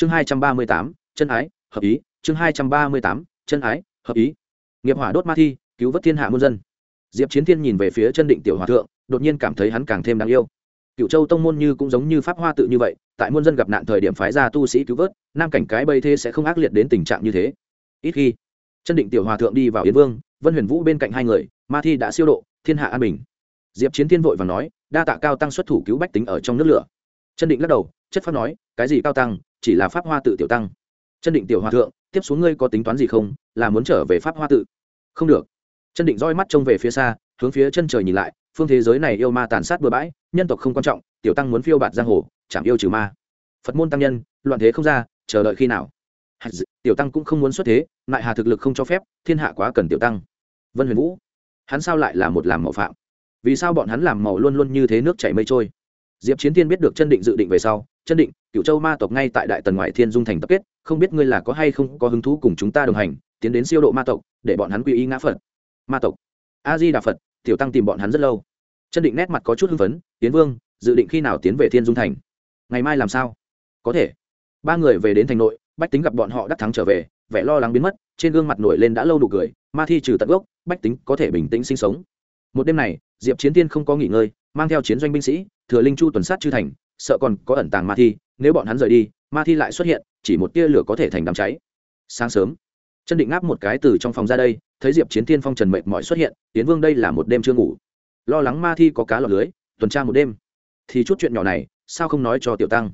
chương hai trăm ba mươi tám, chân ái, hợp ý. Chương hai trăm ba mươi tám, chân ái, hợp ý. Nghiệp hỏa đốt ma thi, cứu vớt thiên hạ muôn dân. Diệp chiến thiên nhìn về phía chân định tiểu hòa thượng, đột nhiên cảm thấy hắn càng thêm đáng yêu. Cựu châu tông môn như cũng giống như pháp hoa tự như vậy, tại muôn dân gặp nạn thời điểm phái ra tu sĩ cứu vớt, nam cảnh cái bây thế sẽ không ác liệt đến tình trạng như thế. Ít khi, chân định tiểu hòa thượng đi vào yến vương, vân huyền vũ bên cạnh hai người, ma thi đã siêu độ, thiên hạ an bình. Diệp chiến thiên vội và nói, đa tạ cao tăng xuất thủ cứu bách tính ở trong nước lửa. Chân định lắc đầu chất pháp nói, cái gì cao tăng, chỉ là pháp hoa tự tiểu tăng. Chân định tiểu hòa thượng, tiếp xuống ngươi có tính toán gì không, là muốn trở về pháp hoa tự. Không được. Chân định roi mắt trông về phía xa, hướng phía chân trời nhìn lại, phương thế giới này yêu ma tàn sát bừa bãi, nhân tộc không quan trọng, tiểu tăng muốn phiêu bạt giang hồ chạm yêu trừ ma. Phật môn tăng nhân, loạn thế không ra, chờ đợi khi nào? Tiểu tăng cũng không muốn xuất thế, lại hà thực lực không cho phép, thiên hạ quá cần tiểu tăng. Vân huyền vũ, hắn sao lại là một làm mạo phạm? Vì sao bọn hắn làm màu luôn luôn như thế nước chảy mây trôi? Diệp chiến thiên biết được chân định dự định về sau chân định cựu châu ma tộc ngay tại đại tần ngoại thiên dung thành tập kết, không biết ngươi là có hay không có hứng thú cùng chúng ta đồng hành, tiến đến siêu độ ma tộc, để bọn hắn quy y ngã phật. Ma tộc. A di đà phật, tiểu tăng tìm bọn hắn rất lâu. Chân định nét mặt có chút hưng phấn, tiến vương, dự định khi nào tiến về thiên dung thành? Ngày mai làm sao? Có thể. Ba người về đến thành nội, bách tính gặp bọn họ đắc thắng trở về, vẻ lo lắng biến mất, trên gương mặt nổi lên đã lâu đủ cười, ma thi trừ tận gốc, bách tính có thể bình tĩnh sinh sống. Một đêm này, diệp chiến tiên không có nghỉ ngơi, mang theo chiến doanh binh sĩ, thừa linh chu tuần sát chư thành sợ còn có ẩn tàng ma thi, nếu bọn hắn rời đi, ma thi lại xuất hiện, chỉ một tia lửa có thể thành đám cháy. Sáng sớm, chân định ngáp một cái từ trong phòng ra đây, thấy diệp chiến thiên phong trần mệt mỏi xuất hiện, tiến vương, đây là một đêm chưa ngủ. Lo lắng ma thi có cá lọt lưới, tuần tra một đêm. Thì chút chuyện nhỏ này, sao không nói cho tiểu tăng?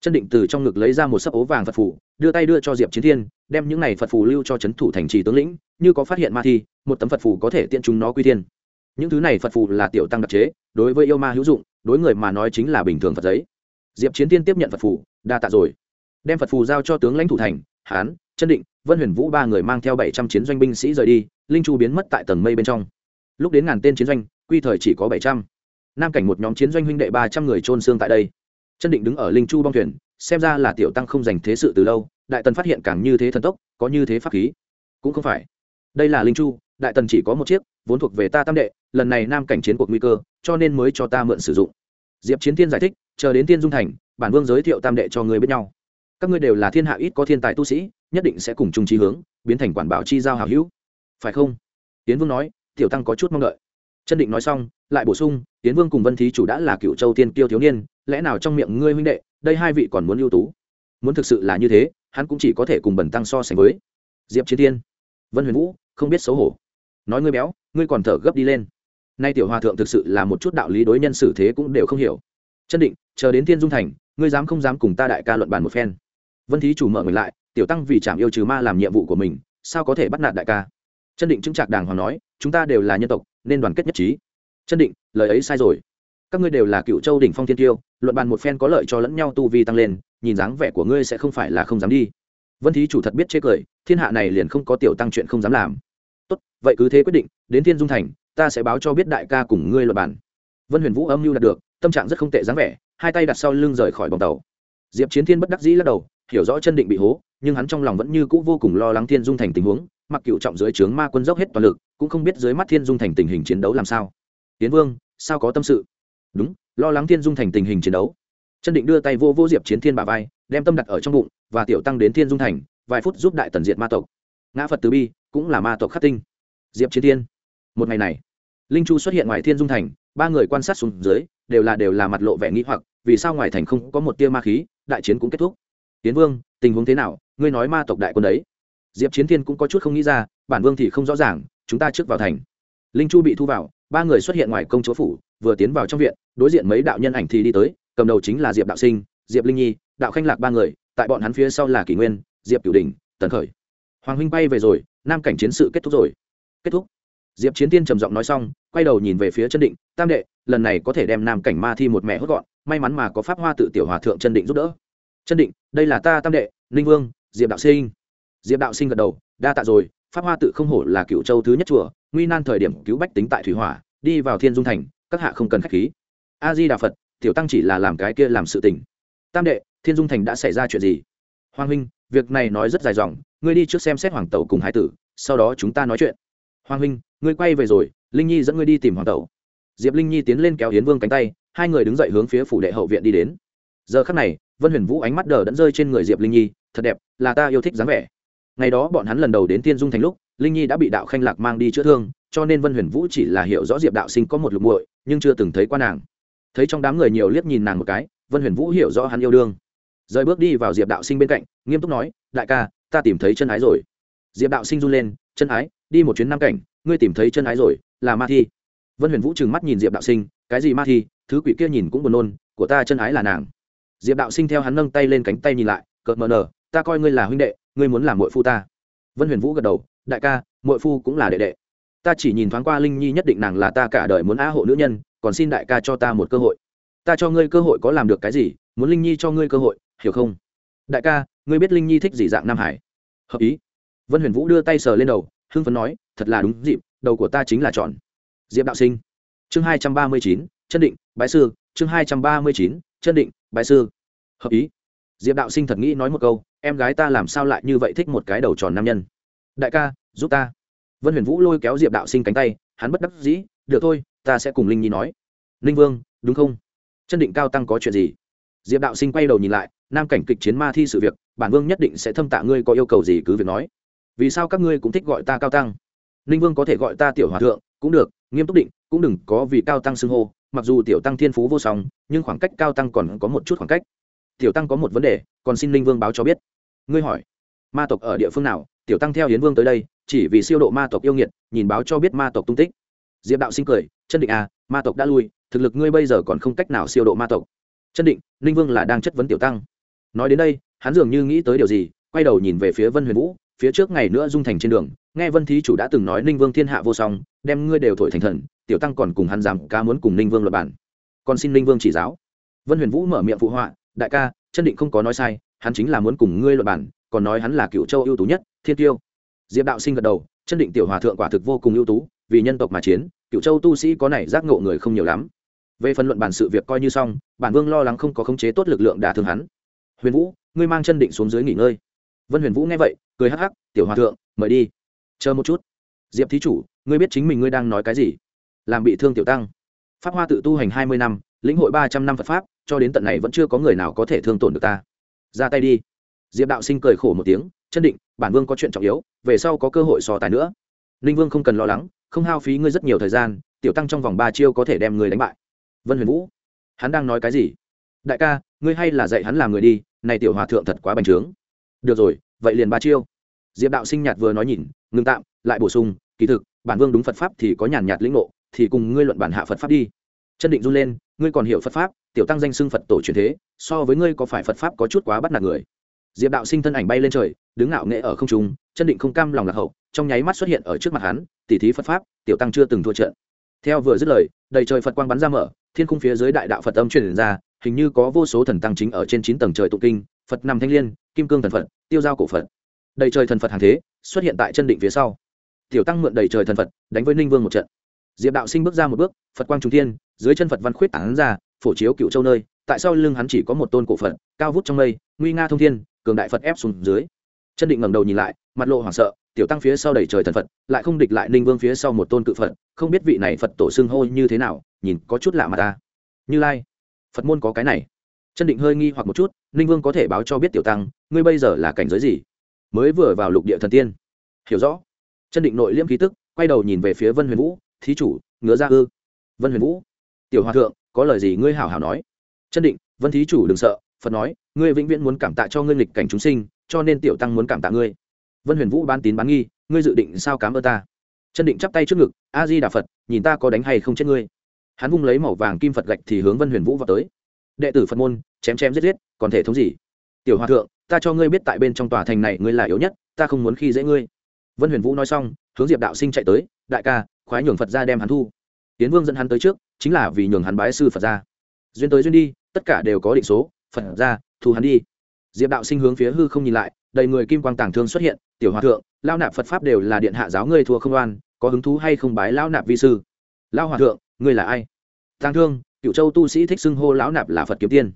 Chân định từ trong ngực lấy ra một sấp ố vàng phật phủ đưa tay đưa cho diệp chiến thiên, đem những này phật phù lưu cho c h ấ n thủ thành trì tướng lĩnh, như có phát hiện ma thi, một tấm phật phù có thể tiện chúng nó quy thiên. Những thứ này phật phù là tiểu tăng đặc chế, đối với yêu ma hữu dụng đối người mà nói chính là bình thường phật giấy. Diệp chiến thiên tiếp nhận phật phù, đa tạ rồi. Đem phật phù giao cho tướng lãnh thủ thành, hán, chân định, vân huyền vũ ba người mang theo bảy trăm chiến doanh binh sĩ rời đi, linh chu biến mất tại tầng mây bên trong. Lúc đến ngàn tên chiến doanh, quy thời chỉ có bảy trăm. Nam cảnh một nhóm chiến doanh huynh đệ ba trăm người trôn xương tại đây. Chân định đứng ở linh chu bong thuyền, xem ra là tiểu tăng không dành thế sự từ lâu, đại tần phát hiện càng như thế thần tốc, có như thế pháp khí. Cũng không phải. Đây là linh chu, đại tần chỉ có một chiếc vốn thuộc về ta tam đệ, lần này nam cảnh chiến cuộc nguy cơ, cho nên mới cho ta mượn sử dụng. Diệp chiến thiên giải thích, chờ đến tiên dung thành, bản vương giới thiệu tam đệ cho người biết nhau. Các ngươi đều là thiên hạ ít có thiên tài tu sĩ, nhất định sẽ cùng chung trí hướng, biến thành quản bảo chi giao hảo hữu. Phải không? Tiến vương nói, tiểu tăng có chút mong đợi. Chân định nói xong, lại bổ sung, tiến vương cùng vân thí chủ đã là cựu châu tiên kiêu thiếu niên, lẽ nào trong miệng ngươi huynh đệ, đây hai vị còn muốn ưu tú? Muốn thực sự là như thế, hắn cũng chỉ có thể cùng bẩn tăng so sánh với. Diệp chiến thiên. Vân huyền vũ, không biết xấu hổ nói ngươi béo, ngươi còn thở gấp đi lên. Nay tiểu hòa thượng thực sự là một chút đạo lý đối nhân xử thế cũng đều không hiểu. Chân định, chờ đến thiên dung thành, ngươi dám không dám cùng ta đại ca luận bàn một phen. Vân thí chủ mở người lại, tiểu tăng vì chạm yêu trừ ma làm nhiệm vụ của mình, sao có thể bắt nạt đại ca? Chân định chứng trạc đàng hoàng nói, chúng ta đều là nhân tộc, nên đoàn kết nhất trí. Chân định, lời ấy sai rồi. Các ngươi đều là cựu châu đỉnh phong thiên tiêu, luận bàn một phen có lợi cho lẫn nhau tu vi tăng lên, nhìn dáng vẻ của ngươi sẽ không phải là không dám đi. Vân thí chủ thật biết chê cười, thiên hạ này liền không có tiểu tăng chuyện không dám làm tốt, vậy cứ thế quyết định, đến thiên dung thành, ta sẽ báo cho biết đại ca cùng ngươi luận bàn vân huyền vũ âm mưu đạt được, tâm trạng rất không tệ dáng vẻ, hai tay đặt sau lưng rời khỏi bồng tàu. Diệp chiến thiên bất đắc dĩ lắc đầu, hiểu rõ chân định bị hố, nhưng hắn trong lòng vẫn như cũ vô cùng lo lắng thiên dung thành tình huống, mặc cựu trọng dưới trướng ma quân dốc hết toàn lực, cũng không biết dưới mắt thiên dung thành tình hình chiến đấu làm sao. Tiến vương, sao có tâm sự? Đúng, lo lắng thiên dung thành tình hình chiến đấu. Chân định đưa tay vô vô diệp chiến thiên bà vai, đem tâm đặt ở trong bụng, và tiểu tăng đến thiên dung thành, vài phút giúp đại tần diệt ma tộc ngã phật từ bi, cũng là ma tộc khắc tinh. Diệp chiến thiên. Một ngày này, linh chu xuất hiện ngoài thiên dung thành, ba người quan sát xuống dưới, đều là đều là mặt lộ vẻ nghĩ hoặc, vì sao ngoài thành không có một tia ma khí, đại chiến cũng kết thúc. Tiến vương, tình huống thế nào? Ngươi nói ma tộc đại quân đấy. Diệp chiến thiên cũng có chút không nghĩ ra, bản vương thì không rõ ràng, chúng ta trước vào thành. Linh chu bị thu vào, ba người xuất hiện ngoài công chúa phủ, vừa tiến vào trong viện, đối diện mấy đạo nhân ảnh thì đi tới, cầm đầu chính là diệp đạo sinh, diệp linh nhi, đạo khanh lạc ba người, tại bọn hắn phía sau là kỷ nguyên, diệp cửu đình, tần khởi hoàng huynh bay về rồi, nam cảnh chiến sự kết thúc rồi. Kết thúc. Diệp chiến tiên trầm giọng nói xong, quay đầu nhìn về phía chân định, tam đệ, lần này có thể đem nam cảnh ma thi một mẹ hốt gọn, may mắn mà có pháp hoa tự tiểu hòa thượng chân định giúp đỡ. Chân định, đây là ta, tam đệ, ninh vương, diệp đạo sinh. Diệp đạo sinh gật đầu, đa tạ rồi, pháp hoa tự không hổ là cựu châu thứ nhất chùa, nguy nan thời điểm cứu bách tính tại thủy hỏa, đi vào thiên dung thành, các hạ không cần khách khí. A di đà phật, tiểu tăng chỉ là làm cái kia làm sự tình. Tam đệ, thiên dung thành đã xảy ra chuyện gì? Hoàng huynh, việc này nói rất dài dòng, ngươi đi trước xem xét hoàng tẩu cùng hải tử, sau đó chúng ta nói chuyện. Hoàng huynh, ngươi quay về rồi, linh nhi dẫn ngươi đi tìm hoàng tẩu. Diệp linh nhi tiến lên kéo hiến vương cánh tay, hai người đứng dậy hướng phía phủ đệ hậu viện đi đến. Giờ khắc này, vân huyền vũ ánh mắt đờ đẫn rơi trên người diệp linh nhi, thật đẹp, là ta yêu thích dáng vẻ. Ngày đó bọn hắn lần đầu đến tiên dung thành lúc, linh nhi đã bị đạo khanh lạc mang đi chữa thương, cho nên vân huyền vũ chỉ là hiểu rõ diệp đạo sinh có một lục muội, nhưng chưa từng thấy qua nàng. Thấy trong đám người nhiều liếc nhìn nàng một cái, vân huyền vũ hiểu rõ hắn yêu đương rời bước đi vào diệp đạo sinh bên cạnh, nghiêm túc nói, đại ca, ta tìm thấy chân ái rồi. Diệp đạo sinh run lên, chân ái, đi một chuyến nam cảnh, ngươi tìm thấy chân ái rồi, là ma thi. Vân huyền vũ trừng mắt nhìn diệp đạo sinh, cái gì ma thi? Thứ quỷ kia nhìn cũng buồn nôn, của ta chân ái là nàng. Diệp đạo sinh theo hắn nâng tay lên cánh tay nhìn lại, cợt mờ nờ ta coi ngươi là huynh đệ, ngươi muốn làm mội phu ta. Vân huyền vũ gật đầu, đại ca mội phu cũng là đệ đệ. Ta chỉ nhìn thoáng qua linh nhi nhất định nàng là ta cả đời muốn á hộ nữ nhân, còn xin đại ca cho ta một cơ hội. Ta cho ngươi cơ hội có làm được cái gì muốn linh nhi cho ngươi cơ hội, hiểu không? Đại ca, ngươi biết linh nhi thích gì dạng nam hải? Hợp ý. Vân huyền vũ đưa tay sờ lên đầu, hưng phấn nói, thật là đúng dịp, đầu của ta chính là tròn. Diệp đạo sinh. Chương hai trăm ba mươi chín, chân định, bái sư. Chương hai trăm ba mươi chín, chân định, bái sư. Hợp ý. Diệp đạo sinh thật nghĩ nói một câu, em gái ta làm sao lại như vậy thích một cái đầu tròn nam nhân? Đại ca, giúp ta. Vân huyền vũ lôi kéo diệp đạo sinh cánh tay, hắn bất đắc dĩ, được thôi, ta sẽ cùng linh nhi nói. Linh vương, đúng không? Chân định cao tăng có chuyện gì? Diệp đạo sinh quay đầu nhìn lại, nam cảnh kịch chiến ma thi sự việc, bản vương nhất định sẽ thâm tạ ngươi có yêu cầu gì cứ việc nói. Vì sao các ngươi cũng thích gọi ta cao tăng? Ninh vương có thể gọi ta tiểu hòa thượng, cũng được, nghiêm túc định, cũng đừng có vì cao tăng xưng hô, mặc dù tiểu tăng thiên phú vô song, nhưng khoảng cách cao tăng còn có một chút khoảng cách. Tiểu tăng có một vấn đề, còn xin ninh vương báo cho biết. Ngươi hỏi, ma tộc ở địa phương nào? Tiểu tăng theo hiến vương tới đây, chỉ vì siêu độ ma tộc yêu nghiệt, nhìn báo cho biết ma tộc tung tích. Diệp đạo sinh cười, chân định à ma tộc đã lui, thực lực ngươi bây giờ còn không cách nào siêu độ ma tộc chân định, ninh vương là đang chất vấn tiểu tăng. Nói đến đây, hắn dường như nghĩ tới điều gì, quay đầu nhìn về phía vân huyền vũ, phía trước ngày nữa dung thành trên đường, nghe vân thí chủ đã từng nói ninh vương thiên hạ vô song, đem ngươi đều thổi thành thần, tiểu tăng còn cùng hắn giảm ca muốn cùng ninh vương luật bản. Còn xin ninh vương chỉ giáo. Vân huyền vũ mở miệng phụ họa, đại ca, chân định không có nói sai, hắn chính là muốn cùng ngươi luật bản, còn nói hắn là cựu châu ưu tú nhất, thiên tiêu. Diệp đạo sinh gật đầu, chân định tiểu hòa thượng quả thực vô cùng ưu tú, vì nhân tộc mà chiến, cựu châu tu sĩ có này giác ngộ người không nhiều lắm về phần luận bản sự việc coi như xong, bản vương lo lắng không có khống chế tốt lực lượng đả thương hắn. Huyền vũ, ngươi mang chân định xuống dưới nghỉ ngơi. Vân huyền vũ nghe vậy, cười hắc hắc, tiểu hòa thượng, mời đi. Chờ một chút. Diệp thí chủ, ngươi biết chính mình ngươi đang nói cái gì? Làm bị thương tiểu tăng. Pháp hoa tự tu hành hai mươi năm, lĩnh hội ba trăm năm phật pháp, cho đến tận này vẫn chưa có người nào có thể thương tổn được ta. Ra tay đi. Diệp đạo sinh cười khổ một tiếng, chân định, bản vương có chuyện trọng yếu, về sau có cơ hội so tài nữa. Ninh vương không cần lo lắng, không hao phí ngươi rất nhiều thời gian, tiểu tăng trong vòng ba chiêu có thể đem ngươi đánh bại vân huyền vũ, hắn đang nói cái gì? Đại ca, ngươi hay là dạy hắn làm người đi, này tiểu hòa thượng thật quá bành trướng. Được rồi, vậy liền ba chiêu. Diệp đạo sinh nhạt vừa nói nhìn ngừng tạm, lại bổ sung, kỳ thực, bản vương đúng phật pháp thì có nhàn nhạt lĩnh ngộ, thì cùng ngươi luận bản hạ phật pháp đi. Chân định run lên, ngươi còn hiểu phật pháp, tiểu tăng danh xưng phật tổ truyền thế, so với ngươi có phải phật pháp có chút quá bắt nạt người? Diệp đạo sinh thân ảnh bay lên trời, đứng ngạo nghệ ở không trung, chân định không cam lòng lạc hậu, trong nháy mắt xuất hiện ở trước mặt hắn, tỉ thí phật pháp, tiểu tăng chưa từng thua trận. Theo vừa dứt lời, đầy trời phật quang bắn ra mở thiên khung phía dưới đại đạo phật âm truyền ra, hình như có vô số thần tăng chính ở trên chín tầng trời tụ kinh, phật nằm thanh liên, kim cương thần phật, tiêu giao cổ phật. Đầy trời thần phật hàng thế, xuất hiện tại chân định phía sau. Tiểu tăng mượn đầy trời thần phật, đánh với ninh vương một trận. Diệp đạo sinh bước ra một bước, phật quang trung thiên, dưới chân phật văn khuyết tảng ra, phổ chiếu cựu châu nơi, tại sao lưng hắn chỉ có một tôn cổ phật, cao vút trong mây, nguy nga thông thiên, cường đại phật ép xuống dưới. Chân định ngẩng đầu nhìn lại, mặt lộ hoảng sợ, tiểu tăng phía sau đầy trời thần phật, lại không địch lại ninh vương phía sau một tôn cự phật, không biết vị này phật tổ xưng hô như thế nào nhìn có chút lạ mà ta. Như lai, phật môn có cái này. Chân định hơi nghi hoặc một chút, ninh vương có thể báo cho biết tiểu tăng, ngươi bây giờ là cảnh giới gì? Mới vừa vào lục địa thần tiên. Hiểu rõ. Chân định nội liễm khí tức, quay đầu nhìn về phía vân huyền vũ, thí chủ, ngứa ra ư? Vân huyền vũ, tiểu hòa thượng, có lời gì ngươi hảo hảo nói. Chân định, vân thí chủ đừng sợ, phật nói, ngươi vĩnh viễn muốn cảm tạ cho ngươi nghịch cảnh chúng sinh, cho nên tiểu tăng muốn cảm tạ ngươi. Vân huyền vũ ban tín bán nghi, ngươi dự định sao cám ơn ta? Chân định chắp tay trước ngực, a di đà phật, nhìn ta có đánh hay không chết ngươi? Hắn vung lấy màu vàng kim phật gạch thì hướng vân huyền vũ vào tới. Đệ tử phật môn, chém chém giết giết, còn thể thống gì? Tiểu hòa thượng, ta cho ngươi biết tại bên trong tòa thành này ngươi là yếu nhất, ta không muốn khi dễ ngươi. Vân huyền vũ nói xong, hướng diệp đạo sinh chạy tới, đại ca, khoái nhường phật ra đem hắn thu. Tiến vương dẫn hắn tới trước, chính là vì nhường hắn bái sư phật ra. Duyên tới duyên đi, tất cả đều có định số, phật ra, thu hắn đi. Diệp đạo sinh hướng phía hư không nhìn lại, đầy người kim quang tàng thương xuất hiện, tiểu hòa thượng, lao nạp phật pháp đều là điện hạ giáo ngươi thua không oan, có hứng thú hay không bái lao nạp vi sư? Lao hòa thượng ngươi là ai? Tàng thương, cựu châu tu sĩ thích xưng hô lão nạp là phật kiếm tiên.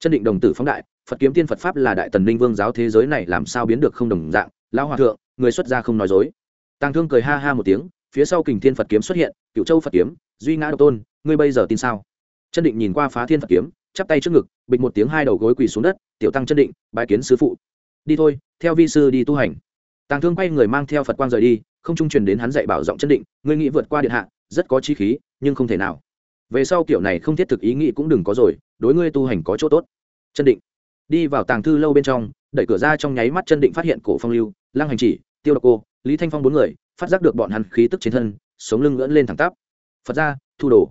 Chân định đồng tử phóng đại, phật kiếm tiên phật pháp là đại tần ninh vương giáo thế giới này làm sao biến được không đồng dạng, lão hòa thượng, người xuất gia không nói dối. Tàng thương cười ha ha một tiếng, phía sau kình thiên phật kiếm xuất hiện, cựu châu phật kiếm, duy ngã độc tôn, ngươi bây giờ tin sao? Chân định nhìn qua phá thiên phật kiếm, chắp tay trước ngực, bịch một tiếng hai đầu gối quỳ xuống đất, tiểu tăng chân định bãi kiến sứ phụ. Đi thôi, theo vi sư đi tu hành. Tàng thương quay người mang theo phật quang rời đi, không trung truyền đến hắn dạy bảo giọng chân định, ngươi nghĩ vượt qua điện hạ, rất có chi khí nhưng không thể nào. Về sau kiểu này không thiết thực ý nghĩ cũng đừng có rồi, đối ngươi tu hành có chỗ tốt. Chân định. Đi vào tàng thư lâu bên trong, đẩy cửa ra trong nháy mắt chân định phát hiện cổ phong lưu, lăng hành chỉ, tiêu độc cô, lý thanh phong bốn người, phát giác được bọn hắn khí tức trên thân, sống lưng ngẩng lên thẳng tắp. Phật ra thu đồ.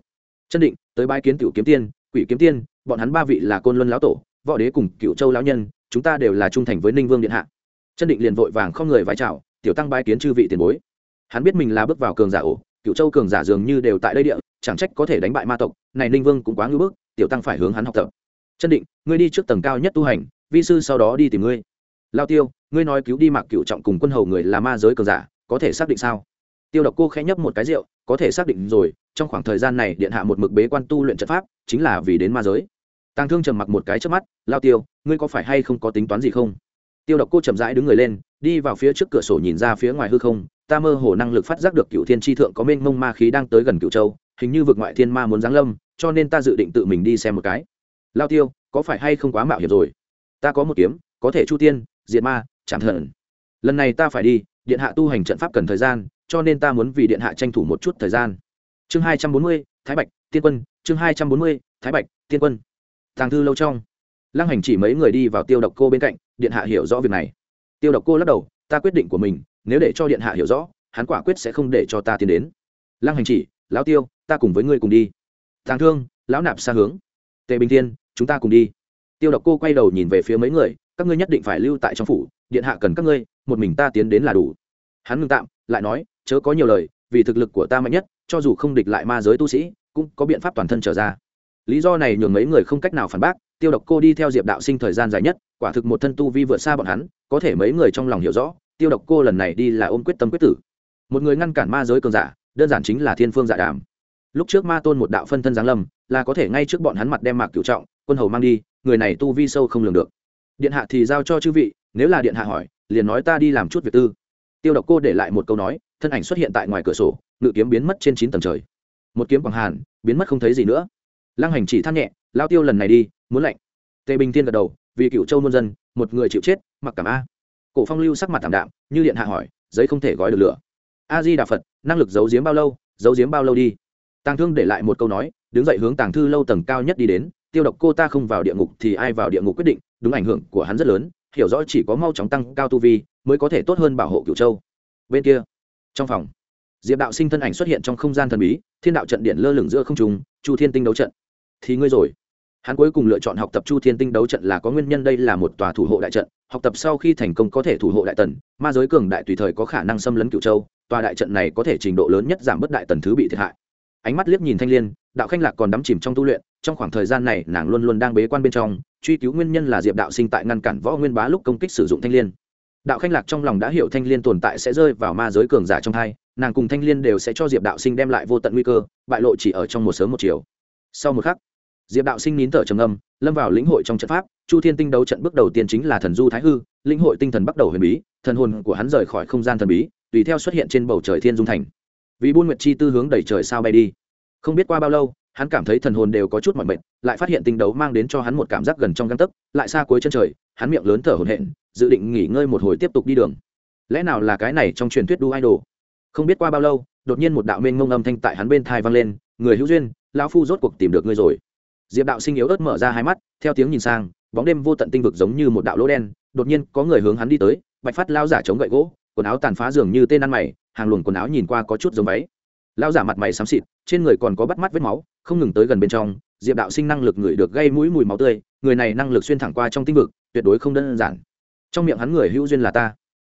Chân định, tới bái kiến tiểu kiếm tiên, quỷ kiếm tiên, bọn hắn ba vị là côn luân lão tổ, võ đế cùng cựu châu lão nhân, chúng ta đều là trung thành với ninh vương điện hạ. Chân định liền vội vàng không người vái chào, tiểu tăng bái kiến chư vị tiền bối. Hắn biết mình là bước vào cường giả ổ cựu châu cường giả dường như đều tại đây địa, chẳng trách có thể đánh bại ma tộc, này ninh vương cũng quá ngưỡng bức, tiểu tăng phải hướng hắn học tập. Chân định, ngươi đi trước tầng cao nhất tu hành, vi sư sau đó đi tìm ngươi. Lao tiêu, ngươi nói cứu đi mạc cựu trọng cùng quân hầu người là ma giới cường giả, có thể xác định sao? Tiêu độc cô khẽ nhấp một cái rượu, có thể xác định rồi, trong khoảng thời gian này điện hạ một mực bế quan tu luyện trận pháp, chính là vì đến ma giới. Tàng thương trầm mặc một cái trước mắt, lao tiêu, ngươi có phải hay không có tính toán gì không? Tiêu độc cô chậm rãi đứng người lên, đi vào phía trước cửa sổ nhìn ra phía ngoài hư không ta mơ hồ năng lực phát giác được cựu thiên tri thượng có mênh mông ma khí đang tới gần cựu châu, hình như vực ngoại thiên ma muốn giáng lâm, cho nên ta dự định tự mình đi xem một cái. Lao tiêu, có phải hay không quá mạo hiểm rồi? Ta có một kiếm, có thể chu tiên, diệt ma, chạm thần. Lần này ta phải đi, điện hạ tu hành trận pháp cần thời gian, cho nên ta muốn vì điện hạ tranh thủ một chút thời gian. Chương hai trăm bốn mươi, thái bạch, tiên quân, chương hai trăm bốn mươi, thái bạch, tiên quân. Tàng thư lâu trong. Lăng hành chỉ mấy người đi vào tiêu độc cô bên cạnh, điện hạ hiểu rõ việc này. Tiêu độc cô lắc đầu, ta quyết định của mình nếu để cho điện hạ hiểu rõ, hắn quả quyết sẽ không để cho ta tiến đến. Lăng hành chỉ, lão tiêu, ta cùng với ngươi cùng đi. Tàng thương, lão nạp xa hướng. Tề bình thiên, chúng ta cùng đi. Tiêu độc cô quay đầu nhìn về phía mấy người, các ngươi nhất định phải lưu tại trong phủ, điện hạ cần các ngươi, một mình ta tiến đến là đủ. Hắn ngừng tạm, lại nói, chớ có nhiều lời, vì thực lực của ta mạnh nhất, cho dù không địch lại ma giới tu sĩ, cũng có biện pháp toàn thân trở ra. Lý do này nhường mấy người không cách nào phản bác, tiêu độc cô đi theo diệp đạo sinh thời gian dài nhất, quả thực một thân tu vi vượt xa bọn hắn, có thể mấy người trong lòng hiểu rõ tiêu độc cô lần này đi là ôm quyết tâm quyết tử. Một người ngăn cản ma giới cường giả, đơn giản chính là thiên phương giả đàm. Lúc trước ma tôn một đạo phân thân giáng lâm, là có thể ngay trước bọn hắn mặt đem mạc cựu trọng, quân hầu mang đi, người này tu vi sâu không lường được. Điện hạ thì giao cho chư vị, nếu là điện hạ hỏi, liền nói ta đi làm chút việc tư. Tiêu độc cô để lại một câu nói, thân ảnh xuất hiện tại ngoài cửa sổ, ngự kiếm biến mất trên chín tầng trời. Một kiếm quảng hàn, biến mất không thấy gì nữa. Lăng hành chỉ than nhẹ, lao tiêu lần này đi, muốn lạnh. Tề bình Thiên gật đầu, vì cựu châu muôn dân, một người chịu chết, mặc cảm a cổ phong lưu sắc mặt thảm đạm, như điện hạ hỏi, giấy không thể gói được lửa. A di đà phật, năng lực giấu giếm bao lâu? Giấu giếm bao lâu đi? Tàng thương để lại một câu nói, đứng dậy hướng tàng thư lâu tầng cao nhất đi đến, tiêu độc cô ta không vào địa ngục thì ai vào địa ngục quyết định, đúng ảnh hưởng của hắn rất lớn, hiểu rõ chỉ có mau chóng tăng cao tu vi mới có thể tốt hơn bảo hộ cửu châu. Bên kia, trong phòng, diệp đạo sinh thân ảnh xuất hiện trong không gian thần bí, thiên đạo trận điện lơ lửng giữa không trùng chu thiên tinh đấu trận. Thì ngươi rồi hắn cuối cùng lựa chọn học tập chu thiên tinh đấu trận là có nguyên nhân đây là một tòa thủ hộ đại trận, học tập sau khi thành công có thể thủ hộ đại tần, ma giới cường đại tùy thời có khả năng xâm lấn cựu châu, tòa đại trận này có thể trình độ lớn nhất giảm bớt đại tần thứ bị thiệt hại. Ánh mắt liếc nhìn thanh l i ê n đạo khanh lạc còn đắm chìm trong tu luyện, trong khoảng thời gian này nàng luôn luôn đang bế quan bên trong, truy cứu nguyên nhân là diệp đạo sinh tại ngăn cản võ nguyên bá lúc công kích sử dụng thanh l i ê n đạo khanh lạc trong lòng đã hiểu thanh l i ê n tồn tại sẽ rơi vào ma giới cường giả trong hai, nàng cùng thanh l i ê n đều sẽ cho diệp đạo sinh đem lại vô tận nguy cơ, bại lộ chỉ ở trong một sớm một chiều. Sau một khắc diệp đạo sinh nín thở trầm âm lâm vào lĩnh hội trong trận pháp, chu thiên tinh đấu trận bước đầu tiên chính là thần du thái hư, lĩnh hội tinh thần bắt đầu huyền bí, thần hồn của hắn rời khỏi không gian thần bí, tùy theo xuất hiện trên bầu trời thiên dung thành. Vì buôn nguyệt chi tư hướng đẩy trời sao bay đi. Không biết qua bao lâu, hắn cảm thấy thần hồn đều có chút mọi mệt, lại phát hiện tinh đấu mang đến cho hắn một cảm giác gần trong găng tấc, lại xa cuối chân trời, hắn miệng lớn thở hổn hển, dự định nghỉ ngơi một hồi tiếp tục đi đường. Lẽ nào là cái này trong truyền thuyết đu idol? Không biết qua bao lâu, đột nhiên một đạo mênh ngông âm thanh tại hắn bên thai vang lên, người hữu duyên, lão phu rốt cuộc tìm được ngươi rồi diệp đạo sinh yếu ớt mở ra hai mắt, theo tiếng nhìn sang, bóng đêm vô tận tinh vực giống như một đạo lỗ đen, đột nhiên có người hướng hắn đi tới, bạch phát lao giả chống gậy gỗ, quần áo tàn phá dường như tên ăn mày, hàng luồng quần áo nhìn qua có chút giống váy. Lao giả mặt mày xám xịt, trên người còn có bắt mắt vết máu, không ngừng tới gần bên trong, diệp đạo sinh năng lực người được gây mũi mùi máu tươi, người này năng lực xuyên thẳng qua trong tinh vực, tuyệt đối không đơn giản. Trong miệng hắn người hữu duyên là ta.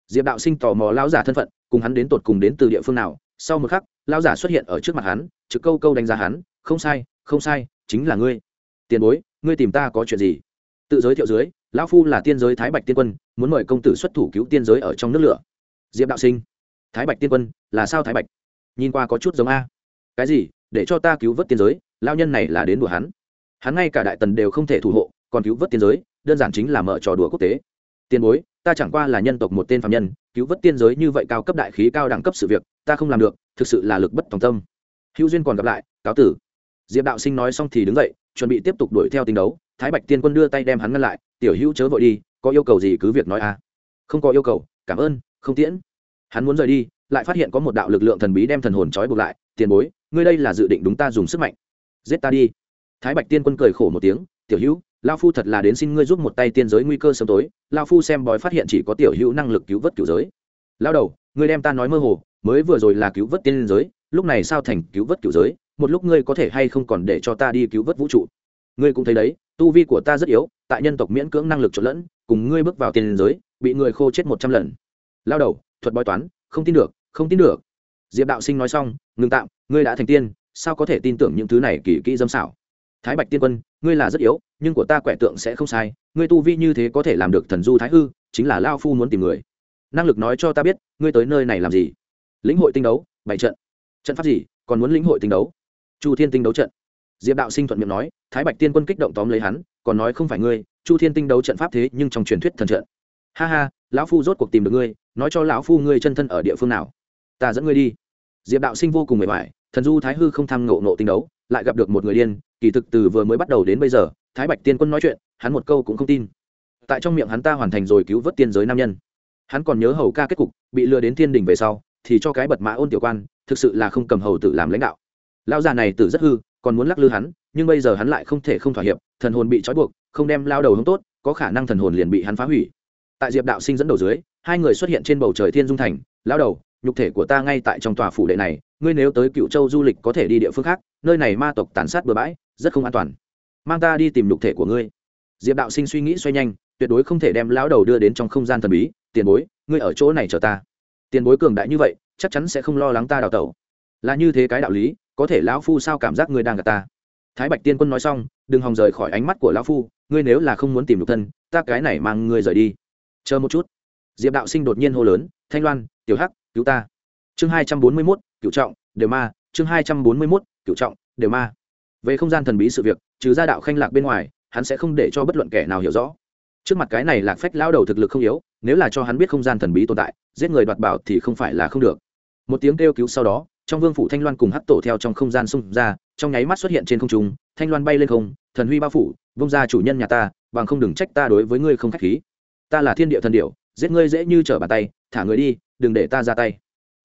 Diệp đạo sinh tò mò lao giả thân phận, cùng hắn đến tột cùng đến từ địa phương nào. Sau một khắc, lao giả xuất hiện ở trước mặt hắn, trực câu câu đánh giá hắn, không sai không sai chính là ngươi. Tiền bối, ngươi tìm ta có chuyện gì? Tự giới thiệu dưới, lão phu là tiên giới thái bạch tiên quân, muốn mời công tử xuất thủ cứu tiên giới ở trong nước lửa. Diệp đạo sinh, thái bạch tiên quân, là sao thái bạch? Nhìn qua có chút giống a. Cái gì? Để cho ta cứu vớt tiên giới lao nhân này là đến đùa hắn. Hắn ngay cả đại tần đều không thể thủ hộ, còn cứu vớt tiên giới, đơn giản chính là mở trò đùa quốc tế. Tiền bối, ta chẳng qua là nhân tộc một tên phạm nhân, cứu vớt tiên giới như vậy cao cấp đại khí cao đẳng cấp sự việc, ta không làm được, thực sự là lực bất tòng tâm. Hữu duyên còn gặp lại, cáo tử diệp đạo sinh nói xong thì đứng dậy, chuẩn bị tiếp tục đuổi theo tình đấu. Thái bạch tiên quân đưa tay đem hắn ngăn lại, tiểu hữu chớ vội đi, có yêu cầu gì cứ việc nói a. Không có yêu cầu, cảm ơn, không tiễn. Hắn muốn rời đi, lại phát hiện có một đạo lực lượng thần bí đem thần hồn trói buộc lại, tiền bối, ngươi đây là dự định đúng ta dùng sức mạnh. Giết ta đi. Thái bạch tiên quân cười khổ một tiếng, tiểu hữu, lao phu thật là đến xin ngươi giúp một tay tiên giới nguy cơ sớm tối, lao phu xem bói phát hiện chỉ có tiểu hữu năng lực cứu vớt cửu giới. Lao đầu, ngươi đem ta nói mơ hồ, mới vừa rồi là cứu vớt tiên giới, lúc này sao thành cứu vớt cửu giới? Một lúc ngươi có thể hay không còn để cho ta đi cứu vớt vũ trụ. Ngươi cũng thấy đấy, tu vi của ta rất yếu, tại nhân tộc miễn cưỡng năng lực trộn lẫn, cùng ngươi bước vào tiên giới, bị người khô chết một trăm lần. Lao đầu, thuật bói toán, không tin được, không tin được. Diệp đạo sinh nói xong ngừng tạm, ngươi đã thành tiên, sao có thể tin tưởng những thứ này kỳ kỹ dâm xảo? Thái bạch tiên quân, ngươi là rất yếu, nhưng của ta quẻ tượng sẽ không sai, ngươi tu vi như thế có thể làm được thần du thái hư, chính là lao phu muốn tìm người. Năng lực nói cho ta biết, ngươi tới nơi này làm gì? Lĩnh hội tinh đấu, bảy trận. Trận pháp gì? Còn muốn lĩnh hội tinh đấu? Chu thiên tinh đấu trận. Diệp đạo sinh thuận miệng nói, thái bạch tiên quân kích động tóm lấy hắn, còn nói không phải ngươi, chu thiên tinh đấu trận pháp thế nhưng trong truyền thuyết thần trận. Ha ha, lão phu rốt cuộc tìm được ngươi, nói cho lão phu ngươi chân thân ở địa phương nào. Ta dẫn ngươi đi. Diệp đạo sinh vô cùng mệt mỏi, thần du thái hư không tham ngộ nộ tinh đấu, lại gặp được một người điên, kỳ thực từ vừa mới bắt đầu đến bây giờ, thái bạch tiên quân nói chuyện, hắn một câu cũng không tin. Tại trong miệng hắn ta hoàn thành rồi cứu vớt tiên giới nam nhân. Hắn còn nhớ hầu ca kết cục, bị lừa đến thiên đình về sau, thì cho cái bật mã ôn tiểu quan, thực sự là không cầm hầu tử làm lãnh đạo lão già này tử rất hư, còn muốn lắc lư hắn, nhưng bây giờ hắn lại không thể không thỏa hiệp, thần hồn bị trói buộc, không đem lao đầu hướng tốt, có khả năng thần hồn liền bị hắn phá hủy. Tại diệp đạo sinh dẫn đầu dưới, hai người xuất hiện trên bầu trời thiên dung thành. Lao đầu, nhục thể của ta ngay tại trong tòa phủ đệ này, ngươi nếu tới cựu châu du lịch có thể đi địa phương khác, nơi này ma tộc tàn sát bừa bãi, rất không an toàn. Mang ta đi tìm nhục thể của ngươi. Diệp đạo sinh suy nghĩ xoay nhanh, tuyệt đối không thể đem lão đầu đưa đến trong không gian thần bí. Tiền bối, ngươi ở chỗ này chờ ta. Tiền bối cường đại như vậy, chắc chắn sẽ không lo lắng ta đào tẩu. Là như thế cái đạo lý có thể lão phu sao cảm giác ngươi đang gặp ta? Thái bạch tiên quân nói xong, đừng hòng rời khỏi ánh mắt của lão phu, ngươi nếu là không muốn tìm được thân, ta cái này mang ngươi rời đi. Chờ một chút. Diệp đạo sinh đột nhiên hô lớn, thanh loan, tiểu hắc, cứu ta. Chương hai trăm bốn mươi mốt cựu trọng, đều ma. Chương hai trăm bốn mươi mốt cựu trọng, đều ma. Về không gian thần bí sự việc, trừ gia đạo khanh lạc bên ngoài, hắn sẽ không để cho bất luận kẻ nào hiểu rõ. Trước mặt cái này lạc phách lao đầu thực lực không yếu, nếu là cho hắn biết không gian thần bí tồn tại, giết người đoạt bảo thì không phải là không được. Một tiếng kêu cứu sau đó trong vương phủ thanh loan cùng hắc tổ theo trong không gian xung ra, trong nháy mắt xuất hiện trên không trung, thanh loan bay lên không, thần huy bao phủ, vung ra chủ nhân nhà ta, bằng không đừng trách ta đối với ngươi không k h á c h khí. Ta là thiên địa thần điệu giết ngươi dễ như trở bàn tay, thả người đi, đừng để ta ra tay.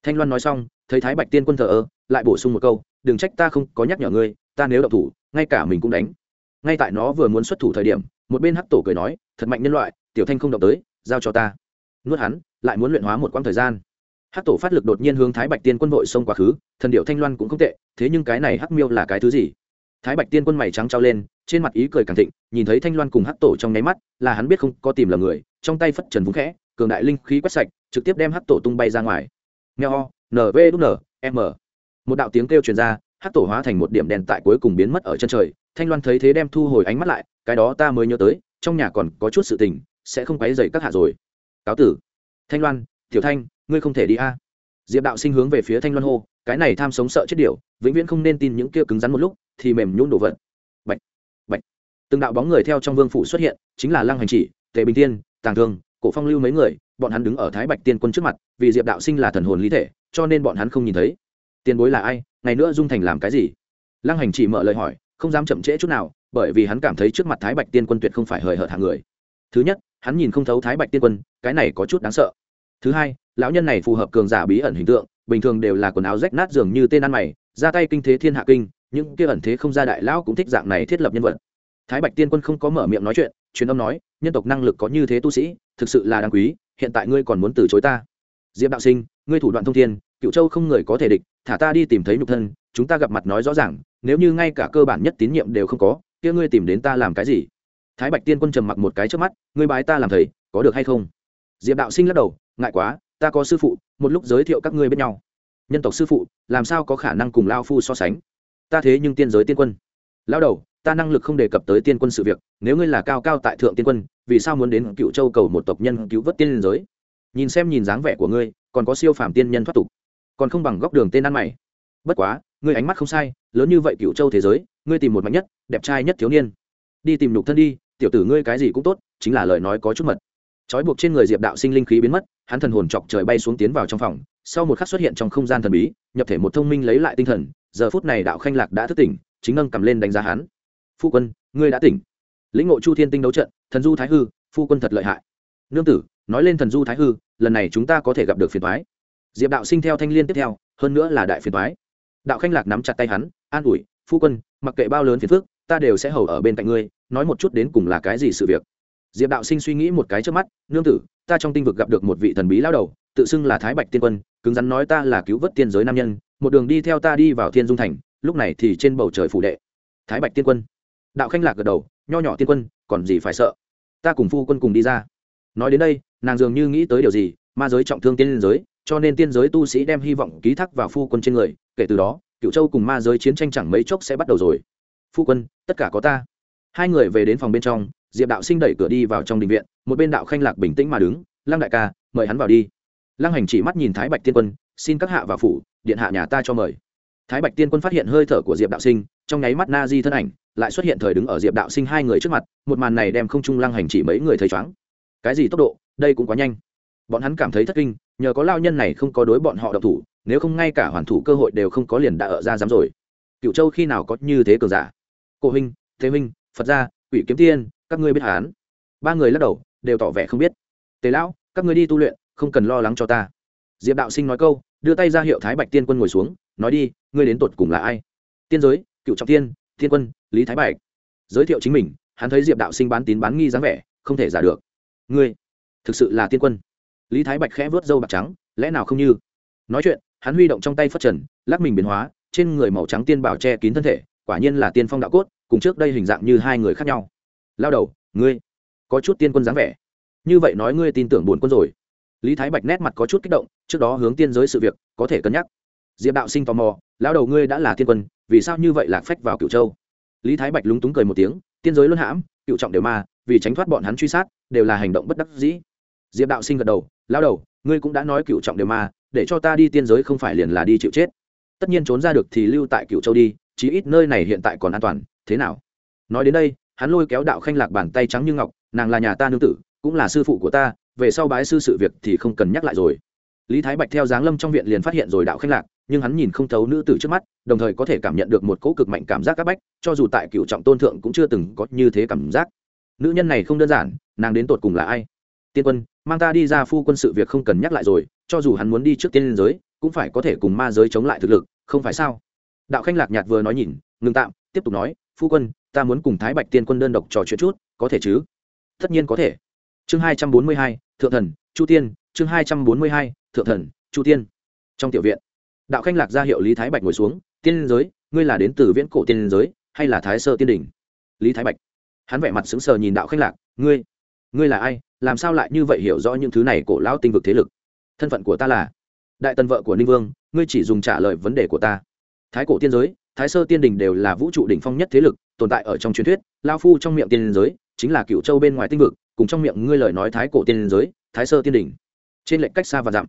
Thanh loan nói xong, thấy thái bạch tiên quân thờ ơ, lại bổ sung một câu, đừng trách ta không có nhắc nhở ngươi, ta nếu đậu thủ, ngay cả mình cũng đánh. Ngay tại nó vừa muốn xuất thủ thời điểm, một bên hắc tổ cười nói, thật mạnh nhân loại, tiểu thanh không động tới, giao cho ta. Nuốt hắn, lại muốn luyện hóa một quãng thời gian hắc tổ phát lực đột nhiên hướng thái bạch tiên quân vội xông quá khứ, thần điệu thanh loan cũng không tệ, thế nhưng cái này hắc miêu là cái thứ gì? Thái bạch tiên quân mày trắng trao lên, trên mặt ý cười càng thịnh, nhìn thấy thanh loan cùng hắc tổ trong nháy mắt, là hắn biết không có tìm lầm người, trong tay phất trần vúng khẽ, cường đại linh khí quét sạch, trực tiếp đem hắc tổ tung bay ra ngoài. Nghèo ho nv n, m. Một đạo tiếng kêu truyền ra, hắc tổ hóa thành một điểm đèn tại cuối cùng biến mất ở chân trời, thanh loan thấy thế đem thu hồi ánh mắt lại, cái đó ta mới nhớ tới, trong nhà còn có chút sự tình, sẽ không quấy dày các hạ rồi. Cáo tử. Thanh loan, tiểu thanh ngươi không thể đi a. Diệp đạo sinh hướng về phía thanh loan hô, cái này tham sống sợ chết điều vĩnh viễn không nên tin những kia cứng rắn một lúc, thì mềm nhún đổ vật. Bệnh bệnh từng đạo bóng người theo trong vương phủ xuất hiện, chính là lăng hành chỉ, tề bình tiên tàng thương, cổ phong lưu mấy người, bọn hắn đứng ở thái bạch tiên quân trước mặt, vì diệp đạo sinh là thần hồn lý thể, cho nên bọn hắn không nhìn thấy. Tiền bối là ai, ngày nữa dung thành làm cái gì? Lăng hành chỉ mở lời hỏi, không dám chậm trễ chút nào, bởi vì hắn cảm thấy trước mặt thái bạch tiên quân tuyệt không phải hời hợt hàng người. Thứ nhất, hắn nhìn không thấu thái bạch tiên quân, cái này có chút đáng sợ. Thứ hai lão nhân này phù hợp cường giả bí ẩn hình tượng, bình thường đều là quần áo rách nát dường như tên ăn mày, ra tay kinh thế thiên hạ kinh, những kia ẩn thế không ra đại lão cũng thích dạng này thiết lập nhân vật. Thái bạch tiên quân không có mở miệng nói chuyện, truyền âm nói, nhân tộc năng lực có như thế tu sĩ, thực sự là đáng quý, hiện tại ngươi còn muốn từ chối ta. Diệp đạo sinh, ngươi thủ đoạn thông thiên cựu châu không người có thể địch, thả ta đi tìm thấy nhục thân, chúng ta gặp mặt nói rõ ràng, nếu như ngay cả cơ bản nhất tín nhiệm đều không có, kia ngươi tìm đến ta làm cái gì? Thái bạch tiên quân trầm mặc một cái trước mắt, ngươi bái ta làm thầy, có được hay không? Diệp đạo sinh lắc đầu, ngại quá ta có sư phụ, một lúc giới thiệu các ngươi bên nhau. Nhân tộc sư phụ, làm sao có khả năng cùng lao phu so sánh? Ta thế nhưng tiên giới tiên quân. Lao đầu, ta năng lực không đề cập tới tiên quân sự việc, nếu ngươi là cao cao tại thượng tiên quân, vì sao muốn đến cựu châu cầu một tộc nhân cứu vớt tiên giới? Nhìn xem nhìn dáng vẻ của ngươi, còn có siêu phàm tiên nhân thoát tục, còn không bằng góc đường tên ăn mày. Bất quá, ngươi ánh mắt không sai, lớn như vậy cựu châu thế giới, ngươi tìm một mạnh nhất, đẹp trai nhất thiếu niên. Đi tìm nhục thân đi, tiểu tử ngươi cái gì cũng tốt, chính là lời nói có chút mật. Trói buộc trên người diệp đạo sinh linh khí biến mất hắn thần hồn chọc trời bay xuống tiến vào trong phòng, sau một khắc xuất hiện trong không gian thần bí, nhập thể một thông minh lấy lại tinh thần, giờ phút này đạo khanh lạc đã thức tỉnh, chính nâng cầm lên đánh giá hắn. Phu quân, ngươi đã tỉnh. Lĩnh ngộ chu thiên tinh đấu trận, thần du thái hư, phu quân thật lợi hại. Nương tử, nói lên thần du thái hư, lần này chúng ta có thể gặp được phiền thoái diệp đạo sinh theo thanh liên tiếp theo, hơn nữa là đại phiền thoái đạo khanh lạc nắm chặt tay hắn, an ủi, phu quân, mặc kệ bao lớn phiền phức, ta đều sẽ hầu ở bên cạnh ngươi, nói một chút đến cùng là cái gì sự việc. Diệp đạo sinh suy nghĩ một cái trước mắt, nương tử ta trong tinh vực gặp được một vị thần bí lao đầu, tự xưng là thái bạch tiên quân, cứng rắn nói ta là cứu vớt tiên giới nam nhân, một đường đi theo ta đi vào thiên dung thành, lúc này thì trên bầu trời phủ đệ. Thái bạch tiên quân. Đạo khanh lạc gật đầu, nho nhỏ tiên quân, còn gì phải sợ? Ta cùng phu quân cùng đi ra. Nói đến đây, nàng dường như nghĩ tới điều gì, ma giới trọng thương tiên giới, cho nên tiên giới tu sĩ đem hy vọng ký thác vào phu quân trên người, kể từ đó cựu châu cùng ma giới chiến tranh chẳng mấy chốc sẽ bắt đầu rồi. Phu quân, tất cả có ta. Hai người về đến phòng bên trong diệp đạo sinh đẩy cửa đi vào trong đình viện một bên đạo khanh lạc bình tĩnh mà đứng lăng đại ca mời hắn vào đi lăng hành chỉ mắt nhìn thái bạch tiên quân xin các hạ vào phủ điện hạ nhà ta cho mời thái bạch tiên quân phát hiện hơi thở của diệp đạo sinh trong nháy mắt na di thân ảnh lại xuất hiện thời đứng ở diệp đạo sinh hai người trước mặt một màn này đem không trung lăng hành chỉ mấy người thấy chóng cái gì tốc độ đây cũng quá nhanh bọn hắn cảm thấy thất kinh nhờ có lao nhân này không có đối bọn họ độc thủ nếu không ngay cả hoàn thủ cơ hội đều không có liền đã ở ra dám rồi cựu châu khi nào có như thế cường giả Cổ huynh thế huynh phật gia quỷ kiếm tiên các ngươi biết hán. Ba người lắc đầu, đều tỏ vẻ không biết. Tề lão, các ngươi đi tu luyện, không cần lo lắng cho ta. Diệp đạo sinh nói câu, đưa tay ra hiệu thái bạch tiên quân ngồi xuống, nói đi, ngươi đến tột cùng là ai? Tiên giới, cựu trọng tiên, thiên quân, lý thái bạch. Giới thiệu chính mình, hắn thấy diệp đạo sinh bán tín bán nghi dáng vẻ, không thể giả được. Ngươi, thực sự là tiên quân. Lý thái bạch khẽ vớt râu bạc trắng, lẽ nào không như? Nói chuyện, hắn huy động trong tay phất trần, lắc mình biến hóa, trên người màu trắng tiên bảo che kín thân thể, quả nhiên là tiên phong đạo cốt, cùng trước đây hình dạng như hai người khác nhau lao đầu, ngươi, có chút tiên quân dáng vẻ. Như vậy nói ngươi tin tưởng buồn quân rồi. Lý thái bạch nét mặt có chút kích động, trước đó hướng tiên giới sự việc, có thể cân nhắc. Diệp đạo sinh tò mò, lao đầu ngươi đã là tiên quân, vì sao như vậy lạc phách vào Cửu châu? Lý thái bạch lúng túng cười một tiếng, tiên giới luân hãm, cựu trọng đều ma, vì tránh thoát bọn hắn truy sát, đều là hành động bất đắc dĩ. Diệp đạo sinh gật đầu, lao đầu, ngươi cũng đã nói cựu trọng đều ma, để cho ta đi tiên giới không phải liền là đi chịu chết. Tất nhiên trốn ra được thì lưu tại cựu châu đi, chí ít nơi này hiện tại còn an toàn, thế nào? Nói đến đây hắn lôi kéo đạo khanh lạc bàn tay trắng như ngọc, nàng là nhà ta nương tử, cũng là sư phụ của ta, về sau bái sư sự việc thì không cần nhắc lại rồi. Lý thái bạch theo giáng lâm trong viện liền phát hiện rồi đạo khanh lạc, nhưng hắn nhìn không thấu nữ tử trước mắt, đồng thời có thể cảm nhận được một cỗ cực mạnh cảm giác c áp bách, cho dù tại cựu trọng tôn thượng cũng chưa từng có như thế cảm giác. Nữ nhân này không đơn giản, nàng đến tột cùng là ai? Tiên quân, mang ta đi ra phu quân sự việc không cần nhắc lại rồi, cho dù hắn muốn đi trước tiên liên giới, cũng phải có thể cùng ma giới chống lại thực lực, không phải sao? Đạo khanh lạc nhạt vừa nói nhìn, ngừng tạm, tiếp tục nói phu quân, ta muốn cùng thái bạch tiên quân đơn độc trò chuyện chút, có thể chứ? Tất nhiên có thể. Chương hai trăm bốn mươi hai, thượng thần, chu tiên. Chương hai trăm bốn mươi hai, thượng thần, chu tiên. Trong tiểu viện, đạo khanh lạc ra hiệu lý thái bạch ngồi xuống, tiên liên giới, ngươi là đến từ viễn cổ tiên liên giới hay là thái sơ tiên đình lý thái bạch. Hắn vẻ mặt sững sờ nhìn đạo khanh lạc, ngươi ngươi là ai? Làm sao lại như vậy hiểu rõ những thứ này cổ lão tinh vực thế lực? Thân phận của ta là đại tần vợ của ninh vương, ngươi chỉ dùng trả lời vấn đề của ta. Thái cổ tiên giới thái sơ tiên đình đều là vũ trụ đỉnh phong nhất thế lực, tồn tại ở trong truyền thuyết, lao phu trong miệng tiên giới, chính là cựu châu bên ngoài tinh vực, cùng trong miệng ngươi lời nói thái cổ tiên giới, thái sơ tiên đình. Trên lệnh cách xa và dặm.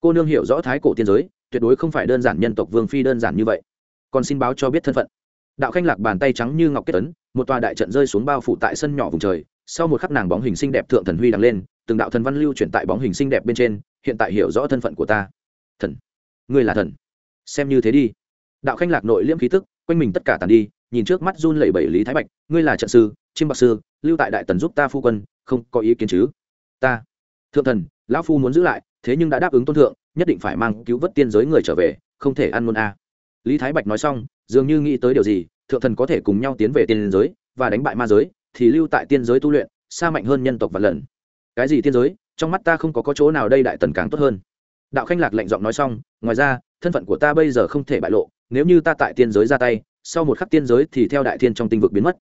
Cô nương hiểu rõ thái cổ tiên giới, tuyệt đối không phải đơn giản nhân tộc vương phi đơn giản như vậy. Còn xin báo cho biết thân phận. Đạo khanh lạc bàn tay trắng như ngọc kết ấn, một tòa đại trận rơi xuống bao phủ tại sân nhỏ vùng trời, sau một khắc nàng bóng hình xinh đẹp thượng thần huy đằng lên, từng đạo thần văn lưu chuyển tại bóng hình xinh đẹp bên trên, hiện tại hiểu rõ thân phận của ta. Thần. Ngươi là thần. Xem như thế đi đạo khanh lạc nội liễm khí tức quanh mình tất cả tàn đi nhìn trước mắt run lẩy bẩy lý thái bạch ngươi là trận sư chiêm bạc sư lưu tại đại tần giúp ta phu quân không có ý kiến chứ? Ta. Thượng thần lão phu muốn giữ lại thế nhưng đã đáp ứng tôn thượng nhất định phải mang cứu vớt tiên giới người trở về không thể ăn môn a. Lý thái bạch nói xong dường như nghĩ tới điều gì thượng thần có thể cùng nhau tiến về tiên giới và đánh bại ma giới thì lưu tại tiên giới tu luyện xa mạnh hơn nhân tộc và lần. Cái gì tiên giới? Trong mắt ta không có, có chỗ nào đây đại tần càng tốt hơn. Đạo khanh lạc lạnh giọng nói xong ngoài ra thân phận của ta bây giờ không thể bại lộ, nếu như ta tại tiên giới ra tay, sau một khắc tiên giới thì theo đại thiên trong tinh vực biến mất.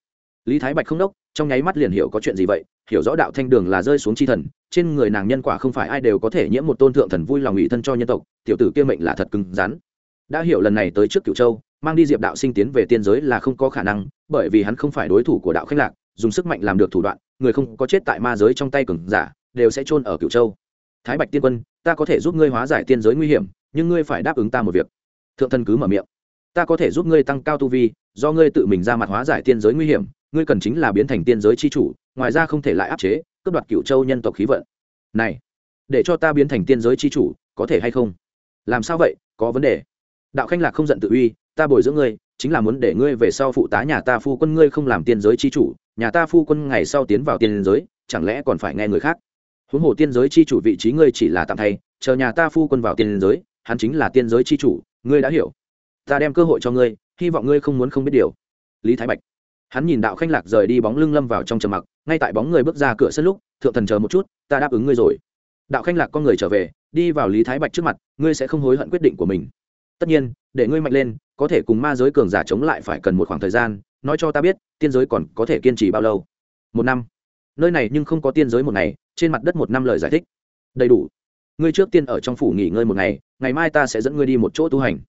Lý thái bạch không đốc, trong nháy mắt liền hiểu có chuyện gì vậy, hiểu rõ đạo thanh đường là rơi xuống chi thần, trên người nàng nhân quả không phải ai đều có thể nhiễm một tôn thượng thần vui lòng ủy thân cho nhân tộc, tiểu tử kia mệnh là thật cứng rắn. Đã hiểu lần này tới trước cựu châu, mang đi diệp đạo sinh tiến về tiên giới là không có khả năng, bởi vì hắn không phải đối thủ của đạo khách lạc, dùng sức mạnh làm được thủ đoạn, người không có chết tại ma giới trong tay cường giả, đều sẽ chôn ở cựu châu. Thái bạch tiên quân, ta có thể giúp ngươi hóa giải tiên giới nguy hiểm nhưng ngươi phải đáp ứng ta một việc. Thượng thần cứ mở miệng. Ta có thể giúp ngươi tăng cao tu vi, do ngươi tự mình ra mặt hóa giải tiên giới nguy hiểm, ngươi cần chính là biến thành tiên giới c h i chủ, ngoài ra không thể lại áp chế, cướp đoạt cựu châu nhân tộc khí vận. Này, để cho ta biến thành tiên giới c h i chủ, có thể hay không? Làm sao vậy? Có vấn đề. Đạo khanh lạc không giận tự uy, ta bồi dưỡng ngươi, chính là muốn để ngươi về sau phụ tá nhà ta phu quân ngươi không làm tiên giới chi chủ, nhà ta phu quân ngày sau tiến vào tiên giới, chẳng lẽ còn phải nghe người khác? Huống hồ tiên giới chi chủ vị trí ngươi chỉ là tạm thay, chờ nhà ta phu quân vào tiên giới hắn chính là tiên giới chi chủ, ngươi đã hiểu. Ta đem cơ hội cho ngươi, hy vọng ngươi không muốn không biết điều. Lý thái bạch. Hắn nhìn đạo khanh lạc rời đi bóng lưng lâm vào trong trầm mặc, ngay tại bóng người bước ra cửa sân lúc, thượng thần chờ một chút, ta đáp ứng ngươi rồi. Đạo khanh lạc con người trở về, đi vào lý thái bạch trước mặt, ngươi sẽ không hối hận quyết định của mình. Tất nhiên, để ngươi mạnh lên, có thể cùng ma giới cường giả chống lại phải cần một khoảng thời gian, nói cho ta biết, tiên giới còn có thể kiên trì bao lâu? Một năm. Nơi này nhưng không có tiên giới một ngày, trên mặt đất một năm lời giải thích. Đầy đủ ngươi trước tiên ở trong phủ nghỉ ngơi một ngày ngày mai ta sẽ dẫn ngươi đi một chỗ tu hành.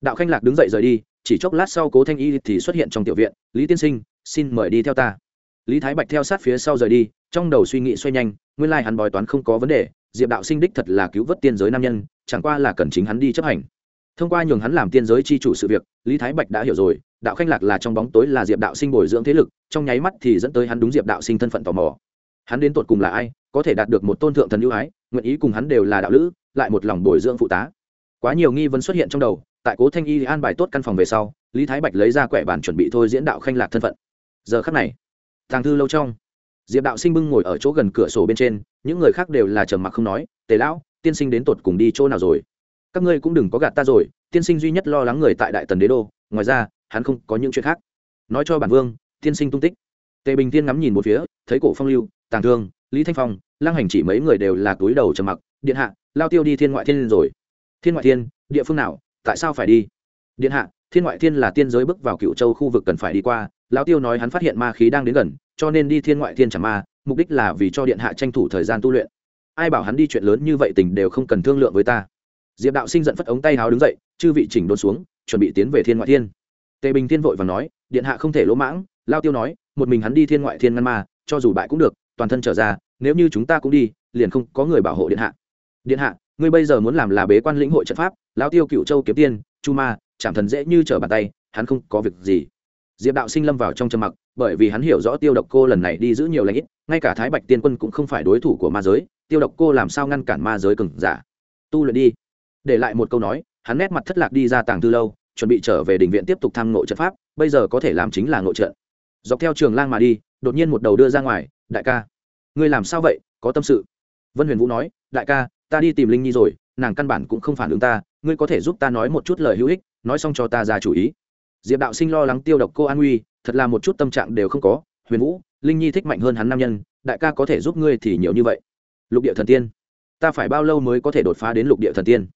Đạo khanh lạc đứng dậy rời đi, chỉ chốc lát sau cố thanh y thì xuất hiện trong tiểu viện, lý tiên sinh, xin mời đi theo ta. Lý thái bạch theo sát phía sau rời đi, trong đầu suy nghĩ xoay nhanh, nguyên lai hắn bói toán không có vấn đề, diệp đạo sinh đích thật là cứu vớt tiên giới nam nhân, chẳng qua là cần chính hắn đi chấp hành. Thông qua nhường hắn làm tiên giới c h i chủ sự việc, lý thái bạch đã hiểu rồi, đạo khanh lạc là trong bóng tối là diệp đạo sinh bồi dưỡng thế lực, trong nháy mắt thì dẫn tới hắn đúng diệp đạo sinh thân phận tò mò. Hắn đến tột cùng là ai có thể đạt được một tôn thượng thần ưu ái, nguyện ý cùng hắn đều là đạo lữ, lại một lòng bồi dưỡng phụ tá. Quá nhiều nghi vấn xuất hiện trong đầu, tại cố thanh y an bài tốt căn phòng về sau, lý thái bạch lấy ra quẻ bản chuẩn bị thôi diễn đạo khanh lạc thân phận. Giờ khắc này thằng thư lâu trong, diệp đạo sinh bưng ngồi ở chỗ gần cửa sổ bên trên, những người khác đều là trầm mặc không nói, tề lão, tiên sinh đến tột cùng đi chỗ nào rồi? Các ngươi cũng đừng có gạt ta rồi, tiên sinh duy nhất lo lắng người tại đại tần đế đô, ngoài ra, hắn không có những chuyện khác. Nói cho bản vương, tiên sinh tung tích. Tề bình tiên ngắm nhìn một phía, thấy cổ phong lưu, tàng thương lý thanh phong, lăng hành chỉ mấy người đều là túi đầu trầm mặc, điện hạ, lao tiêu đi thiên ngoại thiên rồi. Thiên ngoại thiên, địa phương nào? Tại sao phải đi? Điện hạ, thiên ngoại thiên là tiên giới bước vào cựu châu khu vực cần phải đi qua. Lao tiêu nói hắn phát hiện ma khí đang đến gần, cho nên đi thiên ngoại thiên chẳng ma, mục đích là vì cho điện hạ tranh thủ thời gian tu luyện. Ai bảo hắn đi chuyện lớn như vậy tình đều không cần thương lượng với ta. Diệp đạo sinh giận phất ống tay háo đứng dậy, chư vị chỉnh đốn xuống, chuẩn bị tiến về thiên ngoại thiên. Tề bình thiên vội và nói, điện hạ không thể lỗ mãng. Lao tiêu nói, một mình hắn đi thiên ngoại thiên ngăn ma, cho dù bại cũng được toàn thân trở ra, nếu như chúng ta cũng đi, liền không có người bảo hộ điện hạ. Điện hạ, ngươi bây giờ muốn làm là bế quan lĩnh hội trận pháp lao tiêu cựu châu kiếm tiên, chu ma, chạm thần dễ như trở bàn tay, hắn không có việc gì. Diệp đạo sinh lâm vào trong trầm mặc, bởi vì hắn hiểu rõ tiêu độc cô lần này đi giữ nhiều lãnh ít, ngay cả thái bạch tiên quân cũng không phải đối thủ của ma giới, tiêu độc cô làm sao ngăn cản ma giới cừng giả? Tu luyện đi. Để lại một câu nói, hắn nét mặt thất lạc đi ra tàng thư lâu, chuẩn bị trở về đình viện tiếp tục tham nội trận pháp, bây giờ có thể làm chính là nội trận. Dọc theo trường lang mà đi, đột nhiên một đầu đưa ra ngoài đại ca, ngươi làm sao vậy? Có tâm sự. Vân huyền vũ nói, đại ca, ta đi tìm linh nhi rồi, nàng căn bản cũng không phản ứng ta, ngươi có thể giúp ta nói một chút lời hữu ích, nói xong cho ta ra chủ ý. Diệp đạo sinh lo lắng tiêu độc cô an nguy thật là một chút tâm trạng đều không có. Huyền vũ, linh nhi thích mạnh hơn hắn nam nhân, đại ca có thể giúp ngươi thì nhiều như vậy. Lục địa thần tiên, ta phải bao lâu mới có thể đột phá đến lục địa thần tiên?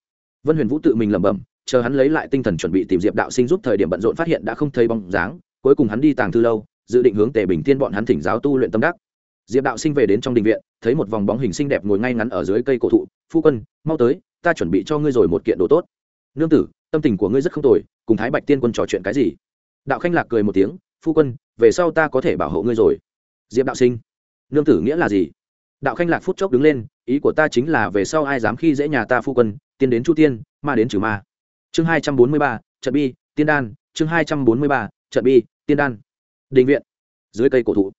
Vân huyền vũ tự mình lẩm bẩm, chờ hắn lấy lại tinh thần chuẩn bị tìm diệp đạo sinh giúp thời điểm bận rộn phát hiện đã không thấy bóng dáng, cuối cùng hắn đi tàng thư lâu, dự định hướng tề bình tiên bọn hắn thỉnh giáo tu luyện tâm đắc diệp đạo sinh về đến trong đình viện, thấy một vòng bóng hình xinh đẹp ngồi ngay ngắn ở dưới cây cổ thụ. Phu quân, mau tới, ta chuẩn bị cho ngươi rồi một kiện đồ tốt. Nương tử, tâm tình của ngươi rất không tồi, cùng thái bạch tiên quân trò chuyện cái gì? Đạo khanh lạc cười một tiếng, phu quân, về sau ta có thể bảo hộ ngươi rồi. Diệp đạo sinh, nương tử nghĩa là gì? Đạo khanh lạc phút chốc đứng lên, ý của ta chính là về sau ai dám khi dễ nhà ta phu quân tiên đến chu tiên, ma đến trừ ma. Chương hai trăm bốn mươi ba, trận bi, tiên đan. Chương hai trăm bốn mươi ba, trận bi, tiên đan. Đình viện, dưới cây cổ thụ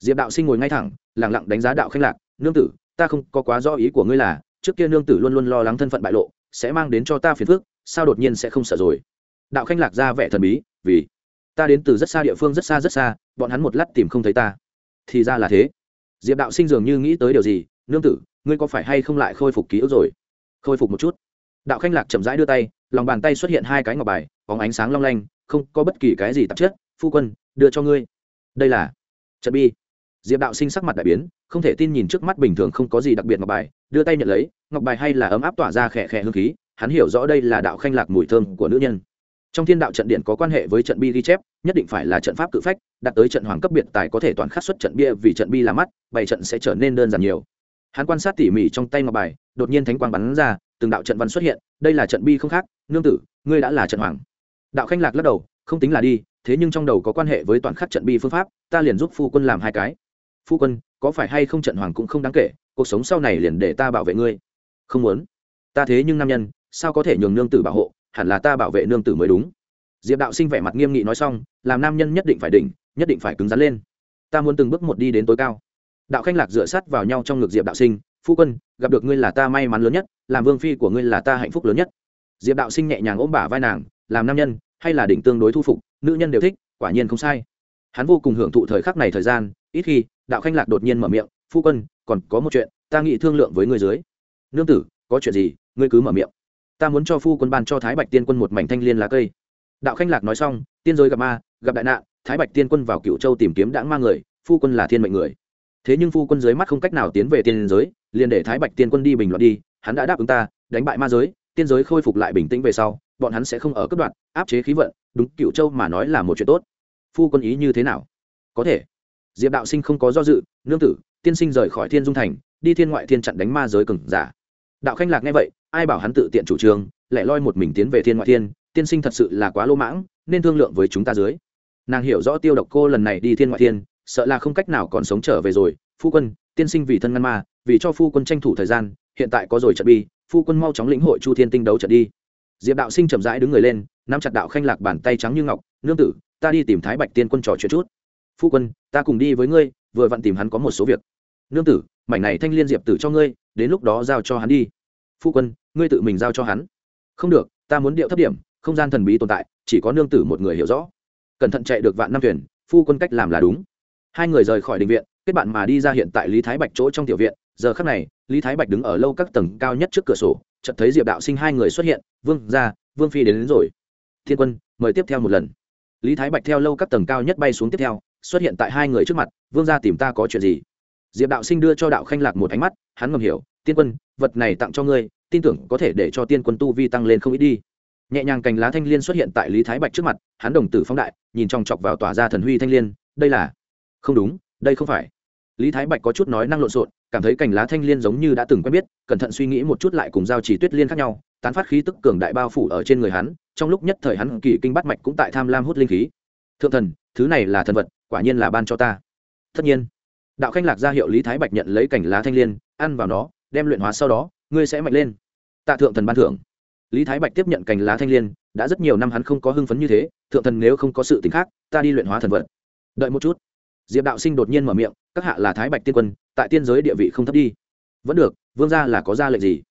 diệp đạo sinh ngồi ngay thẳng, lẳng lặng đánh giá đạo khanh lạc, nương tử, ta không có quá rõ ý của ngươi là, trước kia nương tử luôn luôn lo lắng thân phận bại lộ, sẽ mang đến cho ta phiền phức, sao đột nhiên sẽ không sợ rồi? Đạo khanh lạc ra vẻ thần bí, vì ta đến từ rất xa địa phương, rất xa rất xa, bọn hắn một lát tìm không thấy ta. Thì ra là thế. Diệp đạo sinh dường như nghĩ tới điều gì, nương tử, ngươi có phải hay không lại khôi phục ký ức rồi? Khôi phục một chút. Đạo khanh lạc chậm rãi đưa tay, lòng bàn tay xuất hiện hai cái ngọc bài có ánh sáng long lanh, không có bất kỳ cái gì tạp chất, phu quân, đưa cho ngươi. Đây là trận bi diệp đạo sinh sắc mặt đại biến, không thể tin nhìn trước mắt bình thường không có gì đặc biệt ngọc bài, đưa tay nhận lấy, ngọc bài hay là ấm áp tỏa ra khẽ khẽ hương khí, hắn hiểu rõ đây là đạo khanh lạc mùi thơm của nữ nhân. Trong thiên đạo trận điện có quan hệ với trận bi ghi chép, nhất định phải là trận pháp cự phách, đạt tới trận hoàng cấp biệt tài có thể toàn khắc xuất trận bia vì trận bi là mắt, bảy trận sẽ trở nên đơn giản nhiều. Hắn quan sát tỉ mỉ trong tay ngọc bài, đột nhiên thánh quang bắn ra, từng đạo trận văn xuất hiện, đây là trận bi không khác, nương tử, ngươi đã là trận hoàng. Đạo khanh lạc lắc đầu, không tính là đi, thế nhưng trong đầu có quan hệ với toàn khắc trận bi phương pháp, ta liền giúp phu quân làm hai cái phu quân, có phải hay không trận hoàng cũng không đáng kể, cuộc sống sau này liền để ta bảo vệ ngươi. Không muốn. Ta thế nhưng nam nhân, sao có thể nhường nương tử bảo hộ, hẳn là ta bảo vệ nương tử mới đúng. Diệp đạo sinh vẻ mặt nghiêm nghị nói xong, làm nam nhân nhất định phải đỉnh, nhất định phải cứng rắn lên. Ta muốn từng bước một đi đến tối cao. Đạo khanh lạc dựa sát vào nhau trong ngực diệp đạo sinh, phu quân, gặp được ngươi là ta may mắn lớn nhất, làm vương phi của ngươi là ta hạnh phúc lớn nhất. Diệp đạo sinh nhẹ nhàng ôm bả vai nàng, làm nam nhân, hay là đỉnh tương đối thu phục, nữ nhân đều thích, quả nhiên không sai hắn vô cùng hưởng thụ thời khắc này thời gian, ít khi, đạo khanh lạc đột nhiên mở miệng, phu quân, còn có một chuyện, ta nghĩ thương lượng với người dưới. Nương tử, có chuyện gì, ngươi cứ mở miệng. Ta muốn cho phu quân ban cho thái bạch tiên quân một mảnh thanh liên lá cây. Đạo khanh lạc nói xong, tiên giới gặp ma, gặp đại nạn, thái bạch tiên quân vào cựu châu tìm kiếm đã ma người, phu quân là thiên mệnh người. Thế nhưng phu quân dưới mắt không cách nào tiến về tiên giới, liền để thái bạch tiên quân đi bình luận đi, hắn đã đáp ứng ta, đánh bại ma giới, tiên giới khôi phục lại bình tĩnh về sau, bọn hắn sẽ không ở cấp đoạn, áp chế khí vận, đúng cựu châu mà nói là một chuyện tốt phu quân ý như thế nào? Có thể. Diệp đạo sinh không có do dự, nương tử, tiên sinh rời khỏi thiên dung thành, đi thiên ngoại thiên chặn đánh ma giới cừng giả. Đạo khanh lạc nghe vậy, ai bảo hắn tự tiện chủ trương, lại loi một mình tiến về thiên ngoại thiên, tiên sinh thật sự là quá lỗ mãng, nên thương lượng với chúng ta dưới. Nàng hiểu rõ tiêu độc cô lần này đi thiên ngoại thiên, sợ là không cách nào còn sống trở về rồi. Phu quân, tiên sinh vì thân ngăn ma, vì cho phu quân tranh thủ thời gian, hiện tại có rồi trận bi, phu quân mau chóng lĩnh hội chu thiên tinh đấu trận đi. Diệp đạo sinh chậm rãi đứng người lên, nắm chặt đạo khanh lạc bàn tay trắng như ngọc, nương tử ta đi tìm thái bạch tiên quân trò chuyện chút. Phu quân ta cùng đi với ngươi vừa vặn tìm hắn có một số việc. Nương tử mảnh này thanh liên diệp tử cho ngươi đến lúc đó giao cho hắn đi. Phu quân ngươi tự mình giao cho hắn. Không được ta muốn điệu thấp điểm không gian thần bí tồn tại chỉ có nương tử một người hiểu rõ. Cẩn thận chạy được vạn năm thuyền phu quân cách làm là đúng. Hai người rời khỏi định viện kết bạn mà đi ra hiện tại lý thái bạch chỗ trong tiểu viện. Giờ khắc này lý thái bạch đứng ở lâu các tầng cao nhất trước cửa sổ chợt thấy diệp đạo sinh hai người xuất hiện. Vương ra vương phi đến, đến rồi. Thiên quân mời tiếp theo một lần lý thái bạch theo lâu các tầng cao nhất bay xuống tiếp theo, xuất hiện tại hai người trước mặt, vương gia tìm ta có chuyện gì? Diệp đạo sinh đưa cho đạo khanh lạc một ánh mắt, hắn ngầm hiểu, tiên quân, vật này tặng cho ngươi, tin tưởng có thể để cho tiên quân tu vi tăng lên không ít đi. Nhẹ nhàng cành lá thanh liên xuất hiện tại lý thái bạch trước mặt, hắn đồng tử phóng đại, nhìn trong chọc vào tỏa ra thần huy thanh liên, đây là? Không đúng, đây không phải lý thái bạch có chút nói năng lộn xộn, cảm thấy cành lá thanh liên giống như đã từng quen biết, cẩn thận suy nghĩ một chút lại cùng giao chỉ tuyết liên khác nhau, tán phát khí tức cường đại bao phủ ở trên người hắn, trong lúc nhất thời hắn kỳ kinh bắt mạch cũng tại tham lam hút linh khí. Thượng thần, thứ này là thần vật, quả nhiên là ban cho ta. Tất nhiên. Đạo khanh lạc ra hiệu lý thái bạch nhận lấy cành lá thanh liên, ăn vào nó, đem luyện hóa sau đó, ngươi sẽ mạnh lên. Tạ thượng thần ban thưởng. Lý thái bạch tiếp nhận cành lá thanh liên, đã rất nhiều năm hắn không có hưng phấn như thế, thượng thần nếu không có sự t khác, ta đi luyện hóa thần vật. Đợi một chút diệp đạo sinh đột nhiên mở miệng các hạ là thái bạch tiên quân tại tiên giới địa vị không thấp đi vẫn được vương gia là có ra lệnh gì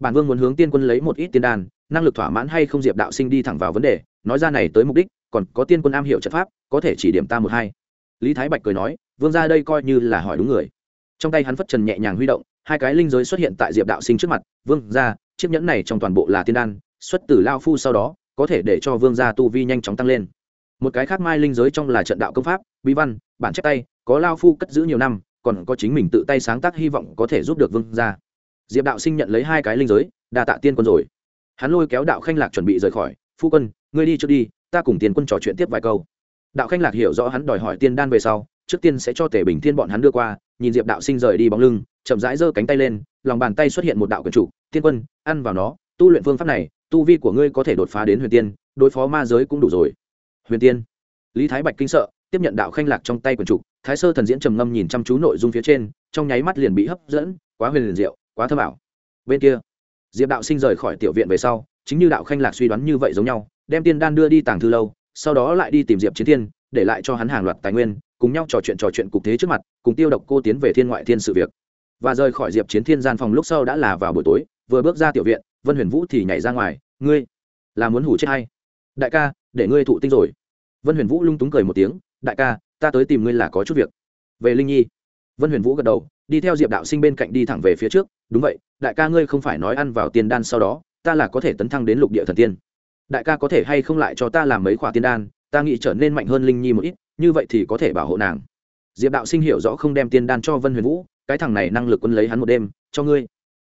bản vương muốn hướng tiên quân lấy một ít tiên đan năng lực thỏa mãn hay không diệp đạo sinh đi thẳng vào vấn đề nói ra này tới mục đích còn có tiên quân am hiểu trận pháp có thể chỉ điểm ta một hai lý thái bạch cười nói vương gia đây coi như là hỏi đúng người trong tay hắn phất trần nhẹ nhàng huy động hai cái linh giới xuất hiện tại diệp đạo sinh trước mặt vương gia chiếc nhẫn này trong toàn bộ là tiên đan xuất từ lao phu sau đó có thể để cho vương gia tu vi nhanh chóng tăng lên một cái khác mai linh giới trong là trận đạo công pháp, bí văn, bản chép tay, có lao phu cất giữ nhiều năm, còn có chính mình tự tay sáng tác hy vọng có thể giúp được vương gia. Diệp đạo sinh nhận lấy hai cái linh giới, đa tạ tiên quân rồi. Hắn lôi kéo đạo khanh lạc chuẩn bị rời khỏi, phu quân, ngươi đi trước đi, ta cùng tiền quân trò chuyện tiếp vài câu. Đạo khanh lạc hiểu rõ hắn đòi hỏi tiên đan về sau, trước tiên sẽ cho tể bình thiên bọn hắn đưa qua, nhìn diệp đạo sinh rời đi bóng lưng, chậm rãi giơ cánh tay lên, lòng bàn tay xuất hiện một đạo quyền chủ tiên quân, ăn vào nó, tu luyện phương pháp này, tu vi của ngươi có thể đột phá đến huyền tiên, đối phó ma giới cũng đủ rồi huyền tiên. Lý thái bạch kinh sợ, tiếp nhận đạo khanh lạc trong tay quần trục, thái sơ thần diễn trầm ngâm nhìn chăm chú nội dung phía trên, trong nháy mắt liền bị hấp dẫn, quá huyền liền diệu, quá thơ bảo bên kia, diệp đạo sinh rời khỏi tiểu viện về sau, chính như đạo khanh lạc suy đoán như vậy giống nhau, đem tiên đan đưa đi tàng thư lâu, sau đó lại đi tìm diệp chiến thiên, để lại cho hắn hàng loạt tài nguyên, cùng nhau trò chuyện trò chuyện cục thế trước mặt, cùng tiêu độc cô tiến về thiên ngoại thiên sự việc. Và rời khỏi diệp chiến thiên gian phòng lúc sau đã là vào buổi tối, vừa bước ra tiểu viện, vân huyền vũ thì nhảy ra ngoài, ngươi, là muốn hủ chết hay? Đại ca để ngươi thụ tinh rồi. Vân huyền vũ lung túng cười một tiếng, đại ca, ta tới tìm ngươi là có chút việc. Về linh nhi. Vân huyền vũ gật đầu, đi theo diệp đạo sinh bên cạnh đi thẳng về phía trước. Đúng vậy, đại ca ngươi không phải nói ăn vào tiên đan sau đó, ta là có thể tấn thăng đến lục địa thần tiên. Đại ca có thể hay không lại cho ta làm mấy khoả tiên đan, ta nghĩ trở nên mạnh hơn linh nhi một ít, như vậy thì có thể bảo hộ nàng. Diệp đạo sinh hiểu rõ không đem tiên đan cho vân huyền vũ, cái thằng này năng lực quân lấy hắn một đêm, cho ngươi.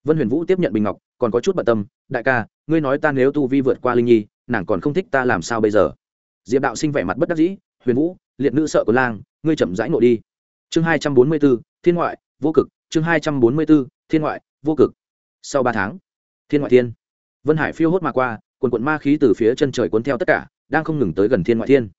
Vân huyền vũ tiếp nhận bình ngọc, còn có chút bận tâm, đại ca, ngươi nói ta nếu tu vi vượt qua linh nhi nàng còn không thích ta làm sao bây giờ? Diệp đạo sinh vẻ mặt bất đắc dĩ, huyền vũ, liệt nữ sợ của lang, ngươi chậm rãi ngộ đi. Chương hai trăm bốn mươi b ố thiên ngoại, vô cực. Chương hai trăm bốn mươi b ố thiên ngoại, vô cực. Sau ba tháng, thiên ngoại thiên. Vân hải phiêu hốt mà qua, quần quận ma khí từ phía chân trời cuốn theo tất cả, đang không ngừng tới gần thiên ngoại thiên.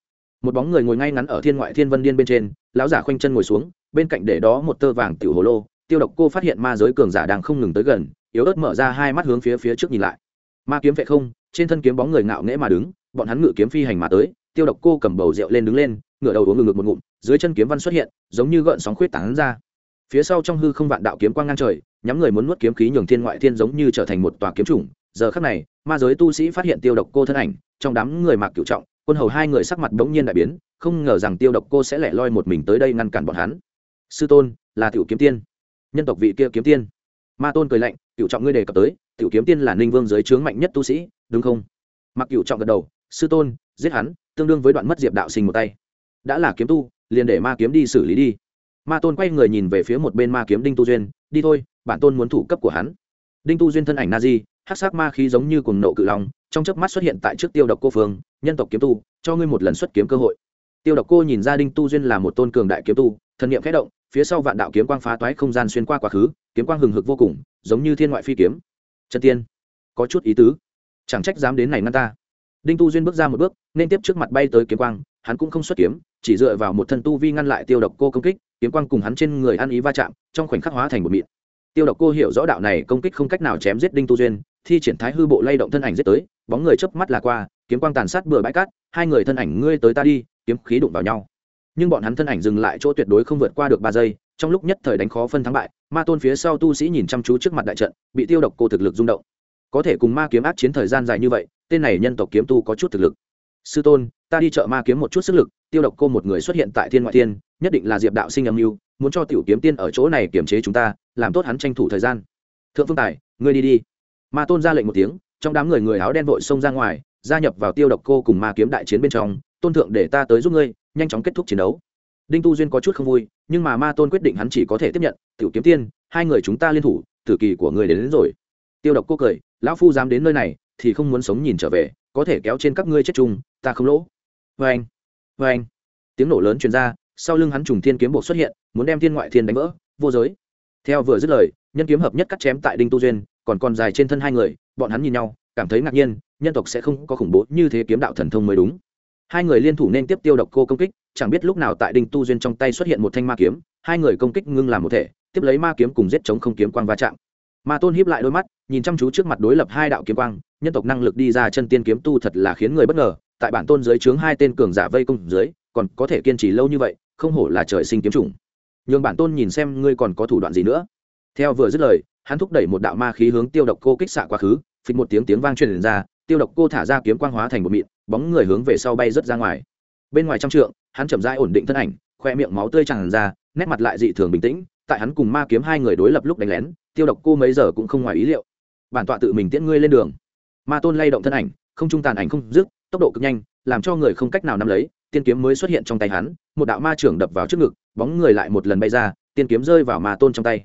Một bóng người ngồi ngay ngắn ở thiên ngoại thiên vân điên bên trên, lão giả khoanh chân ngồi xuống, bên cạnh để đó một tơ vàng tiểu hồ lô, tiêu độc cô phát hiện ma giới cường giả đang không ngừng tới gần, yếu ớt mở ra hai mắt hướng phía phía trước nhìn lại. Ma kiếm vệ không trên thân kiếm bóng người ngạo nghễ mà đứng, bọn hắn ngự kiếm phi hành mà tới, tiêu độc cô cầm bầu rượu lên đứng lên, ngửa đầu uống ngực ngực một ngụm, dưới chân kiếm văn xuất hiện, giống như gợn sóng khuyết tảng ra. Phía sau trong hư không vạn đạo kiếm quang ngang trời, nhắm người muốn nuốt kiếm khí nhường thiên ngoại thiên giống như trở thành một tòa kiếm chủng. Giờ khắc này, ma giới tu sĩ phát hiện tiêu độc cô thân ảnh, trong đám người mạc cửu trọng, quân hầu hai người sắc mặt bỗng nhiên đại biến, không ngờ rằng tiêu độc cô sẽ lẻ loi một mình tới đây ngăn cản bọn hắn. Sư tôn, là tiểu kiếm tiên. Nhân tộc vị kia kiếm tiên. Ma tôn cười lạnh cựu trọng ngươi đề cập tới, tiểu kiếm tiên là ninh vương giới trướng mạnh nhất tu sĩ đúng không? Mặc cựu trọng gật đầu, sư tôn, giết hắn, tương đương với đoạn mất diệp đạo sinh một tay. Đã là kiếm tu, liền để ma kiếm đi xử lý đi. Ma tôn quay người nhìn về phía một bên ma kiếm đinh tu duyên, đi thôi, bản tôn muốn thủ cấp của hắn. Đinh tu duyên thân ảnh na di hát sắc ma khí giống như cùng nộ cự lòng trong chớp mắt xuất hiện tại trước tiêu độc cô phương, nhân tộc kiếm tu, cho ngươi một lần xuất kiếm cơ hội. Tiêu độc cô nhìn ra đinh tu duyên là một tôn cường đại kiếm tu, thần niệm khẽ động, phía sau vạn đạo kiếm quang phá toái không gian xuyên qua quá khứ, kiếm quang hừng hực vô cùng, giống như thiên ngoại phi kiếm. Trần tiên, có chút ý tứ chẳng trách dám đến này ngăn ta. Đinh tu duyên bước ra một bước, nên tiếp trước mặt bay tới kiếm quang, hắn cũng không xuất kiếm, chỉ dựa vào một thân tu vi ngăn lại tiêu độc cô công kích, kiếm quang cùng hắn trên người ăn ý va chạm, trong khoảnh khắc hóa thành một mịn. Tiêu độc cô hiểu rõ đạo này công kích không cách nào chém giết đinh tu duyên, thi triển thái hư bộ lay động thân ảnh giết tới, bóng người chớp mắt là qua, kiếm quang tàn sát bừa bãi cát, hai người thân ảnh ngươi tới ta đi, kiếm khí đụng vào nhau. Nhưng bọn hắn thân ảnh dừng lại chỗ tuyệt đối không vượt qua được ba giây, trong lúc nhất thời đánh khó phân thắng bại, ma tôn phía sau tu sĩ nhìn chăm chú trước mặt đại trận, bị tiêu độc cô thực lực rung động có thể cùng ma kiếm ác chiến thời gian dài như vậy tên này nhân tộc kiếm tu có chút thực lực. Sư tôn ta đi chợ ma kiếm một chút sức lực tiêu độc cô một người xuất hiện tại thiên ngoại thiên nhất định là diệp đạo sinh âm mưu muốn cho tiểu kiếm tiên ở chỗ này kiềm chế chúng ta làm tốt hắn tranh thủ thời gian. Thượng phương tài ngươi đi đi. Ma tôn ra lệnh một tiếng trong đám người người áo đen vội xông ra ngoài gia nhập vào tiêu độc cô cùng ma kiếm đại chiến bên trong tôn thượng để ta tới giúp ngươi nhanh chóng kết thúc chiến đấu. Đinh tu duyên có chút không vui nhưng mà ma tôn quyết định hắn chỉ có thể tiếp nhận tiểu kiếm tiên hai người chúng ta liên thủ tử kỳ của người đến, đến rồi. Tiêu độc cô cười lão phu dám đến nơi này thì không muốn sống nhìn trở về, có thể kéo trên các ngươi chết chung, ta không lỗ. Vê anh vê anh. Tiếng nổ lớn truyền ra, sau lưng hắn trùng thiên kiếm bộ xuất hiện, muốn đem thiên ngoại thiên đánh vỡ, vô giới. Theo vừa dứt lời, nhân kiếm hợp nhất cắt chém tại đinh tu duyên, còn còn dài trên thân hai người, bọn hắn nhìn nhau, cảm thấy ngạc nhiên, nhân tộc sẽ không có khủng bố như thế kiếm đạo thần thông mới đúng. Hai người liên thủ nên tiếp tiêu độc cô công kích, chẳng biết lúc nào tại đinh tu duyên trong tay xuất hiện một thanh ma kiếm, hai người công kích ngưng làm một thể, tiếp lấy ma kiếm cùng giết chống không kiếm quang va chạm ma tôn hiếp lại đôi mắt, nhìn chăm chú trước mặt đối lập hai đạo kiếm quang, nhân tộc năng lực đi ra chân tiên kiếm tu thật là khiến người bất ngờ, tại bản tôn dưới trướng hai tên cường giả vây công dưới, còn có thể kiên trì lâu như vậy, không hổ là trời sinh kiếm chủng. Nhường bản tôn nhìn xem ngươi còn có thủ đoạn gì nữa? Theo vừa dứt lời, hắn thúc đẩy một đạo ma khí hướng tiêu độc cô kích xạ quá khứ, phịch một tiếng tiếng vang truyền ra, tiêu độc cô thả ra kiếm quang hóa thành một mịn, bóng người hướng về sau bay rớt ra ngoài. Bên ngoài trong trượng, hắn chậm rãi ổn định thân ảnh, khoe miệng máu tươi tràn ra, nét mặt lại dị thường bình tĩnh tại hắn cùng ma kiếm hai người đối lập lúc đánh lén, tiêu độc cô mấy giờ cũng không ngoài ý liệu. Bản tọa tự mình tiễn ngươi lên đường. Ma tôn lay động thân ảnh, không trung tàn ảnh không dứt, tốc độ cực nhanh, làm cho người không cách nào nắm lấy, tiên kiếm mới xuất hiện trong tay hắn, một đạo ma trưởng đập vào trước ngực, bóng người lại một lần bay ra, tiên kiếm rơi vào ma tôn trong tay.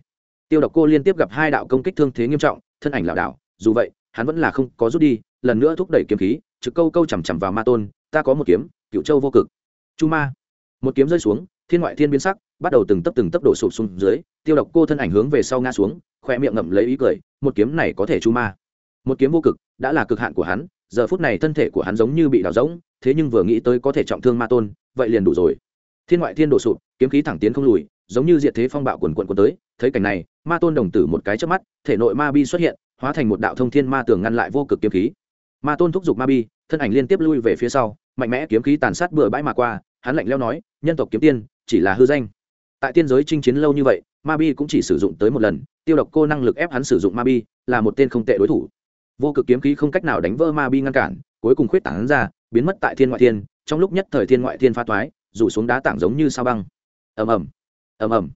Tiêu độc cô liên tiếp gặp hai đạo công kích thương thế nghiêm trọng, thân ảnh lảo đảo, dù vậy, hắn vẫn là không có rút đi, lần nữa thúc đẩy kiếm khí, trực câu câu chằm chằm vào ma tôn, ta có một kiếm cựu châu vô cực. Chu ma. Một kiếm rơi xuống, thiên ngoại thiên biến sắc bắt đầu từng tấp từng tấp đổ sụp xuống dưới, tiêu độc cô thân ảnh hướng về sau ngã xuống khoe miệng ngậm lấy ý cười, một kiếm này có thể chu ma. Một kiếm vô cực, đã là cực hạn của hắn, giờ phút này thân thể của hắn giống như bị đào rỗng, thế nhưng vừa nghĩ tới có thể trọng thương ma tôn, vậy liền đủ rồi. Thiên ngoại thiên đổ sụp, kiếm khí thẳng tiến không lùi, giống như diệt thế phong bạo quần quận quần tới, thấy cảnh này, ma tôn đồng tử một cái trước mắt, thể nội ma bi xuất hiện, hóa thành một đạo thông thiên ma tường ngăn lại vô cực kiếm khí. Ma tôn thúc giục ma bi, thân ảnh liên tiếp lui về phía sau, mạnh mẽ kiếm khí tàn sát bừa bãi mà qua, hắn lạnh leo nói, nhân tộc kiếm tiên, chỉ là hư danh tại tiên giới chinh chiến lâu như vậy, ma bi cũng chỉ sử dụng tới một lần, tiêu độc cô năng lực ép hắn sử dụng ma bi là một tên không tệ đối thủ. Vô cực kiếm khí không cách nào đánh vỡ ma bi ngăn cản, cuối cùng khuyết tảng ra, biến mất tại thiên ngoại thiên, trong lúc nhất thời thiên ngoại thiên pha toái, rủ xuống đá tảng giống như sao băng. Ầm ầm ầm ầm.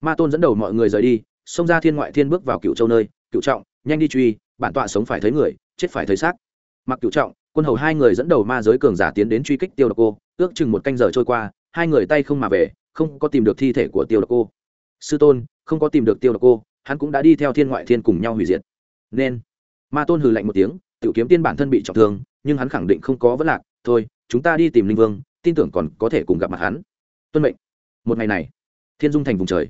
Ma tôn dẫn đầu mọi người rời đi, xông ra thiên ngoại thiên bước vào cựu châu nơi cựu trọng, nhanh đi truy, bản tọa sống phải thấy người, chết phải thấy xác. Mặc cựu trọng, quân hầu hai người dẫn đầu ma giới cường giả tiến đến truy kích tiêu độc cô, ước chừng một canh giờ trôi qua, hai người tay không mà về không có tìm được thi thể của tiêu độc cô. Sư tôn, không có tìm được tiêu độc cô, hắn cũng đã đi theo thiên ngoại thiên cùng nhau hủy diệt. Nên, ma tôn hừ lạnh một tiếng, tiểu kiếm tiên bản thân bị trọng thương, nhưng hắn khẳng định không có vấn lạc. Thôi, chúng ta đi tìm linh vương, tin tưởng còn có thể cùng gặp mặt hắn. Tuân mệnh. Một ngày này, thiên dung thành vùng trời.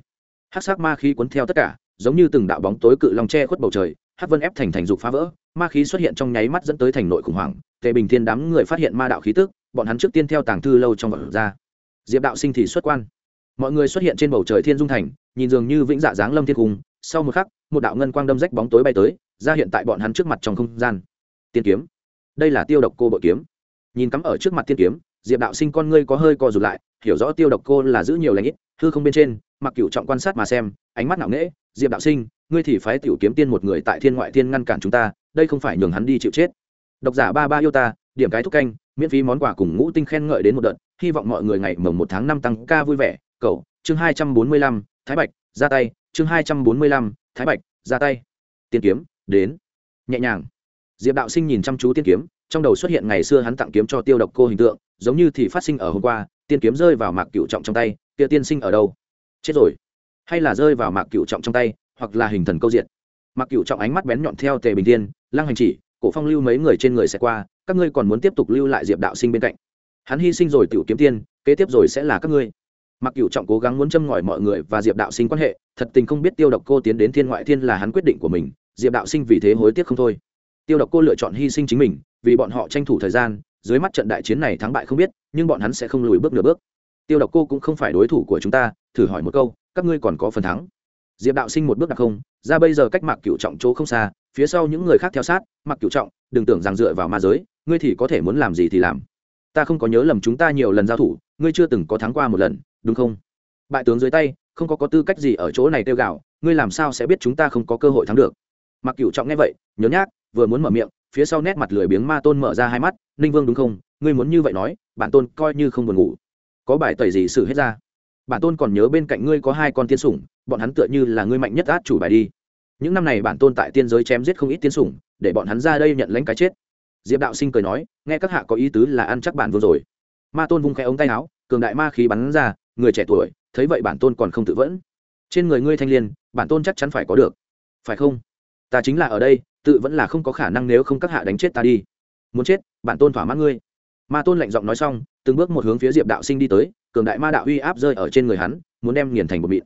Hát sắc ma khí cuốn theo tất cả, giống như từng đạo bóng tối cự lòng tre khuất bầu trời hát vân ép thành thành dục phá vỡ, ma khí xuất hiện trong nháy mắt dẫn tới thành nội khủng hoảng, tề bình thiên đám người phát hiện ma đạo khí tức, bọn hắn trước tiên theo tàng thư lâu trong vật ra diệp đạo sinh thì xuất quan. Mọi người xuất hiện trên bầu trời thiên dung thành, nhìn dường như vĩnh dạ dáng lâm thiên cung. Sau một khắc, một đạo ngân quang đâm rách bóng tối bay tới, ra hiện tại bọn hắn trước mặt trong không gian. Tiên kiếm. Đây là tiêu độc cô bội kiếm. Nhìn cắm ở trước mặt tiên kiếm, diệp đạo sinh con ngươi có hơi co rụt lại, hiểu rõ tiêu độc cô là giữ nhiều lãnh ít, hư không bên trên, mặc cựu trọng quan sát mà xem, ánh mắt nặng nễ diệp đạo sinh, ngươi thì phái tiểu kiếm tiên một người tại thiên ngoại thiên ngăn cản chúng ta, đây không phải nhường hắn đi chịu chết. Độc giả ba ba yêu ta, điểm cái thúc canh miễn phí món quà cùng ngũ tinh khen ngợi đến một đợt, hy vọng mọi người ngày mồng một tháng năm tăng ca vui vẻ. Cậu chương hai trăm bốn mươi lăm, thái bạch, ra tay. Chương hai trăm bốn mươi lăm, thái bạch, ra tay. Tiên kiếm, đến. Nhẹ nhàng. Diệp đạo sinh nhìn chăm chú tiên kiếm, trong đầu xuất hiện ngày xưa hắn tặng kiếm cho tiêu độc cô hình tượng, giống như thì phát sinh ở hôm qua, tiên kiếm rơi vào mạc cựu trọng trong tay, kia tiên sinh ở đâu? Chết rồi. Hay là rơi vào mạc cựu trọng trong tay, hoặc là hình thần câu diện mạc cựu trọng ánh mắt bén nhọn theo tề bình thiên, lăng hành chỉ cổ phong lưu mấy người trên người sẽ qua, các ngươi còn muốn tiếp tục lưu lại diệp đạo sinh bên cạnh. Hắn hy sinh rồi tiểu kiếm tiên, kế tiếp rồi sẽ là các ngươi. Mặc Cửu trọng cố gắng muốn châm ngòi mọi người và diệp đạo sinh quan hệ, thật tình không biết tiêu độc cô tiến đến thiên ngoại thiên là hắn quyết định của mình, diệp đạo sinh vì thế hối tiếc không thôi. Tiêu độc cô lựa chọn hy sinh chính mình, vì bọn họ tranh thủ thời gian, dưới mắt trận đại chiến này thắng bại không biết, nhưng bọn hắn sẽ không lùi bước nửa bước. Tiêu độc cô cũng không phải đối thủ của chúng ta, thử hỏi một câu, các ngươi còn có phần thắng diệp đạo sinh một bước đặc không, ra bây giờ cách mạc cựu trọng chỗ không xa, phía sau những người khác theo sát, mạc cựu trọng, đừng tưởng rằng dựa vào ma giới, ngươi thì có thể muốn làm gì thì làm. Ta không có nhớ lầm chúng ta nhiều lần giao thủ, ngươi chưa từng có thắng qua một lần, đúng không? Bại tướng dưới tay, không có có tư cách gì ở chỗ này tiêu gạo, ngươi làm sao sẽ biết chúng ta không có cơ hội thắng được? Mặc cựu trọng nghe vậy, nhớ nhác, vừa muốn mở miệng, phía sau nét mặt lười biếng ma tôn mở ra hai mắt, ninh vương đúng không? Ngươi muốn như vậy nói, bản tôn coi như không buồn ngủ. Có bài tẩy gì xử hết ra? Bản tôn còn nhớ bên cạnh ngươi có hai con tiên sủng, bọn hắn tựa như là ngươi mạnh nhất át chủ bài đi. Những năm này bản tôn tại tiên giới chém giết không ít tiên sủng, để bọn hắn ra đây nhận lãnh cái chết. Diệp đạo sinh cười nói, nghe các hạ có ý tứ là ăn chắc bản vương rồi. Ma tôn vung khẽ ống tay áo, cường đại ma khí bắn ra, người trẻ tuổi, thấy vậy bản tôn còn không tự vẫn. Trên người ngươi thanh liên, bản tôn chắc chắn phải có được. Phải không? Ta chính là ở đây, tự vẫn là không có khả năng nếu không các hạ đánh chết ta đi. Muốn chết, bản tôn thỏa mãn ngươi. Ma tôn lạnh giọng nói xong, từng bước một hướng phía diệp đạo sinh đi tới cường đại ma đạo uy áp rơi ở trên người hắn, muốn đem nghiền thành một mịn.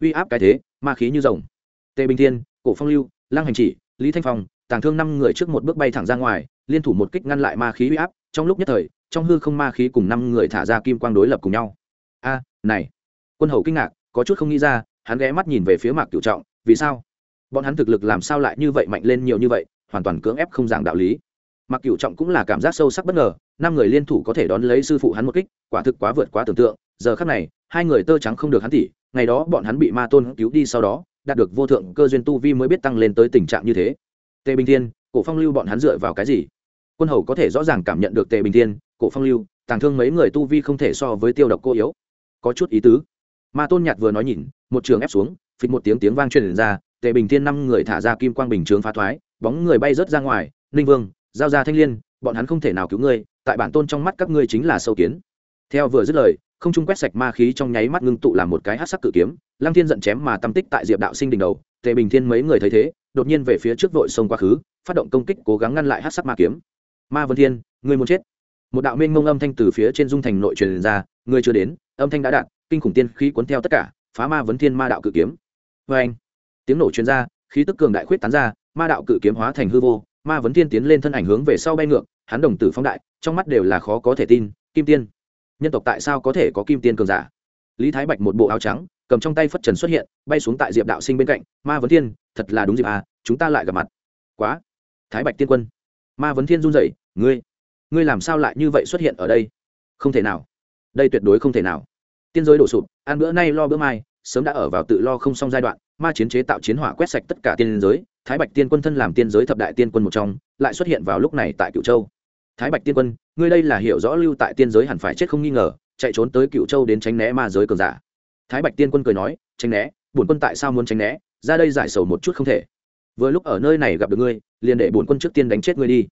Uy áp cái thế, ma khí như rồng. Tề bình thiên, cổ phong lưu, lăng hành chỉ, lý thanh phong, tàng thương năm người trước một bước bay thẳng ra ngoài, liên thủ một kích ngăn lại ma khí uy áp, trong lúc nhất thời, trong hư không ma khí cùng năm người thả ra kim quang đối lập cùng nhau. A, này. Quân hầu kinh ngạc, có chút không nghĩ ra, hắn ghé mắt nhìn về phía mạc cửu trọng, vì sao? Bọn hắn thực lực làm sao lại như vậy mạnh lên nhiều như vậy, hoàn toàn cưỡng ép không giảng đạo lý mặc cựu trọng cũng là cảm giác sâu sắc bất ngờ, năm người liên thủ có thể đón lấy sư phụ hắn một kích, quả thực quá vượt quá tưởng tượng, giờ khắc này, hai người tơ trắng không được hắn tỉ, ngày đó bọn hắn bị ma tôn cứu đi sau đó, đạt được vô thượng cơ duyên tu vi mới biết tăng lên tới tình trạng như thế. Tề bình thiên, cổ phong lưu bọn hắn dựa vào cái gì? Quân hầu có thể rõ ràng cảm nhận được tề bình thiên, cổ phong lưu, tàng thương mấy người tu vi không thể so với tiêu độc cô yếu. Có chút ý tứ. Ma tôn nhạt vừa nói nhìn, một trường ép xuống, phịch một tiếng tiếng vang truyền ra, tề bình thiên năm người thả ra kim quang bình trướng phá thoái, bóng người bay rớt ra ngoài, ninh vương giao ra thanh liên, bọn hắn không thể nào cứu ngươi, tại bản tôn trong mắt các ngươi chính là sâu kiến. Theo vừa dứt lời, không trung quét sạch ma khí trong nháy mắt ngưng tụ làm một cái hát sắc cự kiếm, lăng thiên giận chém mà tâm tích tại diệp đạo sinh đỉnh đầu, tề bình thiên mấy người thấy thế, đột nhiên về phía trước vội xông quá khứ, phát động công kích cố gắng ngăn lại hát sắc ma kiếm. Ma vân thiên, ngươi muốn chết. Một đạo minh mông âm thanh từ phía trên dung thành nội truyền ra, ngươi chưa đến, âm thanh đã đạt, kinh khủng tiên khí cuốn theo tất cả, phá ma vấn thiên ma đạo cự kiếm. Vê anh tiếng nổ chuyên ra, khí tức cường đại khuyết tán ra, ma đạo cự kiếm hóa thành hư vô ma vấn thiên tiến lên thân ảnh hướng về sau bay ngược, hắn đồng tử phóng đại, trong mắt đều là khó có thể tin, kim tiên. Nhân tộc tại sao có thể có kim tiên cường giả? Lý thái bạch một bộ áo trắng, cầm trong tay phất trần xuất hiện, bay xuống tại diệp đạo sinh bên cạnh, ma vấn thiên, thật là đúng dịp à chúng ta lại gặp mặt. Quá. Thái bạch tiên quân. Ma vấn thiên run rẩy, ngươi ngươi làm sao lại như vậy xuất hiện ở đây? Không thể nào. Đây tuyệt đối không thể nào. Tiên giới đổ sụp, ăn bữa nay lo bữa mai, sớm đã ở vào tự lo không xong giai đoạn, ma chiến chế tạo chiến hỏa quét sạch tất cả tiên giới thái bạch tiên quân thân làm tiên giới thập đại tiên quân một trong, lại xuất hiện vào lúc này tại cựu châu. Thái bạch tiên quân, ngươi đây là hiểu rõ lưu tại tiên giới hẳn phải chết không nghi ngờ, chạy trốn tới cựu châu đến tránh né ma giới cường giả. Thái bạch tiên quân cười nói, tránh né, bổn quân tại sao muốn tránh né? Ra đây giải sầu một chút không thể. Vừa lúc ở nơi này gặp được ngươi, liền để bổn quân trước tiên đánh chết ngươi đi.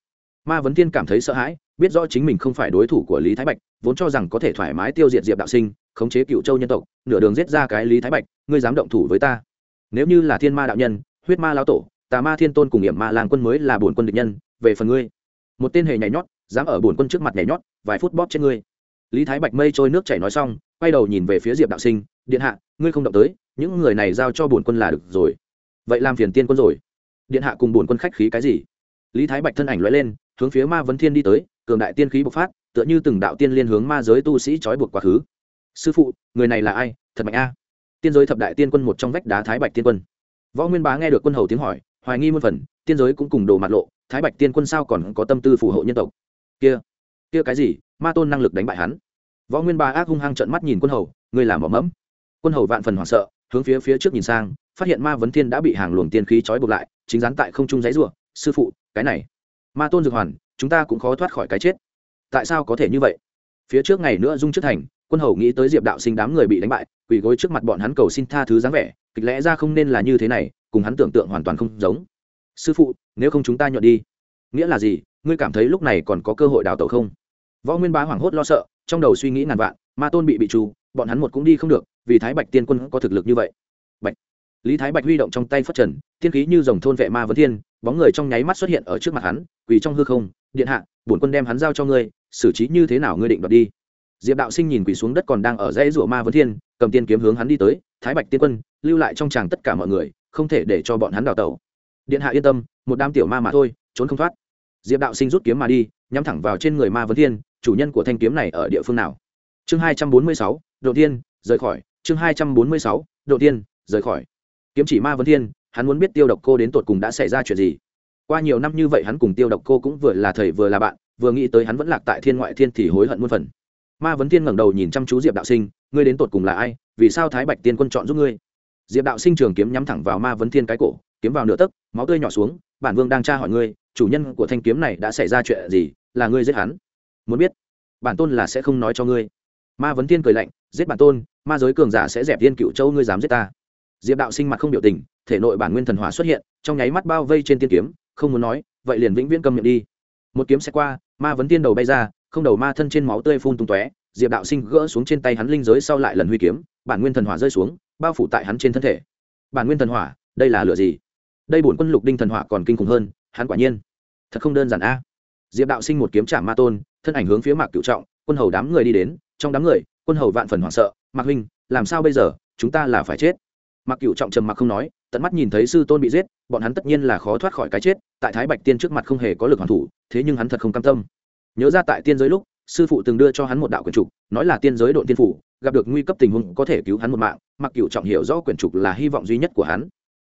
Ma vấn tiên cảm thấy sợ hãi, biết rõ chính mình không phải đối thủ của lý thái bạch, vốn cho rằng có thể thoải mái tiêu diệt diệp đạo sinh, khống chế cựu châu nhân tộc, nửa đường giết ra cái lý thái bạch, ngươi dám động thủ với ta. Nếu như là thiên ma đạo nhân, huyết ma lão tổ tà ma thiên tôn cùng nghiệm ma làng quân mới là bổn quân địch nhân, về phần ngươi. Một tên hề nhảy nhót, dám ở bổn quân trước mặt nhảy nhót, vài phút bóp trên ngươi. Lý thái bạch mây trôi nước chảy nói xong, quay đầu nhìn về phía diệp đạo sinh, điện hạ, ngươi không động tới, những người này giao cho bổn quân là được rồi. Vậy làm phiền tiên quân rồi. Điện hạ cùng bổn quân khách khí cái gì? Lý thái bạch thân ảnh lóe lên, hướng phía ma vấn thiên đi tới, cường đại tiên khí bộc phát, tựa như từng đạo tiên liên hướng ma giới tu sĩ trói buộc quá khứ. Sư phụ, người này là ai? Thật mạnh a. Tiên giới thập đại tiên quân một trong vách đá thái bạch tiên quân. Võ nguyên bá nghe được quân hầu tiếng hỏi hoài nghi muôn phần, tiên giới cũng cùng đồ mặt lộ, thái bạch tiên quân sao còn có tâm tư phù hộ nhân tộc? Kia kia cái gì? Ma tôn năng lực đánh bại hắn. Võ nguyên ba ác hung hăng trợn mắt nhìn quân hầu người làm mỏ mẫm. Quân hầu vạn phần hoảng sợ, hướng phía phía trước nhìn sang, phát hiện ma vấn thiên đã bị hàng luồng tiên khí trói buộc lại, chính gián tại không trung giấy rủa sư phụ, cái này. Ma tôn dược hoàn, chúng ta cũng khó thoát khỏi cái chết. Tại sao có thể như vậy? Phía trước ngày nữa dung trước thành, quân hầu nghĩ tới diệp đạo sinh đám người bị đánh bại, quỳ gối trước mặt bọn hắn cầu xin tha thứ dáng vẻ, kịch lẽ ra không nên là như thế này cùng hắn tưởng tượng hoàn toàn không giống. Sư phụ, nếu không chúng ta nhuận đi. Nghĩa là gì? Ngươi cảm thấy lúc này còn có cơ hội đào tẩu không? Võ nguyên bá hoảng hốt lo sợ, trong đầu suy nghĩ ngàn vạn, ma tôn bị bị trù, bọn hắn một cũng đi không được, vì thái bạch tiên quân có thực lực như vậy. Bạch. Lý thái bạch huy động trong tay phất trần thiên khí như dòng thôn vệ ma vấn thiên, bóng người trong nháy mắt xuất hiện ở trước mặt hắn, quỳ trong hư không, điện hạ, bổn quân đem hắn giao cho ngươi, xử trí như thế nào ngươi định đoạt đi. Diệp đạo sinh nhìn quỳ xuống đất còn đang ở dãy rủa ma vấn thiên, cầm tiên kiếm hướng hắn đi tới, thái bạch tiên quân, lưu lại trong tràng tất cả mọi người không thể để cho bọn hắn đào tẩu. Điện hạ yên tâm, một đám tiểu ma mà thôi, trốn không thoát. Diệp đạo sinh rút kiếm mà đi, nhắm thẳng vào trên người ma vấn thiên, chủ nhân của thanh kiếm này ở địa phương nào? Chương hai trăm bốn mươi sáu, độ tiên rời khỏi. Chương hai trăm bốn mươi sáu, độ tiên rời khỏi. Kiếm chỉ ma vấn thiên, hắn muốn biết tiêu độc cô đến tột cùng đã xảy ra chuyện gì. Qua nhiều năm như vậy hắn cùng tiêu độc cô cũng vừa là thầy vừa là bạn, vừa nghĩ tới hắn vẫn lạc tại thiên ngoại thiên thì hối hận muôn phần. Ma vấn thiên ngẩng đầu nhìn chăm chú diệp đạo sinh, ngươi đến tột cùng là ai? Vì sao thái bạch tiên quân chọn giúp ngươi? Diệp đạo sinh trường kiếm nhắm thẳng vào ma vấn thiên cái cổ, kiếm vào nửa tấc, máu tươi nhỏ xuống, bản vương đang tra hỏi ngươi, chủ nhân của thanh kiếm này đã xảy ra chuyện gì, là ngươi giết hắn. Muốn biết, bản tôn là sẽ không nói cho ngươi. Ma vấn thiên cười lạnh, giết bản tôn, ma giới cường giả sẽ dẹp viên cựu châu, ngươi dám giết ta. Diệp đạo sinh mặt không biểu tình, thể nội bản nguyên thần hỏa xuất hiện, trong nháy mắt bao vây trên tiên kiếm, không muốn nói, vậy liền vĩnh viễn cầm miệng đi. Một kiếm sẽ qua, ma vấn tiên đầu bay ra, không đầu ma thân trên máu tươi phun tung tóe, diệp đạo sinh gỡ xuống trên tay hắn linh giới sau lại lần huy kiếm, bản nguyên thần hỏa rơi xuống bao phủ tại hắn trên thân thể. Bản nguyên thần hỏa, đây là lửa gì? Đây bổn quân lục đinh thần hỏa còn kinh khủng hơn, hắn quả nhiên. Thật không đơn giản a. Diệp đạo sinh một kiếm trả ma tôn, thân ảnh hướng phía mạc cựu trọng, quân hầu đám người đi đến, trong đám người, quân hầu vạn phần hoảng sợ, mạc huynh, làm sao bây giờ? Chúng ta là phải chết. Mạc cựu trọng trầm mặc không nói, tận mắt nhìn thấy sư tôn bị giết, bọn hắn tất nhiên là khó thoát khỏi cái chết, tại thái bạch tiên trước mặt không hề có lực hoàn thủ, thế nhưng hắn thật không cam tâm. Nhớ ra tại tiên giới lúc, sư phụ từng đưa cho hắn một đạo quyển trục, nói là tiên giới độn tiên phủ gặp được nguy cấp tình huống có thể cứu hắn một mạng, mặc cựu trọng hiểu rõ quyển trục là hy vọng duy nhất của hắn.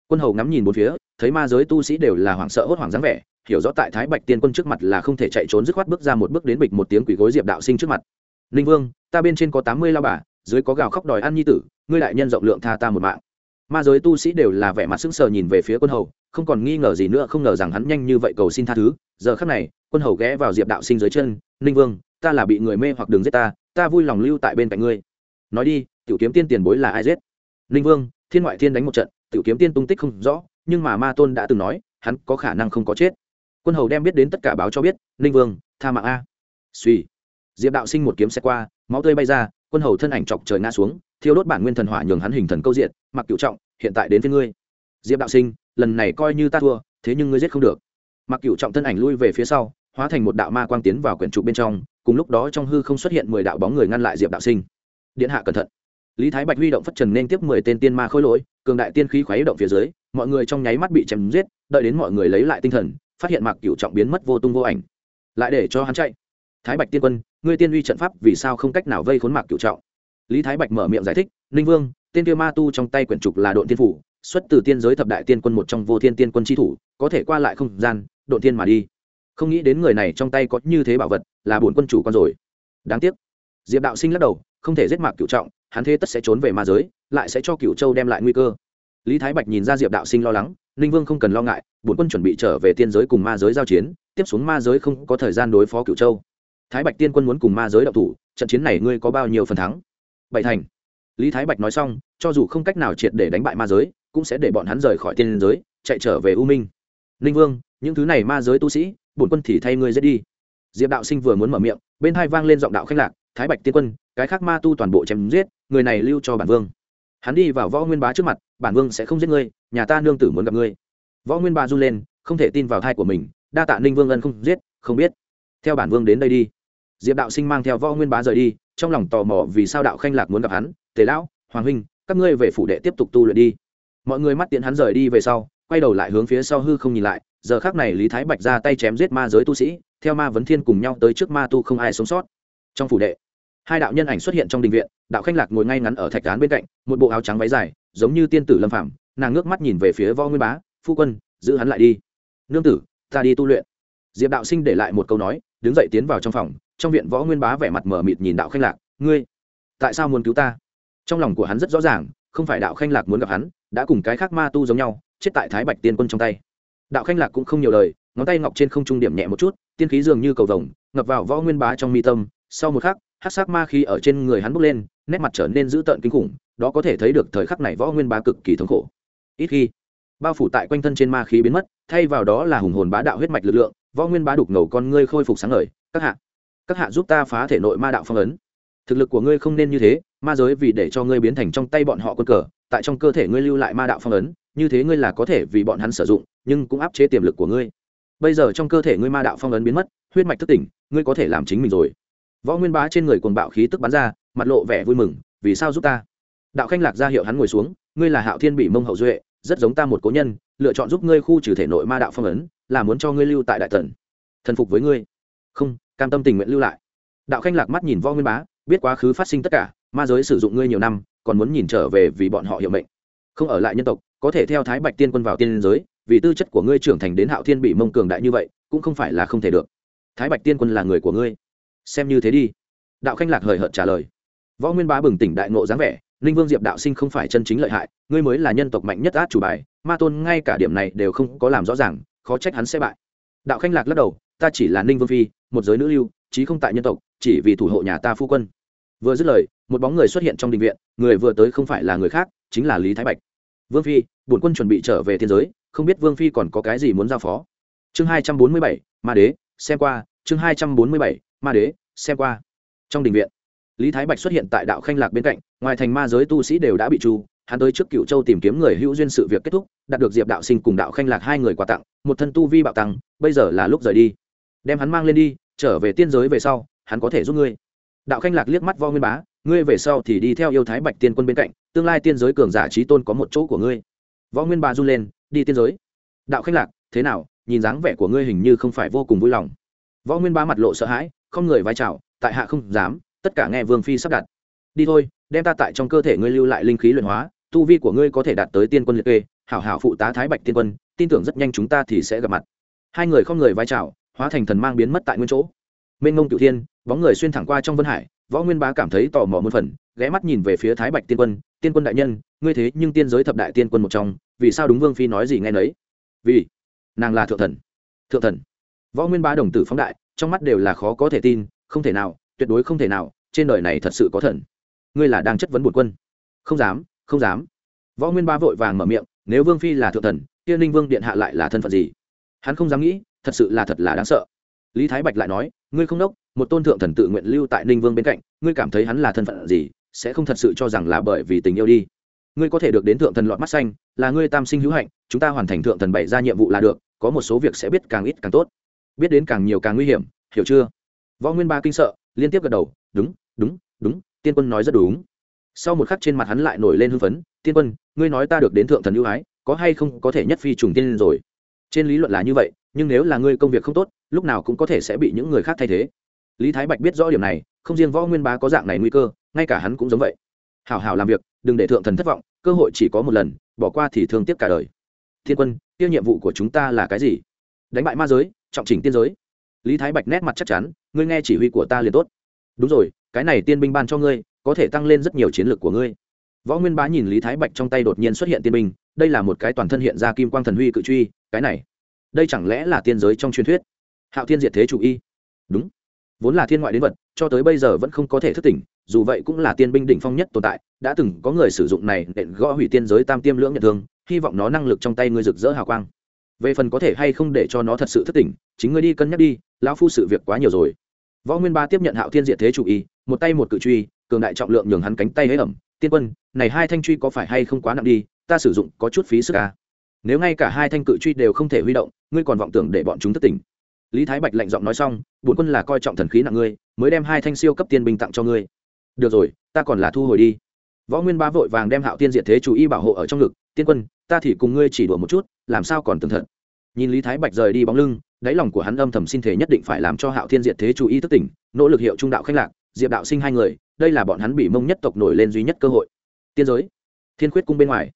Quân hầu ngắm nhìn bốn phía, thấy ma giới tu sĩ đều là hoảng sợ hốt hoảng dáng vẻ, hiểu rõ tại thái bạch tiên quân trước mặt là không thể chạy trốn dứt khoát bước ra một bước đến bịch một tiếng quỷ gối diệp đạo sinh trước mặt. Ninh vương, ta bên trên có tám mươi lao bà, dưới có gào khóc đòi ăn nhi tử, ngươi đại nhân rộng lượng tha ta một mạng. Ma giới tu sĩ đều là vẻ mặt sững sờ nhìn về phía quân hầu, không còn nghi ngờ gì nữa, không ngờ rằng hắn nhanh như vậy cầu xin tha thứ. Giờ khắc này, quân hầu ghé vào diệp đạo sinh dưới chân, ninh vương, ta là bị người mê hoặc đường giết ta ta vui lòng lưu tại bên cạnh ngươi nói đi, tiểu kiếm tiên tiền bối là ai giết? Ninh vương, thiên ngoại thiên đánh một trận, tiểu kiếm tiên tung tích không rõ, nhưng mà ma tôn đã từng nói, hắn có khả năng không có chết. Quân hầu đem biết đến tất cả báo cho biết ninh vương, tha mạng a. Suy diệp đạo sinh một kiếm xe qua, máu tươi bay ra, quân hầu thân ảnh chọc trời ngã xuống, thiêu đốt bản nguyên thần hỏa nhường hắn hình thần câu diện, mặc cựu trọng, hiện tại đến với ngươi. Diệp đạo sinh, lần này coi như ta thua, thế nhưng ngươi giết không được. Mặc cựu trọng thân ảnh lui về phía sau, hóa thành một đạo ma quang tiến vào quyển trụ bên trong, cùng lúc đó trong hư không xuất hiện mười đạo bóng người ngăn lại diệp đạo sinh điện hạ cẩn thận. Lý thái bạch huy động phất trần nên tiếp mười tên tiên ma khôi lỗi, cường đại tiên khí khoáy động phía dưới, mọi người trong nháy mắt bị chém giết, đợi đến mọi người lấy lại tinh thần, phát hiện mạc cửu trọng biến mất vô tung vô ảnh. Lại để cho hắn chạy. Thái bạch tiên quân, ngươi tiên uy trận pháp vì sao không cách nào vây khốn mạc cửu trọng? Lý thái bạch mở miệng giải thích, ninh vương tên kia ma tu trong tay quyển trục là đội tiên phủ, xuất từ tiên giới thập đại tiên quân một trong vô thiên tiên quân tri thủ, có thể qua lại không gian đội tiên mà đi. Không nghĩ đến người này trong tay có như thế bảo vật, là bổn quân chủ con rồi. Đáng tiếc. Diệp đạo sinh lắc đầu không thể giết mạc cựu trọng, hắn thế tất sẽ trốn về ma giới, lại sẽ cho cựu châu đem lại nguy cơ. Lý thái bạch nhìn ra diệp đạo sinh lo lắng, ninh vương không cần lo ngại bốn quân chuẩn bị trở về tiên giới cùng ma giới giao chiến, tiếp xuống ma giới không có thời gian đối phó cựu châu. Thái bạch tiên quân muốn cùng ma giới đậu thủ, trận chiến này ngươi có bao nhiêu phần thắng? Bảy thành. Lý thái bạch nói xong, cho dù không cách nào triệt để đánh bại ma giới, cũng sẽ để bọn hắn rời khỏi tiên giới, chạy trở về u minh. Ninh vương, những thứ này ma giới tu sĩ, bổn quân thì thay ngươi giết đi. Diệp đạo sinh vừa muốn mở miệng, bên hai vang lên giọng đạo khách lạc thái bạch tiên quân, cái khác ma tu toàn bộ chém giết, người này lưu cho bản vương. Hắn đi vào võ nguyên bá trước mặt, bản vương sẽ không giết ngươi, nhà ta nương tử muốn gặp ngươi. Võ nguyên bá run lên, không thể tin vào thai của mình, đa tạ ninh vương ân không giết, không biết. Theo bản vương đến đây đi. Diệp đạo sinh mang theo võ nguyên bá rời đi, trong lòng tò mò vì sao đạo khanh lạc muốn gặp hắn, tề lão, hoàng huynh, các ngươi về phủ đệ tiếp tục tu luyện đi. Mọi người mắt tiện hắn rời đi về sau, quay đầu lại hướng phía sau hư không nhìn lại, giờ khác này lý thái bạch ra tay chém giết ma giới tu sĩ, theo ma vấn thiên cùng nhau tới trước ma tu không ai sống sót. Trong phủ đệ hai đạo nhân ảnh xuất hiện trong đình viện, đạo khanh lạc ngồi ngay ngắn ở thạch cán bên cạnh, một bộ áo trắng váy dài, giống như tiên tử lâm phảm nàng ngước mắt nhìn về phía võ nguyên bá, phu quân, giữ hắn lại đi. Nương tử, ta đi tu luyện. Diệp đạo sinh để lại một câu nói, đứng dậy tiến vào trong phòng, trong viện võ nguyên bá vẻ mặt mờ mịt nhìn đạo khanh lạc, ngươi, tại sao muốn cứu ta? Trong lòng của hắn rất rõ ràng, không phải đạo khanh lạc muốn gặp hắn, đã cùng cái khác ma tu giống nhau, chết tại thái bạch tiên quân trong tay. Đạo khanh lạc cũng không nhiều lời, ngón tay ngọc trên không trung điểm nhẹ một chút, tiên khí dường như cầu vồng, ngập vào võ nguyên bá trong mi tâm, sau một khắc hát sắc ma khí ở trên người hắn bốc lên, nét mặt trở nên dữ tợn kinh khủng, đó có thể thấy được thời khắc này võ nguyên bá cực kỳ thống khổ. Ít khi, bao phủ tại quanh thân trên ma khí biến mất, thay vào đó là hùng hồn bá đạo huyết mạch lực lượng, võ nguyên bá đục ngầu con ngươi khôi phục sáng ngời, các hạ các hạ giúp ta phá thể nội ma đạo phong ấn. Thực lực của ngươi không nên như thế, ma giới vì để cho ngươi biến thành trong tay bọn họ quân cờ, tại trong cơ thể ngươi lưu lại ma đạo phong ấn, như thế ngươi là có thể vì bọn hắn sử dụng, nhưng cũng áp chế tiềm lực của ngươi. Bây giờ trong cơ thể ngươi ma đạo phong ấn biến mất, huyết mạch thức tỉnh, ngươi có thể làm chính mình rồi võ nguyên bá trên người cuồng bạo khí tức bắn ra, mặt lộ vẻ vui mừng, vì sao giúp ta? Đạo khanh lạc ra hiệu hắn ngồi xuống, ngươi là hạo thiên bị mông hậu duệ, rất giống ta một cố nhân, lựa chọn giúp ngươi khu trừ thể nội ma đạo phong ấn, là muốn cho ngươi lưu tại đại tần, thần phục với ngươi. Không, cam tâm tình nguyện lưu lại. Đạo khanh lạc mắt nhìn võ nguyên bá, biết quá khứ phát sinh tất cả, ma giới sử dụng ngươi nhiều năm, còn muốn nhìn trở về vì bọn họ hiệu mệnh. Không ở lại nhân tộc, có thể theo thái bạch tiên quân vào tiên giới, vì tư chất của ngươi trưởng thành đến hạo thiên bị mông cường đại như vậy, cũng không phải là không thể được. Thái bạch tiên quân là người của ngươi xem như thế đi. Đạo khanh lạc hời hợt trả lời. Võ nguyên bá bừng tỉnh đại ngộ dáng vẻ, ninh vương diệp đạo sinh không phải chân chính lợi hại, ngươi mới là nhân tộc mạnh nhất át chủ bài, ma tôn ngay cả điểm này đều không có làm rõ ràng, khó trách hắn sẽ bại. Đạo khanh lạc lắc đầu, ta chỉ là ninh vương phi, một giới nữ lưu, chí không tại nhân tộc, chỉ vì thủ hộ nhà ta phu quân. Vừa dứt lời, một bóng người xuất hiện trong đình viện, người vừa tới không phải là người khác, chính là lý thái bạch. Vương phi, bổn quân chuẩn bị trở về thiên giới, không biết vương phi còn có cái gì muốn giao phó. Chương hai trăm bốn mươi bảy, ma đế, xem qua, chương hai trăm bốn mươi bảy ma đế, xem qua. Trong đình viện, lý thái bạch xuất hiện tại đạo khanh lạc bên cạnh, ngoài thành ma giới tu sĩ đều đã bị tru hắn tới trước cựu châu tìm kiếm người hữu duyên sự việc kết thúc, đạt được diệp đạo sinh cùng đạo khanh lạc hai người quà tặng, một thân tu vi bạo tăng, bây giờ là lúc rời đi. Đem hắn mang lên đi, trở về tiên giới về sau, hắn có thể giúp ngươi. Đạo khanh lạc liếc mắt vo nguyên bá, ngươi về sau thì đi theo yêu thái bạch tiên quân bên cạnh, tương lai tiên giới cường giả trí tôn có một chỗ của ngươi. Võ nguyên bá run lên, đi tiên giới. Đạo khanh lạc, thế nào? Nhìn dáng vẻ của ngươi hình như không phải vô cùng vui lòng. Võ nguyên bá mặt lộ sợ hãi không người vai trào, tại hạ không dám, tất cả nghe vương phi sắp đặt. Đi thôi, đem ta tại trong cơ thể ngươi lưu lại linh khí luyện hóa, tu vi của ngươi có thể đạt tới tiên quân liệt kê, hảo hảo phụ tá thái bạch tiên quân, tin tưởng rất nhanh chúng ta thì sẽ gặp mặt. Hai người không người vai trào, hóa thành thần mang biến mất tại nguyên chỗ. Mênh ngông cựu thiên, bóng người xuyên thẳng qua trong vân hải, võ nguyên bá cảm thấy tò mò một phần, ghé mắt nhìn về phía thái bạch tiên quân tiên quân đại nhân, ngươi thế nhưng tiên giới thập đại tiên quân một trong, vì sao đúng vương phi nói gì nghe nấy? Vì, nàng là thượng thần. Thượng thần? Võ nguyên bá đồng tử phóng đại trong mắt đều là khó có thể tin, không thể nào, tuyệt đối không thể nào, trên đời này thật sự có thần. Ngươi là đang chất vấn bổn quân. Không dám không dám. Võ nguyên ba vội vàng mở miệng, nếu vương phi là thượng thần, tiên ninh vương điện hạ lại là thân phận gì? Hắn không dám nghĩ, thật sự là thật là đáng sợ. Lý thái bạch lại nói, ngươi không đốc, một tôn thượng thần tự nguyện lưu tại ninh vương bên cạnh, ngươi cảm thấy hắn là thân phận gì, sẽ không thật sự cho rằng là bởi vì tình yêu đi. Ngươi có thể được đến thượng thần lọt mắt xanh, là ngươi tam sinh hữu hạnh, chúng ta hoàn thành thượng thần bảy ra nhiệm vụ là được, có một số việc sẽ biết càng ít càng tốt biết đến càng nhiều càng nguy hiểm, hiểu chưa? Võ nguyên ba kinh sợ, liên tiếp gật đầu, đúng đúng đúng, tiên quân nói rất đúng. Sau một khắc trên mặt hắn lại nổi lên hưng phấn, tiên quân, ngươi nói ta được đến thượng thần ưu ái, có hay không có thể nhất phi trùng tiên rồi? Trên lý luận là như vậy, nhưng nếu là ngươi công việc không tốt, lúc nào cũng có thể sẽ bị những người khác thay thế. Lý thái bạch biết rõ điểm này, không riêng võ nguyên bá có dạng này nguy cơ, ngay cả hắn cũng giống vậy. Hảo hảo làm việc, đừng để thượng thần thất vọng, cơ hội chỉ có một lần, bỏ qua thì thương tiếc cả đời. Thiên quân tiêu nhiệm vụ của chúng ta là cái gì? Đánh bại ma giới, trọng chỉnh tiên giới. Lý thái bạch nét mặt chắc chắn, ngươi nghe chỉ huy của ta liền tốt. Đúng rồi, cái này tiên binh ban cho ngươi, có thể tăng lên rất nhiều chiến lược của ngươi. Võ nguyên bá nhìn lý thái bạch trong tay đột nhiên xuất hiện tiên binh, đây là một cái toàn thân hiện ra kim quang thần huy cự truy, cái này, đây chẳng lẽ là tiên giới trong truyền thuyết? Hạo thiên diệt thế chủ y. Đúng. Vốn là thiên ngoại đến vật, cho tới bây giờ vẫn không có thể thức tỉnh, dù vậy cũng là tiên binh đỉnh phong nhất tồn tại, đã từng có người sử dụng này để gõ hủy tiên giới tam tiêm lưỡng nhận thương, hy vọng nó năng lực trong tay ngươi rực rỡ hào quang về phần có thể hay không để cho nó thật sự thất tỉnh chính ngươi đi cân nhắc đi, lão phu sự việc quá nhiều rồi. Võ nguyên ba tiếp nhận hạo thiên diệt thế chủ y một tay một cự truy, cường đại trọng lượng nhường hắn cánh tay hế ẩm. Tiên quân, này hai thanh truy có phải hay không quá nặng đi, ta sử dụng có chút phí sức à. nếu ngay cả hai thanh cự truy đều không thể huy động, ngươi còn vọng tưởng để bọn chúng thất tỉnh lý thái bạch lạnh giọng nói xong, bổn quân là coi trọng thần khí nặng ngươi, mới đem hai thanh siêu cấp tiên binh tặng cho ngươi. Được rồi, ta còn là thu hồi đi. Võ nguyên ba vội vàng đem hạo tiên diệt thế chủ y bảo hộ ở trong ngực, tiên quân ta thì cùng ngươi chỉ đùa một chút, làm sao còn tường thật. Nhìn lý thái bạch rời đi bóng lưng, đáy lòng của hắn âm thầm xin thể nhất định phải làm cho hạo thiên diệt thế chủ y thức tỉnh, nỗ lực hiệu trung đạo khách lạc, diệp đạo sinh hai người, đây là bọn hắn bị mông nhất tộc nổi lên duy nhất cơ hội. Tiên giới, thiên khuyết cung bên ngoài.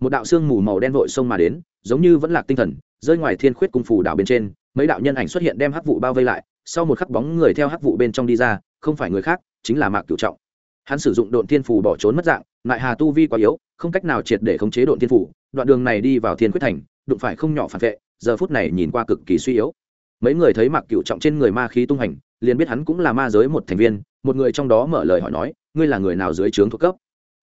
Một đạo xương mù màu đen vội xông mà đến, giống như vẫn lạc tinh thần, rơi ngoài thiên khuyết cung phủ đảo bên trên, mấy đạo nhân ảnh xuất hiện đem hắc vụ bao vây lại, sau một khắc bóng người theo hắc vụ bên trong đi ra, không phải người khác, chính là mạc cửu trọng. Hắn sử dụng độn thiên phù bỏ trốn mất dạng, ngại hà tu vi quá yếu không cách nào triệt để khống chế độn thiên phủ, đoạn đường này đi vào thiên quyết thành, đụng phải không nhỏ phản vệ, giờ phút này nhìn qua cực kỳ suy yếu. Mấy người thấy mạc cựu trọng trên người ma khí tung hành, liền biết hắn cũng là ma giới một thành viên, một người trong đó mở lời hỏi nói, ngươi là người nào dưới trướng thuộc cấp?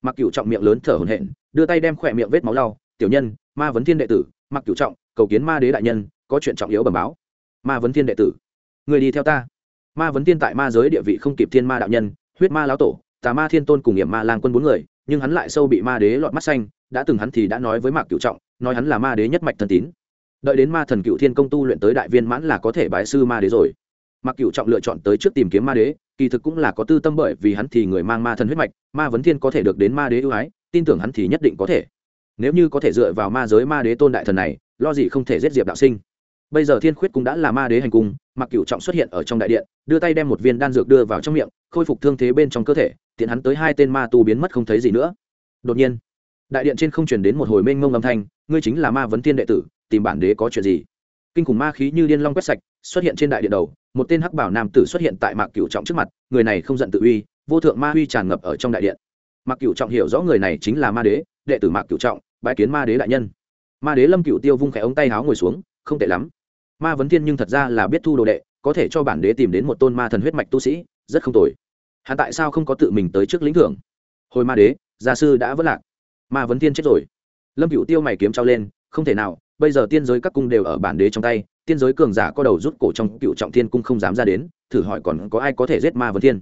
Mạc cựu trọng miệng lớn thở hổn hển, đưa tay đem khỏe miệng vết máu lau, tiểu nhân, ma vấn thiên đệ tử, mạc cựu trọng, cầu kiến ma đế đại nhân, có chuyện trọng yếu bẩm báo. Ma vấn thiên đệ tử người đi theo ta. Ma vấn thiên tại ma giới địa vị không kịp thiên ma đạo nhân, huyết ma lão tổ, tà ma thiên tôn cùng hiểm ma lang quân bốn người nhưng hắn lại sâu bị ma đế lọt mắt xanh, đã từng hắn thì đã nói với mạc cựu trọng, nói hắn là ma đế nhất mạch thần tín. Đợi đến ma thần cựu thiên công tu luyện tới đại viên mãn là có thể bái sư ma đế rồi. Mạc cựu trọng lựa chọn tới trước tìm kiếm ma đế, kỳ thực cũng là có tư tâm bởi vì hắn thì người mang ma thần huyết mạch, ma vấn thiên có thể được đến ma đế ưu ái, tin tưởng hắn thì nhất định có thể. Nếu như có thể dựa vào ma giới ma đế tôn đại thần này, lo gì không thể giết diệp đạo sinh? Bây giờ thiên khuyết cũng đã là ma đế hành cung mặc cựu trọng xuất hiện ở trong đại điện, đưa tay đem một viên đan dược đưa vào trong miệng, khôi phục thương thế bên trong cơ thể, tiện hắn tới hai tên ma tu biến mất không thấy gì nữa. Đột nhiên, đại điện trên không truyền đến một hồi mênh mông âm thanh, ngươi chính là ma vấn thiên đệ tử, tìm bản đế có chuyện gì? Kinh khủng ma khí như điên long quét sạch, xuất hiện trên đại điện đầu, một tên hắc bảo nam tử xuất hiện tại mạc cựu trọng trước mặt, người này không giận tự uy, vô thượng ma uy tràn ngập ở trong đại điện. Mạc cựu trọng hiểu rõ người này chính là ma đế, đệ tử mạc cựu trọng bãi kiến ma đế đại nhân. Ma đế lâm cựu tiêu vung khẽ ống tay háo ngồi xuống, không tệ lắm ma vấn thiên nhưng thật ra là biết thu đồ đệ, có thể cho bản đế tìm đến một tôn ma thần huyết mạch tu sĩ, rất không tồi. Hắn tại sao không có tự mình tới trước lĩnh thưởng? Hồi ma đế, gia sư đã vất lạc. Ma vấn thiên chết rồi. Lâm cựu tiêu mày kiếm trao lên, không thể nào, bây giờ tiên giới các cung đều ở bản đế trong tay, tiên giới cường giả có đầu rút cổ trong cựu trọng thiên cung không dám ra đến, thử hỏi còn có ai có thể giết ma vấn thiên?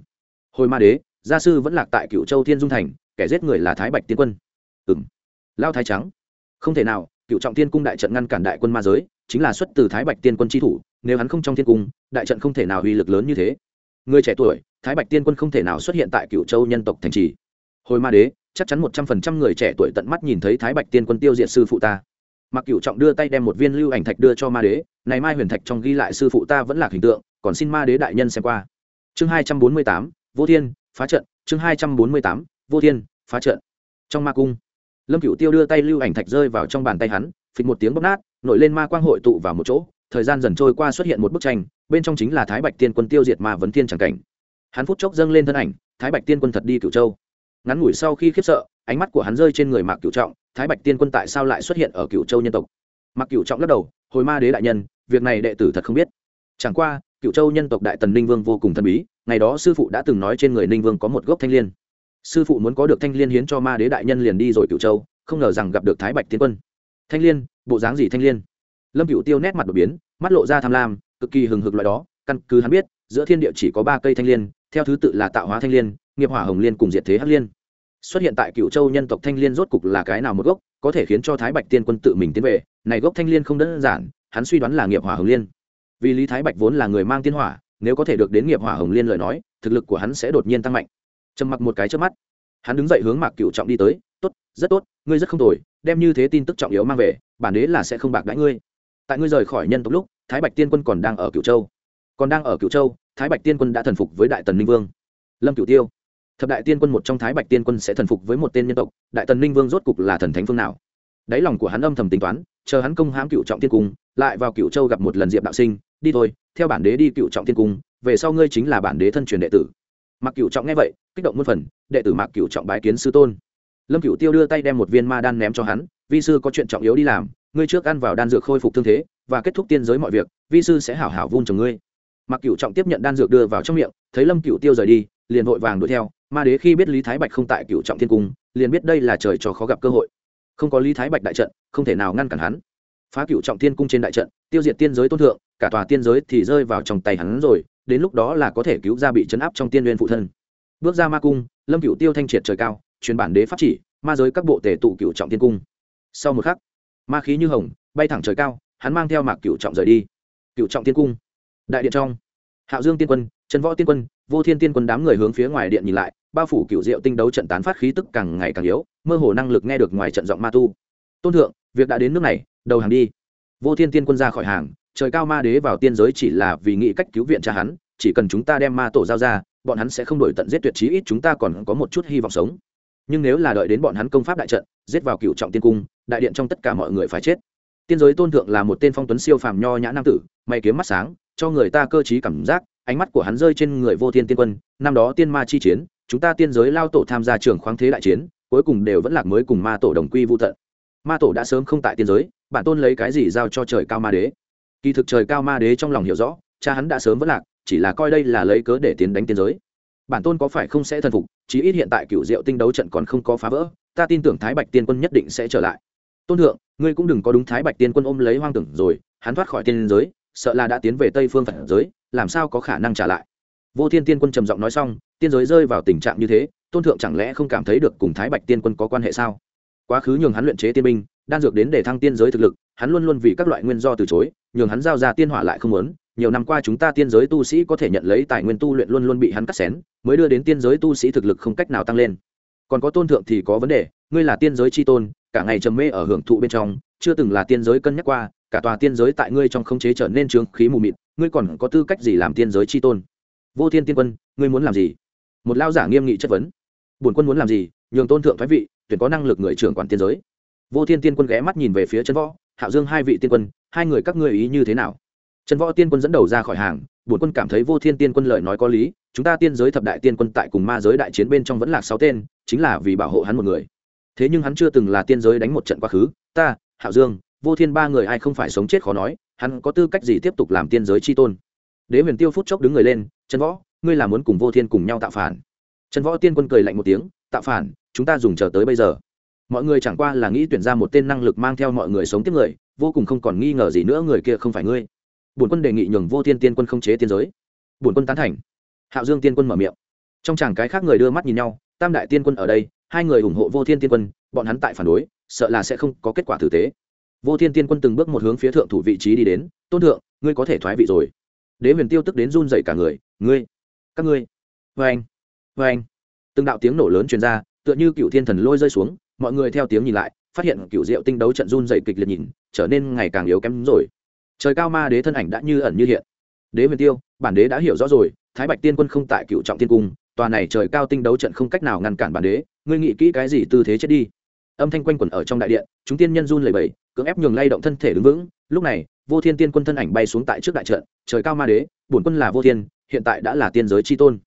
Hồi ma đế, gia sư vẫn lạc tại cựu châu thiên dung thành, kẻ giết người là thái bạch tiên quân. Ừ m lao thái trắng. Không thể nào cựu trọng thiên cung đại trận ngăn cản đại quân ma giới, chính là xuất từ thái bạch tiên quân tri thủ, nếu hắn không trong thiên cung, đại trận không thể nào uy lực lớn như thế. Người trẻ tuổi, thái bạch tiên quân không thể nào xuất hiện tại cựu châu nhân tộc thành trì. Hồi ma đế, chắc chắn một trăm phần trăm người trẻ tuổi tận mắt nhìn thấy thái bạch tiên quân tiêu diệt sư phụ ta. Mặc cựu trọng đưa tay đem một viên lưu ảnh thạch đưa cho ma đế, này mai huyền thạch trong ghi lại sư phụ ta vẫn là hình tượng, còn xin ma đế đại nhân xem qua. Chương hai trăm bốn mươi tám, vô thiên, phá trận, chương hai trăm bốn mươi tám, vô thiên, phá trận. Trong ma cung lâm cựu tiêu đưa tay lưu ảnh thạch rơi vào trong bàn tay hắn, phịch một tiếng bóp nát, nổi lên ma quang hội tụ vào một chỗ, thời gian dần trôi qua xuất hiện một bức tranh, bên trong chính là thái bạch tiên quân tiêu diệt ma vấn thiên c cảnh. Hắn phút chốc dâng lên thân ảnh, thái bạch tiên quân thật đi cựu châu. Ngắn ngủi sau khi khiếp sợ, ánh mắt của hắn rơi trên người mạc cựu trọng, thái bạch tiên quân tại sao lại xuất hiện ở cựu châu nhân tộc? Mạc cựu trọng lắc đầu, hồi ma đế đại nhân, việc này đệ tử thật không biết. Chẳng qua cựu châu nhân tộc đại tần ninh vương vô cùng thần bí, ngày đó sư phụ đã từng nói trên người ninh vương có một gốc thanh l i ê n sư phụ muốn có được thanh l i ê n hiến cho ma đế đại nhân liền đi rồi cựu châu, không ngờ rằng gặp được thái bạch tiên quân. Thanh l i ê n bộ dáng gì thanh l i ê n lâm cựu tiêu nét mặt đột biến, mắt lộ ra tham lam, cực kỳ hừng hực loại đó. Căn cứ hắn biết, giữa thiên địa chỉ có ba cây thanh l i ê n theo thứ tự là tạo hóa thanh l i ê n nghiệp hỏa hồng liên cùng diệt thế hắc liên. Xuất hiện tại cựu châu nhân tộc thanh liên rốt cục là cái nào một gốc, có thể khiến cho thái bạch tiên quân tự mình tiến về. Này gốc thanh liên không đơn giản, hắn suy đoán là nghiệp hỏa hồng liên. Vì lý thái bạch vốn là người mang tiên hỏa, nếu có thể được đến nghiệp hỏa hồng liên lời nói, thực lực của hắn sẽ đột nhiên tăng mạnh trầm mặc một cái trước mắt. Hắn đứng dậy hướng mạc cựu trọng đi tới, tốt, rất tốt, ngươi rất không tồi, đem như thế tin tức trọng yếu mang về, bản đế là sẽ không bạc đãi ngươi. Tại ngươi rời khỏi nhân tộc lúc, thái bạch tiên quân còn đang ở cựu châu. Còn đang ở cựu châu, thái bạch tiên quân đã thần phục với đại tần ninh vương. Lâm cựu tiêu. Thập đại tiên quân một trong thái bạch tiên quân sẽ thần phục với một tên nhân tộc, đại tần ninh vương rốt cục là thần thánh phương nào? Đáy lòng của hắn âm thầm tính toán, chờ hắn công hãm cựu trọng tiên cung, lại vào cựu châu gặp một lần diệp đạo sinh, đi thôi, theo bản đế đi cựu trọng tiên cung, về sau ngươi chính là bản đế thân truyền đệ tử. Mạc cựu trọng nghe vậy, kích động muôn phần, đệ tử mạc cựu trọng bái kiến sư tôn. Lâm cựu tiêu đưa tay đem một viên ma đan ném cho hắn, vi sư có chuyện trọng yếu đi làm, ngươi trước ăn vào đan dược khôi phục thương thế, và kết thúc tiên giới mọi việc, vi sư sẽ hảo hảo vun trồng ngươi. Mạc cựu trọng tiếp nhận đan dược đưa vào trong miệng, thấy lâm cựu tiêu rời đi, liền vội vàng đuổi theo, ma đế khi biết lý thái bạch không tại cựu trọng thiên cung, liền biết đây là trời cho khó gặp cơ hội. Không có lý thái bạch đại trận, không thể nào ngăn cản hắn. Phá cựu trọng thiên cung trên đại trận, tiêu diệt tiên giới tôn thượng, cả tòa tiên giới thì rơi vào trong tay hắn rồi đến lúc đó là có thể cứu ra bị chấn áp trong tiên liên phụ thân. Bước ra ma cung, lâm cựu tiêu thanh triệt trời cao, truyền bản đế pháp chỉ, ma giới các bộ tể tụ cựu trọng thiên cung. Sau một khắc, ma khí như hồng, bay thẳng trời cao, hắn mang theo mạc cựu trọng rời đi. Cựu trọng tiên cung, đại điện trong. Hạo dương tiên quân, trần võ tiên quân, vô thiên tiên quân đám người hướng phía ngoài điện nhìn lại, bao phủ cựu diệu tinh đấu trận tán phát khí tức càng ngày càng yếu, mơ hồ năng lực nghe được ngoài trận giọng ma tu. Tôn thượng, việc đã đến nước này, đầu hàng đi. Vô thiên tiên quân ra khỏi hàng trời cao ma đế vào tiên giới chỉ là vì nghĩ cách cứu viện cha hắn, chỉ cần chúng ta đem ma tổ giao ra, bọn hắn sẽ không đổi tận giết tuyệt chí ít chúng ta còn có một chút hy vọng sống. Nhưng nếu là đợi đến bọn hắn công pháp đại trận, giết vào cựu trọng tiên cung, đại điện trong tất cả mọi người phải chết. Tiên giới tôn thượng là một tên phong tuấn siêu phàm nho nhã nam tử, may kiếm mắt sáng, cho người ta cơ t cảm giác, ánh mắt của hắn rơi trên người vô thiên tiên quân, năm đó tiên ma chi chiến, chúng ta tiên giới lao tổ tham gia trường khoáng thế đại chiến, cuối cùng đều vẫn lạc mới cùng ma tổ đồng quy vô tận. Ma tổ đã sớm không tại tiên giới, bản tôn lấy cái gì giao cho trời cao ma đế? Kỳ thực trời cao ma đế trong lòng hiểu rõ, cha hắn đã sớm vất lạc, chỉ là coi đây là lấy cớ để tiến đánh tiên giới. Bản tôn có phải không sẽ thần phục, chí ít hiện tại cựu diệu tinh đấu trận còn không có phá vỡ, ta tin tưởng thái bạch tiên quân nhất định sẽ trở lại. Tôn thượng, ngươi cũng đừng có đúng thái bạch tiên quân ôm lấy hoang tưởng rồi, hắn thoát khỏi tiên giới, sợ là đã tiến về tây phương phật giới, làm sao có khả năng trả lại? Vô thiên tiên quân trầm giọng nói xong, tiên giới rơi vào tình trạng như thế, tôn thượng chẳng lẽ không cảm thấy được cùng thái bạch tiên quân có quan hệ sao? Quá khứ nhường hắn luyện chế tiên binh, đan dược đến để thăng tiên giới thực lực, hắn luôn luôn vì các loại nguyên do từ chối nhường hắn giao ra tiên hỏa lại không muốn, nhiều năm qua chúng ta tiên giới tu sĩ có thể nhận lấy tài nguyên tu luyện luôn luôn bị hắn cắt xén, mới đưa đến tiên giới tu sĩ thực lực không cách nào tăng lên. Còn có tôn thượng thì có vấn đề, ngươi là tiên giới c h i tôn, cả ngày trầm mê ở hưởng thụ bên trong, chưa từng là tiên giới cân nhắc qua, cả tòa tiên giới tại ngươi trong khống chế trở nên trướng khí mù mịt, ngươi còn có tư cách gì làm tiên giới c h i tôn? Vô thiên tiên quân, ngươi muốn làm gì? Một lao giả nghiêm nghị chất vấn. Bổn quân muốn làm gì? Nhường tôn thượng thoái vị, tuyển có năng lực người trưởng quản tiên giới. Vô thiên tiên quân ghé mắt nhìn về phía chân võ hạo dương hai vị tiên quân, hai người các ngươi ý như thế nào? Trần võ tiên quân dẫn đầu ra khỏi hàng, bổn quân cảm thấy vô thiên tiên quân lời nói có lý, chúng ta tiên giới thập đại tiên quân tại cùng ma giới đại chiến bên trong vẫn là sáu tên, chính là vì bảo hộ hắn một người. Thế nhưng hắn chưa từng là tiên giới đánh một trận quá khứ, ta, hạo dương, vô thiên ba người ai không phải sống chết khó nói, hắn có tư cách gì tiếp tục làm tiên giới chi tôn? Đế huyền tiêu phút chốc đứng người lên, trần võ, ngươi là muốn cùng vô thiên cùng nhau tạo phản? Trần võ tiên quân cười lạnh một tiếng, tạo phản, chúng ta dùng chờ tới bây giờ mọi người chẳng qua là nghĩ tuyển ra một tên năng lực mang theo mọi người sống tiếp người, vô cùng không còn nghi ngờ gì nữa người kia không phải ngươi. Bổn quân đề nghị nhường vô thiên tiên quân không chế tiên giới. Bổn quân tán thành. Hạo dương tiên quân mở miệng. Trong chàng cái khác người đưa mắt nhìn nhau, tam đại tiên quân ở đây, hai người ủng hộ vô thiên tiên quân, bọn hắn tại phản đối, sợ là sẽ không có kết quả tử tế. Vô thiên tiên quân từng bước một hướng phía thượng thủ vị trí đi đến, tôn thượng, ngươi có thể thoái vị rồi. Đế huyền tiêu tức đến run dậy cả người, ngươi, các ngươi vê anh vê anh từng đạo tiếng nổ lớn truyền ra, tựa như cựu thiên thần lôi rơi xuống mọi người theo tiếng nhìn lại, phát hiện cựu diệu tinh đấu trận run dày kịch liệt nhìn, trở nên ngày càng yếu kém rồi. Trời cao ma đế thân ảnh đã như ẩn như hiện. Đế huyền tiêu, bản đế đã hiểu rõ rồi, thái bạch tiên quân không tại cựu trọng tiên cung, tòa này trời cao tinh đấu trận không cách nào ngăn cản bản đế, ngươi nghĩ kỹ cái gì tư thế chết đi. Âm thanh quanh quẩn ở trong đại điện, chúng tiên nhân run lẩy bẩy, cưỡng ép nhường lay động thân thể đứng vững. Lúc này, vô thiên tiên quân thân ảnh bay xuống tại trước đại trận, trời cao ma đế, bổn quân là vô thiên, hiện tại đã là tiên giới chi tôn.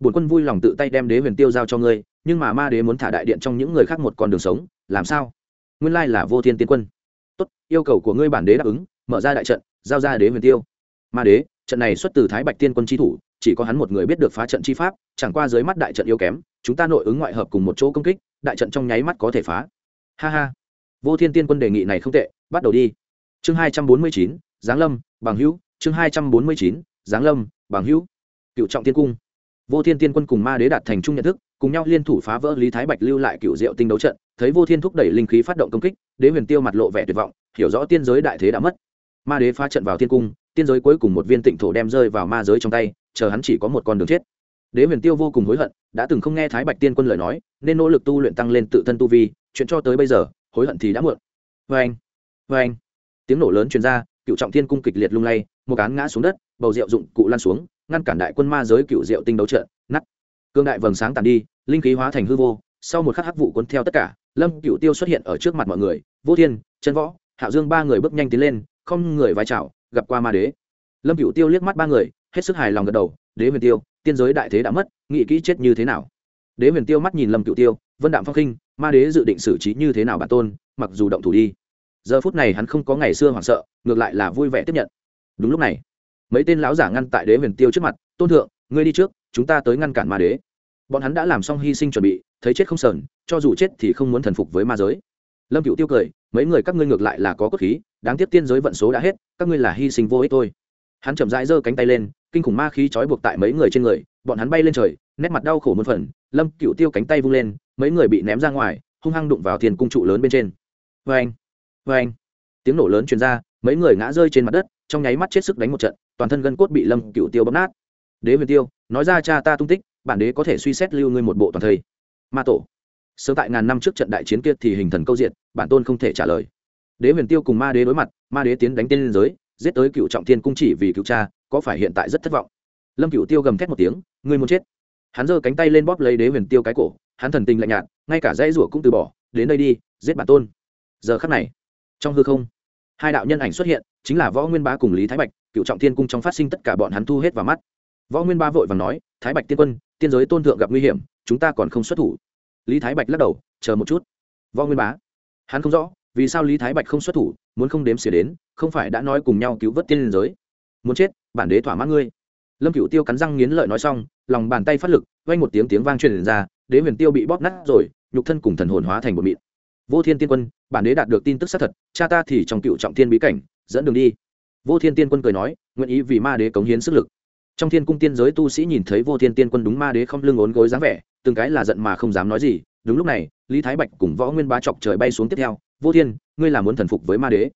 Bổn quân vui lòng tự tay đem đế huyền tiêu giao cho ngươi nhưng mà ma đế muốn thả đại điện trong những người khác một con đường sống, làm sao? Nguyên lai là vô thiên tiên quân. Tốt, yêu cầu của ngươi bản đế đáp ứng, mở ra đại trận, giao ra đế huyền tiêu. Ma đế, trận này xuất từ thái bạch tiên quân chi thủ, chỉ có hắn một người biết được phá trận chi pháp, chẳng qua dưới mắt đại trận yếu kém, chúng ta nội ứng ngoại hợp cùng một chỗ công kích, đại trận trong nháy mắt có thể phá. Ha ha. Vô thiên tiên quân đề nghị này không tệ, bắt đầu đi. Chương hai trăm bốn mươi chín, giáng lâm, bằng hữu. Chương hai trăm bốn mươi chín, giáng lâm, bằng hữu. Cựu trọng tiên cung. Vô thiên tiên quân cùng ma đế đạt thành chung nhận thức cùng nhau liên thủ phá vỡ lý thái bạch lưu lại cựu diệu tinh đấu trận, thấy vô thiên thúc đẩy linh khí phát động công kích, đế huyền tiêu mặt lộ vẻ tuyệt vọng, hiểu rõ tiên giới đại thế đã mất. Ma đế phá trận vào thiên cung, tiên giới cuối cùng một viên tịnh thổ đem rơi vào ma giới trong tay, chờ hắn chỉ có một con đường chết. Đế huyền tiêu vô cùng hối hận, đã từng không nghe thái bạch tiên quân lời nói, nên nỗ lực tu luyện tăng lên tự thân tu vi, chuyện cho tới bây giờ, hối hận thì đã muộn. Vê anh vê anh tiếng nổ lớn truyền ra, cựu trọng thiên cung kịch liệt lung lay, một cán ngã xuống đất, bầu rượu dụng cụ lan xuống, ngăn cản đại quân ma giới cựu rượu tinh đấu trận nắt cương đại vầng sáng tàn đi, linh khí hóa thành hư vô, sau một khắc hắc vụ cuốn theo tất cả, lâm cựu tiêu xuất hiện ở trước mặt mọi người, vô thiên, chân võ, hạo dương ba người bước nhanh tiến lên, không người vai chào, gặp qua ma đế. Lâm cựu tiêu liếc mắt ba người, hết sức hài lòng gật đầu, đế huyền tiêu, tiên giới đại thế đã mất, nghị kỹ chết như thế nào? Đế huyền tiêu mắt nhìn lâm cựu tiêu, vân đạm phong khinh, ma đế dự định xử trí như thế nào bản tôn, mặc dù động thủ đi. Giờ phút này hắn không có ngày xưa hoảng sợ, ngược lại là vui vẻ tiếp nhận. Đúng lúc này, mấy tên lão giả ngăn tại đế huyền tiêu trước mặt, tôn thượng ngươi đi trước, chúng ta tới ngăn cản ma đế. Bọn hắn đã làm xong hy sinh chuẩn bị, thấy chết không sờn, cho dù chết thì không muốn thần phục với ma giới. Lâm cựu tiêu cười, mấy người các ngươi ngược lại là có cốt khí, đáng tiếc tiên giới vận số đã hết, các ngươi là hy sinh vô ích thôi. Hắn chậm rãi giơ cánh tay lên, kinh khủng ma khí trói buộc tại mấy người trên người, bọn hắn bay lên trời, nét mặt đau khổ một phần, lâm cựu tiêu cánh tay vung lên, mấy người bị ném ra ngoài, hung hăng đụng vào thiền cung trụ lớn bên trên. Vê anh vê anh tiếng nổ lớn truyền ra, mấy người ngã rơi trên mặt đất, trong nháy mắt chết sức đánh một trận, toàn thân gân cốt bị lâm cựu tiêu bấm nát đế huyền tiêu, nói ra cha ta tung tích, bản đế có thể suy xét lưu ngươi một bộ toàn thây. Ma tổ, sớm tại ngàn năm trước trận đại chiến kia thì hình thần câu diện bản tôn không thể trả lời. Đế huyền tiêu cùng ma đế đối mặt, ma đế tiến đánh tên liên giới, giết tới cựu trọng thiên cung chỉ vì cựu cha, có phải hiện tại rất thất vọng? Lâm cựu tiêu gầm thét một tiếng, ngươi muốn chết. Hắn giơ cánh tay lên bóp lấy đế huyền tiêu cái cổ, hắn thần tình lạnh nhạt, ngay cả dãy rủa cũng từ bỏ, đến đây đi, giết bản tôn. Giờ khắc này, trong hư không, hai đạo nhân ảnh xuất hiện, chính là võ nguyên bá cùng lý thái bạch, cựu trọng thiên cung trong phát sinh tất cả bọn hắn thu hết vào mắt võ nguyên bá vội và nói, thái bạch tiên quân, tiên giới tôn thượng gặp nguy hiểm, chúng ta còn không xuất thủ. Lý thái bạch lắc đầu, chờ một chút. Võ nguyên bá, hắn không rõ, vì sao lý thái bạch không xuất thủ, muốn không đếm xỉa đến, không phải đã nói cùng nhau cứu vớt tiên liên giới. Muốn chết, bản đế thỏa mãn ngươi. Lâm cựu tiêu cắn răng nghiến lợi nói xong, lòng bàn tay phát lực, vang một tiếng tiếng vang truyền ra, đế huyền tiêu bị bóp nát rồi, nhục thân cùng thần hồn hóa thành một mịn. Vô thiên tiên quân, bản đế đạt được tin tức xác thật, cha ta thì trong cựu trọng thiên bí cảnh, dẫn đường đi. Vô thiên tiên quân cười nói, nguyện ý vì ma đế cống hiến sức lực trong thiên cung tiên giới tu sĩ nhìn thấy vô thiên tiên quân đúng ma đế không lưng ốn gối dáng vẻ, từng cái là giận mà không dám nói gì. Đúng lúc này, lý thái bạch cùng võ nguyên bá chọc trời bay xuống tiếp theo. Vô thiên, ngươi là muốn thần phục với ma đế?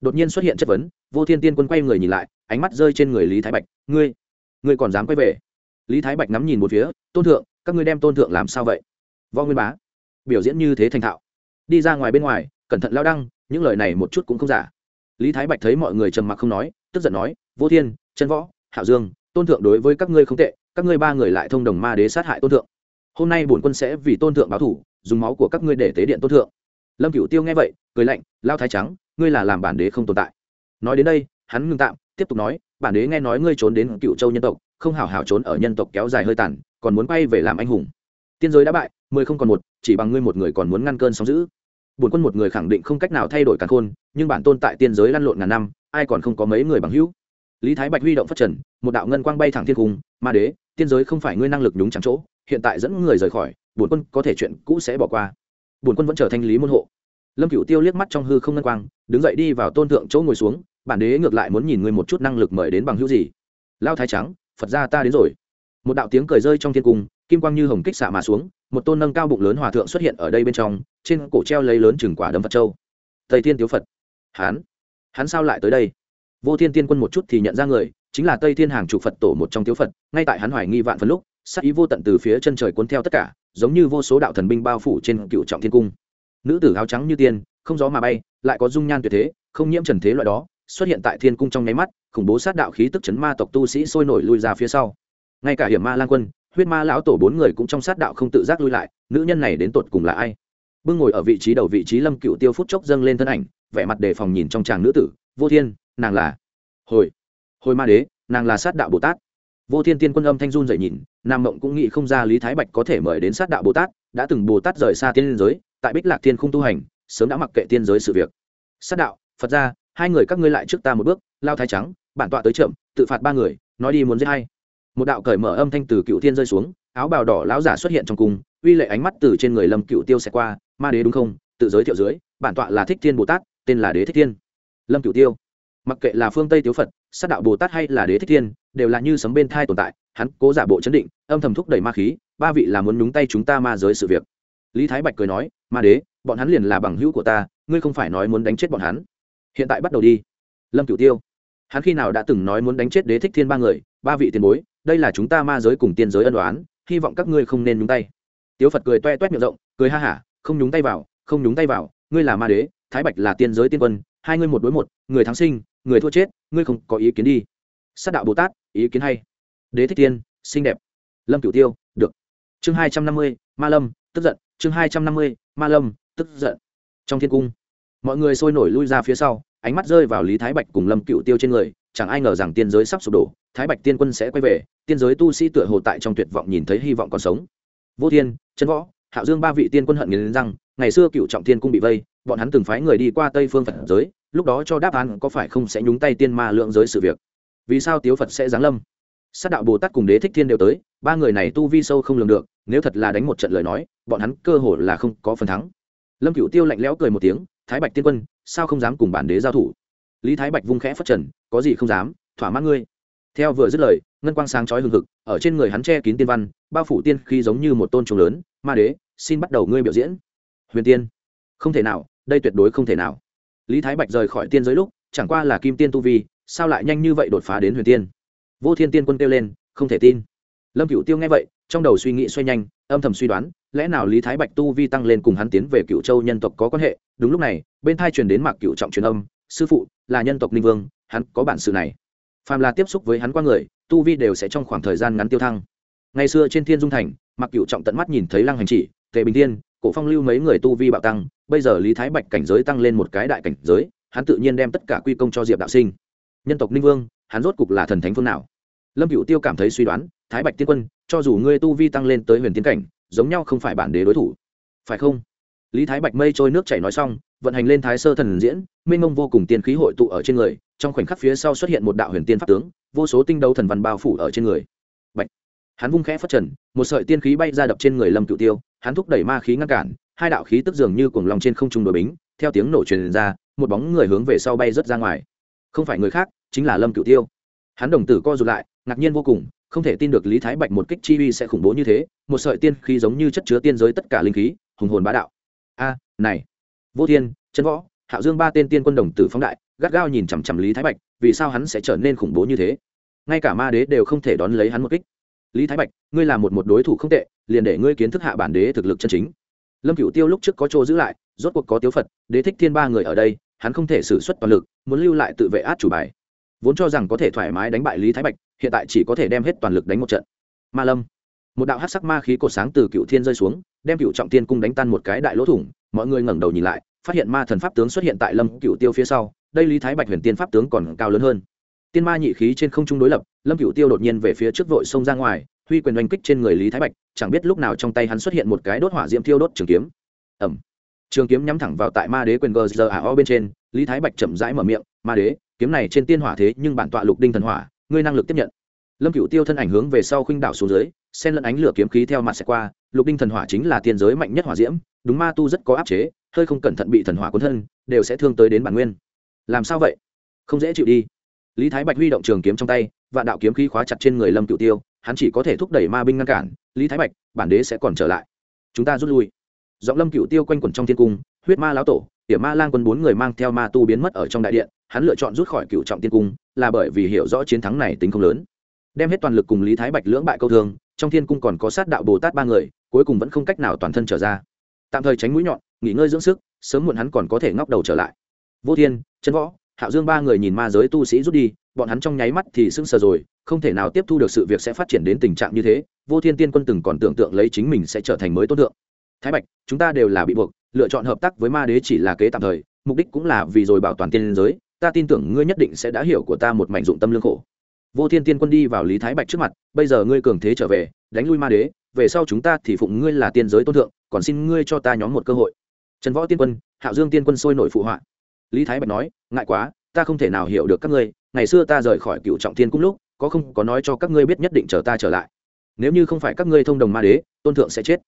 Đột nhiên xuất hiện chất vấn, vô thiên tiên quân quay người nhìn lại, ánh mắt rơi trên người lý thái bạch. Ngươi ngươi còn dám quay về? Lý thái bạch ngắm nhìn một phía, tôn thượng, các ngươi đem tôn thượng làm sao vậy? Võ nguyên bá, biểu diễn như thế thành thạo. Đi ra ngoài bên ngoài, cẩn thận lao đăng, những lời này một chút cũng không giả. Lý thái bạch thấy mọi người trầm mặc không nói, tức giận nói, vô thiên, chân võ, hạo dương tôn thượng đối với các ngươi không tệ, các ngươi ba người lại thông đồng ma đế sát hại tôn thượng. Hôm nay bổn quân sẽ vì tôn thượng báo thủ, dùng máu của các ngươi để tế điện tôn thượng. Lâm cửu tiêu nghe vậy, cười lạnh, lao thái trắng, ngươi là làm bản đế không tồn tại. Nói đến đây, hắn ngưng tạm, tiếp tục nói, bản đế nghe nói ngươi trốn đến cựu châu nhân tộc, không hảo hảo trốn ở nhân tộc kéo dài hơi tàn, còn muốn quay về làm anh hùng. Tiên giới đã bại, mười không còn một, chỉ bằng ngươi một người còn muốn ngăn cơn sóng giữ bổn quân một người khẳng định không cách nào thay đổi càn khôn, nhưng bản tôn tại tiên giới lăn lộn ngàn năm, ai còn không có mấy người bằng hữu? Lý thái bạch huy động phát trần, một đạo ngân quang bay thẳng thiên cung, ma đế, tiên giới không phải ngươi năng lực nhúng chẳng chỗ, hiện tại dẫn người rời khỏi, bổn quân có thể chuyện cũ sẽ bỏ qua. Bổn quân vẫn trở thành lý môn hộ. Lâm Cựu tiêu liếc mắt trong hư không ngân quang, đứng dậy đi vào tôn thượng chỗ ngồi xuống, bản đế ngược lại muốn nhìn ngươi một chút năng lực mời đến bằng hữu gì. Lao thái trắng, phật gia ta đến rồi. Một đạo tiếng cười rơi trong thiên cung, kim quang như hồng kích xạ mà xuống, một tôn nâng cao bụng lớn hòa thượng xuất hiện ở đây bên trong, trên cổ treo lấy lớn chừng quả đấm phật châu. Thầy thiên tiếu phật. Hán hắn sao lại tới đây? Vô thiên tiên quân một chút thì nhận ra người, chính là tây thiên hàng Chủ phật tổ một trong tiếu phật, ngay tại hắn hoài nghi vạn phần lúc sắc ý vô tận từ phía chân trời cuốn theo tất cả, giống như vô số đạo thần binh bao phủ trên cựu trọng thiên cung. Nữ tử áo trắng như tiên, không gió mà bay, lại có dung nhan tuyệt thế, không nhiễm trần thế loại đó, xuất hiện tại thiên cung trong nháy mắt, khủng bố sát đạo khí tức chấn ma tộc tu sĩ sôi nổi lui ra phía sau. Ngay cả hiểm ma lang quân, huyết ma lão tổ bốn người cũng trong sát đạo không tự giác lui lại, nữ nhân này đến tột cùng là ai? Bưng ngồi ở vị trí đầu vị trí lâm cựu tiêu phút chốc dâng lên thân ảnh, vẻ mặt đề phòng nhìn trong tràng nữ tử vô thiên, nàng là hồi hồi ma đế, nàng là sát đạo bồ tát. Vô thiên tiên quân âm thanh run dậy nhìn, nam mộng cũng nghĩ không ra lý thái bạch có thể mời đến sát đạo bồ tát, đã từng bồ tát rời xa tiên liên giới, tại bích lạc thiên không tu hành, sớm đã mặc kệ tiên giới sự việc. Sát đạo, phật ra hai người các ngươi lại trước ta một bước, lao thái trắng, bản tọa tới chậm, tự phạt ba người, nói đi muốn giết hay một đạo cởi mở âm thanh từ cựu thiên rơi xuống, áo bào đỏ lão giả xuất hiện trong cung, uy lệ ánh mắt từ trên người lâm cựu tiêu xẹt qua, ma đế đúng không? Tự giới thiệu dưới, bản tọa là thích thiên bồ tát, tên là đế thích thiên lâm Cửu tiêu mặc kệ là phương tây tiếu phật sát đạo bồ tát hay là đế thích thiên đều là như sấm bên thai tồn tại hắn cố giả bộ chấn định âm thầm thúc đẩy ma khí ba vị là muốn nhúng tay chúng ta ma giới sự việc lý thái bạch cười nói ma đế bọn hắn liền là bằng hữu của ta ngươi không phải nói muốn đánh chết bọn hắn hiện tại bắt đầu đi lâm cửu tiêu hắn khi nào đã từng nói muốn đánh chết đế thích thiên ba người ba vị tiền bối đây là chúng ta ma giới cùng tiên giới ân đoán hy vọng các ngươi không nên nhúng tay tiếu phật cười toe toét miệng rộng cười ha hả không nhúng tay vào không nhúng tay vào ngươi là ma đế thái bạch là tiên giới tiên quân hai ngươi một đối một, người thắng sinh, người thua chết, ngươi không có ý kiến đi. Sát đạo bồ tát, ý kiến hay. Đế thích tiên xinh đẹp. Lâm cửu tiêu, được. Chương hai trăm năm mươi, ma lâm, tức giận. Chương hai trăm năm mươi, ma lâm, tức giận. Trong thiên cung, mọi người sôi nổi lui ra phía sau, ánh mắt rơi vào lý thái bạch cùng lâm cựu tiêu trên người, chẳng ai ngờ rằng tiên giới sắp sụp đổ, thái bạch tiên quân sẽ quay về, tiên giới tu sĩ tựa hồ tại trong tuyệt vọng nhìn thấy hy vọng còn sống. Vô thiên trấn võ, hạo dương ba vị tiên quân hận nghiến rằng ngày xưa cựu trọng thiên cung bị vây, bọn hắn từng phái người đi qua tây phương phật giới lúc đó cho đáp án có phải không sẽ nhúng tay tiên ma lượng giới sự việc. Vì sao tiếu phật sẽ giáng lâm? Sát đạo bồ tát cùng đế thích thiên đều tới, ba người này tu vi sâu không lường được, nếu thật là đánh một trận lời nói, bọn hắn cơ hồ là không có phần thắng. Lâm cựu tiêu lạnh lẽo cười một tiếng, thái bạch tiên quân, sao không dám cùng bản đế giao thủ? Lý thái bạch vung khẽ phất trần, có gì không dám, thỏa mãn ngươi. Theo vừa dứt lời, ngân quang sáng chói hừng hực, ở trên người hắn che kín tiên văn, bao phủ tiên khi giống như một tôn trùng lớn, ma đế, xin bắt đầu ngươi biểu diễn. Huyền tiên. Không thể nào, đây tuyệt đối không thể nào lý thái bạch rời khỏi tiên giới lúc, chẳng qua là kim tiên tu vi, sao lại nhanh như vậy đột phá đến huyền tiên? Vô thiên tiên quân kêu lên, không thể tin. Lâm cựu tiêu nghe vậy, trong đầu suy nghĩ xoay nhanh, âm thầm suy đoán, lẽ nào lý thái bạch tu vi tăng lên cùng hắn tiến về cựu châu nhân tộc có quan hệ? Đúng lúc này, bên thai truyền đến mạc cựu trọng truyền âm, sư phụ, là nhân tộc ninh vương, hắn có bản sự này. Phàm là tiếp xúc với hắn qua người, tu vi đều sẽ trong khoảng thời gian ngắn tiêu thăng. Ngày xưa trên thiên dung thành, mạc cựu trọng tận mắt nhìn thấy lăng hành chỉ, tề bình thiên, cổ phong lưu mấy người tu vi bạo tăng bây giờ lý thái bạch cảnh giới tăng lên một cái đại cảnh giới, hắn tự nhiên đem tất cả quy công cho diệp đạo sinh. Nhân tộc ninh vương, hắn rốt cục là thần thánh phương nào? Lâm cựu tiêu cảm thấy suy đoán, thái bạch tiên quân, cho dù ngươi tu vi tăng lên tới huyền tiến cảnh, giống nhau không phải bản đế đối thủ. Phải không? Lý thái bạch mây trôi nước chảy nói xong, vận hành lên thái sơ thần diễn minh mông vô cùng tiên khí hội tụ ở trên người, trong khoảnh khắc phía sau xuất hiện một đạo huyền tiên pháp tướng, vô số tinh đấu thần văn bao phủ ở trên người. Bạch. hắn vung khẽ phất trần, một sợi tiên khí bay ra đập trên người lâm cựu tiêu, hắn thúc đẩy ma khí ngăn cản hai đạo khí tức dường như cuồng lòng trên không trung đội bính, theo tiếng nổ truyền ra, một bóng người hướng về sau bay rớt ra ngoài. Không phải người khác, chính là lâm cửu tiêu. Hắn đồng tử co rụt lại, ngạc nhiên vô cùng, không thể tin được lý thái bạch một kích chi uy sẽ khủng bố như thế, một sợi tiên khí giống như chất chứa tiên giới tất cả linh khí, hùng hồn bá đạo. A, này, vô thiên, chân võ, hạo dương ba tên tiên quân đồng tử phóng đại, gắt gao nhìn chằm chằm lý thái bạch, vì sao hắn sẽ trở nên khủng bố như thế? Ngay cả ma đế đều không thể đón lấy hắn một kích. Lý thái bạch, ngươi là một một đối thủ không tệ, liền để ngươi kiến thức hạ bản đế thực lực chân chính lâm cửu tiêu lúc trước có chỗ giữ lại, rốt cuộc có tiếu phật, đế thích thiên ba người ở đây, hắn không thể xử suất toàn lực, muốn lưu lại tự vệ át chủ bài. Vốn cho rằng có thể thoải mái đánh bại lý thái bạch, hiện tại chỉ có thể đem hết toàn lực đánh một trận. Ma lâm. Một đạo hát sắc ma khí cột sáng từ cựu thiên rơi xuống, đem cựu trọng tiên cung đánh tan một cái đại lỗ thủng, mọi người ngẩng đầu nhìn lại, phát hiện ma thần pháp tướng xuất hiện tại lâm cựu tiêu phía sau, đây lý thái bạch huyền tiên pháp tướng còn cao lớn hơn. Tiên ma nhị khí trên không trung đối lập, lâm cựu tiêu đột nhiên về phía trước vội xông ra ngoài huy quyền oanh kích trên người lý thái bạch, chẳng biết lúc nào trong tay hắn xuất hiện một cái đốt hỏa diễm thiêu đốt trường kiếm. Ẩm trường kiếm nhắm thẳng vào tại ma đế quyền gờ giờ ảo bên trên, lý thái bạch chậm rãi mở miệng, ma đế, kiếm này trên tiên hỏa thế nhưng bản tọa lục đinh thần hỏa, ngươi năng lực tiếp nhận. Lâm cựu tiêu thân ảnh hướng về sau khuynh đảo xuống dưới, xen lẫn ánh lửa kiếm khí theo mặt sẽ qua, lục đinh thần hỏa chính là tiên giới mạnh nhất hỏa diễm, đúng ma tu rất có áp chế, hơi không cẩn thận bị thần hỏa cuốn thân, đều sẽ thương tới đến bản nguyên. Làm sao vậy? Không dễ chịu đi. Lý thái bạch huy động trường kiếm trong tay và đạo kiếm khí khóa chặt trên người lâm cựu tiêu hắn chỉ có thể thúc đẩy ma binh ngăn cản, lý thái bạch, bản đế sẽ còn trở lại. Chúng ta rút lui. Giọng lâm cựu tiêu quanh quẩn trong thiên cung, huyết ma lão tổ, tiểu ma lang quân bốn người mang theo ma tu biến mất ở trong đại điện, hắn lựa chọn rút khỏi cựu trọng tiên cung, là bởi vì hiểu rõ chiến thắng này tính không lớn. Đem hết toàn lực cùng lý thái bạch lưỡng bại câu thương, trong thiên cung còn có sát đạo bồ tát ba người, cuối cùng vẫn không cách nào toàn thân trở ra. Tạm thời tránh mũi nhọn, nghỉ ngơi dưỡng sức, sớm muộn hắn còn có thể ngóc đầu trở lại. Vô thiên, chân võ hạo dương ba người nhìn ma giới tu sĩ rút đi, bọn hắn trong nháy mắt thì sững sờ rồi, không thể nào tiếp thu được sự việc sẽ phát triển đến tình trạng như thế, vô thiên tiên quân từng còn tưởng tượng lấy chính mình sẽ trở thành mới tốt tượng thái bạch, chúng ta đều là bị buộc, lựa chọn hợp tác với ma đế chỉ là kế tạm thời, mục đích cũng là vì rồi bảo toàn tiên giới, ta tin tưởng ngươi nhất định sẽ đã hiểu của ta một mảnh dụng tâm lương khổ. Vô thiên tiên quân đi vào lý thái bạch trước mặt, bây giờ ngươi cường thế trở về, đánh lui ma đế, về sau chúng ta thì phụng ngươi là tiên giới tôn thượng, còn xin ngươi cho ta nhóm một cơ hội. Trần võ tiên quân, hạo dương tiên quân sôi nổi phụ họa lý thái bạch nói, ngại quá, ta không thể nào hiểu được các ngươi, ngày xưa ta rời khỏi cựu trọng thiên cung lúc, có không có nói cho các ngươi biết nhất định chờ ta trở lại. Nếu như không phải các ngươi thông đồng ma đế, tôn thượng sẽ chết.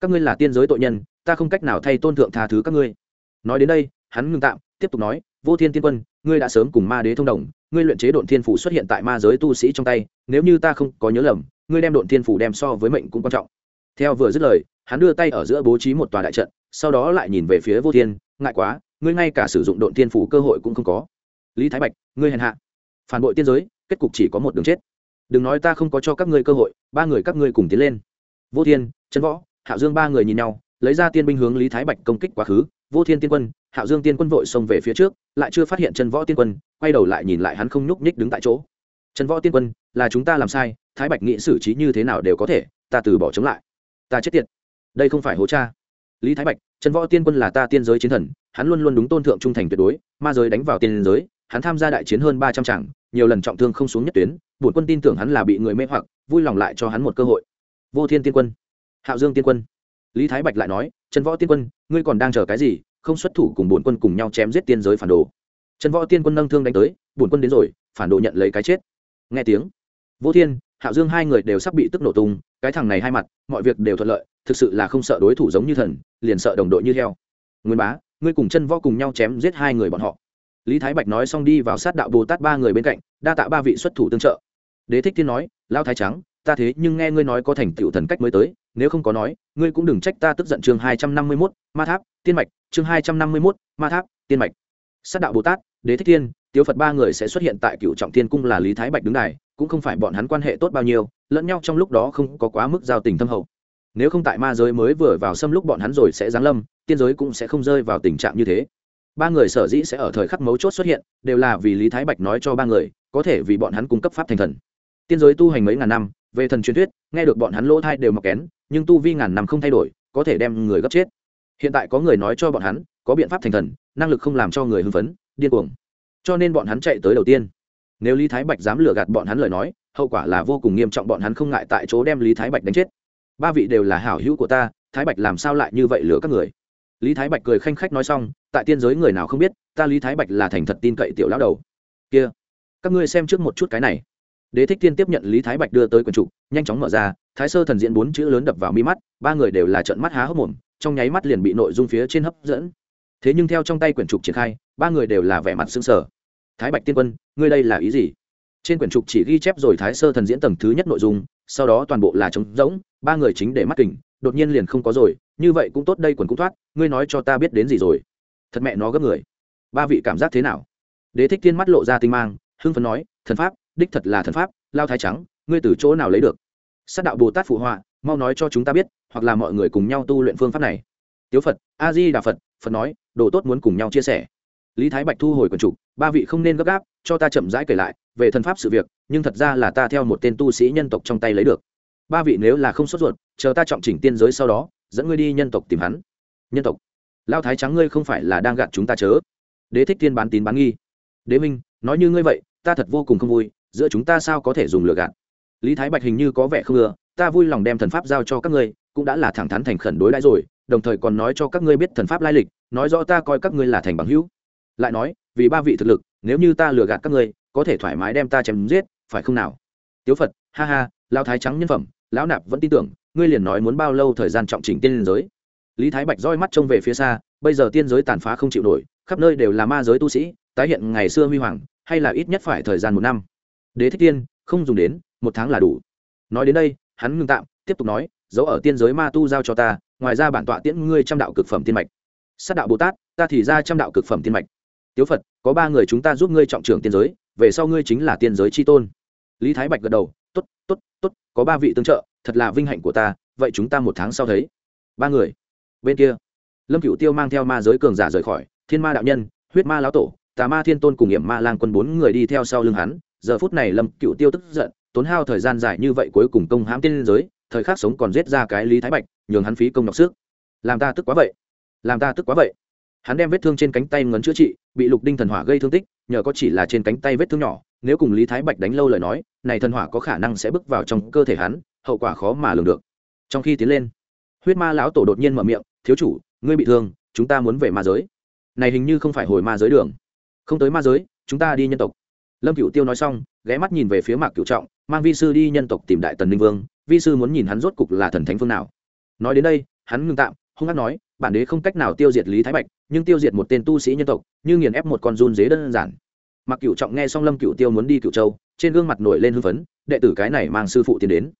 Các ngươi là tiên giới tội nhân, ta không cách nào thay tôn thượng tha thứ các ngươi. Nói đến đây, hắn ngừng tạm, tiếp tục nói, vô thiên tiên quân, ngươi đã sớm cùng ma đế thông đồng, ngươi luyện chế độn thiên phủ xuất hiện tại ma giới tu sĩ trong tay, nếu như ta không có nhớ lầm, ngươi đem độn thiên phủ đem so với mệnh cũng quan trọng. Theo vừa dứt lời, hắn đưa tay ở giữa bố trí một tòa đại trận, sau đó lại nhìn về phía vô thiên, ngại quá ngươi ngay cả sử dụng độn thiên phủ cơ hội cũng không có. Lý thái bạch, ngươi hèn hạ. Phản bội tiên giới, kết cục chỉ có một đường chết. Đừng nói ta không có cho các ngươi cơ hội, ba người các ngươi cùng tiến lên. Vô thiên trấn võ, hạo dương ba người nhìn nhau, lấy ra tiên binh hướng lý thái bạch công kích quá khứ. Vô thiên tiên quân, hạo dương tiên quân vội xông về phía trước, lại chưa phát hiện Trần võ tiên quân, quay đầu lại nhìn lại hắn không nhúc nhích đứng tại chỗ. Trần võ tiên quân, là chúng ta làm sai, thái bạch nghĩ xử trí như thế nào đều có thể, ta từ bỏ chống lại. Ta chết tiệt. Đây không phải hố cha lý thái bạch, Trần võ tiên quân là ta tiên giới chiến thần, hắn luôn luôn đúng tôn thượng trung thành tuyệt đối, ma giới đánh vào tiên giới, hắn tham gia đại chiến hơn ba trăm tràng, nhiều lần trọng thương không xuống nhất tuyến, bổn quân tin tưởng hắn là bị người mê hoặc, vui lòng lại cho hắn một cơ hội. Vô thiên tiên quân, hạo dương tiên quân. Lý thái bạch lại nói, trần võ tiên quân, ngươi còn đang chờ cái gì? Không xuất thủ cùng bổn quân cùng nhau chém giết tiên giới phản đồ. Trần võ tiên quân nâng thương đánh tới, bổn quân đến rồi, phản đồ nhận lấy cái chết. Nghe tiếng, vô thiên, hạo dương hai người đều sắp bị tức nổ tung, cái thằng này hai mặt, mọi việc đều thuận lợi thực sự là không sợ đối thủ giống như thần, liền sợ đồng đội như heo. Nguyên bá, ngươi cùng chân võ cùng nhau chém giết hai người bọn họ. Lý thái bạch nói xong đi vào sát đạo bồ tát ba người bên cạnh, đa tạ ba vị xuất thủ tương trợ. Đế thích thiên nói lao thái trắng, ta thế nhưng nghe ngươi nói có thành tựu thần cách mới tới, nếu không có nói, ngươi cũng đừng trách ta tức giận chương hai trăm năm mươi mốt, ma tháp, tiên mạch, chương hai trăm năm mươi mốt, ma tháp, tiên mạch. Sát đạo bồ tát, đế thích thiên, tiếu phật ba người sẽ xuất hiện tại cựu trọng thiên cung là lý thái bạch đứng đài, cũng không phải bọn hắn quan hệ tốt bao nhiêu, lẫn nhau trong lúc đó không có quá mức giao tình thâm hậu nếu không tại ma giới mới vừa vào xâm lúc bọn hắn rồi sẽ giáng lâm, tiên giới cũng sẽ không rơi vào tình trạng như thế. Ba người sở dĩ sẽ ở thời khắc mấu chốt xuất hiện, đều là vì lý thái bạch nói cho ba người, có thể vì bọn hắn cung cấp pháp thành thần. Tiên giới tu hành mấy ngàn năm, về thần truyền thuyết, nghe được bọn hắn lỗ thai đều mọc kén, nhưng tu vi ngàn năm không thay đổi, có thể đem người gấp chết. Hiện tại có người nói cho bọn hắn, có biện pháp thành thần, năng lực không làm cho người hưng phấn, điên cuồng. Cho nên bọn hắn chạy tới đầu tiên. Nếu lý thái bạch dám lừa gạt bọn hắn lời nói, hậu quả là vô cùng nghiêm trọng, bọn hắn không ngại tại chỗ đem lý thái bạch đánh chết ba vị đều là hảo hữu của ta, thái bạch làm sao lại như vậy lừa các người? Lý thái bạch cười khanh khách nói xong, tại tiên giới người nào không biết, ta lý thái bạch là thành thật tin cậy tiểu lão đầu. Kia, các ngươi xem trước một chút cái này. Đế thích tiên tiếp nhận lý thái bạch đưa tới quần trục, nhanh chóng mở ra, thái sơ thần diễn bốn chữ lớn đập vào mi mắt, ba người đều là trận mắt há hốc mồm, trong nháy mắt liền bị nội dung phía trên hấp dẫn. Thế nhưng theo trong tay quyển trục triển khai, ba người đều là vẻ mặt xương sở thái bạch tiên quân, ngươi đây là ý gì? Trên quyển trục chỉ ghi chép rồi thái sơ thần diễn tầng thứ nhất nội dung sau đó toàn bộ là trống rỗng, ba người chính để mắt kính đột nhiên liền không có rồi, như vậy cũng tốt, đây quần cũng thoát, ngươi nói cho ta biết đến gì rồi. Thật mẹ nó gấp người. Ba vị cảm giác thế nào? Đế thích tiên mắt lộ ra tinh mang, hưng phấn nói, thần pháp, đích thật là thần pháp, lao thái trắng, ngươi từ chỗ nào lấy được? Sát đạo bồ tát phụ họa, mau nói cho chúng ta biết, hoặc là mọi người cùng nhau tu luyện phương pháp này. Tiếu phật a di đà phật phật nói, đồ tốt muốn cùng nhau chia sẻ. Lý thái bạch thu hồi quần trục ba vị không nên gấp gáp, cho ta chậm rãi kể lại về thần pháp sự việc, nhưng thật ra là ta theo một tên tu sĩ nhân tộc trong tay lấy được. Ba vị nếu là không sốt ruột, chờ ta trọng chỉnh tiên giới sau đó, dẫn ngươi đi nhân tộc tìm hắn. Nhân tộc lao thái trắng ngươi không phải là đang gạt chúng ta chớ. Đế thích tiên bán tín bán nghi. Đế minh, nói như ngươi vậy, ta thật vô cùng không vui, giữa chúng ta sao có thể dùng lừa gạt? Lý thái bạch hình như có vẻ không ưa, ta vui lòng đem thần pháp giao cho các ngươi, cũng đã là thẳng thắn thành khẩn đối đãi rồi, đồng thời còn nói cho các ngươi biết thần pháp lai lịch, nói rõ ta coi các ngươi là thành bằng hữu. Lại nói, vì ba vị thực lực, nếu như ta lừa gạt các ngươi có thể thoải mái đem ta chém giết, phải không nào? Tiếu phật, ha ha lao thái trắng nhân phẩm, lão nạp vẫn tin tưởng, ngươi liền nói muốn bao lâu thời gian trọng chỉnh tiên liên giới. Lý thái bạch roi mắt trông về phía xa, bây giờ tiên giới tàn phá không chịu nổi, khắp nơi đều là ma giới tu sĩ, tái hiện ngày xưa huy hoàng, hay là ít nhất phải thời gian một năm. Đế thích tiên, không dùng đến, một tháng là đủ. Nói đến đây, hắn ngưng tạm, tiếp tục nói giấu ở tiên giới ma tu giao cho ta, ngoài ra bản tọa tiễn ngươi trăm đạo cực phẩm tiên mạch. Sát đạo bồ tát, ta thì ra trăm đạo cực phẩm tiên mạch. Tiếu phật, có ba người chúng ta giúp ngươi trọng trưởng tiên giới về sau ngươi chính là tiên giới tri tôn. Lý thái bạch gật đầu t ố t t ố t t ố t có ba vị tương trợ, thật là vinh hạnh của ta, vậy chúng ta một tháng sau thấy. Ba người, bên kia, lâm cựu tiêu mang theo ma giới cường giả rời khỏi, thiên ma đạo nhân, huyết ma lão tổ, tà ma thiên tôn cùng hiểm ma lang quân bốn người đi theo sau lưng hắn. Giờ phút này lâm cựu tiêu tức giận, tốn hao thời gian dài như vậy cuối cùng công hãm tiên giới, thời khắc sống còn giết ra cái lý thái bạch, nhường hắn phí công nhọc sức. Làm ta tức quá vậy, làm ta tức quá vậy hắn đem vết thương trên cánh tay ngấn chữa trị, bị lục đinh thần hỏa gây thương tích, nhờ có chỉ là trên cánh tay vết thương nhỏ, nếu cùng lý thái bạch đánh lâu lời nói, này thần hỏa có khả năng sẽ bước vào trong cơ thể hắn, hậu quả khó mà lường được. Trong khi tiến lên, huyết ma lão tổ đột nhiên mở miệng, thiếu chủ, ngươi bị thương, chúng ta muốn về ma giới. Này hình như không phải hồi ma giới đường. Không tới ma giới, chúng ta đi nhân tộc. Lâm cựu tiêu nói xong, ghé mắt nhìn về phía mạc cựu trọng, mang vi sư đi nhân tộc tìm đại tần ninh vương, vi sư muốn nhìn hắn rốt cục là thần thánh phương nào. Nói đến đây, hắn ngưng tạm, hung hát nói bản đế không cách nào tiêu diệt lý thái bạch, nhưng tiêu diệt một tên tu sĩ nhân tộc, như nghiền ép một con run dế đơn giản. Mặc cựu trọng nghe xong lâm cựu tiêu muốn đi cựu châu, trên gương mặt nổi lên hưng phấn, đệ tử cái này mang sư phụ tiến đến.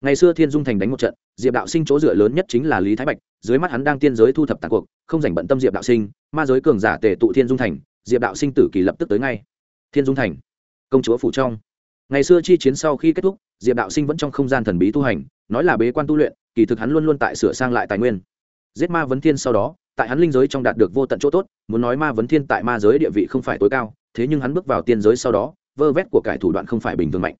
Ngày xưa thiên dung thành đánh một trận, diệp đạo sinh chỗ dựa lớn nhất chính là lý thái bạch, dưới mắt hắn đang tiên giới thu thập tàn cuộc, không dành bận tâm diệp đạo sinh, ma giới cường giả tề tụ thiên dung thành, diệp đạo sinh tử kỳ lập tức tới ngay. Thiên dung thành, công chúa phủ trong. Ngày xưa chi chiến sau khi kết thúc, diệp đạo sinh vẫn trong không gian thần bí tu hành, nói là bế quan tu luyện, kỳ thực hắn luôn luôn tại sửa sang lại tài nguyên giết ma vấn thiên sau đó, tại hắn linh giới trong đạt được vô tận chỗ tốt, muốn nói ma vấn thiên tại ma giới địa vị không phải tối cao, thế nhưng hắn bước vào tiên giới sau đó, vơ vét của cải thủ đoạn không phải bình thường mạnh.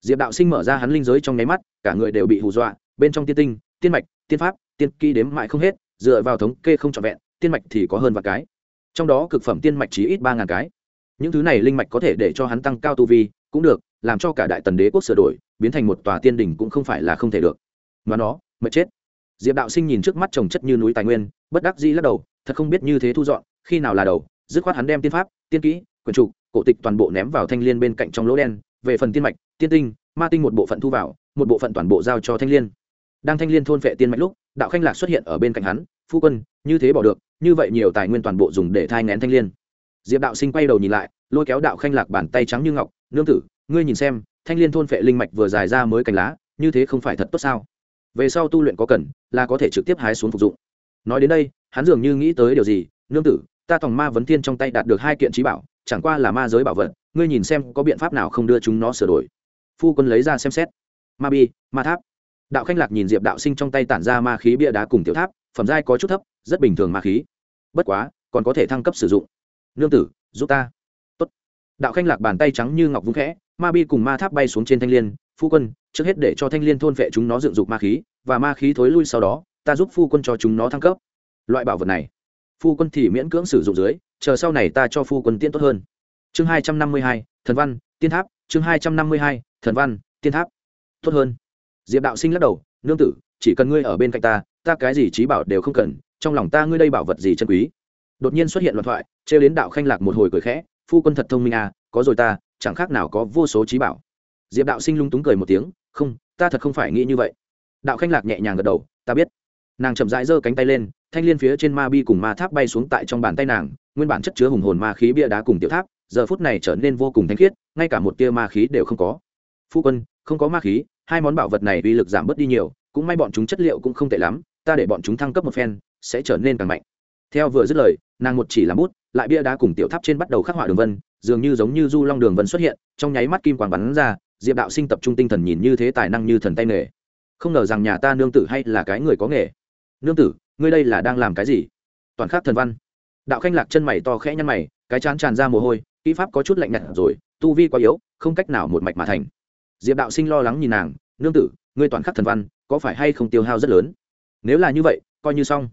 Diệp đạo sinh mở ra hắn linh giới trong nháy mắt, cả người đều bị hù dọa, bên trong tiên tinh, tiên mạch, tiên pháp, tiên kỹ đếm mãi không hết, dựa vào thống kê không trọn vẹn, tiên mạch thì có hơn vài cái. Trong đó cực phẩm tiên mạch chỉ ít ba ngàn cái. Những thứ này linh mạch có thể để cho hắn tăng cao tu vi, cũng được, làm cho cả đại tần đế quốc sửa đổi, biến thành một tòa tiên đỉnh cũng không phải là không thể được. Mà nó, mệt chết diệp đạo sinh nhìn trước mắt trồng chất như núi tài nguyên, bất đắc dĩ lắc đầu, thật không biết như thế thu dọn, khi nào là đầu, dứt khoát hắn đem tiên pháp, tiên kỹ, quyền trục, cổ tịch toàn bộ ném vào thanh l i ê n bên cạnh trong lỗ đen, về phần tiên mạch, tiên tinh, ma tinh một bộ phận thu vào, một bộ phận toàn bộ giao cho thanh l i ê n đang thanh l i ê n thôn vệ tiên mạch lúc, đạo khanh lạc xuất hiện ở bên cạnh hắn, phu quân, như thế bỏ được, như vậy nhiều tài nguyên toàn bộ dùng để thai ngén thanh l i ê n diệp đạo sinh quay đầu nhìn lại, lôi kéo đạo khanh lạc bàn tay trắng như ngọc, nương tử, ngươi nhìn xem, thanh l i ê n thôn vệ linh mạch vừa dài ra mới cành lá, như thế không phải thật tốt sao? Về sau tu luyện có cần, là có thể trực tiếp hái xuống phục dụng. Nói đến đây, hắn dường như nghĩ tới điều gì, nương tử, ta tòng ma vấn thiên trong tay đạt được hai kiện trí bảo, chẳng qua là ma giới bảo vật, ngươi nhìn xem có biện pháp nào không đưa chúng nó sửa đổi. Phu quân lấy ra xem xét. Ma bi, ma tháp. Đạo khanh lạc nhìn diệp đạo sinh trong tay tản ra ma khí bia đá cùng tiểu tháp, phẩm giai có chút thấp, rất bình thường ma khí. Bất quá, còn có thể thăng cấp sử dụng. Nương tử, giúp ta. Tốt. đạo khanh lạc bàn tay trắng như ngọc vung khẽ, ma bi cùng ma tháp bay xuống trên thanh l i ê n phu quân, trước hết để cho thanh l i ê n thôn vệ chúng nó dựng dục ma khí, và ma khí thối lui sau đó, ta giúp phu quân cho chúng nó thăng cấp. Loại bảo vật này, phu quân thì miễn cưỡng sử dụng dưới, chờ sau này ta cho phu quân tiên tốt hơn. Chương hai trăm năm mươi hai, thần văn, tiên tháp. Chương hai trăm năm mươi hai, thần văn, tiên tháp. Tốt hơn. Diệp đạo sinh lắc đầu, nương tử, chỉ cần ngươi ở bên cạnh ta ta cái gì trí bảo đều không cần, trong lòng ta ngươi đây bảo vật gì chân quý? Đột nhiên xuất hiện loạt thoại, trêu đến đạo khanh lạc một hồi cười khẽ, phu quân thật thông minh à có rồi ta, chẳng khác nào có vô số trí bảo diệp đạo sinh lung túng cười một tiếng, không, ta thật không phải nghĩ như vậy. Đạo khanh lạc nhẹ nhàng gật đầu, ta biết. Nàng chậm rãi giơ cánh tay lên, thanh liên phía trên ma bi cùng ma tháp bay xuống tại trong bàn tay nàng, nguyên bản chất chứa hùng hồn ma khí bia đá cùng tiểu tháp, giờ phút này trở nên vô cùng thanh khiết, ngay cả một tia ma khí đều không có. Phu quân, không có ma khí, hai món bảo vật này uy lực giảm bớt đi nhiều, cũng may bọn chúng chất liệu cũng không tệ lắm, ta để bọn chúng thăng cấp một phen, sẽ trở nên càng mạnh. Theo vừa dứt lời, nàng một chỉ làm bút, lại bia đá cùng tiểu tháp trên bắt đầu khắc họa đường vân, dường như giống như du long đường vân xuất hiện, trong nháy mắt kim quang bắn ra diệp đạo sinh tập trung tinh thần nhìn như thế tài năng như thần tay nghề. Không ngờ rằng nhà ta nương tử hay là cái người có nghề. Nương tử, ngươi đây là đang làm cái gì? Toàn khắc thần văn. Đạo khanh lạc chân mày to khẽ nhăn mày, cái chán tràn ra mồ hôi, kỹ pháp có chút lạnh nhạt rồi, tu vi quá yếu, không cách nào một mạch mà thành. Diệp đạo sinh lo lắng nhìn nàng, nương tử, ngươi toàn khắc thần văn, có phải hay không tiêu hao rất lớn? Nếu là như vậy, coi như xong.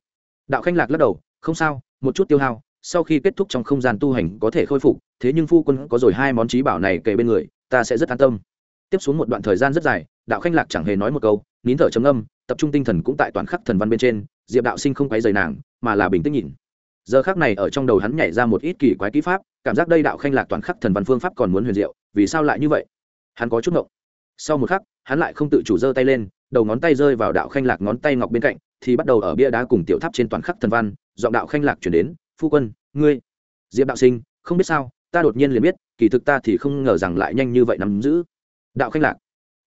Đạo khanh lạc lắc đầu, không sao, một chút tiêu hao, sau khi kết thúc trong không gian tu hành có thể khôi phục, thế nhưng phu quân có rồi hai món trí bảo này kề bên người, ta sẽ rất an tâm tiếp xuống một đoạn thời gian rất dài, đạo khanh lạc chẳng hề nói một câu, nín thở trầm âm tập trung tinh thần cũng tại toàn khắc thần văn bên trên, diệp đạo sinh không quấy rời nàng, mà là bình tĩnh nhìn. Giờ khác này ở trong đầu hắn nhảy ra một ít kỳ quái kỹ pháp, cảm giác đây đạo khanh lạc toàn khắc thần văn phương pháp còn muốn huyền diệu, vì sao lại như vậy? Hắn có chút ngộng. Sau một khắc, hắn lại không tự chủ giơ tay lên, đầu ngón tay rơi vào đạo khanh lạc ngón tay ngọc bên cạnh, thì bắt đầu ở bia đá cùng tiểu tháp trên toàn khắc thần văn, giọng đạo khanh lạc chuyển đến, phu quân, ngươi. Diệp đạo sinh, không biết sao, ta đột nhiên liền biết, kỳ thực ta thì không ngờ rằng lại nhanh như vậy nắm giữ đạo khanh lạc.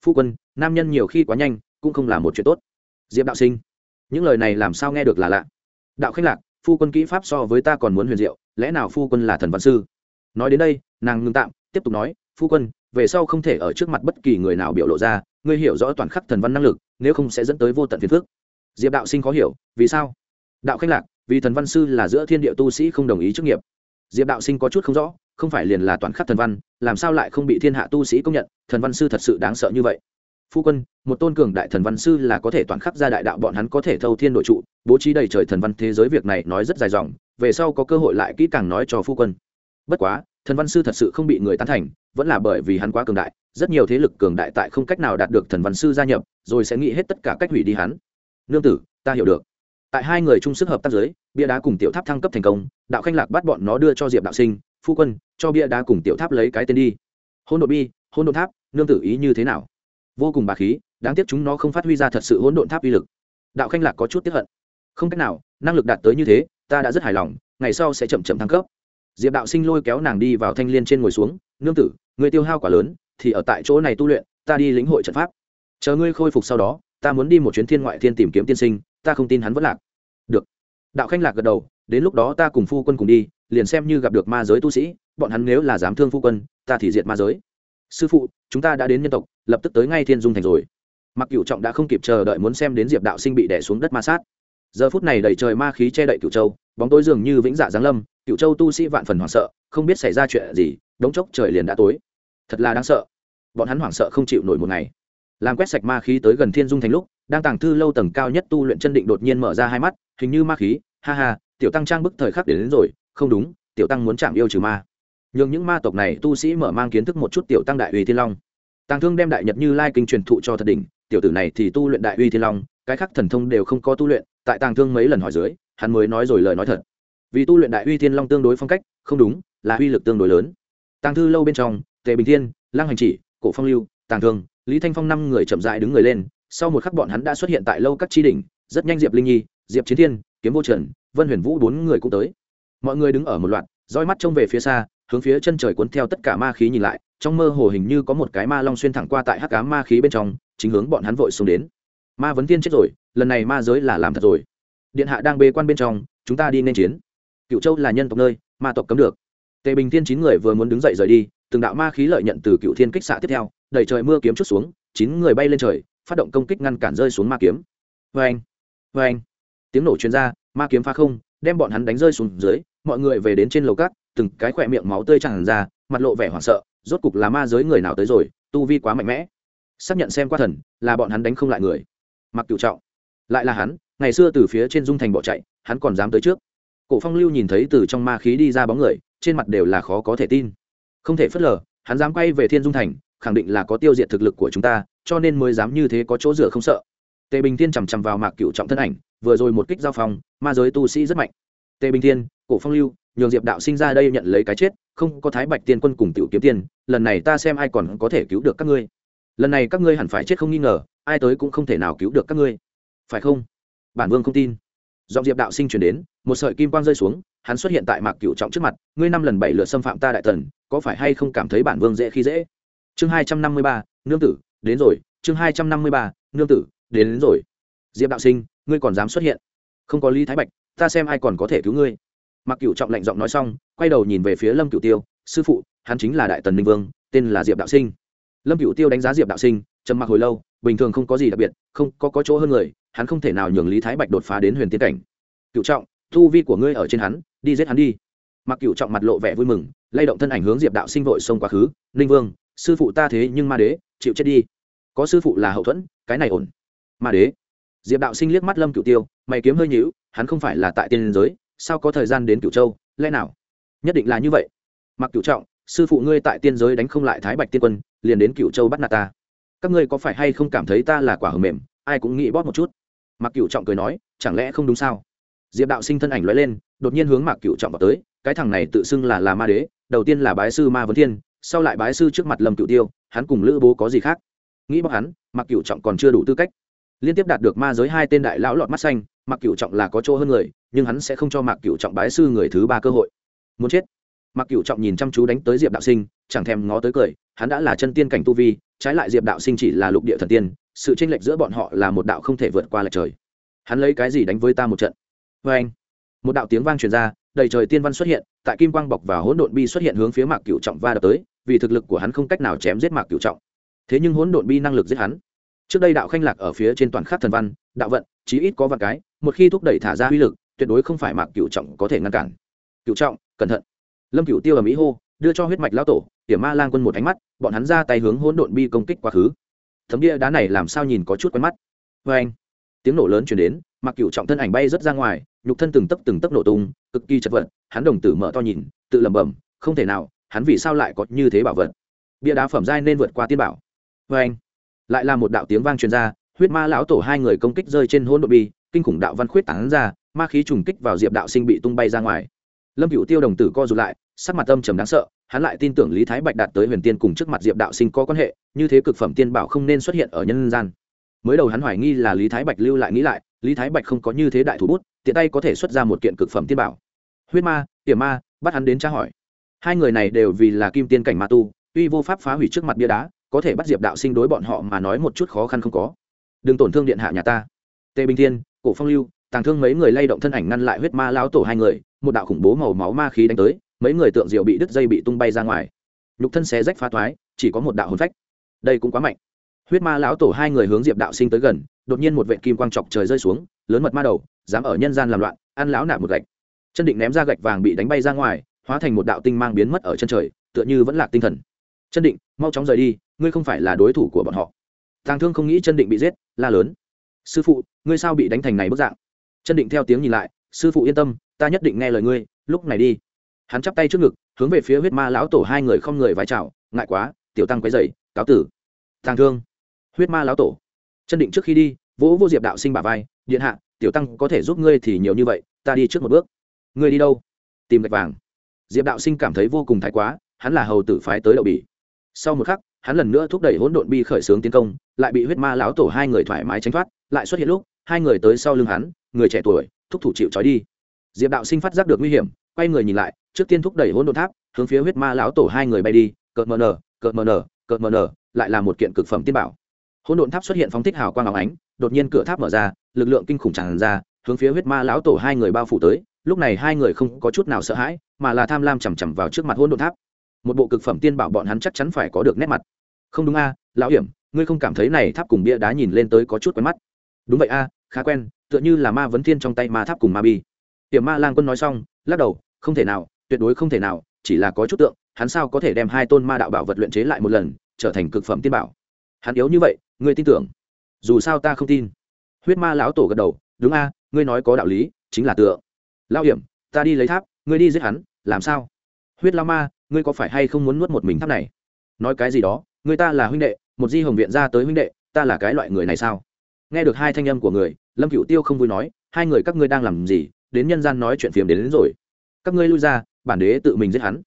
Phu quân, nam nhân nhiều khi quá nhanh, cũng không là một chuyện tốt. Diệp đạo sinh. Những lời này làm sao nghe được là lạ? Đạo khanh lạc, phu quân kỹ pháp so với ta còn muốn huyền diệu, lẽ nào phu quân là thần văn sư? Nói đến đây, nàng ngưng tạm, tiếp tục nói, phu quân, về sau không thể ở trước mặt bất kỳ người nào biểu lộ ra, ngươi hiểu rõ toàn khắc thần văn năng lực, nếu không sẽ dẫn tới vô tận phiền phức. Diệp đạo sinh khó hiểu, vì sao? Đạo khanh lạc, vì thần văn sư là giữa thiên địa tu sĩ không đồng ý chức nghiệp diệp đạo sinh có chút không rõ, không phải liền là toàn khắc thần văn, làm sao lại không bị thiên hạ tu sĩ công nhận, thần văn sư thật sự đáng sợ như vậy. Phu quân, một tôn cường đại thần văn sư là có thể toàn khắc ra đại đạo bọn hắn có thể thâu thiên nội trụ, bố trí đầy trời thần văn thế giới việc này nói rất dài dòng, về sau có cơ hội lại kỹ càng nói cho phu quân. Bất quá, thần văn sư thật sự không bị người tán thành, vẫn là bởi vì hắn quá cường đại, rất nhiều thế lực cường đại tại không cách nào đạt được thần văn sư gia nhập, rồi sẽ nghĩ hết tất cả cách hủy đi hắn. Nương tử, ta hiểu được tại hai người chung sức hợp tác giới bia đá cùng tiểu tháp thăng cấp thành công, đạo khanh lạc bắt bọn nó đưa cho diệp đạo sinh, phu quân, cho bia đá cùng tiểu tháp lấy cái tên đi. Hôn đột bi hôn đột tháp, nương tử ý như thế nào? Vô cùng bà khí, đáng tiếc chúng nó không phát huy ra thật sự hỗn độn tháp uy lực. Đạo khanh lạc có chút tiếp hận. Không cách nào, năng lực đạt tới như thế, ta đã rất hài lòng, ngày sau sẽ chậm chậm thăng cấp. Diệp đạo sinh lôi kéo nàng đi vào thanh l i ê n trên ngồi xuống, nương tử, người tiêu hao quả lớn, thì ở tại chỗ này tu luyện, ta đi lĩnh hội trận pháp. Chờ ngươi khôi phục sau đó, ta muốn đi một chuyến thiên ngoại thiên tìm kiếm tiên sinh ta không tin hắn vẫn lạc. Được. Đạo khanh lạc gật đầu, đến lúc đó ta cùng phu quân cùng đi, liền xem như gặp được ma giới tu sĩ, bọn hắn nếu là dám thương phu quân, ta thì diệt ma giới. Sư phụ, chúng ta đã đến nhân tộc, lập tức tới ngay thiên dung thành rồi. Mặc cựu trọng đã không kịp chờ đợi muốn xem đến diệp đạo sinh bị đẻ xuống đất ma sát. Giờ phút này đầy trời ma khí che đậy cựu châu, bóng tối dường như vĩnh dạ giáng lâm cựu châu tu sĩ vạn phần hoảng sợ, không biết xảy ra chuyện gì, đống chốc trời liền đã tối. Thật là đáng sợ. Bọn hắn hoảng sợ không chịu nổi một ngày. Làm quét sạch ma khí tới gần thiên dung thành lúc đang tàng thư lâu tầng cao nhất tu luyện chân định đột nhiên mở ra hai mắt hình như ma khí ha ha tiểu tăng trang bức thời khắc đến, đến rồi không đúng tiểu tăng muốn chạm yêu trừ ma. Nhường những ma tộc này tu sĩ mở mang kiến thức một chút tiểu tăng đại uy thiên long. Tàng thương đem đại nhật như lai kinh truyền thụ cho thật đỉnh tiểu tử này thì tu luyện đại uy thiên long cái khác thần thông đều không có tu luyện tại tàng thương mấy lần hỏi dưới hắn mới nói rồi lời nói thật. Vì tu luyện đại uy thiên long tương đối phong cách không đúng là uy lực tương đối lớn. Tàng thư lâu bên trong tề bình thiên lăng hành chỉ cổ phong lưu tàng thương lý thanh phong năm người chậm dại đứng người lên sau một khắc bọn hắn đã xuất hiện tại lâu các tri đỉnh, rất nhanh diệp linh nhi, diệp chiến thiên, kiếm vô trần, vân huyền vũ bốn người cũng tới. Mọi người đứng ở một loạt, roi mắt trông về phía xa, hướng phía chân trời cuốn theo tất cả ma khí nhìn lại, trong mơ hồ hình như có một cái ma long xuyên thẳng qua tại hắc ám ma khí bên trong, chính hướng bọn hắn vội xuống đến. Ma vấn tiên chết rồi, lần này ma giới là làm thật rồi. Điện hạ đang bê quan bên trong, chúng ta đi nên chiến. Cựu châu là nhân tộc nơi, ma tộc cấm được. Tề bình Thiên chín người vừa muốn đứng dậy rời đi, từng đạo ma khí lợi nhận từ cựu thiên kích xạ tiếp theo, đẩy trời mưa kiếm chút xuống, chín người bay lên trời phát động công kích ngăn cản rơi xuống ma kiếm. Vê anh vê anh. Tiếng nổ chuyên r a ma kiếm phá không, đem bọn hắn đánh rơi xuống dưới, mọi người về đến trên lầu cát từng cái khỏe miệng máu tươi tràn ra, mặt lộ vẻ hoảng sợ, rốt cục là ma giới người nào tới rồi, tu vi quá mạnh mẽ. Xác nhận xem qua thần, là bọn hắn đánh không lại người. Mặc cựu trọng, lại là hắn, ngày xưa từ phía trên dung thành bỏ chạy, hắn còn dám tới trước. Cổ phong lưu nhìn thấy từ trong ma khí đi ra bóng người, trên mặt đều là khó có thể tin. Không thể phớt lờ, hắn dám quay về thiên dung thành, khẳng định là có tiêu diệt thực lực của chúng ta cho nên mới dám như thế có chỗ dựa không sợ. Tề bình Thiên chằm chằm vào mạc cựu trọng thân ảnh vừa rồi một kích giao phòng, ma giới tu sĩ rất mạnh. Tề bình thiên cổ phong lưu nhường diệp đạo sinh ra đây nhận lấy cái chết không có thái bạch tiên quân cùng tiểu kiếm tiên lần này ta xem ai còn có thể cứu được các ngươi. Lần này các ngươi hẳn phải chết không nghi ngờ ai tới cũng không thể nào cứu được các ngươi. Phải không? Bản vương không tin. Giọng diệp đạo sinh chuyển đến một sợi kim quang rơi xuống hắn xuất hiện tại mạc cựu trọng trước mặt ngươi năm lần bảy lượt xâm phạm ta đại tần có phải hay không cảm thấy bản vương dễ khi dễ? Chương hai trăm năm mươi ba nương tử đến rồi chương hai trăm năm mươi ba nương tử đến, đến rồi. Diệp đạo sinh ngươi còn dám xuất hiện? Không có lý thái bạch ta xem ai còn có thể cứu ngươi. Mặc cựu trọng lạnh giọng nói xong quay đầu nhìn về phía lâm cựu tiêu sư phụ hắn chính là đại tần ninh vương tên là diệp đạo sinh. Lâm cựu tiêu đánh giá diệp đạo sinh trầm mặc hồi lâu bình thường không có gì đặc biệt không có, có chỗ hơn người hắn không thể nào nhường lý thái bạch đột phá đến huyền tiên cảnh. Cựu trọng thu vi của ngươi ở trên hắn đi giết hắn đi. Mặc cựu trọng mặt lộ vẻ vui mừng lay động thân ảnh hướng diệp đạo sinh vội xông quá khứ. Ninh vương sư phụ ta thế nhưng ma đế chịu chết đi có sư phụ là hậu thuẫn, cái này ổn. Ma đế. Diệp đạo sinh liếc mắt lâm cựu tiêu, mày kiếm hơi nhữu hắn không phải là tại tiên giới, sao có thời gian đến cựu châu, lẽ nào? Nhất định là như vậy. Mặc cựu trọng, sư phụ ngươi tại tiên giới đánh không lại thái bạch tiên quân, liền đến cựu châu bắt nạt ta. Các ngươi có phải hay không cảm thấy ta là quả hờ mềm, ai cũng nghĩ bóp một chút. Mặc cựu trọng cười nói, chẳng lẽ không đúng sao? Diệp đạo sinh thân ảnh lóe lên, đột nhiên hướng mạc cựu trọng vào tới, cái thằng này tự xưng là là ma đế, đầu tiên là bái sư ma vấn thiên, sau lại bái sư trước mặt lâm cựu tiêu, hắn cùng lữ bố có gì khác? Nghĩ bóc hắn, mạc cựu trọng còn chưa đủ tư cách. Liên tiếp đạt được ma giới hai tên đại lão lọt mắt xanh, mạc cựu trọng là có chỗ hơn người, nhưng hắn sẽ không cho mạc cựu trọng bái sư người thứ ba cơ hội. Muốn chết? Mạc cựu trọng nhìn chăm chú đánh tới diệp đạo sinh, chẳng thèm ngó tới cười, hắn đã là chân tiên cảnh tu vi, trái lại diệp đạo sinh chỉ là lục địa thần tiên, sự tranh lệch giữa bọn họ là một đạo không thể vượt qua lệch trời. Hắn lấy cái gì đánh với ta một trận? Vê anh. Một đạo tiếng vang truyền ra, đầy trời tiên văn xuất hiện, tại kim quang bọc và hỗn độn bi xuất hiện hướng phía mạc cựu trọng va đập tới, vì thực lực của hắn không cách nào chém giết mạc cựu trọng thế nhưng hỗn độn bi năng lực giết hắn. Trước đây đạo khanh lạc ở phía trên toàn khắc thần văn, đạo vận, chí ít có vạn cái, một khi thúc đẩy thả ra uy lực, tuyệt đối không phải mạc cựu trọng có thể ngăn cản. Cựu trọng, cẩn thận. Lâm cựu tiêu ở mỹ hô, đưa cho huyết mạch lão tổ tiểm ma lang quân một ánh mắt, bọn hắn ra tay hướng hỗn độn bi công kích quá khứ. Thấm bia đá này làm sao nhìn có chút quen mắt. Vê anh, tiếng nổ lớn chuyển đến mặc cựu trọng thân ảnh bay rất ra ngoài, nhục thân từng tấc từng tấc nổ tung, cực kỳ chật vật, hắn đồng tử mở to nhìn, tự lẩm bẩm, không thể nào, hắn vì sao lại có như thế bảo vật? Bia đá phẩm giai nên vượt qua tiên bảo vê anh, lại là một đạo tiếng vang truyền ra, huyết ma lão tổ hai người công kích rơi trên hỗn độ bi, kinh khủng đạo văn khuyết tán ra, ma khí trùng kích vào diệp đạo sinh bị tung bay ra ngoài. Lâm cựu tiêu đồng tử co rụt lại, sắc mặt âm trầm đáng sợ, hắn lại tin tưởng lý thái bạch đạt tới huyền tiên cùng trước mặt diệp đạo sinh có quan hệ, như thế cực phẩm tiên bảo không nên xuất hiện ở nhân gian. Mới đầu hắn hoài nghi là lý thái bạch lưu lại nghĩ lại, lý thái bạch không có như thế đại thủ bút, tiện tay có thể xuất ra một kiện cực phẩm tiên bảo. Huyết ma tiềm ma, bắt hắn đến tra hỏi. Hai người này đều vì là kim tiên cảnh ma tu, tuy vô pháp phá hủy trước mặt bia đá có thể bắt diệp đạo sinh đối bọn họ mà nói một chút khó khăn không có. Đừng tổn thương điện hạ nhà ta. Tề bình thiên, cổ phong lưu, tàng thương mấy người lay động thân ảnh ngăn lại huyết ma lão tổ hai người, một đạo khủng bố màu máu ma khí đánh tới, mấy người tượng diệu bị đứt dây bị tung bay ra ngoài. Nhục thân xé rách phá thoái chỉ có một đạo hồn phách. Đây cũng quá mạnh. Huyết ma lão tổ hai người hướng diệp đạo sinh tới gần, đột nhiên một vệ kim quang chọc trời rơi xuống, lớn mật ma đầu, dám ở nhân gian làm loạn, ăn lão nạp một gạch. Chân định ném ra gạch vàng bị đánh bay ra ngoài, hóa thành một đạo tinh mang biến mất ở chân trời, tựa như vẫn lạc tinh thần chân định, mau chóng rời đi, ngươi không phải là đối thủ của bọn họ. Tàng thương không nghĩ chân định bị giết, la lớn. Sư phụ, ngươi sao bị đánh thành này bức dạng? Chân định theo tiếng nhìn lại, sư phụ yên tâm, ta nhất định nghe lời ngươi, lúc này đi. Hắn chắp tay trước ngực, hướng về phía huyết ma lão tổ hai người không người vái chào, ngại quá, tiểu tăng quấy dày cáo tử. Tàng thương. Huyết ma lão tổ. Chân định trước khi đi, vỗ vô diệp đạo sinh bà vai, điện hạ, tiểu tăng có thể giúp ngươi thì nhiều như vậy, ta đi trước một bước. Ngươi đi đâu? Tìm gạch vàng. Diệp đạo sinh cảm thấy vô cùng thái quá, hắn là hầu tử phái tới đậu bỉ sau một khắc, hắn lần nữa thúc đẩy hỗn độn bi khởi xướng tiến công, lại bị huyết ma lão tổ hai người thoải mái tránh thoát, lại xuất hiện lúc, hai người tới sau lưng hắn, người trẻ tuổi, thúc thủ chịu trói đi. Diệp đạo sinh phát giác được nguy hiểm, quay người nhìn lại, trước tiên thúc đẩy hỗn độn tháp, hướng phía huyết ma lão tổ hai người bay đi, cợt mờ nở, cợt mờ nở, cợt mờ nở, lại là một kiện cực phẩm tiên bảo. Hỗn độn tháp xuất hiện phóng thích hào quang áo ánh, đột nhiên cửa tháp mở ra, lực lượng kinh khủng tràn ra, hướng phía huyết ma lão tổ hai người bao phủ tới, lúc này hai người không có chút nào sợ hãi, mà là tham lam chằm chằm vào trước mặt hỗn độn tháp một bộ cực phẩm tiên bảo bọn hắn chắc chắn phải có được nét mặt. Không đúng a, lão hiểm, ngươi không cảm thấy này tháp cùng bia đá nhìn lên tới có chút quen mắt. Đúng vậy a, khá quen, tựa như là ma vấn thiên trong tay ma tháp cùng ma bi. Hiểm ma lang quân nói xong, lắc đầu, không thể nào, tuyệt đối không thể nào, chỉ là có chút tượng, hắn sao có thể đem hai tôn ma đạo bảo vật luyện chế lại một lần, trở thành cực phẩm tiên bảo? Hắn yếu như vậy, ngươi tin tưởng? Dù sao ta không tin. Huyết ma lão tổ gật đầu, đúng a, ngươi nói có đạo lý, chính là tượng. Lao hiểm, ta đi lấy tháp, ngươi đi giết hắn, làm sao? Huyết lao ma ngươi có phải hay không muốn nuốt một mình tháp này? Nói cái gì đó người ta là huynh đệ một di hồng viện ra tới huynh đệ ta là cái loại người này sao? Nghe được hai thanh âm của người lâm cựu tiêu không vui nói hai người các ngươi đang làm gì? Đến nhân gian nói chuyện phiếm đến, đến rồi. Các ngươi lui ra bản đế tự mình giết hắn.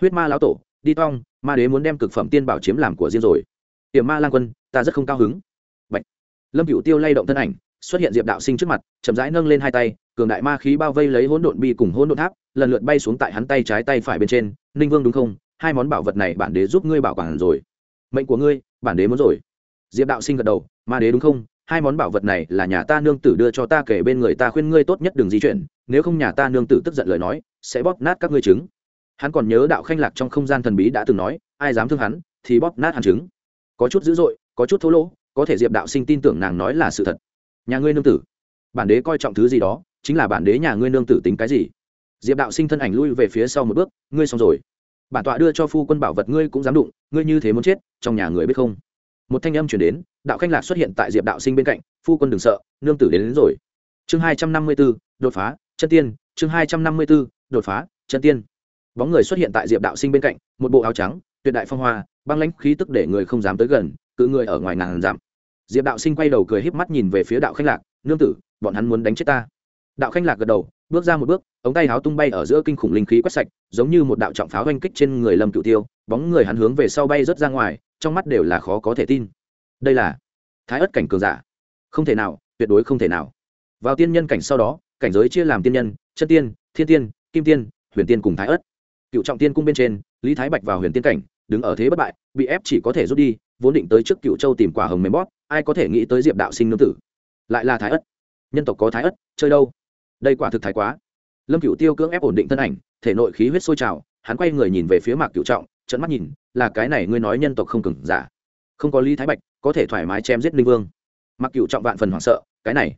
Huyết ma lão tổ đi tong ma đế muốn đem cực phẩm tiên bảo chiếm làm của riêng rồi. Tiềm ma lang quân ta rất không cao hứng. Bạch. lâm cựu tiêu lay động thân ảnh xuất hiện diệp đạo sinh trước mặt chậm rãi nâng lên hai tay cường đại ma khí bao vây lấy hỗn độn bi cùng hỗn độn tháp, lần lượt bay xuống tại hắn tay trái tay phải bên trên. Ninh vương đúng không? Hai món bảo vật này bản đế giúp ngươi bảo quản rồi. Mệnh của ngươi, bản đế muốn rồi. Diệp đạo sinh gật đầu. Ma đế đúng không? Hai món bảo vật này là nhà ta nương tử đưa cho ta kể bên người ta khuyên ngươi tốt nhất đừng di chuyển. Nếu không nhà ta nương tử tức giận lời nói, sẽ bóp nát các ngươi trứng. Hắn còn nhớ đạo khanh lạc trong không gian thần bí đã từng nói, ai dám thương hắn, thì bóp nát hắn trứng. Có chút dữ dội, có chút thô lỗ, có thể diệp đạo sinh tin tưởng nàng nói là sự thật. Nhà ngươi nương tử, bản đế coi trọng thứ gì đó chính là bản đế nhà ngươi nương tử tính cái gì? Diệp đạo sinh thân ảnh lui về phía sau một bước ngươi xong rồi. Bản tọa đưa cho phu quân bảo vật ngươi cũng dám đụng ngươi như thế muốn chết trong nhà người biết không? Một thanh âm chuyển đến đạo khanh lạc xuất hiện tại diệp đạo sinh bên cạnh phu quân đừng sợ nương tử đến, đến rồi. Chương hai trăm năm mươi b ố đột phá chân tiên chương hai trăm năm mươi b ố đột phá chân tiên. Bóng người xuất hiện tại diệp đạo sinh bên cạnh một bộ áo trắng tuyệt đại phong hoa băng lãnh khí tức để người không dám tới gần cự người ở ngoài ngàn giảm diệp đạo sinh quay đầu cười híp mắt nhìn về phía đạo khanh lạc nương tử bọn hắn muốn đánh chết ta đạo khanh lạc gật đầu, bước ra một bước, ống tay háo tung bay ở giữa kinh khủng linh khí quét sạch, giống như một đạo trọng pháo oanh kích trên người lâm cựu tiêu, bóng người hắn hướng về sau bay rớt ra ngoài, trong mắt đều là khó có thể tin. Đây là thái ất cảnh cường giả. Không thể nào, tuyệt đối không thể nào. Vào tiên nhân cảnh sau đó, cảnh giới chia làm tiên nhân, chân tiên, thiên tiên, kim tiên, huyền tiên cùng thái ất. Cựu trọng tiên cung bên trên, lý thái bạch vào huyền tiên cảnh, đứng ở thế bất bại, bị ép chỉ có thể rút đi, vốn định tới trước cựu châu tìm quả hồng mềm bót ai có thể nghĩ tới diệp đạo sinh nương tử. Lại là thái ất. Nhân tộc có thái ất, chơi đâu? Đây quả thực thái quá. Lâm cựu tiêu cưỡng ép ổn định thân ảnh, thể nội khí huyết sôi trào, hắn quay người nhìn về phía mạc cựu trọng trận mắt nhìn, là cái này ngươi nói nhân tộc không cừng giả. Không có lý thái bạch, có thể thoải mái chém giết linh vương. Mặc cựu trọng vạn phần hoảng sợ, cái này.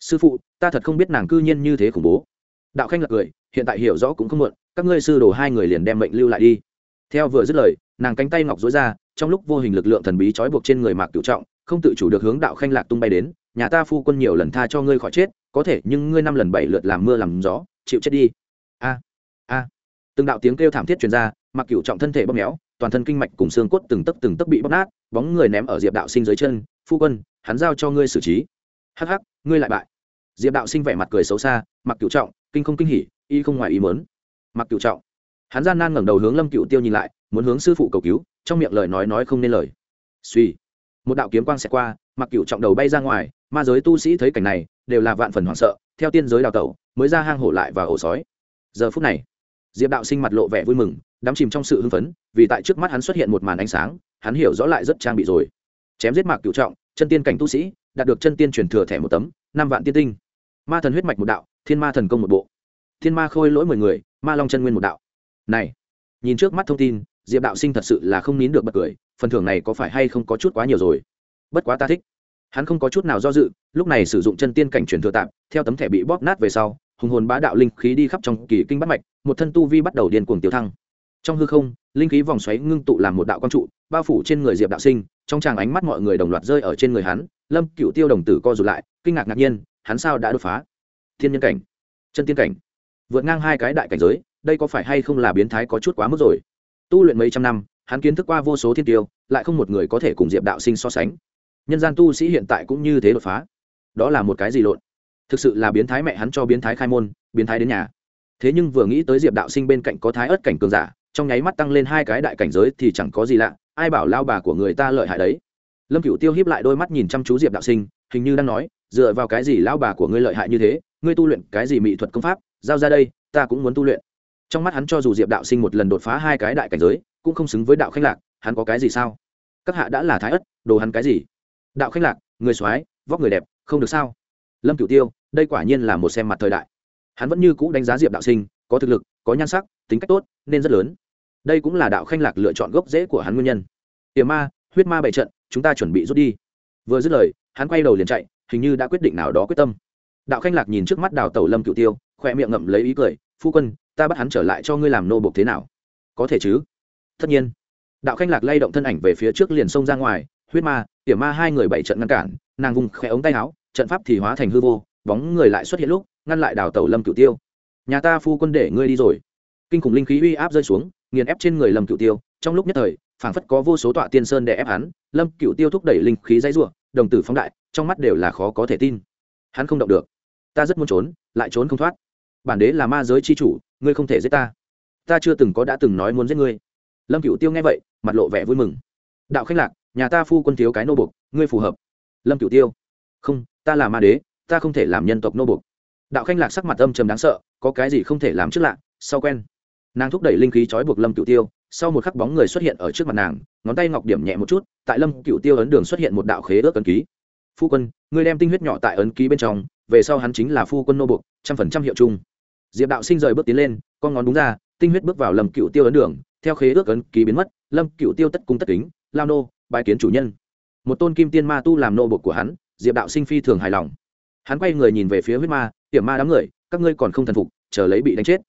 Sư phụ, ta thật không biết nàng cư nhiên như thế khủng bố. Đạo khanh lật cười, hiện tại hiểu rõ cũng không muộn, các ngươi sư đồ hai người liền đem mệnh lưu lại đi. Theo vừa dứt lời, nàng cánh tay ngọc dối ra, trong lúc vô hình lực lượng thần bí trói buộc trên người mạc cựu trọng, không tự chủ được hướng đạo khanh lạc tung bay đến nhà ta phu quân nhiều lần tha cho ngươi khỏi chết, có thể, nhưng ngươi năm lần bảy lượt làm mưa làm gió, chịu chết đi. A a. Từng đạo tiếng kêu thảm thiết truyền ra, mặc cựu trọng thân thể bóp méo, toàn thân kinh mạch cùng xương cốt từng tấc từng tấc bị bóp nát, bóng người ném ở diệp đạo sinh dưới chân, phu quân, hắn giao cho ngươi xử trí. Hắc hắc, ngươi lại bại. Diệp đạo sinh vẻ mặt cười xấu xa, mặc cựu trọng, kinh không kinh hỉ, y không ngoài ý mớn mặc cựu trọng. Hắn gian nan ngẩng đầu hướng lâm cựu tiêu nhìn lại, muốn hướng sư phụ cầu cứu, trong miệng lời nói nói không nên lời. Suy một đạo kiếm quang xẹt qua, mặc cựu trọng đầu bay ra ngoài ma giới tu sĩ thấy cảnh này, đều là vạn phần hoảng sợ, theo tiên giới đào tẩu, mới ra hang hổ lại và ổ sói. Giờ phút này, diệp đạo sinh mặt lộ vẻ vui mừng, đắm chìm trong sự hưng phấn, vì tại trước mắt hắn xuất hiện một màn ánh sáng, hắn hiểu rõ lại rất trang bị rồi. Chém giết mạc cựu trọng, chân tiên cảnh tu sĩ, đạt được chân tiên truyền thừa thẻ một tấm, năm vạn tiên tinh. Ma thần huyết mạch một đạo, thiên ma thần công một bộ. Thiên ma khôi lỗi mười người, ma long chân nguyên một đạo. Này, nhìn trước mắt thông tin, diệp đạo sinh thật sự là không nín được bật cười, phần thưởng này có phải hay không có chút quá nhiều rồi? Bất quá ta thích hắn không có chút nào do dự, lúc này sử dụng chân tiên cảnh truyền thừa tạm, theo tấm thẻ bị bóp nát về sau, hùng hồn bá đạo linh khí đi khắp trong kỳ kinh bắt mạch, một thân tu vi bắt đầu điên cuồng tiêu thăng. Trong hư không, linh khí vòng xoáy ngưng tụ làm một đạo quang trụ, bao phủ trên người diệp đạo sinh, trong tràng ánh mắt mọi người đồng loạt rơi ở trên người hắn, lâm cựu tiêu đồng tử co rụt lại, kinh ngạc ngạc nhiên, hắn sao đã đột phá? Thiên nhân cảnh, chân tiên cảnh, vượt ngang hai cái đại cảnh giới, đây có phải hay không là biến thái có chút quá mức rồi? Tu luyện mấy trăm năm, hắn kiến thức qua vô số thiên tiêu, lại không một người có thể cùng diệp đạo sinh so sánh nhân gian tu sĩ hiện tại cũng như thế đột phá. Đó là một cái gì lộn? Thực sự là biến thái mẹ hắn cho biến thái khai môn, biến thái đến nhà. Thế nhưng vừa nghĩ tới diệp đạo sinh bên cạnh có thái ớt cảnh cường giả, trong nháy mắt tăng lên hai cái đại cảnh giới thì chẳng có gì lạ, ai bảo lao bà của người ta lợi hại đấy. Lâm cựu tiêu hiếp lại đôi mắt nhìn chăm chú diệp đạo sinh, hình như đang nói, dựa vào cái gì lao bà của ngươi lợi hại như thế, ngươi tu luyện cái gì mỹ thuật công pháp, giao ra đây, ta cũng muốn tu luyện. Trong mắt hắn cho dù diệp đạo sinh một lần đột phá hai cái đại cảnh giới, cũng không xứng với đạo khách lạc, hắn có cái gì sao? Các hạ đã là thái ất đồ hắn cái gì? Đạo khách lạc, người soái, vóc người đẹp, không được sao? Lâm cửu tiêu, đây quả nhiên là một xem mặt thời đại. Hắn vẫn như cũ đánh giá diệp đạo sinh, có thực lực, có nhan sắc, tính cách tốt, nên rất lớn. Đây cũng là đạo khanh lạc lựa chọn gốc rễ của hắn nguyên nhân. Tiềm ma, huyết ma bày trận, chúng ta chuẩn bị rút đi. Vừa dứt lời, hắn quay đầu liền chạy, hình như đã quyết định nào đó quyết tâm. Đạo khanh lạc nhìn trước mắt đào tẩu lâm cửu tiêu khoe miệng ngậm lấy ý cười, phu quân, ta bắt hắn trở lại cho ngươi làm nô bộc thế nào? Có thể chứ. Tất nhiên. Đạo khanh lạc lay động thân ảnh về phía trước liền xông ra ngoài huyết ma, tiểu ma hai người bảy trận ngăn cản, nàng vùng khẽ ống tay áo, trận pháp thì hóa thành hư vô, bóng người lại xuất hiện lúc, ngăn lại đào tẩu lâm cửu tiêu. Nhà ta phu quân để ngươi đi rồi. Kinh khủng linh khí uy áp rơi xuống, nghiền ép trên người lâm cửu tiêu. Trong lúc nhất thời, phảng phất có vô số tọa tiên sơn để ép hắn, lâm cửu tiêu thúc đẩy linh khí dãy rủa, đồng tử phóng đại, trong mắt đều là khó có thể tin. Hắn không động được. Ta rất muốn trốn, lại trốn không thoát. Bản đế là ma giới chi chủ, ngươi không thể giết ta. Ta chưa từng có đã từng nói muốn giết ngươi. Lâm cửu tiêu nghe vậy, mặt lộ vẻ vui mừng. Đạo khách lạc nhà ta phu quân thiếu cái nô bục ngươi phù hợp. Lâm Cửu tiêu, không, ta là ma đế, ta không thể làm nhân tộc nô bục đạo khanh lạc sắc mặt âm trầm đáng sợ, có cái gì không thể làm trước lạ, sau quen. Nàng thúc đẩy linh khí trói buộc lâm Cửu tiêu, sau một khắc bóng người xuất hiện ở trước mặt nàng, ngón tay ngọc điểm nhẹ một chút, tại lâm Cửu tiêu ấn đường xuất hiện một đạo khế ước ấn ký. Phu quân, ngươi đem tinh huyết nhỏ tại ấn ký bên trong, về sau hắn chính là phu quân nô bục trăm phần trăm hiệu chung. Diệp đạo sinh rời bước tiến lên, con ngón đúng ra, tinh huyết bước vào lâm cựu tiêu ấn đường, theo khế ước ấn ký biến mất, lâm cựu tiêu tất cung tất kính, lao nô bài kiến chủ nhân. Một tôn kim tiên ma tu làm nô bột của hắn, diệp đạo sinh phi thường hài lòng. Hắn quay người nhìn về phía huyết ma hiểm ma đám người, các ngươi còn không thần phục, chờ lấy bị đánh chết.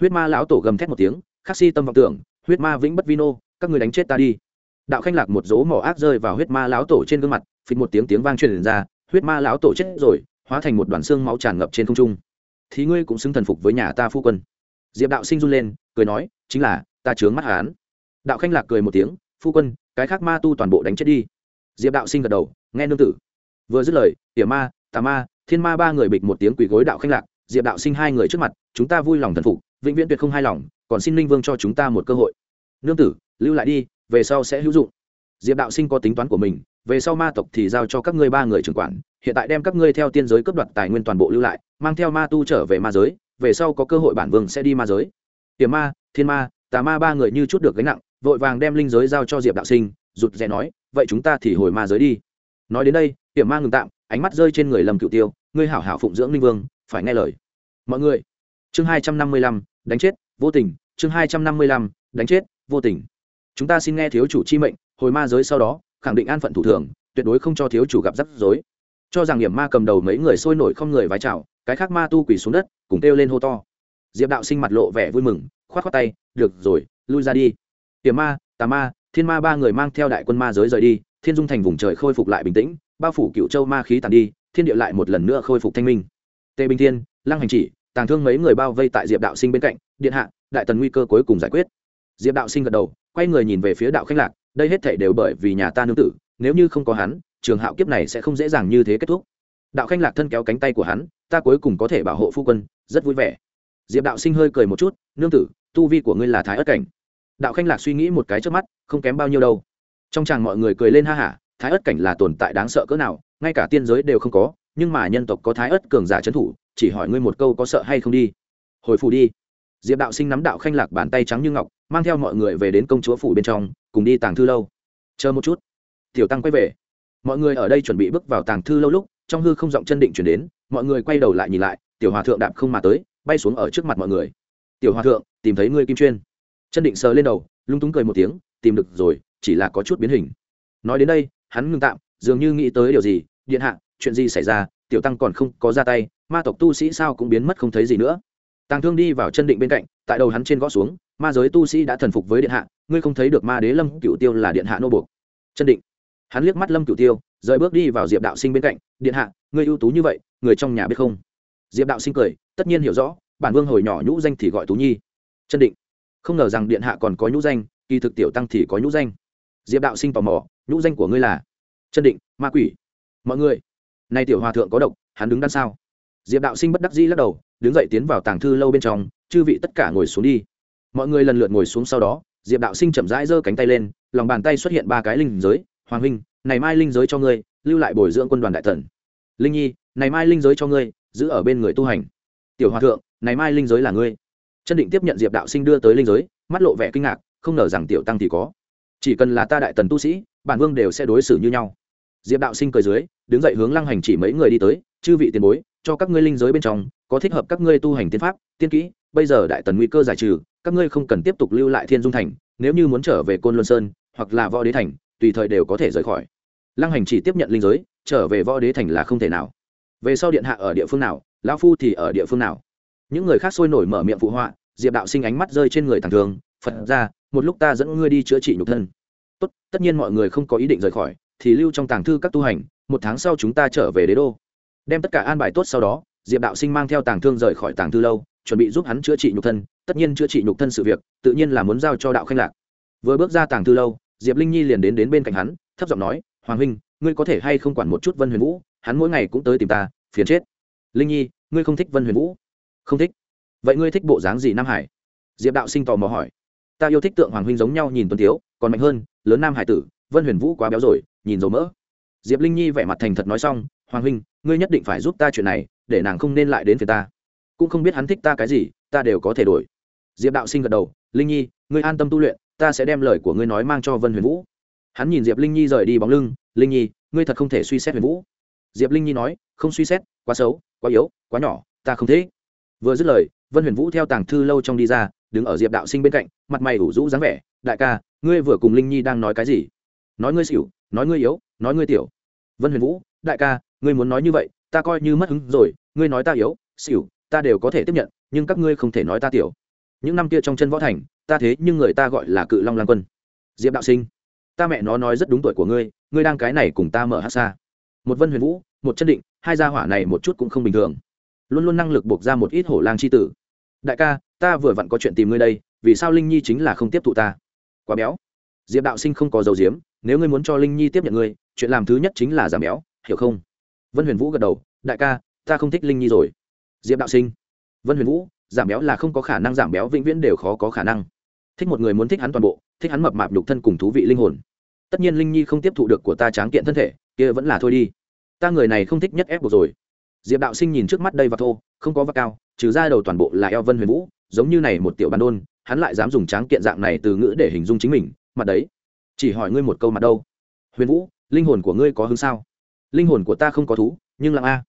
Huyết ma lão tổ gầm thét một tiếng, khắc si tâm vọng tưởng, huyết ma vĩnh bất vino các ngươi đánh chết ta đi. Đạo khanh lạc một dỗ mỏ ác rơi vào huyết ma lão tổ trên gương mặt, phịch một tiếng tiếng vang truyền ra, huyết ma lão tổ chết rồi, hóa thành một đoàn xương máu tràn ngập trên không trung. Thì ngươi cũng xứng thần phục với nhà ta phu quân. Diệp đạo sinh run lên, cười nói, chính là, ta chướng mắt hán đạo khanh lạc cười một tiếng, phu quân cái khác ma tu toàn bộ đánh chết đi. Diệp đạo sinh gật đầu, nghe nương tử. Vừa dứt lời tỉa ma, tà ma, thiên ma ba người bịch một tiếng quỳ gối đạo khanh lạc, diệp đạo sinh hai người trước mặt, chúng ta vui lòng thần phục, vĩnh viễn tuyệt không hài lòng, còn xin linh vương cho chúng ta một cơ hội. Nương tử, lưu lại đi, về sau sẽ hữu dụng. Diệp đạo sinh có tính toán của mình, về sau ma tộc thì giao cho các ngươi ba người trưởng quản, hiện tại đem các ngươi theo tiên giới cướp đoạt tài nguyên toàn bộ lưu lại, mang theo ma tu trở về ma giới, về sau có cơ hội bản vương sẽ đi ma giới. Tiềm ma, thiên ma, tà ma ba người như chút được gánh nặng vội vàng đem linh giới giao cho diệp đạo sinh, rụt rè nói, vậy chúng ta thì hồi ma giới đi. Nói đến đây tiềm ma ngừng tạm, ánh mắt rơi trên người lầm cựu tiêu, ngươi hảo hảo phụng dưỡng linh vương, phải nghe lời. Mọi người, chương hai trăm năm mươi lăm, đánh chết, vô tình, chương hai trăm năm mươi lăm, đánh chết, vô tình. Chúng ta xin nghe thiếu chủ chi mệnh, hồi ma giới sau đó, khẳng định an phận thủ thường, tuyệt đối không cho thiếu chủ gặp rắc rối. Cho rằng hiểm ma cầm đầu mấy người sôi nổi không người vái chào, cái khác ma tu quỳ xuống đất, cùng kêu lên hô to. Diệp đạo sinh mặt lộ vẻ vui mừng, khoát khoát tay, được rồi, lui ra đi tiềm ma, tà ma, thiên ma ba người mang theo đại quân ma giới rời đi, thiên dung thành vùng trời khôi phục lại bình tĩnh, bao phủ cựu châu ma khí tàn đi, thiên địa lại một lần nữa khôi phục thanh minh. Tề bình thiên, lăng hành chỉ, tàng thương mấy người bao vây tại diệp đạo sinh bên cạnh, điện hạ, đại tần nguy cơ cuối cùng giải quyết. Diệp đạo sinh gật đầu, quay người nhìn về phía đạo khách lạc, đây hết thể đều bởi vì nhà ta nương tử, nếu như không có hắn, trường hạo kiếp này sẽ không dễ dàng như thế kết thúc. Đạo khanh lạc thân kéo cánh tay của hắn, ta cuối cùng có thể bảo hộ phu quân, rất vui vẻ. Diệp đạo sinh hơi cười một chút, nương tử, tu vi của ngươi là thái ất cảnh đạo khanh lạc suy nghĩ một cái trước mắt, không kém bao nhiêu đâu. Trong chàng mọi người cười lên ha hả, thái ớt cảnh là tồn tại đáng sợ cỡ nào, ngay cả tiên giới đều không có, nhưng mà nhân tộc có thái ớt cường giả trấn thủ, chỉ hỏi ngươi một câu có sợ hay không đi. Hồi phủ đi. Diệp đạo sinh nắm đạo khanh lạc bàn tay trắng như ngọc, mang theo mọi người về đến công chúa phủ bên trong, cùng đi tàng thư lâu. Chờ một chút. Tiểu tăng quay về. Mọi người ở đây chuẩn bị bước vào tàng thư lâu lúc, trong hư không giọng chân định chuyển đến, mọi người quay đầu lại nhìn lại, tiểu hòa thượng đạp không mà tới, bay xuống ở trước mặt mọi người. Tiểu hòa thượng, tìm thấy ngươi kim chuyên chân định sờ lên đầu lung túng cười một tiếng, tìm được rồi, chỉ là có chút biến hình. Nói đến đây, hắn ngưng tạm, dường như nghĩ tới điều gì, điện hạ, chuyện gì xảy ra, tiểu tăng còn không có ra tay, ma tộc tu sĩ sao cũng biến mất không thấy gì nữa. Tàng thương đi vào chân định bên cạnh, tại đầu hắn trên gõ xuống, ma giới tu sĩ đã thần phục với điện hạ, ngươi không thấy được ma đế lâm cựu tiêu là điện hạ nô buộc. Chân định. Hắn liếc mắt lâm cựu tiêu, rời bước đi vào diệp đạo sinh bên cạnh, điện hạ, ngươi ưu tú như vậy, người trong nhà biết không? Diệp đạo sinh cười, tất nhiên hiểu rõ, bản vương hồi nhỏ nhũ danh thì gọi tú nhi. Chân định không ngờ rằng điện hạ còn có nhũ danh, kỳ thực tiểu tăng thì có nhũ danh. Diệp đạo sinh tò mò, nhũ danh của ngươi là? Chân định, ma quỷ. Mọi người, nay tiểu hòa thượng có độc, hắn đứng đằng sau diệp đạo sinh bất đắc dĩ lắc đầu, đứng dậy tiến vào tàng thư lâu bên trong, chư vị tất cả ngồi xuống đi. Mọi người lần lượt ngồi xuống sau đó, diệp đạo sinh chậm rãi giơ cánh tay lên, lòng bàn tay xuất hiện ba cái linh giới. Hoàng huynh, này mai linh giới cho ngươi, lưu lại bồi dưỡng quân đoàn đại thần. Linh nhi, này mai linh giới cho ngươi, giữ ở bên người tu hành. Tiểu hòa thượng, này mai linh giới là ngươi chân định tiếp nhận diệp đạo sinh đưa tới linh giới, mắt lộ vẻ kinh ngạc, không ngờ rằng tiểu tăng thì có. Chỉ cần là ta đại tần tu sĩ, bản vương đều sẽ đối xử như nhau. Diệp đạo sinh cười dưới, đứng dậy hướng lăng hành chỉ mấy người đi tới, chư vị tiền bối, cho các ngươi linh giới bên trong, có thích hợp các ngươi tu hành tiên pháp, tiên kỹ, bây giờ đại tần nguy cơ giải trừ, các ngươi không cần tiếp tục lưu lại thiên dung thành, nếu như muốn trở về côn luân sơn, hoặc là võ đế thành, tùy thời đều có thể rời khỏi. Lăng hành chỉ tiếp nhận linh giới, trở về võ đế thành là không thể nào. Về sau điện hạ ở địa phương nào, lão phu thì ở địa phương nào? Những người khác sôi nổi mở miệng phụ họa, diệp đạo sinh ánh mắt rơi trên người thằng thường, phật ra, một lúc ta dẫn ngươi đi chữa trị nhục thân. Tốt, tất nhiên mọi người không có ý định rời khỏi, thì lưu trong tàng thư các tu hành, một tháng sau chúng ta trở về đế đô. Đem tất cả an bài tốt sau đó, diệp đạo sinh mang theo tàng thương rời khỏi tàng thư lâu, chuẩn bị giúp hắn chữa trị nhục thân, tất nhiên chữa trị nhục thân sự việc, tự nhiên là muốn giao cho đạo khanh lạc. Vừa bước ra tàng thư lâu, diệp linh nhi liền đến đến bên cạnh hắn, thấp giọng nói, hoàng huynh, ngươi có thể hay không quản một chút vân huyền vũ, hắn mỗi ngày cũng tới tìm ta, phiền chết. Linh nhi, ngươi không thích vân huyền vũ? Không thích. Vậy ngươi thích bộ dáng gì nam hải? Diệp đạo sinh tò mò hỏi. Ta yêu thích tượng hoàng huynh giống nhau nhìn tuấn tiếu còn mạnh hơn, lớn nam hải tử, vân huyền vũ quá béo rồi, nhìn dầu mỡ. Diệp linh nhi vẻ mặt thành thật nói xong, hoàng huynh, ngươi nhất định phải giúp ta chuyện này, để nàng không nên lại đến phía ta. Cũng không biết hắn thích ta cái gì, ta đều có thể đổi. Diệp đạo sinh gật đầu, linh nhi, ngươi an tâm tu luyện, ta sẽ đem lời của ngươi nói mang cho vân huyền vũ. Hắn nhìn diệp linh nhi rời đi bóng lưng, linh nhi, ngươi thật không thể suy xét huyền vũ. Diệp linh nhi nói, không suy xét, quá xấu, quá yếu, quá nhỏ, ta không thế vừa dứt lời, vân huyền vũ theo tàng thư lâu trong đi ra, đứng ở diệp đạo sinh bên cạnh, mặt mày ủ rũ dáng vẻ, đại ca, ngươi vừa cùng linh nhi đang nói cái gì? Nói ngươi xỉu, nói ngươi yếu, nói ngươi tiểu. Vân huyền vũ, đại ca, ngươi muốn nói như vậy, ta coi như mất hứng rồi, ngươi nói ta yếu, xỉu, ta đều có thể tiếp nhận, nhưng các ngươi không thể nói ta tiểu. Những năm kia trong chân võ thành, ta thế nhưng người ta gọi là cự long lan quân. Diệp đạo sinh, ta mẹ nó nói rất đúng tuổi của ngươi ngươi đang cái này cùng ta mở hát xa. Một vân huyền vũ, một chân định, hai gia hỏa này một chút cũng không bình thường luôn luôn năng lực buộc ra một ít hổ lang c h i tử. Đại ca, ta vừa vặn có chuyện tìm ngươi đây, vì sao linh nhi chính là không tiếp thụ ta? Quá béo. Diệp đạo sinh không có dầu diếm nếu ngươi muốn cho linh nhi tiếp nhận ngươi, chuyện làm thứ nhất chính là giảm béo, hiểu không? Vân huyền vũ gật đầu, đại ca, ta không thích linh nhi rồi. Diệp đạo sinh. Vân huyền vũ, giảm béo là không có khả năng giảm béo, vĩnh viễn đều khó có khả năng. Thích một người muốn thích hắn toàn bộ, thích hắn mập mạp nhục thân cùng thú vị linh hồn. Tất nhiên linh nhi không tiếp thụ được của ta tráng kiện thân thể, kia vẫn là thôi đi. Ta người này không thích nhất ép buộc rồi diệp đạo sinh nhìn trước mắt đây và thô, không có và cao, trừ ra đầu toàn bộ là eo vân huyền vũ, giống như này một tiểu bàn đôn, hắn lại dám dùng tráng kiện dạng này từ ngữ để hình dung chính mình, mặt đấy. Chỉ hỏi ngươi một câu mặt đâu? Huyền vũ, linh hồn của ngươi có hứng sao? Linh hồn của ta không có thú, nhưng lặng a.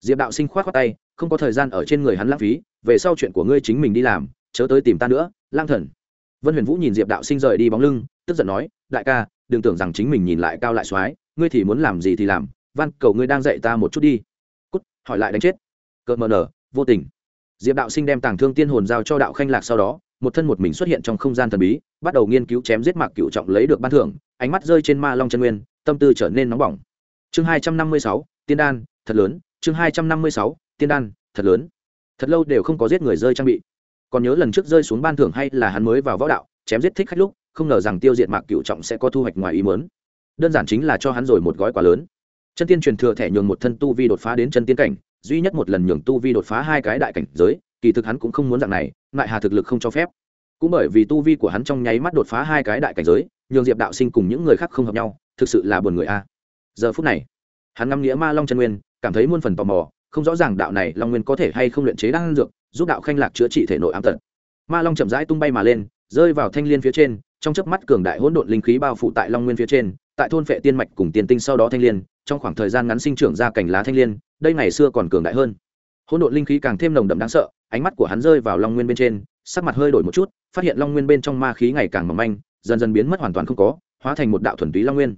Diệp đạo sinh k h o á t tay, không có thời gian ở trên người hắn lãng phí, về sau chuyện của ngươi chính mình đi làm, chớ tới tìm ta nữa, lang thần. Vân huyền vũ nhìn diệp đạo sinh rời đi bóng lưng, tức giận nói, đại ca, đừng tưởng rằng chính mình nhìn lại cao lại x ngươi thì muốn làm gì thì làm, van cầu ngươi đang dạy ta một chút đi hỏi lại đánh chết. Cờ mờ nở, vô tình. Diệp đạo sinh đem tàng thương tiên hồn giao cho đạo khanh lạc sau đó, một thân một mình xuất hiện trong không gian thần bí, bắt đầu nghiên cứu chém giết mạc cựu trọng lấy được ban thưởng, ánh mắt rơi trên ma long chân nguyên, tâm tư trở nên nóng bỏng. Chương hai trăm năm mươi sáu, tiên đan, thật lớn. Chương hai trăm năm mươi sáu, tiên đan, thật lớn. Thật lâu đều không có giết người rơi trang bị. Còn nhớ lần trước rơi xuống ban thưởng hay là hắn mới vào võ đạo, chém giết thích khách lúc, không ngờ rằng tiêu diệt mạc cựu trọng sẽ có thu hoạch ngoài ý mớn đơn giản chính là cho hắn rồi một gói quà lớn chân tiên truyền thừa thẻ nhường một thân tu vi đột phá đến chân tiên cảnh, duy nhất một lần nhường tu vi đột phá hai cái đại cảnh giới, kỳ thực hắn cũng không muốn dạng này, ngại hà thực lực không cho phép. Cũng bởi vì tu vi của hắn trong nháy mắt đột phá hai cái đại cảnh giới, nhường diệp đạo sinh cùng những người khác không hợp nhau, thực sự là buồn người a. Giờ phút này, hắn ngắm nghĩa ma long chân nguyên, cảm thấy muôn phần tò mò, không rõ ràng đạo này long nguyên có thể hay không luyện chế đan dược, giúp đạo khanh lạc chữa trị thể nội ám tật. Ma long chậm rãi tung bay mà lên, rơi vào thanh liên phía trên, trong chớp mắt cường đại hỗn độn linh khí bao phủ tại long nguyên phía trên, tại thôn phệ tiên mạch cùng tiền tinh sau đó thanh liên trong khoảng thời gian ngắn sinh trưởng ra cành lá thanh liên, đây ngày xưa còn cường đại hơn. Hỗn độn linh khí càng thêm nồng đậm đáng sợ, ánh mắt của hắn rơi vào long nguyên bên trên, sắc mặt hơi đổi một chút, phát hiện long nguyên bên trong ma khí ngày càng mỏng manh, dần dần biến mất hoàn toàn không có, hóa thành một đạo thuần túy long nguyên.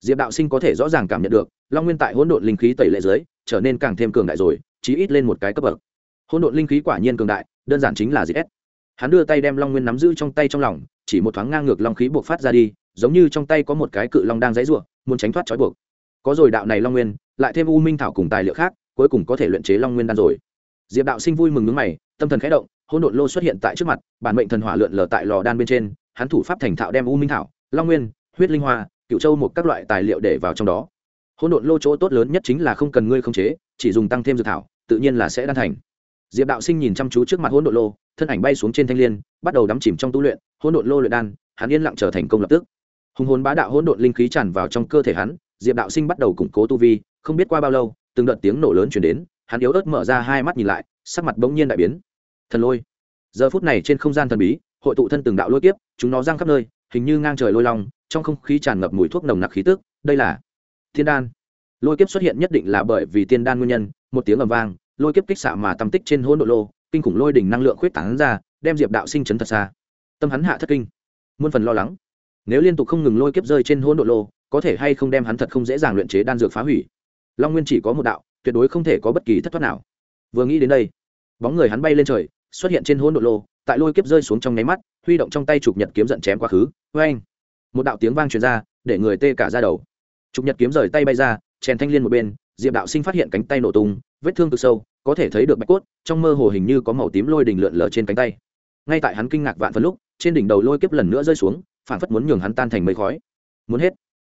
Diệp đạo sinh có thể rõ ràng cảm nhận được, long nguyên tại hỗn độn linh khí tẩy lệ dưới, trở nên càng thêm cường đại rồi, chí ít lên một cái cấp bậc. Hỗn độn linh khí quả nhiên cường đại, đơn giản chính là gì s hắn đưa tay đem long nguyên nắm giữ trong tay trong lòng, chỉ một thoáng ngang ngược long khí buộc phát ra đi, giống như trong tay có một cái cự long đang dãy ruộng muốn tránh thoát trói buộc có rồi đạo này long nguyên, lại thêm u minh thảo cùng tài liệu khác, cuối cùng có thể luyện chế long nguyên đan rồi. Diệp đạo sinh vui mừng nước mày, tâm thần khẽ động, hỗn độn lô xuất hiện tại trước mặt, bản mệnh thần hỏa lượn lờ tại lò đan bên trên, hắn thủ pháp thành thạo đem u minh thảo, long nguyên, huyết linh hoa cựu châu một các loại tài liệu để vào trong đó. Hỗn độn lô chỗ tốt lớn nhất chính là không cần ngươi không chế, chỉ dùng tăng thêm dược thảo, tự nhiên là sẽ đan thành. Diệp đạo sinh nhìn chăm chú trước mặt hỗn độn lô, thân ảnh bay xuống trên thanh l i ê n bắt đầu đắm chìm trong tu luyện, hỗn độn lô luyện đan, hắn yên lặng trở thành công lập tức. Hùng hồn bá đạo hỗn độn linh khí tràn vào trong cơ thể hắn diệp đạo sinh bắt đầu củng cố tu vi, không biết qua bao lâu, từng đợt tiếng nổ lớn chuyển đến, hắn yếu ớt mở ra hai mắt nhìn lại, sắc mặt bỗng nhiên đại biến. Thần lôi. Giờ phút này trên không gian thần bí, hội tụ thân từng đạo lôi kiếp, chúng nó giang khắp nơi, hình như ngang trời lôi long, trong không khí tràn ngập mùi thuốc nồng nặc khí tức, đây là thiên đan. Lôi kiếp xuất hiện nhất định là bởi vì tiên đan nguyên nhân, một tiếng ầm vang, lôi kiếp kích xạ mà tầm tích trên hỗn độ lô, kinh khủng lôi đỉnh năng lượng khuyết tán ra, đem diệp đạo sinh chấn thật xa. Tâm hắn hạ thất kinh. Muôn phần lo lắng nếu liên tục không ngừng lôi kiếp rơi trên hỗn độ lô, có thể hay không đem hắn thật không dễ dàng luyện chế đan dược phá hủy. Long nguyên chỉ có một đạo, tuyệt đối không thể có bất kỳ thất thoát nào. Vừa nghĩ đến đây, bóng người hắn bay lên trời, xuất hiện trên hỗn độ lô, tại lôi kiếp rơi xuống trong nháy mắt, huy động trong tay chụp nhật kiếm giận chém quá khứ. Vê anh một đạo tiếng vang truyền ra, để người tê cả ra đầu. Chụp nhật kiếm rời tay bay ra, chèn thanh liên một bên, diệp đạo sinh phát hiện cánh tay nổ tung, vết thương cực sâu, có thể thấy được bạch cốt, trong mơ hồ hình như có màu tím lôi đình lượn lờ trên cánh tay. Ngay tại hắn kinh ngạc vạn phần lúc, trên đỉnh đầu lôi kiếp lần nữa rơi xuống phản phất muốn nhường hắn tan thành mây khói. Muốn hết.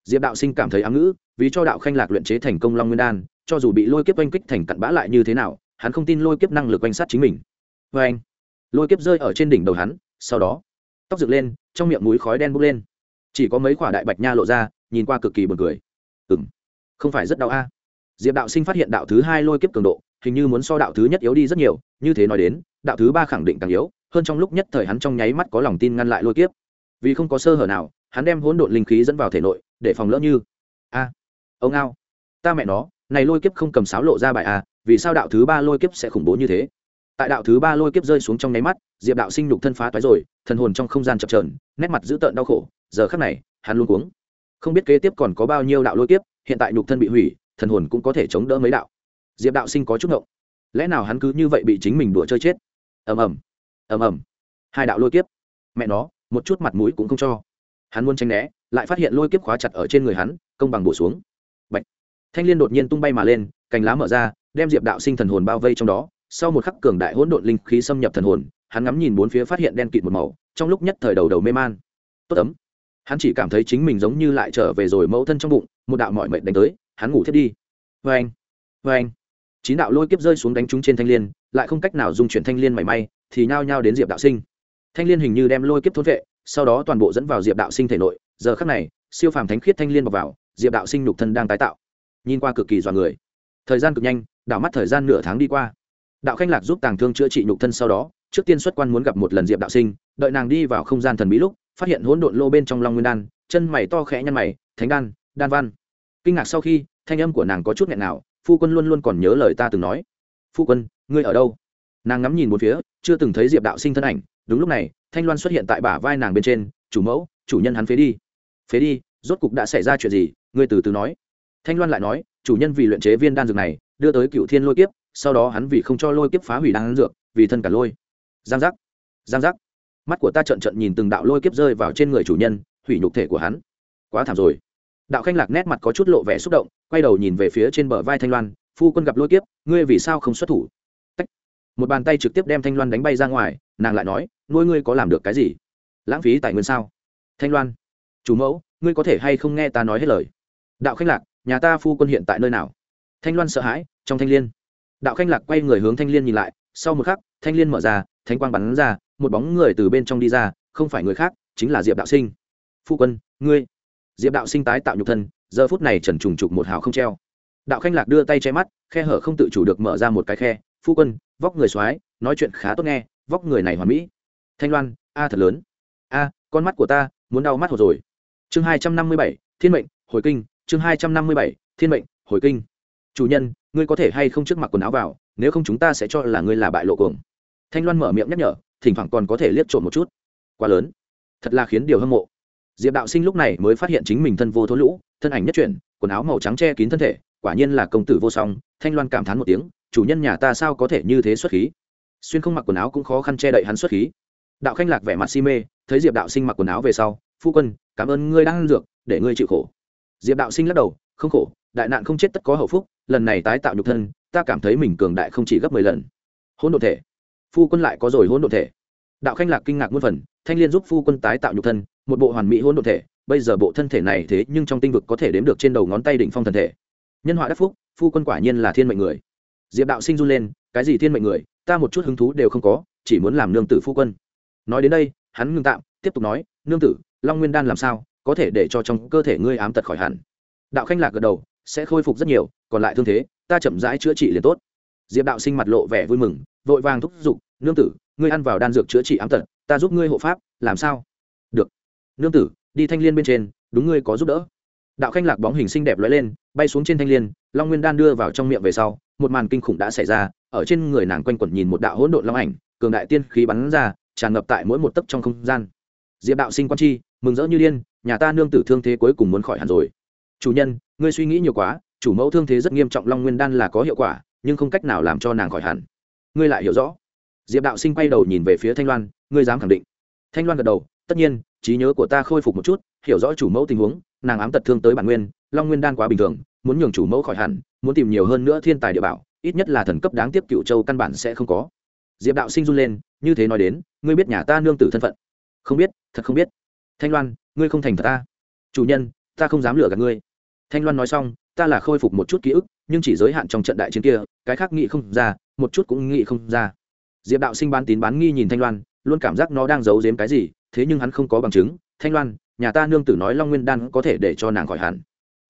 Diệp đạo sinh cảm thấy ám ngữ, vì cho đạo khanh lạc luyện chế thành công long nguyên đan, cho dù bị lôi kiếp oanh kích thành cặn bã lại như thế nào, hắn không tin lôi kiếp năng lực oanh sát chính mình. Vê anh, lôi kiếp rơi ở trên đỉnh đầu hắn, sau đó, tóc dựng lên, trong miệng mũi khói đen bốc lên. Chỉ có mấy quả đại bạch nha lộ ra, nhìn qua cực kỳ buồn cười. Ừng không phải rất đau a. Diệp đạo sinh phát hiện đạo thứ hai lôi kiếp cường độ, hình như muốn so đạo thứ nhất yếu đi rất nhiều, như thế nói đến, đạo thứ ba khẳng định càng yếu, hơn trong lúc nhất thời hắn trong nháy mắt có lòng tin ngăn lại lôi kiếp vì không có sơ hở nào, hắn đem hỗn độn linh khí dẫn vào thể nội, để phòng lỡ như. A, ông ao ta mẹ nó, này lôi kiếp không cầm sáo lộ ra bài a, vì sao đạo thứ ba lôi kiếp sẽ khủng bố như thế? Tại đạo thứ ba lôi kiếp rơi xuống trong nháy mắt, diệp đạo sinh nhục thân phá toái rồi, thần hồn trong không gian chập trờn nét mặt dữ tợn đau khổ, giờ khắc này, hắn luôn cuống. Không biết kế tiếp còn có bao nhiêu đạo lôi kiếp, hiện tại nhục thân bị hủy, thần hồn cũng có thể chống đỡ mấy đạo. Diệp đạo sinh có chút ngộng. Lẽ nào hắn cứ như vậy bị chính mình đùa chơi chết? Ầm ầm. Ầm ầm. Hai đạo lôi kiếp. Mẹ nó một chút mặt mũi cũng không cho. Hắn muốn tránh né, lại phát hiện lôi kiếp khóa chặt ở trên người hắn, công bằng bổ xuống. Bạch. thanh liên đột nhiên tung bay mà lên, cành lá mở ra, đem diệp đạo sinh thần hồn bao vây trong đó. Sau một khắc cường đại hỗn độn linh khí xâm nhập thần hồn, hắn ngắm nhìn bốn phía phát hiện đen kịt một màu, trong lúc nhất thời đầu đầu mê man. Tốt ấm. Hắn chỉ cảm thấy chính mình giống như lại trở về rồi mẫu thân trong bụng, một đạo mọi mệnh đánh tới, hắn ngủ thiết đi. Vê anh vê anh chín đạo lôi kiếp rơi xuống đánh trúng trên thanh l i ê n lại không cách nào dung chuyển thanh l i ê n mảy may, thì nhao nhao đến diệp đạo sinh thanh liên hình như đem lôi kiếp thốn vệ, sau đó toàn bộ dẫn vào diệp đạo sinh thể nội. Giờ khắc này, siêu phàm thánh khiết thanh liên bộc vào, diệp đạo sinh nhục thân đang tái tạo. Nhìn qua cực kỳ dọa người. Thời gian cực nhanh, đảo mắt thời gian nửa tháng đi qua. Đạo khanh lạc giúp tàng thương chữa trị nhục thân sau đó, trước tiên xuất quan muốn gặp một lần diệp đạo sinh, đợi nàng đi vào không gian thần bí lúc, phát hiện hỗn độn lô bên trong long nguyên đan, chân mày to khẽ nhăn mày, thánh đan đan văn. Kinh ngạc sau khi, thanh âm của nàng có chút nghẹn nào phu quân luôn luôn còn nhớ lời ta từng nói. Phu quân, ngươi ở đâu? Nàng ngắm nhìn một phía, chưa từng thấy diệp đạo sinh thân ảnh đúng lúc này, thanh loan xuất hiện tại bả vai nàng bên trên, chủ mẫu, chủ nhân hắn phế đi. Phế đi? Rốt cục đã xảy ra chuyện gì? Ngươi từ từ nói. Thanh loan lại nói, chủ nhân vì luyện chế viên đan dược này, đưa tới cựu thiên lôi kiếp, sau đó hắn vì không cho lôi kiếp phá hủy đan dược, vì thân cả lôi. Giang giác giang giác. Mắt của ta trận trận nhìn từng đạo lôi kiếp rơi vào trên người chủ nhân, hủy nhục thể của hắn. Quá thảm rồi. Đạo khanh lạc nét mặt có chút lộ vẻ xúc động, quay đầu nhìn về phía trên bờ vai thanh loan, phu quân gặp lôi kiếp, ngươi vì sao không xuất thủ? Tách. một bàn tay trực tiếp đem thanh loan đánh bay ra ngoài nàng lại nói, nuôi ngươi có làm được cái gì? Lãng phí tài nguyên sao? Thanh loan, chủ mẫu, ngươi có thể hay không nghe ta nói hết lời? Đạo khanh lạc, nhà ta phu quân hiện tại nơi nào? Thanh loan sợ hãi, trong thanh l i ê n đạo khanh lạc quay người hướng thanh l i ê n nhìn lại, sau một khắc, thanh l i ê n mở ra thanh quang bắn ra, một bóng người từ bên trong đi ra, không phải người khác, chính là diệp đạo sinh. Phu quân, ngươi. Diệp đạo sinh tái tạo nhục thân, giờ phút này trần trùng trục một hào không treo. Đạo khanh lạc đưa tay che mắt, khe hở không tự chủ được mở ra một cái khe. Phu quân, vóc người x nói chuyện khá tốt nghe vóc người này hoàn mỹ. Thanh loan, a thật lớn. A, con mắt của ta muốn đau mắt hồ rồi. Chương hai trăm năm mươi bảy, thiên mệnh, hồi kinh. Chương hai trăm năm mươi bảy, thiên mệnh, hồi kinh. Chủ nhân, ngươi có thể hay không trước mặc quần áo vào, nếu không chúng ta sẽ cho là ngươi là bại lộ cuồng. Thanh loan mở miệng nhắc nhở, thỉnh thoảng còn có thể liếc trộm một chút. Quá lớn. Thật là khiến điều hâm mộ. Diệp đạo sinh lúc này mới phát hiện chính mình thân vô thố lũ, thân ảnh nhất chuyển, quần áo màu trắng che kín thân thể, quả nhiên là công tử vô song. Thanh loan cảm thán một tiếng, chủ nhân nhà ta sao có thể như thế xuất khí? Xuyên không mặc quần áo cũng khó khăn che đậy hắn xuất khí. Đạo khanh lạc vẻ mặt si mê, thấy diệp đạo sinh mặc quần áo về sau, phu quân, cảm ơn ngươi đang ăn dược, để ngươi chịu khổ. Diệp đạo sinh lắc đầu, không khổ, đại nạn không chết tất có hậu phúc, lần này tái tạo nhục thân, ta cảm thấy mình cường đại không chỉ gấp mười lần. Hỗn độ thể. Phu quân lại có rồi hỗn độ thể. Đạo khanh lạc kinh ngạc muôn phần, thanh liên giúp phu quân tái tạo nhục thân, một bộ hoàn mỹ hỗn độn thể, bây giờ bộ thân thể này thế nhưng trong tinh vực có thể đếm được trên đầu ngón tay đỉnh phong thần thể. Nhân họa đắc phúc, phu quân quả nhiên là thiên mệnh người. Diệp đạo sinh run lên, cái gì thiên mệnh người? Ta một chút hứng thú đều không có, chỉ muốn làm nương tử phu quân. Nói đến đây, hắn ngưng tạm, tiếp tục nói, nương tử, long nguyên đan làm sao? Có thể để cho trong cơ thể ngươi ám tật khỏi hẳn. Đạo khanh lạc gật đầu, sẽ khôi phục rất nhiều, còn lại thương thế, ta chậm rãi chữa trị liền tốt. Diệp đạo sinh mặt lộ vẻ vui mừng, vội vàng thúc giục, nương tử, ngươi ăn vào đan dược chữa trị ám tật, ta giúp ngươi hộ pháp, làm sao? Được. Nương tử, đi thanh l i ê n bên trên, đúng ngươi có giúp đỡ. Đạo khanh lạc bóng hình xinh đẹp lóe lên, bay xuống trên thanh l i ê n long nguyên đan đưa vào trong miệng về sau, một màn kinh khủng đã xảy ra ở trên người nàng quanh quẩn nhìn một đạo hỗn độn long ảnh, cường đại tiên khí bắn ra, tràn ngập tại mỗi một tấc trong không gian. Diệp đạo sinh quan chi mừng rỡ như điên, nhà ta nương tử thương thế cuối cùng muốn khỏi hẳn rồi. Chủ nhân, ngươi suy nghĩ nhiều quá, chủ mẫu thương thế rất nghiêm trọng long nguyên đan là có hiệu quả, nhưng không cách nào làm cho nàng khỏi hẳn. Ngươi lại hiểu rõ. Diệp đạo sinh quay đầu nhìn về phía thanh loan, ngươi dám khẳng định. Thanh loan gật đầu, tất nhiên, trí nhớ của ta khôi phục một chút, hiểu rõ chủ mẫu tình huống, nàng ám tật thương tới bản nguyên, long nguyên đan quá bình thường, muốn nhường chủ mẫu khỏi hẳn, muốn tìm nhiều hơn nữa thiên tài địa bảo ít nhất là thần cấp đáng tiếp cựu châu căn bản sẽ không có. Diệp đạo sinh run lên, như thế nói đến, ngươi biết nhà ta nương tử thân phận. Không biết, thật không biết. Thanh loan, ngươi không thành thật ta. Chủ nhân, ta không dám lừa gạt ngươi. Thanh loan nói xong, ta là khôi phục một chút ký ức, nhưng chỉ giới hạn trong trận đại chiến kia, cái khác nghĩ không ra, một chút cũng nghĩ không ra. Diệp đạo sinh bán tín bán nghi nhìn thanh loan, luôn cảm giác nó đang giấu giếm cái gì, thế nhưng hắn không có bằng chứng. Thanh loan, nhà ta nương tử nói long nguyên đan có thể để cho nàng khỏi hẳn.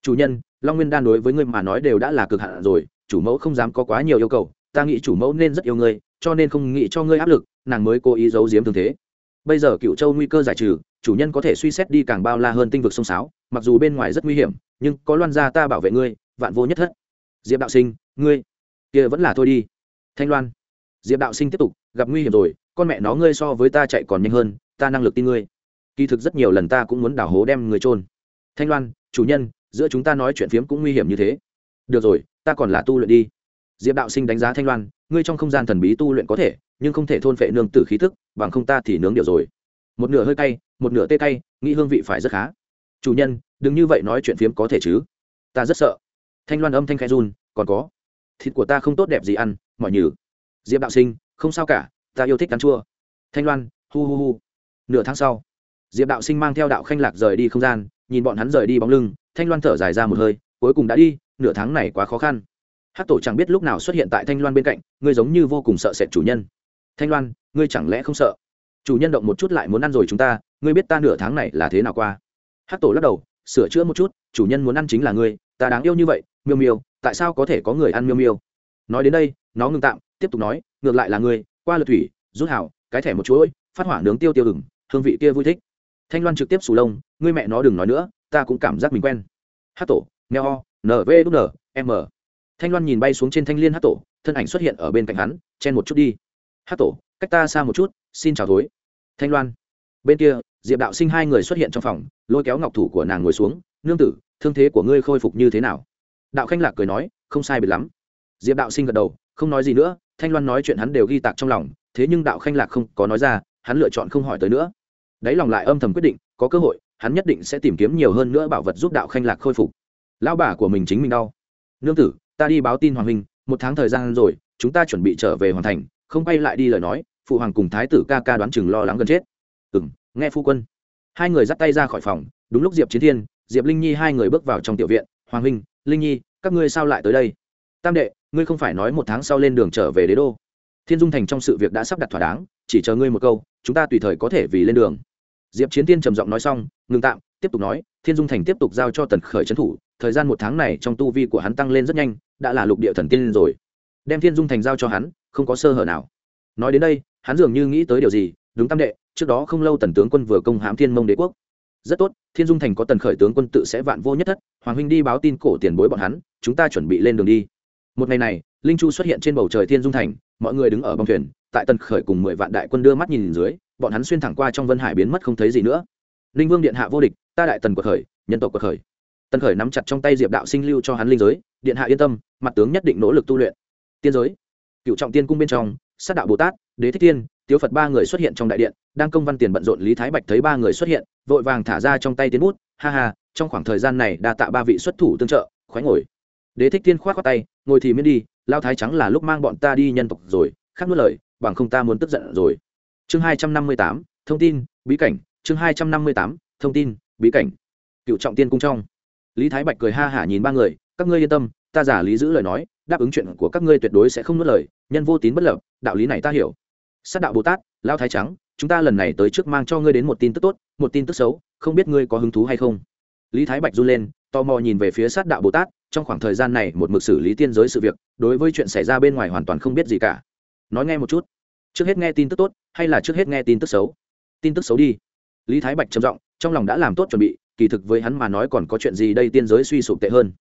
Chủ nhân, long nguyên đan đối với ngươi mà nói đều đã là cực hạn rồi chủ mẫu không dám có quá nhiều yêu cầu, ta nghĩ chủ mẫu nên rất yêu ngươi, cho nên không nghĩ cho ngươi áp lực, nàng mới cố ý giấu giếm thương thế. Bây giờ cựu châu nguy cơ giải trừ, chủ nhân có thể suy xét đi càng bao la hơn tinh vực sông sáo, mặc dù bên ngoài rất nguy hiểm, nhưng có loan gia ta bảo vệ ngươi, vạn vô nhất thất. Diệp đạo sinh, ngươi, kia vẫn là thôi đi. Thanh loan, diệp đạo sinh tiếp tục, gặp nguy hiểm rồi, con mẹ nó ngươi so với ta chạy còn nhanh hơn, ta năng lực tin ngươi. Kỳ thực rất nhiều lần ta cũng muốn đào hố đem người trôn thanh loan, chủ nhân, giữa chúng ta nói chuyện phiếm cũng nguy hiểm như thế. Được rồi ta còn là tu luyện đi. Diệp đạo sinh đánh giá thanh loan, ngươi trong không gian thần bí tu luyện có thể, nhưng không thể thôn phệ nương tử khí thức, bằng không ta thì nướng điệu rồi. Một nửa hơi cay, một nửa tê cay, nghĩ hương vị phải rất khá. Chủ nhân, đừng như vậy nói chuyện phiếm có thể chứ? Ta rất sợ. Thanh loan âm thanh khai run, còn có. Thịt của ta không tốt đẹp gì ăn, mọi nhử diệp đạo sinh, không sao cả, ta yêu thích ăn chua. Thanh loan, hu hu hu. Nửa tháng sau, diệp đạo sinh mang theo đạo khanh lạc rời đi không gian, nhìn bọn hắn rời đi bóng lưng, thanh loan thở dài ra một hơi, cuối cùng đã đi nửa tháng này quá khó khăn. Hát tổ chẳng biết lúc nào xuất hiện tại thanh loan bên cạnh, ngươi giống như vô cùng sợ sệt chủ nhân. Thanh loan, ngươi chẳng lẽ không sợ? Chủ nhân động một chút lại muốn ăn rồi chúng ta, ngươi biết ta nửa tháng này là thế nào qua? Hát tổ lắc đầu, sửa chữa một chút, chủ nhân muốn ăn chính là ngươi, ta đáng yêu như vậy, miêu miêu, tại sao có thể có người ăn miêu miêu? Nói đến đây, nó ngừng tạm, tiếp tục nói, ngược lại là ngươi, qua lượt thủy, rút hảo cái thẻ một chuỗi, phát hỏa nướng tiêu tiêu đừng hương vị kia vui thích. Thanh loan trực tiếp sù lông, ngươi mẹ nó đừng nói nữa, ta cũng cảm giác mình quen. Hát tổ neo ho Nvnm. m. Thanh loan nhìn bay xuống trên thanh liên hát tổ, thân ảnh xuất hiện ở bên cạnh hắn, chen một chút đi. Hát tổ, cách ta xa một chút, xin chào thối. Thanh loan. Bên kia, diệp đạo sinh hai người xuất hiện trong phòng, lôi kéo ngọc thủ của nàng ngồi xuống, nương tử, thương thế của ngươi khôi phục như thế nào? Đạo khanh lạc cười nói, không sai biệt lắm. Diệp đạo sinh gật đầu, không nói gì nữa, thanh loan nói chuyện hắn đều ghi tạc trong lòng, thế nhưng đạo khanh lạc không có nói ra, hắn lựa chọn không hỏi tới nữa. Đáy lòng lại âm thầm quyết định, có cơ hội, hắn nhất định sẽ tìm kiếm nhiều hơn nữa bảo vật giúp đạo khanh lạc khôi phục lão bà của mình chính mình đau. Nương tử, ta đi báo tin hoàng huynh, một tháng thời gian rồi, chúng ta chuẩn bị trở về hoàn thành, không bay lại đi lời nói, phụ hoàng cùng thái tử ca ca đoán chừng lo lắng gần chết. Ừ m nghe phu quân. Hai người dắt tay ra khỏi phòng, đúng lúc diệp chiến thiên, diệp linh nhi hai người bước vào trong tiểu viện, hoàng huynh, linh nhi, các ngươi sao lại tới đây? Tam đệ, ngươi không phải nói một tháng sau lên đường trở về đế đô. Thiên dung thành trong sự việc đã sắp đặt thỏa đáng, chỉ chờ ngươi một câu, chúng ta tùy thời có thể vì lên đường diệp chiến tiên trầm giọng nói xong ngừng tạm, tiếp tục nói, thiên dung thành tiếp tục giao cho tần khởi trấn thủ, thời gian một tháng này trong tu vi của hắn tăng lên rất nhanh, đã là lục địa thần tiên rồi. Đem thiên dung thành giao cho hắn, không có sơ hở nào. Nói đến đây, hắn dường như nghĩ tới điều gì, đúng tam đệ, trước đó không lâu tần tướng quân vừa công hãm thiên mông đế quốc. Rất tốt, thiên dung thành có tần khởi tướng quân tự sẽ vạn vô nhất thất, hoàng huynh đi báo tin cổ tiền bối bọn hắn, chúng ta chuẩn bị lên đường đi. Một ngày này, linh chu xuất hiện trên bầu trời thiên dung thành, mọi người đứng ở bong thuyền, tại tần khởi cùng mười vạn đại quân đưa mắt nhìn dưới bọn hắn xuyên thẳng qua trong vân hải biến mất không thấy gì nữa. Linh vương điện hạ vô địch, ta đại tần của khởi, nhân tộc của khởi. Tần khởi nắm chặt trong tay diệp đạo sinh lưu cho hắn linh giới, điện hạ yên tâm, mặt tướng nhất định nỗ lực tu luyện. Tiên giới, cựu trọng tiên cung bên trong, sát đạo bồ tát, đế thích tiên tiếu phật ba người xuất hiện trong đại điện, đang công văn tiền bận rộn lý thái bạch thấy ba người xuất hiện, vội vàng thả ra trong tay tiến bút, ha ha, trong khoảng thời gian này đa tạ ba vị xuất thủ tương trợ, khoái ngồi. Đế thích tiên khoát qua tay, ngồi thì miễn đi lao thái trắng là lúc mang bọn ta đi nhân tộc rồi, khác nuốt lời, bằng không ta muốn tức giận rồi chương hai trăm năm mươi tám, thông tin, bí cảnh. Chương hai trăm năm mươi tám, thông tin, bí cảnh. Cựu trọng tiên cung trong. Lý thái bạch cười ha hả nhìn ba người, các ngươi yên tâm, ta giả lý giữ lời nói, đáp ứng chuyện của các ngươi tuyệt đối sẽ không nuốt lời, nhân vô tín bất lập, đạo lý này ta hiểu. Sát đạo bồ tát lao thái trắng, chúng ta lần này tới trước mang cho ngươi đến một tin tức tốt, một tin tức xấu, không biết ngươi có hứng thú hay không? Lý thái bạch run lên, tò mò nhìn về phía sát đạo bồ tát, trong khoảng thời gian này một mực xử lý tiên giới sự việc, đối với chuyện xảy ra bên ngoài hoàn toàn không biết gì cả. Nói nghe một chút trước hết nghe tin tức tốt hay là trước hết nghe tin tức xấu? Tin tức xấu đi. Lý thái bạch trầm giọng, trong lòng đã làm tốt chuẩn bị, kỳ thực với hắn mà nói còn có chuyện gì đây tiên giới suy sụp tệ hơn.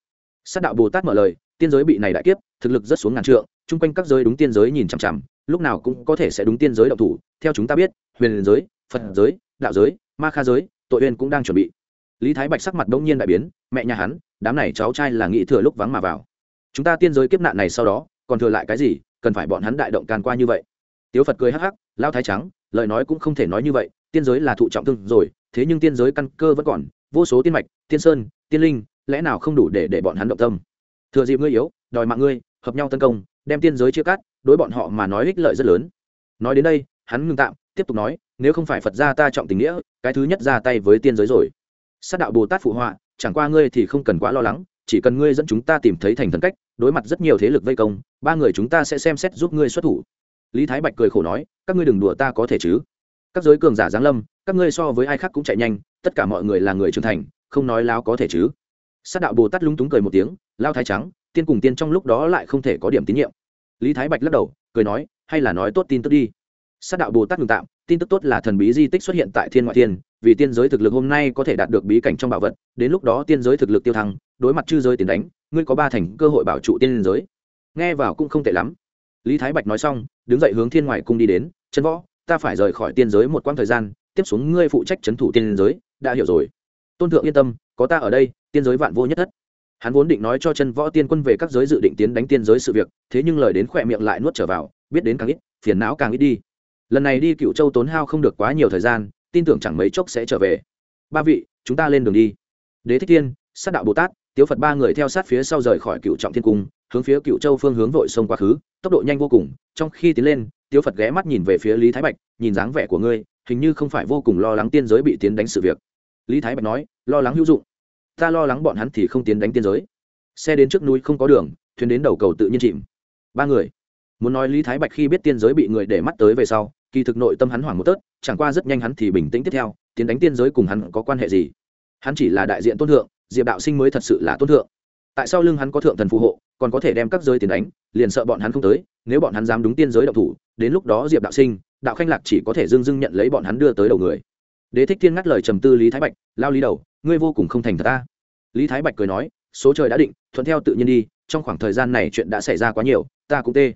Sát đạo bồ tát mở lời, tiên giới bị này đại kiếp, thực lực rất xuống ngàn trượng, chung quanh các giới đúng tiên giới nhìn chằm chằm, lúc nào cũng có thể sẽ đúng tiên giới động thủ. Theo chúng ta biết, huyền giới, phật giới, đạo giới, ma kha giới, tội uyên cũng đang chuẩn bị. Lý thái bạch sắc mặt đông nhiên đại biến, mẹ nhà hắn, đám này cháu trai là nghĩ thừa lúc vắng mà vào. Chúng ta tiên giới kiếp nạn này sau đó, còn thừa lại cái gì, cần phải bọn hắn đại động can qua như vậy? Tiếu phật cười hắc hắc lao thái trắng, lời nói cũng không thể nói như vậy, tiên giới là thụ trọng thương rồi, thế nhưng tiên giới căn cơ vẫn còn, vô số tiên mạch, tiên sơn, tiên linh, lẽ nào không đủ để để bọn hắn động tâm? Thừa dịp ngươi yếu, đòi mạng ngươi, hợp nhau tấn công, đem tiên giới chia cắt, đối bọn họ mà nói ích lợi rất lớn. Nói đến đây, hắn ngừng tạm, tiếp tục nói, nếu không phải phật gia ta trọng tình nghĩa, cái thứ nhất ra tay với tiên giới rồi. Sát đạo bồ tát phụ họa, chẳng qua ngươi thì không cần quá lo lắng, chỉ cần ngươi dẫn chúng ta tìm thấy thành thần cách, đối mặt rất nhiều thế lực vây công, ba người chúng ta sẽ xem xét giúp ngươi xuất thủ lý thái bạch cười khổ nói, các ngươi đừng đùa ta có thể chứ? Các giới cường giả giáng lâm, các ngươi so với ai khác cũng chạy nhanh, tất cả mọi người là người trưởng thành, không nói láo có thể chứ? Sát đạo bồ tát lúng túng cười một tiếng lao thái trắng, tiên cùng tiên trong lúc đó lại không thể có điểm tín nhiệm. Lý thái bạch lắc đầu, cười nói, hay là nói tốt tin tức đi. Sát đạo bồ tát ngừng tạm, tin tức tốt là thần bí di tích xuất hiện tại thiên ngoại thiên, vì tiên giới thực lực hôm nay có thể đạt được bí cảnh trong bảo vật, đến lúc đó tiên giới thực lực tiêu thăng, đối mặt chư giới tiền đánh, ngươi có ba thành cơ hội bảo trụ tiên giới. Nghe vào cũng không tệ lắm lý thái bạch nói xong, đứng dậy hướng thiên ngoại cung đi đến chân võ, ta phải rời khỏi tiên giới một quãng thời gian, tiếp xuống ngươi phụ trách trấn thủ tiên giới, đã hiểu rồi. Tôn thượng yên tâm, có ta ở đây, tiên giới vạn vô nhất thất. Hắn vốn định nói cho chân võ tiên quân về các giới dự định tiến đánh tiên giới sự việc, thế nhưng lời đến khỏe miệng lại nuốt trở vào, biết đến càng ít, phiền não càng ít đi. Lần này đi cựu châu tốn hao không được quá nhiều thời gian, tin tưởng chẳng mấy chốc sẽ trở về. Ba vị, chúng ta lên đường đi. Đế thích tiên sát đạo bồ tát, tiếu phật ba người theo sát phía sau rời khỏi cựu trọng thiên cung hướng phía cựu châu phương hướng vội sông quá khứ, tốc độ nhanh vô cùng, trong khi tiến lên, tiếu phật ghé mắt nhìn về phía lý thái bạch, nhìn dáng vẻ của ngươi, hình như không phải vô cùng lo lắng tiên giới bị tiến đánh sự việc. Lý thái bạch nói, lo lắng hữu dụng. Ta lo lắng bọn hắn thì không tiến đánh tiên giới. Xe đến trước núi không có đường, thuyền đến đầu cầu tự nhiên chìm. Ba người. Muốn nói lý thái bạch khi biết tiên giới bị người để mắt tới về sau, kỳ thực nội tâm hắn hoảng một tớt, chẳng qua rất nhanh hắn thì bình tĩnh tiếp theo, tiến đánh tiên giới cùng hắn có quan hệ gì? Hắn chỉ là đại diện tôn thượng, diệp đạo sinh mới thật sự là tôn thượng. Tại sao lưng hắn có thượng thần phù hộ còn có thể đem các giới tiền đánh, liền sợ bọn hắn không tới, nếu bọn hắn dám đúng tiên giới động thủ, đến lúc đó diệp đạo sinh, đạo khanh lạc chỉ có thể dưng dưng nhận lấy bọn hắn đưa tới đầu người. Đế thích thiên ngắt lời trầm tư lý thái bạch, lao lý đầu, ngươi vô cùng không thành thật ta. Lý thái bạch cười nói, số trời đã định, thuận theo tự nhiên đi, trong khoảng thời gian này chuyện đã xảy ra quá nhiều, ta cũng tê.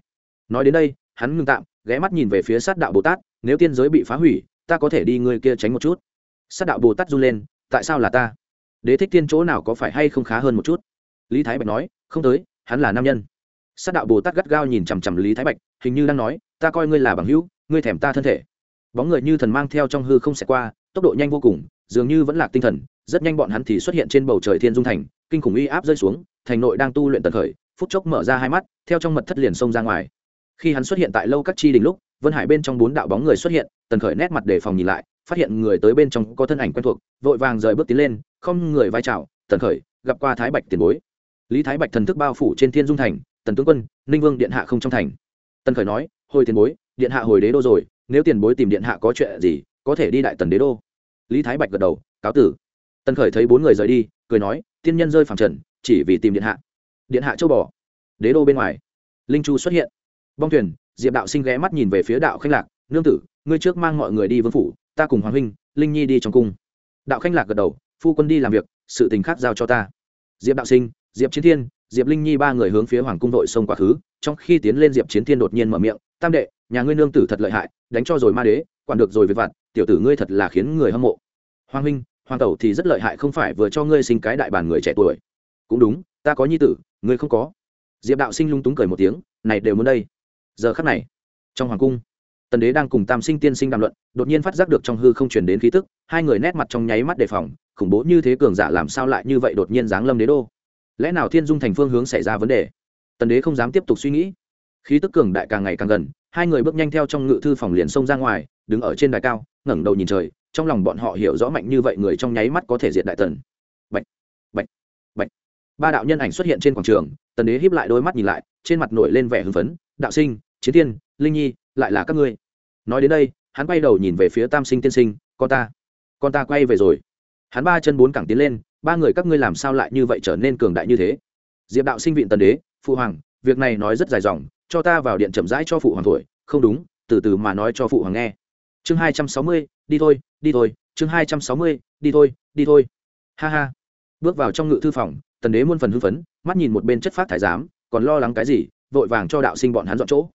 Nói đến đây, hắn ngưng tạm, ghé mắt nhìn về phía sát đạo bồ tát, nếu tiên giới bị phá hủy, ta có thể đi ngươi kia tránh một chút. Sát đạo bồ tát run lên, tại sao là ta? Đế thích tiên chỗ nào có phải hay không khá hơn một chút? Lý thái bạch nói, không tới hắn là nam nhân. Sát đạo bồ tát gắt gao nhìn chằm chằm lý thái bạch, hình như đang nói, ta coi ngươi là bằng hữu, ngươi thèm ta thân thể. Bóng người như thần mang theo trong hư không xẹt qua, tốc độ nhanh vô cùng, dường như vẫn lạc tinh thần, rất nhanh bọn hắn thì xuất hiện trên bầu trời thiên dung thành, kinh khủng uy áp rơi xuống, thành nội đang tu luyện tần khởi, phút chốc mở ra hai mắt, theo trong mật thất liền xông ra ngoài. Khi hắn xuất hiện tại lâu các chi đình lúc, vân hải bên trong bốn đạo bóng người xuất hiện, tần khởi nét mặt đề phòng nhìn lại, phát hiện người tới bên trong có thân ảnh quen thuộc, vội vàng rời bước tiến lên, không người vai trào tần khởi, gặp qua thái bạch tiền bối lý thái bạch thần thức bao phủ trên thiên dung thành, tần tướng quân, ninh vương điện hạ không trong thành. Tần khởi nói, hồi tiền bối, điện hạ hồi đế đô rồi, nếu tiền bối tìm điện hạ có chuyện gì, có thể đi đại tần đế đô. Lý thái bạch gật đầu, cáo tử. Tần khởi thấy bốn người rời đi, cười nói, tiên nhân rơi phẳng trần, chỉ vì tìm điện hạ. Điện hạ châu bò. Đế đô bên ngoài, linh chu xuất hiện. Bong thuyền, diệp đạo sinh ghé mắt nhìn về phía đạo khanh lạc, nương tử, ngươi trước mang mọi người đi vương phủ, ta cùng hoàng huynh, linh nhi đi trong cung. Đạo khanh lạc gật đầu, phu quân đi làm việc, sự tình khác giao cho ta. Diệp đạo sinh diệp chiến thiên, diệp linh nhi ba người hướng phía hoàng cung đội sông quá khứ trong khi tiến lên diệp chiến thiên đột nhiên mở miệng, tam đệ, nhà ngươi nương tử thật lợi hại, đánh cho rồi ma đế, quản được rồi về vặt, tiểu tử ngươi thật là khiến người hâm mộ. Hoàng huynh, hoàng tẩu thì rất lợi hại không phải vừa cho ngươi sinh cái đại bản người trẻ tuổi. Cũng đúng, ta có nhi tử, ngươi không có. Diệp đạo sinh lung túng cười một tiếng, này đều muốn đây. Giờ khắc này, trong hoàng cung, tần đế đang cùng tam sinh tiên sinh đàm luận, đột nhiên phát giác được trong hư không chuyển đến khí tức, hai người nét mặt trong nháy mắt đề phòng, khủng bố như thế cường giả làm sao lại như vậy đột nhiên giáng lâm đế đô? Lẽ nào thiên dung thành phương hướng xảy ra vấn đề? Tần đế không dám tiếp tục suy nghĩ. Khí tức cường đại càng ngày càng gần hai người bước nhanh theo trong ngự thư phòng liền xông ra ngoài đứng ở trên đài cao ngẩng đầu nhìn trời trong lòng bọn họ hiểu rõ mạnh như vậy người trong nháy mắt có thể diệt đại tần. Bạch, bạch, bạch. ba đạo nhân ảnh xuất hiện trên quảng trường tần đế híp lại đôi mắt nhìn lại trên mặt nổi lên vẻ hưng phấn. Đạo sinh chiến tiên linh nhi lại là các ngươi. Nói đến đây hắn quay đầu nhìn về phía tam sinh tiên sinh con ta con ta quay về rồi hắn ba chân bốn cẳng tiến lên, ba người các ngươi làm sao lại như vậy trở nên cường đại như thế? Diệp đạo sinh viện tần đế, phụ hoàng, việc này nói rất dài dòng, cho ta vào điện chậm rãi cho phụ hoàng thổi, không đúng, từ từ mà nói cho phụ hoàng nghe. Chương hai trăm sáu mươi, đi thôi đi thôi, chương hai trăm sáu mươi, đi thôi đi thôi. Ha ha. Bước vào trong ngự thư phòng, tần đế muôn phần hưng phấn, mắt nhìn một bên chất phát thái giám, còn lo lắng cái gì, vội vàng cho đạo sinh bọn hắn dọn chỗ.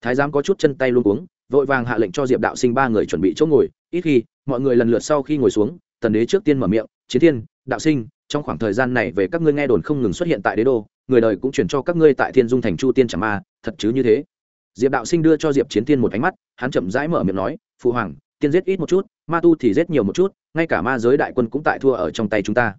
Thái giám có chút chân tay luôn cuống, vội vàng hạ lệnh cho diệp đạo sinh ba người chuẩn bị chỗ ngồi, ít khi, mọi người lần lượt sau khi ngồi xuống tần đế trước tiên mở miệng, chiến thiên, đạo sinh, trong khoảng thời gian này về các ngươi nghe đồn không ngừng xuất hiện tại đế đô, người đời cũng chuyển cho các ngươi tại thiên dung thành chu tiên chẳng ma thật chứ như thế? Diệp đạo sinh đưa cho diệp chiến thiên một ánh mắt, hắn chậm rãi mở miệng nói, phụ hoàng, tiên giết ít một chút, ma tu thì giết nhiều một chút, ngay cả ma giới đại quân cũng tại thua ở trong tay chúng ta.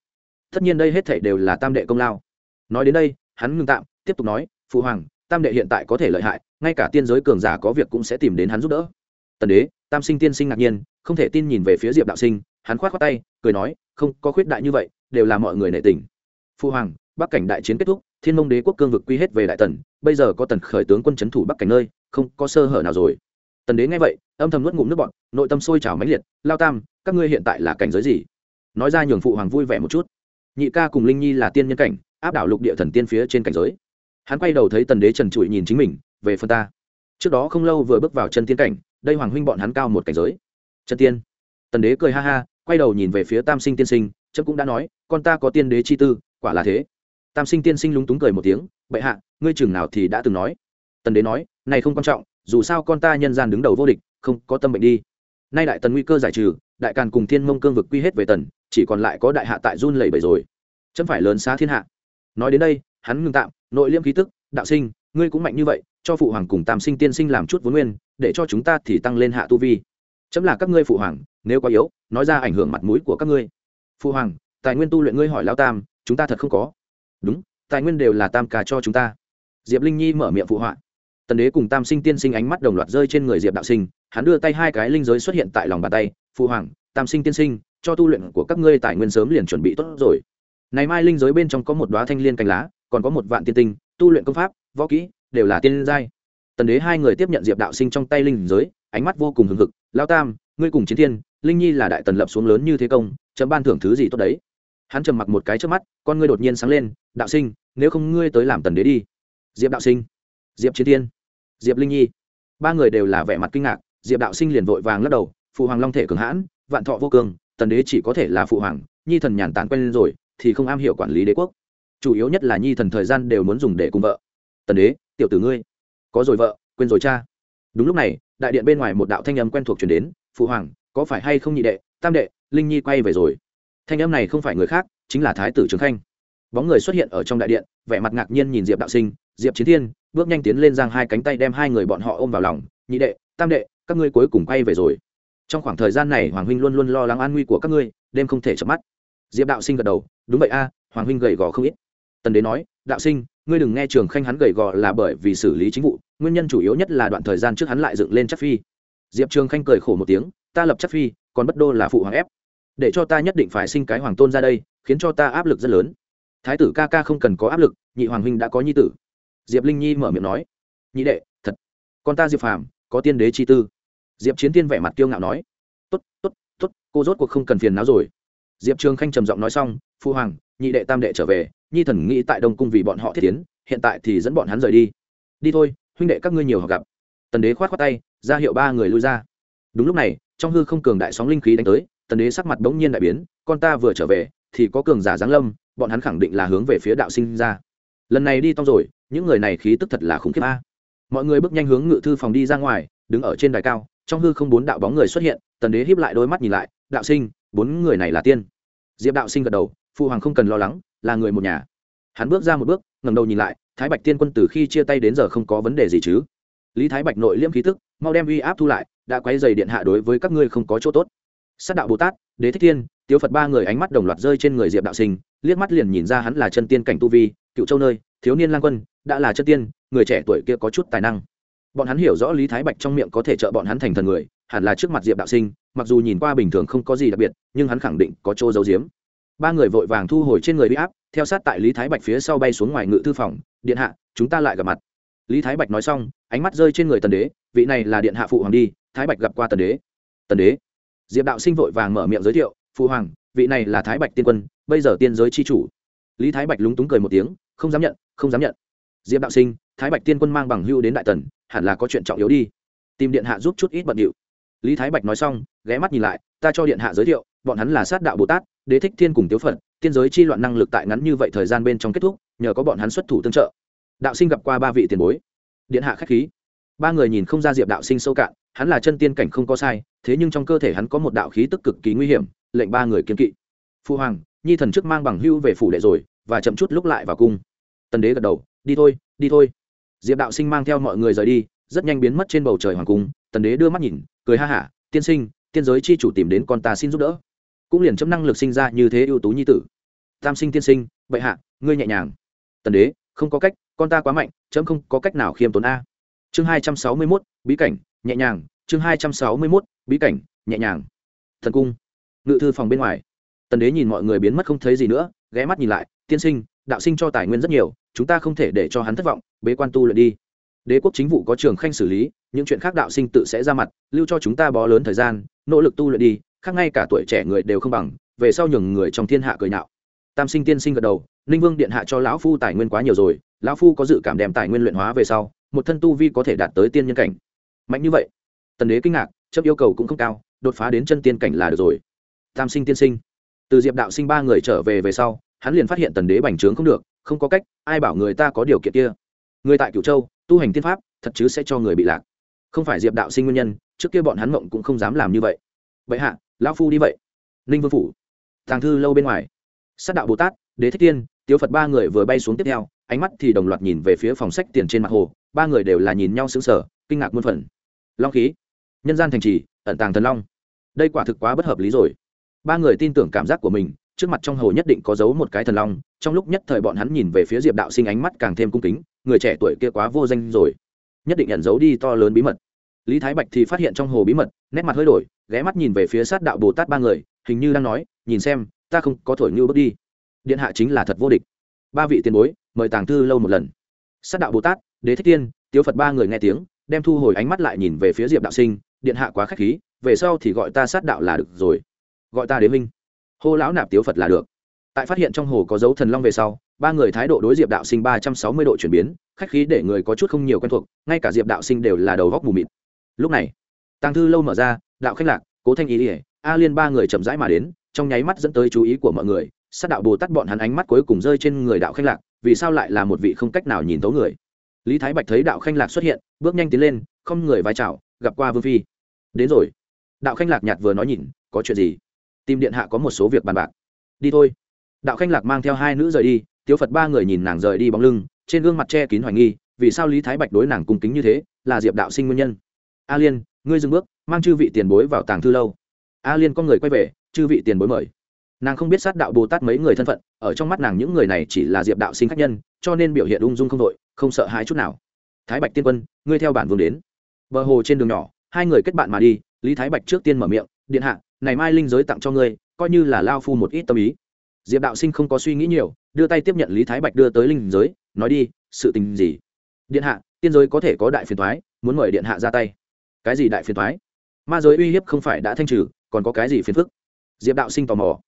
Tất nhiên đây hết thảy đều là tam đệ công lao. Nói đến đây, hắn ngưng tạm, tiếp tục nói, phụ hoàng, tam đệ hiện tại có thể lợi hại, ngay cả tiên giới cường giả có việc cũng sẽ tìm đến hắn giúp đỡ. Tần đế, tam sinh tiên sinh ngạc nhiên, không thể tin nhìn về phía diệp đạo sinh hắn khoát khoát tay, cười nói, không, có khuyết đại như vậy, đều là mọi người nệ tình. Phu hoàng, bắc cảnh đại chiến kết thúc, thiên mông đế quốc cương vực quy hết về đại tần, bây giờ có tần khởi tướng quân c h ấ n thủ bắc cảnh nơi, không có sơ hở nào rồi. Tần đế nghe vậy, âm thầm nuốt ngụm nước bọn nội tâm sôi trào mãnh liệt, lao tam, các ngươi hiện tại là cảnh giới gì? Nói ra nhường phụ hoàng vui vẻ một chút. Nhị ca cùng linh nhi là tiên nhân cảnh, áp đảo lục địa thần tiên phía trên cảnh giới. Hắn quay đầu thấy tần đế trần trụi nhìn chính mình, về phần ta. Trước đó không lâu vừa bước vào chân tiên cảnh, đây hoàng huynh bọn hắn cao một cảnh giới. Chân tiên. Tần đế cười ha ha quay đầu nhìn về phía tam sinh tiên sinh, chấm cũng đã nói, con ta có tiên đế chi tư, quả là thế. Tam sinh tiên sinh lúng túng cười một tiếng, bệ hạ, ngươi chừng nào thì đã từng nói? Tần đế nói, này không quan trọng, dù sao con ta nhân gian đứng đầu vô địch, không có tâm bệnh đi. Nay đại tần nguy cơ giải trừ, đại càn cùng thiên mông cương vực quy hết về tần, chỉ còn lại có đại hạ tại run lẩy bẩy rồi. Chấm phải lớn xá thiên hạ. Nói đến đây, hắn ngừng tạm, nội liêm khí tức, đạo sinh, ngươi cũng mạnh như vậy, cho phụ hoàng cùng tam sinh tiên sinh làm chút vốn nguyên, để cho chúng ta thì tăng lên hạ tu vi. Chấm là các ngươi phụ hoàng nếu quá yếu, nói ra ảnh hưởng mặt mũi của các ngươi. Phụ hoàng, tài nguyên tu luyện ngươi hỏi lao tam, chúng ta thật không có. Đúng, tài nguyên đều là tam ca cho chúng ta. Diệp linh nhi mở miệng phụ họa. Tần đế cùng tam sinh tiên sinh ánh mắt đồng loạt rơi trên người diệp đạo sinh, hắn đưa tay hai cái linh giới xuất hiện tại lòng bàn tay. Phụ hoàng, tam sinh tiên sinh, cho tu luyện của các ngươi tài nguyên sớm liền chuẩn bị tốt rồi. Này mai linh giới bên trong có một đoá thanh liên cành lá, còn có một vạn tiên tinh, tu luyện công pháp, võ kỹ, đều là tiên giai. Tần đế hai người tiếp nhận diệp đạo sinh trong tay linh giới, ánh mắt vô cùng hừng hực. Lao tam ngươi cùng chiến thiên, linh nhi là đại tần lập xuống lớn như thế công, chấm ban thưởng thứ gì tốt đấy? Hắn trầm mặc một cái trước mắt, con ngươi đột nhiên sáng lên, đạo sinh, nếu không ngươi tới làm tần đế đi. Diệp đạo sinh, diệp chiến thiên, diệp linh nhi. Ba người đều là vẻ mặt kinh ngạc, diệp đạo sinh liền vội vàng lắc đầu, phụ hoàng long thể cường hãn, vạn thọ vô cường tần đế chỉ có thể là phụ hoàng, nhi thần nhàn tản quen lên rồi, thì không am hiểu quản lý đế quốc. Chủ yếu nhất là nhi thần thời gian đều muốn dùng để cùng vợ. Tần đế, tiểu tử ngươi, có rồi vợ, quên rồi cha. Đúng lúc này đại điện bên ngoài một đạo thanh âm quen thuộc chuyển đến, phụ hoàng, có phải hay không nhị đệ, tam đệ, linh nhi quay về rồi? Thanh âm này không phải người khác, chính là thái tử trường khanh. Bóng người xuất hiện ở trong đại điện, vẻ mặt ngạc nhiên nhìn diệp đạo sinh, diệp chiến thiên, bước nhanh tiến lên giang hai cánh tay đem hai người bọn họ ôm vào lòng, nhị đệ, tam đệ, các ngươi cuối cùng quay về rồi. Trong khoảng thời gian này, hoàng huynh luôn luôn lo lắng an nguy của các ngươi, đêm không thể chợp mắt. Diệp đạo sinh gật đầu, đúng vậy a, hoàng huynh gầy gò không ít. Tần đế nói, đạo sinh ngươi đừng nghe trường khanh hắn gầy gò là bởi vì xử lý chính vụ, nguyên nhân chủ yếu nhất là đoạn thời gian trước hắn lại dựng lên chắc phi. Diệp trường khanh cười khổ một tiếng, ta lập chắc phi, còn bất đô là phụ hoàng ép. Để cho ta nhất định phải sinh cái hoàng tôn ra đây, khiến cho ta áp lực rất lớn. Thái tử ca ca không cần có áp lực, nhị hoàng huynh đã có nhi tử. Diệp linh nhi mở miệng nói. Nhị đệ, thật. Con ta diệp phàm, có tiên đế chi tư. Diệp chiến tiên vẻ mặt kiêu ngạo nói. Tốt tốt tốt, cô rốt cuộc không cần phiền não rồi diệp trường khanh trầm giọng nói xong, phu hoàng, nhị đệ tam đệ trở về, nhi thần nghĩ tại đông cung vì bọn họ thiết tiến, hiện tại thì dẫn bọn hắn rời đi. Đi thôi, huynh đệ các ngươi nhiều họ gặp. Tần đế khoát khoát tay, ra hiệu ba người lui ra. Đúng lúc này, trong hư không cường đại sóng linh khí đánh tới, tần đế sắc mặt bỗng nhiên đại biến, con ta vừa trở về, thì có cường giả giáng lâm, bọn hắn khẳng định là hướng về phía đạo sinh ra. Lần này đi tông rồi, những người này khí tức thật là khủng khiếp a. Mọi người bước nhanh hướng ngự thư phòng đi ra ngoài, đứng ở trên đài cao, trong hư không bốn đạo bóng người xuất hiện, tần đế hiếp lại đôi mắt nhìn lại, đạo sinh, bốn người này là tiên diệp đạo sinh gật đầu phụ hoàng không cần lo lắng, là người một nhà. Hắn bước ra một bước ngầm đầu nhìn lại, thái bạch tiên quân từ khi chia tay đến giờ không có vấn đề gì chứ? Lý thái bạch nội liêm khí tức, mau đem uy áp thu lại, đã quay dày điện hạ đối với các ngươi không có chỗ tốt. Sát đạo bồ tát, đế thích thiên, tiếu phật ba người ánh mắt đồng loạt rơi trên người diệp đạo sinh, liếc mắt liền nhìn ra hắn là chân tiên cảnh tu vi, cựu châu nơi, thiếu niên lang quân, đã là chân tiên, người trẻ tuổi kia có chút tài năng. Bọn hắn hiểu rõ lý thái bạch trong miệng có thể trợ bọn hắn thành thần người hẳn là trước mặt diệp đạo sinh, mặc dù nhìn qua bình thường không có gì đặc biệt, nhưng hắn khẳng định có chỗ giấu giếm. Ba người vội vàng thu hồi trên người bị áp, theo sát tại lý thái bạch phía sau bay xuống ngoài ngự thư phòng, điện hạ, chúng ta lại gặp mặt. Lý thái bạch nói xong, ánh mắt rơi trên người tần đế, vị này là điện hạ phụ hoàng đi, thái bạch gặp qua tần đế. Tần đế? Diệp đạo sinh vội vàng mở miệng giới thiệu, phụ hoàng, vị này là thái bạch tiên quân, bây giờ tiên giới c h i chủ. Lý thái bạch lúng túng cười một tiếng, không dám nhận, không dám nhận. Diệp đạo sinh, thái bạch tiên quân mang bằng hưu đến đại tần, hẳn là có chuyện trọng yếu đi. Tìm điện hạ giúp chút ít bận điệu lý thái bạch nói xong, ghé mắt nhìn lại, ta cho điện hạ giới thiệu, bọn hắn là sát đạo bồ tát, đế thích thiên cùng tiếu phật, tiên giới chi loạn năng lực tại ngắn như vậy thời gian bên trong kết thúc, nhờ có bọn hắn xuất thủ tương trợ. Đạo sinh gặp qua ba vị tiền bối. Điện hạ k h á c h khí. Ba người nhìn không ra diệp đạo sinh sâu cạn, hắn là chân tiên cảnh không có sai, thế nhưng trong cơ thể hắn có một đạo khí tức cực kỳ nguy hiểm, lệnh ba người kiên kỵ. Phu hoàng, nhi thần trước mang bằng hưu về phủ đệ rồi, và chậm chút lúc lại vào cung. Tần đế gật đầu, đi thôi đi thôi. Diệp đạo sinh mang theo mọi người rời đi, rất nhanh biến mất trên bầu trời hoàng cung, tần đế đưa mắt nhìn cười ha hả, tiên sinh, tiên giới chi chủ tìm đến con ta xin giúp đỡ. Cũng liền chấm năng lực sinh ra như thế ưu tú nhi tử. Tam sinh tiên sinh bệ hạ, ngươi nhẹ nhàng. Tần đế, không có cách, con ta quá mạnh, chấm không có cách nào khiêm tốn a. Chương hai trăm sáu mươi mốt, bí cảnh, nhẹ nhàng. Chương hai trăm sáu mươi mốt, bí cảnh, nhẹ nhàng. Thần cung, ngự thư phòng bên ngoài. Tần đế nhìn mọi người biến mất không thấy gì nữa, ghé mắt nhìn lại, tiên sinh, đạo sinh cho tài nguyên rất nhiều, chúng ta không thể để cho hắn thất vọng, bế quan tu luyện đi. Đế quốc chính vụ có trường khanh xử lý những chuyện khác đạo sinh tự sẽ ra mặt, lưu cho chúng ta bó lớn thời gian, nỗ lực tu luyện đi, khác ngay cả tuổi trẻ người đều không bằng, về sau nhường người trong thiên hạ cười nhạo. Tam sinh tiên sinh gật đầu, ninh vương điện hạ cho lão phu tài nguyên quá nhiều rồi, lão phu có dự cảm đem tài nguyên luyện hóa về sau, một thân tu vi có thể đạt tới tiên nhân cảnh. Mạnh như vậy, tần đế kinh ngạc, chấp yêu cầu cũng không cao, đột phá đến chân tiên cảnh là được rồi. Tam sinh tiên sinh, từ diệp đạo sinh ba người trở về về sau, hắn liền phát hiện tần đế bành trướng không được, không có cách, ai bảo người ta có điều kiện kia. Người tại cửu châu, tu hành tiên pháp, thật chứ sẽ cho người bị lạc không phải diệp đạo sinh nguyên nhân, trước kia bọn hắn mộng cũng không dám làm như vậy. Vậy hạ, lão phu đi vậy. Ninh vương phủ. Tàng thư lâu bên ngoài. Sát đạo bồ tát, đế thích tiên, tiếu phật ba người vừa bay xuống tiếp theo, ánh mắt thì đồng loạt nhìn về phía phòng sách tiền trên mặt hồ, ba người đều là nhìn nhau xứng sờ, kinh ngạc muôn phần. Long khí. Nhân gian thành trì, ẩn tàng thần long. Đây quả thực quá bất hợp lý rồi. Ba người tin tưởng cảm giác của mình, trước mặt trong hồ nhất định có giấu một cái thần long, trong lúc nhất thời bọn hắn nhìn về phía diệp đạo sinh ánh mắt càng thêm cung kính, người trẻ tuổi kia quá vô danh rồi nhất định nhận giấu đi to lớn bí mật. Lý thái bạch thì phát hiện trong hồ bí mật, nét mặt hơi đổi, ghé mắt nhìn về phía sát đạo bồ tát ba người, hình như đang nói, nhìn xem, ta không có thổi như bước đi. Điện hạ chính là thật vô địch. Ba vị tiền bối, mời tàng thư lâu một lần. Sát đạo bồ tát, đế thích tiên tiếu phật ba người nghe tiếng, đem thu hồi ánh mắt lại nhìn về phía diệp đạo sinh, điện hạ quá k h á c h khí, về sau thì gọi ta sát đạo là được rồi. Gọi ta đế minh hô lão nạp tiếu phật là được. Tại phát hiện trong hồ có dấu thần long về sau ba người thái độ đối diệp đạo sinh ba trăm sáu mươi độ chuyển biến, khách khí để người có chút không nhiều quen thuộc, ngay cả diệp đạo sinh đều là đầu góc mù mịt. Lúc này, tàng thư lâu mở ra, đạo khách lạc, cố thanh ý ỉa a liên ba người chậm rãi mà đến, trong nháy mắt dẫn tới chú ý của mọi người, sát đạo bồ tát bọn hắn ánh mắt cuối cùng rơi trên người đạo khách lạc, vì sao lại là một vị không cách nào nhìn thấu người? Lý thái bạch thấy đạo khanh lạc xuất hiện, bước nhanh tiến lên, không người vai trào gặp qua vương phi. Đến rồi. Đạo khanh lạc nhạt vừa nói nhìn, có chuyện gì? Tìm điện hạ có một số việc bàn bạc. Đi thôi. Đạo khanh lạc mang theo hai nữ rời đi tiếu phật ba người nhìn nàng rời đi bóng lưng, trên gương mặt che kín hoài nghi, vì sao lý thái bạch đối nàng cung kính như thế, là diệp đạo sinh nguyên nhân. A liên, ngươi dừng bước, mang chư vị tiền bối vào tàng thư lâu. A liên con người quay về, chư vị tiền bối mời. Nàng không biết sát đạo bồ tát mấy người thân phận, ở trong mắt nàng những người này chỉ là diệp đạo sinh khách nhân, cho nên biểu hiện ung dung không đội, không sợ hãi chút nào. Thái bạch tiên quân, ngươi theo bản vương đến. Bờ hồ trên đường nhỏ, hai người kết bạn mà đi, lý thái bạch trước tiên mở miệng, điện hạ, này mai linh giới tặng cho ngươi, coi như là lao phu một ít tâm ý. Diệp đạo sinh không có suy nghĩ nhiều đưa tay tiếp nhận lý thái bạch đưa tới linh giới, nói đi, sự tình gì? Điện hạ, tiên giới có thể có đại phiền thoái muốn mời điện hạ ra tay. Cái gì đại phiền thoái ma giới uy hiếp không phải đã thanh trừ, còn có cái gì phiền phức? Diệp đạo sinh tò mò.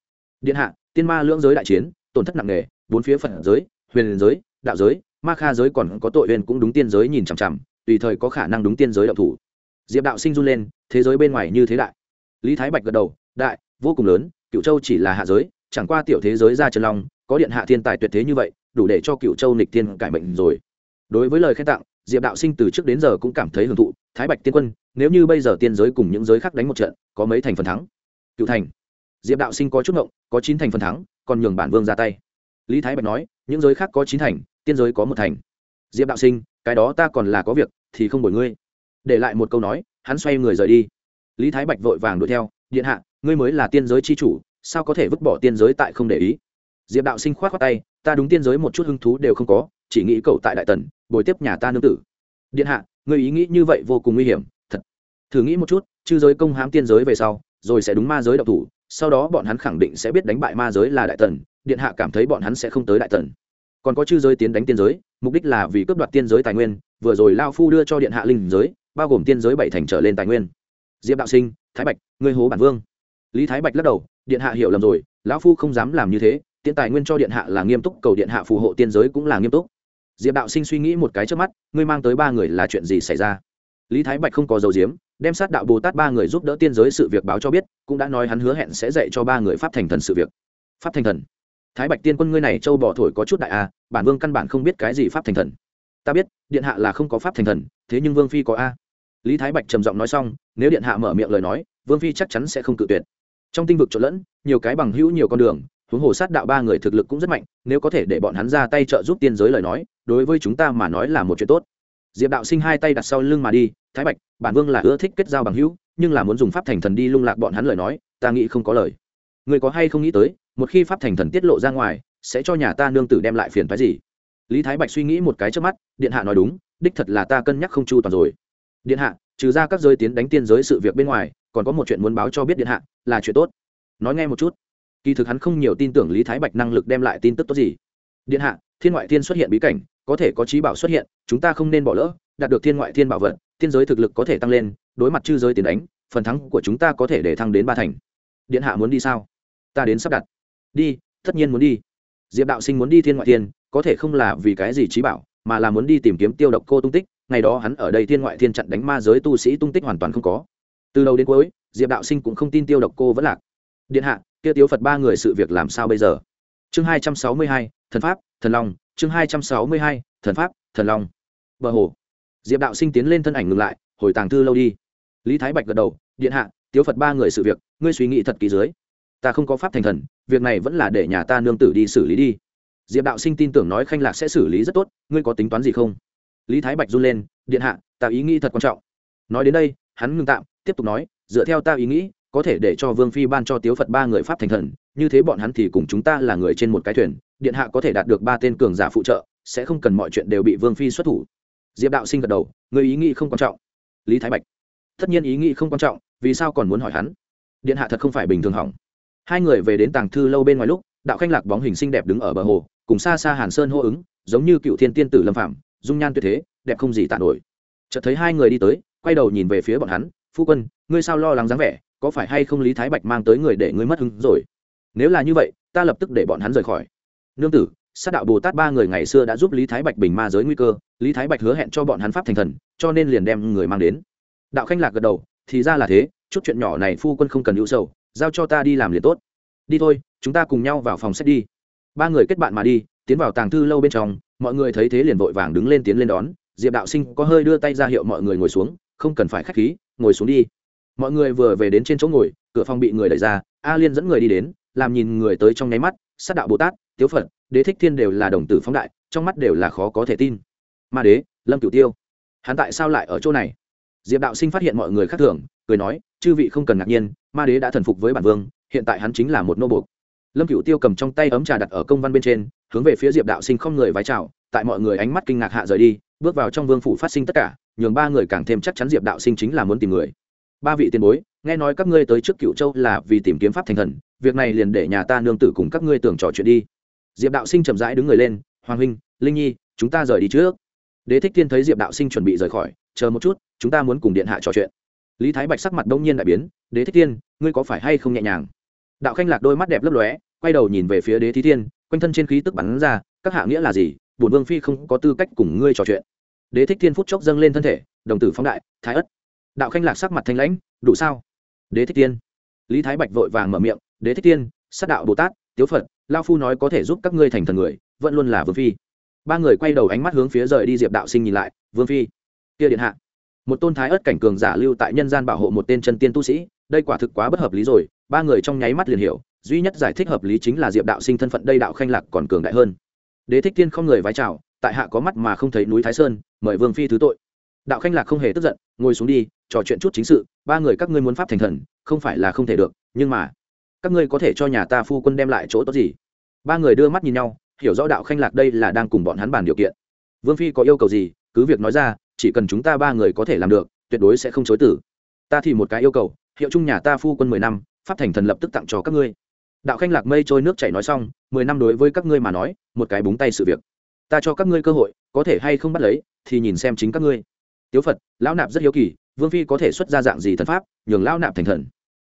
Điện hạ, tiên ma lưỡng giới đại chiến, tổn thất nặng nề, bốn phía phận giới, huyền giới, đạo giới, ma kha giới còn có tội huyền cũng đúng tiên giới nhìn chằm chằm, tùy thời có khả năng đúng tiên giới đạo thủ. Diệp đạo sinh run lên, thế giới bên ngoài như thế đại. Lý thái bạch gật đầu, đại, vô cùng lớn, cựu châu chỉ là hạ giới, chẳng qua tiểu thế giới ra trần long có điện hạ thiên tài tuyệt thế như vậy, đủ để cho cựu châu nịch thiên cải mệnh rồi. Đối với lời khen tặng, diệp đạo sinh từ trước đến giờ cũng cảm thấy hưởng thụ, thái bạch tiên quân, nếu như bây giờ tiên giới cùng những giới khác đánh một trận, có mấy thành phần thắng? Cựu thành. Diệp đạo sinh có chút ngộng, có chín thành phần thắng, còn nhường bản vương ra tay. Lý thái bạch nói, những giới khác có chín thành, tiên giới có một thành. Diệp đạo sinh, cái đó ta còn là có việc, thì không bồi ngươi. Để lại một câu nói, hắn xoay người rời đi. Lý thái bạch vội vàng đuổi theo, điện hạ, ngươi mới là tiên giới c h i chủ, sao có thể vứt bỏ tiên giới tại không để ý? Diệp đạo sinh k h o á t khoác tay, ta đúng tiên giới một chút hứng thú đều không có, chỉ nghĩ cậu tại đại tần, bồi tiếp nhà ta nương tử. Điện hạ, ngươi ý nghĩ như vậy vô cùng nguy hiểm, thật. Thử nghĩ một chút, chư giới công hãm tiên giới về sau, rồi sẽ đúng ma giới độc thủ, sau đó bọn hắn khẳng định sẽ biết đánh bại ma giới là đại tần, điện hạ cảm thấy bọn hắn sẽ không tới đại tần. Còn có chư giới tiến đánh tiên giới, mục đích là vì cướp đoạt tiên giới tài nguyên, vừa rồi lao phu đưa cho điện hạ linh giới, bao gồm tiên giới bảy thành trở lên tài nguyên. Diệp đạo sinh, thái bạch, ngươi hố bản vương. Lý thái bạch lắc đầu, điện hạ hiểu lầm rồi, lão phu không dám làm như thế tiện tài nguyên cho điện hạ là nghiêm túc, cầu điện hạ phù hộ tiên giới cũng là nghiêm túc. Diệp đạo sinh suy nghĩ một cái trước mắt, ngươi mang tới ba người là chuyện gì xảy ra? Lý thái bạch không có dầu diếm đem sát đạo bồ tát ba người giúp đỡ tiên giới sự việc báo cho biết, cũng đã nói hắn hứa hẹn sẽ dạy cho ba người pháp thành thần sự việc. Pháp thành thần? Thái bạch tiên quân ngươi này châu bỏ thổi có chút đại a bản vương căn bản không biết cái gì pháp thành thần. Ta biết, điện hạ là không có pháp thành thần, thế nhưng vương phi có a. Lý thái bạch trầm giọng nói xong, nếu điện hạ mở miệng lời nói, vương phi chắc chắn sẽ không cự tuyệt. Trong tinh vực trộn lẫn, nhiều cái bằng hữu nhiều con đường huống hồ sát đạo ba người thực lực cũng rất mạnh, nếu có thể để bọn hắn ra tay trợ giúp tiên giới lời nói, đối với chúng ta mà nói là một chuyện tốt. Diệp đạo sinh hai tay đặt sau lưng mà đi, thái bạch, bản vương là ưa thích kết giao bằng hữu, nhưng là muốn dùng pháp thành thần đi lung lạc bọn hắn lời nói, ta nghĩ không có lời. Người có hay không nghĩ tới, một khi pháp thành thần tiết lộ ra ngoài, sẽ cho nhà ta nương tử đem lại phiền phái gì? Lý thái bạch suy nghĩ một cái trước mắt, điện hạ nói đúng, đích thật là ta cân nhắc không chu toàn rồi. Điện hạ, trừ ra các giới tiến đánh tiên giới sự việc bên ngoài, còn có một chuyện muốn báo cho biết điện hạ, là chuyện tốt. Nói nghe một chút kỳ thực hắn không nhiều tin tưởng lý thái bạch năng lực đem lại tin tức tốt gì. Điện hạ, thiên ngoại thiên xuất hiện bí cảnh, có thể có trí bảo xuất hiện, chúng ta không nên bỏ lỡ, đạt được thiên ngoại thiên bảo vật thiên giới thực lực có thể tăng lên, đối mặt chư giới tiền đánh, phần thắng của chúng ta có thể để thăng đến ba thành. Điện hạ muốn đi sao? Ta đến sắp đặt. Đi, tất nhiên muốn đi. Diệp đạo sinh muốn đi thiên ngoại thiên, có thể không là vì cái gì trí bảo, mà là muốn đi tìm kiếm tiêu độc cô tung tích, ngày đó hắn ở đây thiên ngoại thiên chặn đánh ma giới tu sĩ tung tích hoàn toàn không có. Từ đầu đến cuối, diệp đạo sinh cũng không tin tiêu độc cô vẫn lạc điện hạ, kia tiếu phật ba người sự việc làm sao bây giờ? Chương hai trăm sáu mươi hai, thần pháp, thần long. Chương hai trăm sáu mươi hai, thần pháp, thần long. Bờ hồ. Diệp đạo sinh tiến lên thân ảnh ngừng lại, hồi tàng thư lâu đi. Lý thái bạch gật đầu, điện hạ, tiếu phật ba người sự việc, ngươi suy nghĩ thật kỳ dưới. Ta không có pháp thành thần, việc này vẫn là để nhà ta nương tử đi xử lý đi. Diệp đạo sinh tin tưởng nói khanh lạc sẽ xử lý rất tốt, ngươi có tính toán gì không? Lý thái bạch run lên, điện hạ, ta ý nghĩ thật quan trọng. Nói đến đây, hắn ngừng tạm, tiếp tục nói, dựa theo ta ý nghĩ có thể để cho vương phi ban cho tiếu phật ba người pháp thành thần, như thế bọn hắn thì cùng chúng ta là người trên một cái thuyền, điện hạ có thể đạt được ba tên cường giả phụ trợ, sẽ không cần mọi chuyện đều bị vương phi xuất thủ. Diệp đạo sinh gật đầu, người ý nghĩ không quan trọng. Lý thái bạch, tất nhiên ý nghĩ không quan trọng, vì sao còn muốn hỏi hắn? Điện hạ thật không phải bình thường hỏng. Hai người về đến tàng thư lâu bên ngoài lúc, đạo khanh lạc bóng hình xinh đẹp đứng ở bờ hồ, cùng xa xa hàn sơn hô ứng, giống như cựu thiên tiên tử lâm phạm dung nhan tuyệt thế, đẹp không gì tàn nổi. Chợt thấy hai người đi tới, quay đầu nhìn về phía bọn hắn, phu quân, ngươi sao lo lắng dáng vẻ? Có phải hay không lý thái bạch mang tới người để ngươi mất hứng rồi? Nếu là như vậy, ta lập tức để bọn hắn rời khỏi. Nương tử, sát đạo bồ tát ba người ngày xưa đã giúp lý thái bạch bình ma giới nguy cơ, lý thái bạch hứa hẹn cho bọn hắn pháp thành thần, cho nên liền đem người mang đến. Đạo khanh lạc gật đầu, thì ra là thế, chút chuyện nhỏ này phu quân không cần hữu sầu, giao cho ta đi làm liền tốt. Đi thôi, chúng ta cùng nhau vào phòng xét đi. Ba người kết bạn mà đi, tiến vào tàng thư lâu bên trong, mọi người thấy thế liền vội vàng đứng lên tiến lên đón. Diệp đạo sinh có hơi đưa tay ra hiệu mọi người ngồi xuống, không cần phải k h á c h khí, ngồi xuống đi mọi người vừa về đến trên chỗ ngồi, cửa phòng bị người đẩy ra, a liên dẫn người đi đến, làm nhìn người tới trong nháy mắt, sát đạo bồ tát, tiếu phật, đế thích thiên đều là đồng tử phóng đại, trong mắt đều là khó có thể tin. Ma đế, lâm cửu tiêu, hắn tại sao lại ở chỗ này? Diệp đạo sinh phát hiện mọi người khác thường, cười nói, chư vị không cần ngạc nhiên, ma đế đã thần phục với bản vương, hiện tại hắn chính là một nô bộc lâm cửu tiêu cầm trong tay ấm trà đặt ở công văn bên trên, hướng về phía diệp đạo sinh không người vái chào, tại mọi người ánh mắt kinh ngạc hạ rời đi, bước vào trong vương phủ phát sinh tất cả, nhường ba người càng thêm chắc chắn diệp đạo sinh chính là muốn tìm người ba vị tiền bối, nghe nói các ngươi tới trước cựu châu là vì tìm kiếm pháp thành thần, việc này liền để nhà ta nương tử cùng các ngươi tưởng trò chuyện đi. Diệp đạo sinh chậm rãi đứng người lên, hoàng huynh, linh nhi, chúng ta rời đi trước. Đế thích thiên thấy diệp đạo sinh chuẩn bị rời khỏi, chờ một chút, chúng ta muốn cùng điện hạ trò chuyện. Lý thái bạch sắc mặt đông nhiên đại biến, đế thích thiên, ngươi có phải hay không nhẹ nhàng? Đạo khanh lạc đôi mắt đẹp lấp lóe, quay đầu nhìn về phía đế thí thiên, quanh thân trên khí tức bắn ra, các hạ nghĩa là gì? Bổn vương phi không có tư cách cùng ngươi trò chuyện. Đế thích thiên phút chốc dâng lên thân thể, đồng tử phóng đại, thái ất đạo khanh lạc sắc mặt thanh lãnh, đủ sao? Đế thích tiên lý thái bạch vội vàng mở miệng, đế thích tiên sát đạo bồ tát, tiếu phật, lao phu nói có thể giúp các ngươi thành thần người, vẫn luôn là vương phi. Ba người quay đầu ánh mắt hướng phía rời đi diệp đạo sinh nhìn lại, vương phi, kia điện hạ. Một tôn thái ớt cảnh cường giả lưu tại nhân gian bảo hộ một tên chân tiên tu sĩ, đây quả thực quá bất hợp lý rồi. Ba người trong nháy mắt liền hiểu, duy nhất giải thích hợp lý chính là diệp đạo sinh thân phận đây đạo khanh lạc còn cường đại hơn. Đế thích tiên không người vái chào, tại hạ có mắt mà không thấy núi thái sơn, mời vương phi thứ tội đạo khanh lạc không hề tức giận, ngồi xuống đi, trò chuyện chút chính sự, ba người các ngươi muốn pháp thành thần, không phải là không thể được, nhưng mà, các ngươi có thể cho nhà ta phu quân đem lại chỗ tốt gì? Ba người đưa mắt nhìn nhau, hiểu rõ đạo khanh lạc đây là đang cùng bọn hắn bàn điều kiện. Vương phi có yêu cầu gì, cứ việc nói ra, chỉ cần chúng ta ba người có thể làm được, tuyệt đối sẽ không chối tử ta thì một cái yêu cầu, hiệu chung nhà ta phu quân mười năm, pháp thành thần lập tức tặng cho các ngươi. Đạo khanh lạc mây trôi nước chảy nói xong, mười năm đối với các ngươi mà nói, một cái búng tay sự việc. Ta cho các ngươi cơ hội, có thể hay không bắt lấy, thì nhìn xem chính các ngươi tiếu phật, lão nạp rất hiếu kỳ, vương phi có thể xuất ra dạng gì thần pháp, nhường lão nạp thành thần?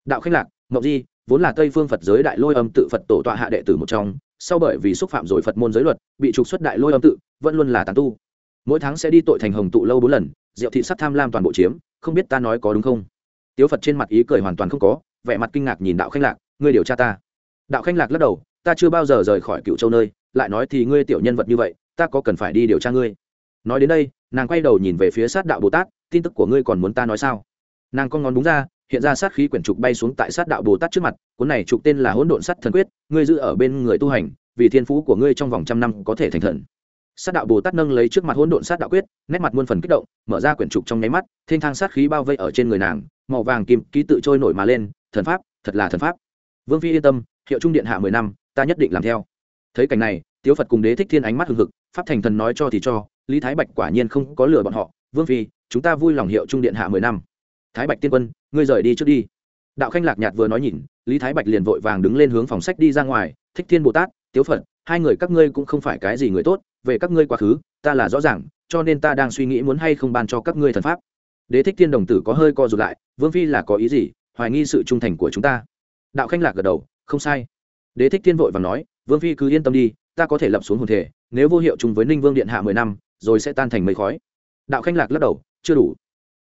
Đạo khách lạc, mậu di, vốn là tây phương phật giới đại lôi âm tự phật tổ tọa hạ đệ tử một trong, sau bởi vì xúc phạm rồi phật môn giới luật, bị trục xuất đại lôi âm tự, vẫn luôn là tàn tu. Mỗi tháng sẽ đi tội thành hồng tụ lâu bốn lần, diệu thị sắc tham lam toàn bộ chiếm, không biết ta nói có đúng không? Tiếu phật trên mặt ý cười hoàn toàn không có, vẻ mặt kinh ngạc nhìn đạo khanh lạc, ngươi điều tra ta. Đạo khanh lạc lắc đầu, ta chưa bao giờ rời khỏi cựu châu nơi, lại nói thì ngươi tiểu nhân vật như vậy, ta có cần phải đi điều tra ngươi? Nói đến đây, nàng quay đầu nhìn về phía sát đạo bồ tát, tin tức của ngươi còn muốn ta nói sao? Nàng con ngón đúng ra, hiện ra sát khí quyển trục bay xuống tại sát đạo bồ tát trước mặt, cuốn này trục tên là hỗn độn sắt thần quyết, ngươi giữ ở bên người tu hành, vì thiên phú của ngươi trong vòng trăm năm có thể thành thần. Sát đạo bồ tát nâng lấy trước mặt hỗn độn sát đạo quyết, nét mặt muôn phần kích động, mở ra quyển trục trong nháy mắt thiên thang sát khí bao vây ở trên người nàng, màu vàng kim ký tự trôi nổi mà lên, thần pháp, thật là thần pháp. Vương phi yên tâm, hiệu trung điện hạ mười năm, ta nhất định làm theo. Thấy cảnh này, tiếu phật cùng đế thích thiên ánh mắt hừng hực, pháp thành thần nói cho thì cho lý thái bạch quả nhiên không có lừa bọn họ, vương phi, chúng ta vui lòng hiệu trung điện hạ mười năm. Thái bạch tiên quân, ngươi rời đi trước đi. Đạo khanh lạc nhạt vừa nói nhìn, lý thái bạch liền vội vàng đứng lên hướng phòng sách đi ra ngoài, thích thiên bồ tát, tiếu phật, hai người các ngươi cũng không phải cái gì người tốt, về các ngươi quá khứ, ta là rõ ràng, cho nên ta đang suy nghĩ muốn hay không ban cho các ngươi thần pháp. Đế thích thiên đồng tử có hơi co rụt lại, vương phi là có ý gì, hoài nghi sự trung thành của chúng ta. Đạo khanh lạc gật đầu, không sai. Đế thích thiên vội vàng nói, vương phi cứ yên tâm đi, ta có thể lập xuống hồn thể, nếu vô hiệu chung với ninh vương điện hạ mười năm rồi sẽ tan thành mây khói. Đạo khanh lạc lắc đầu, chưa đủ.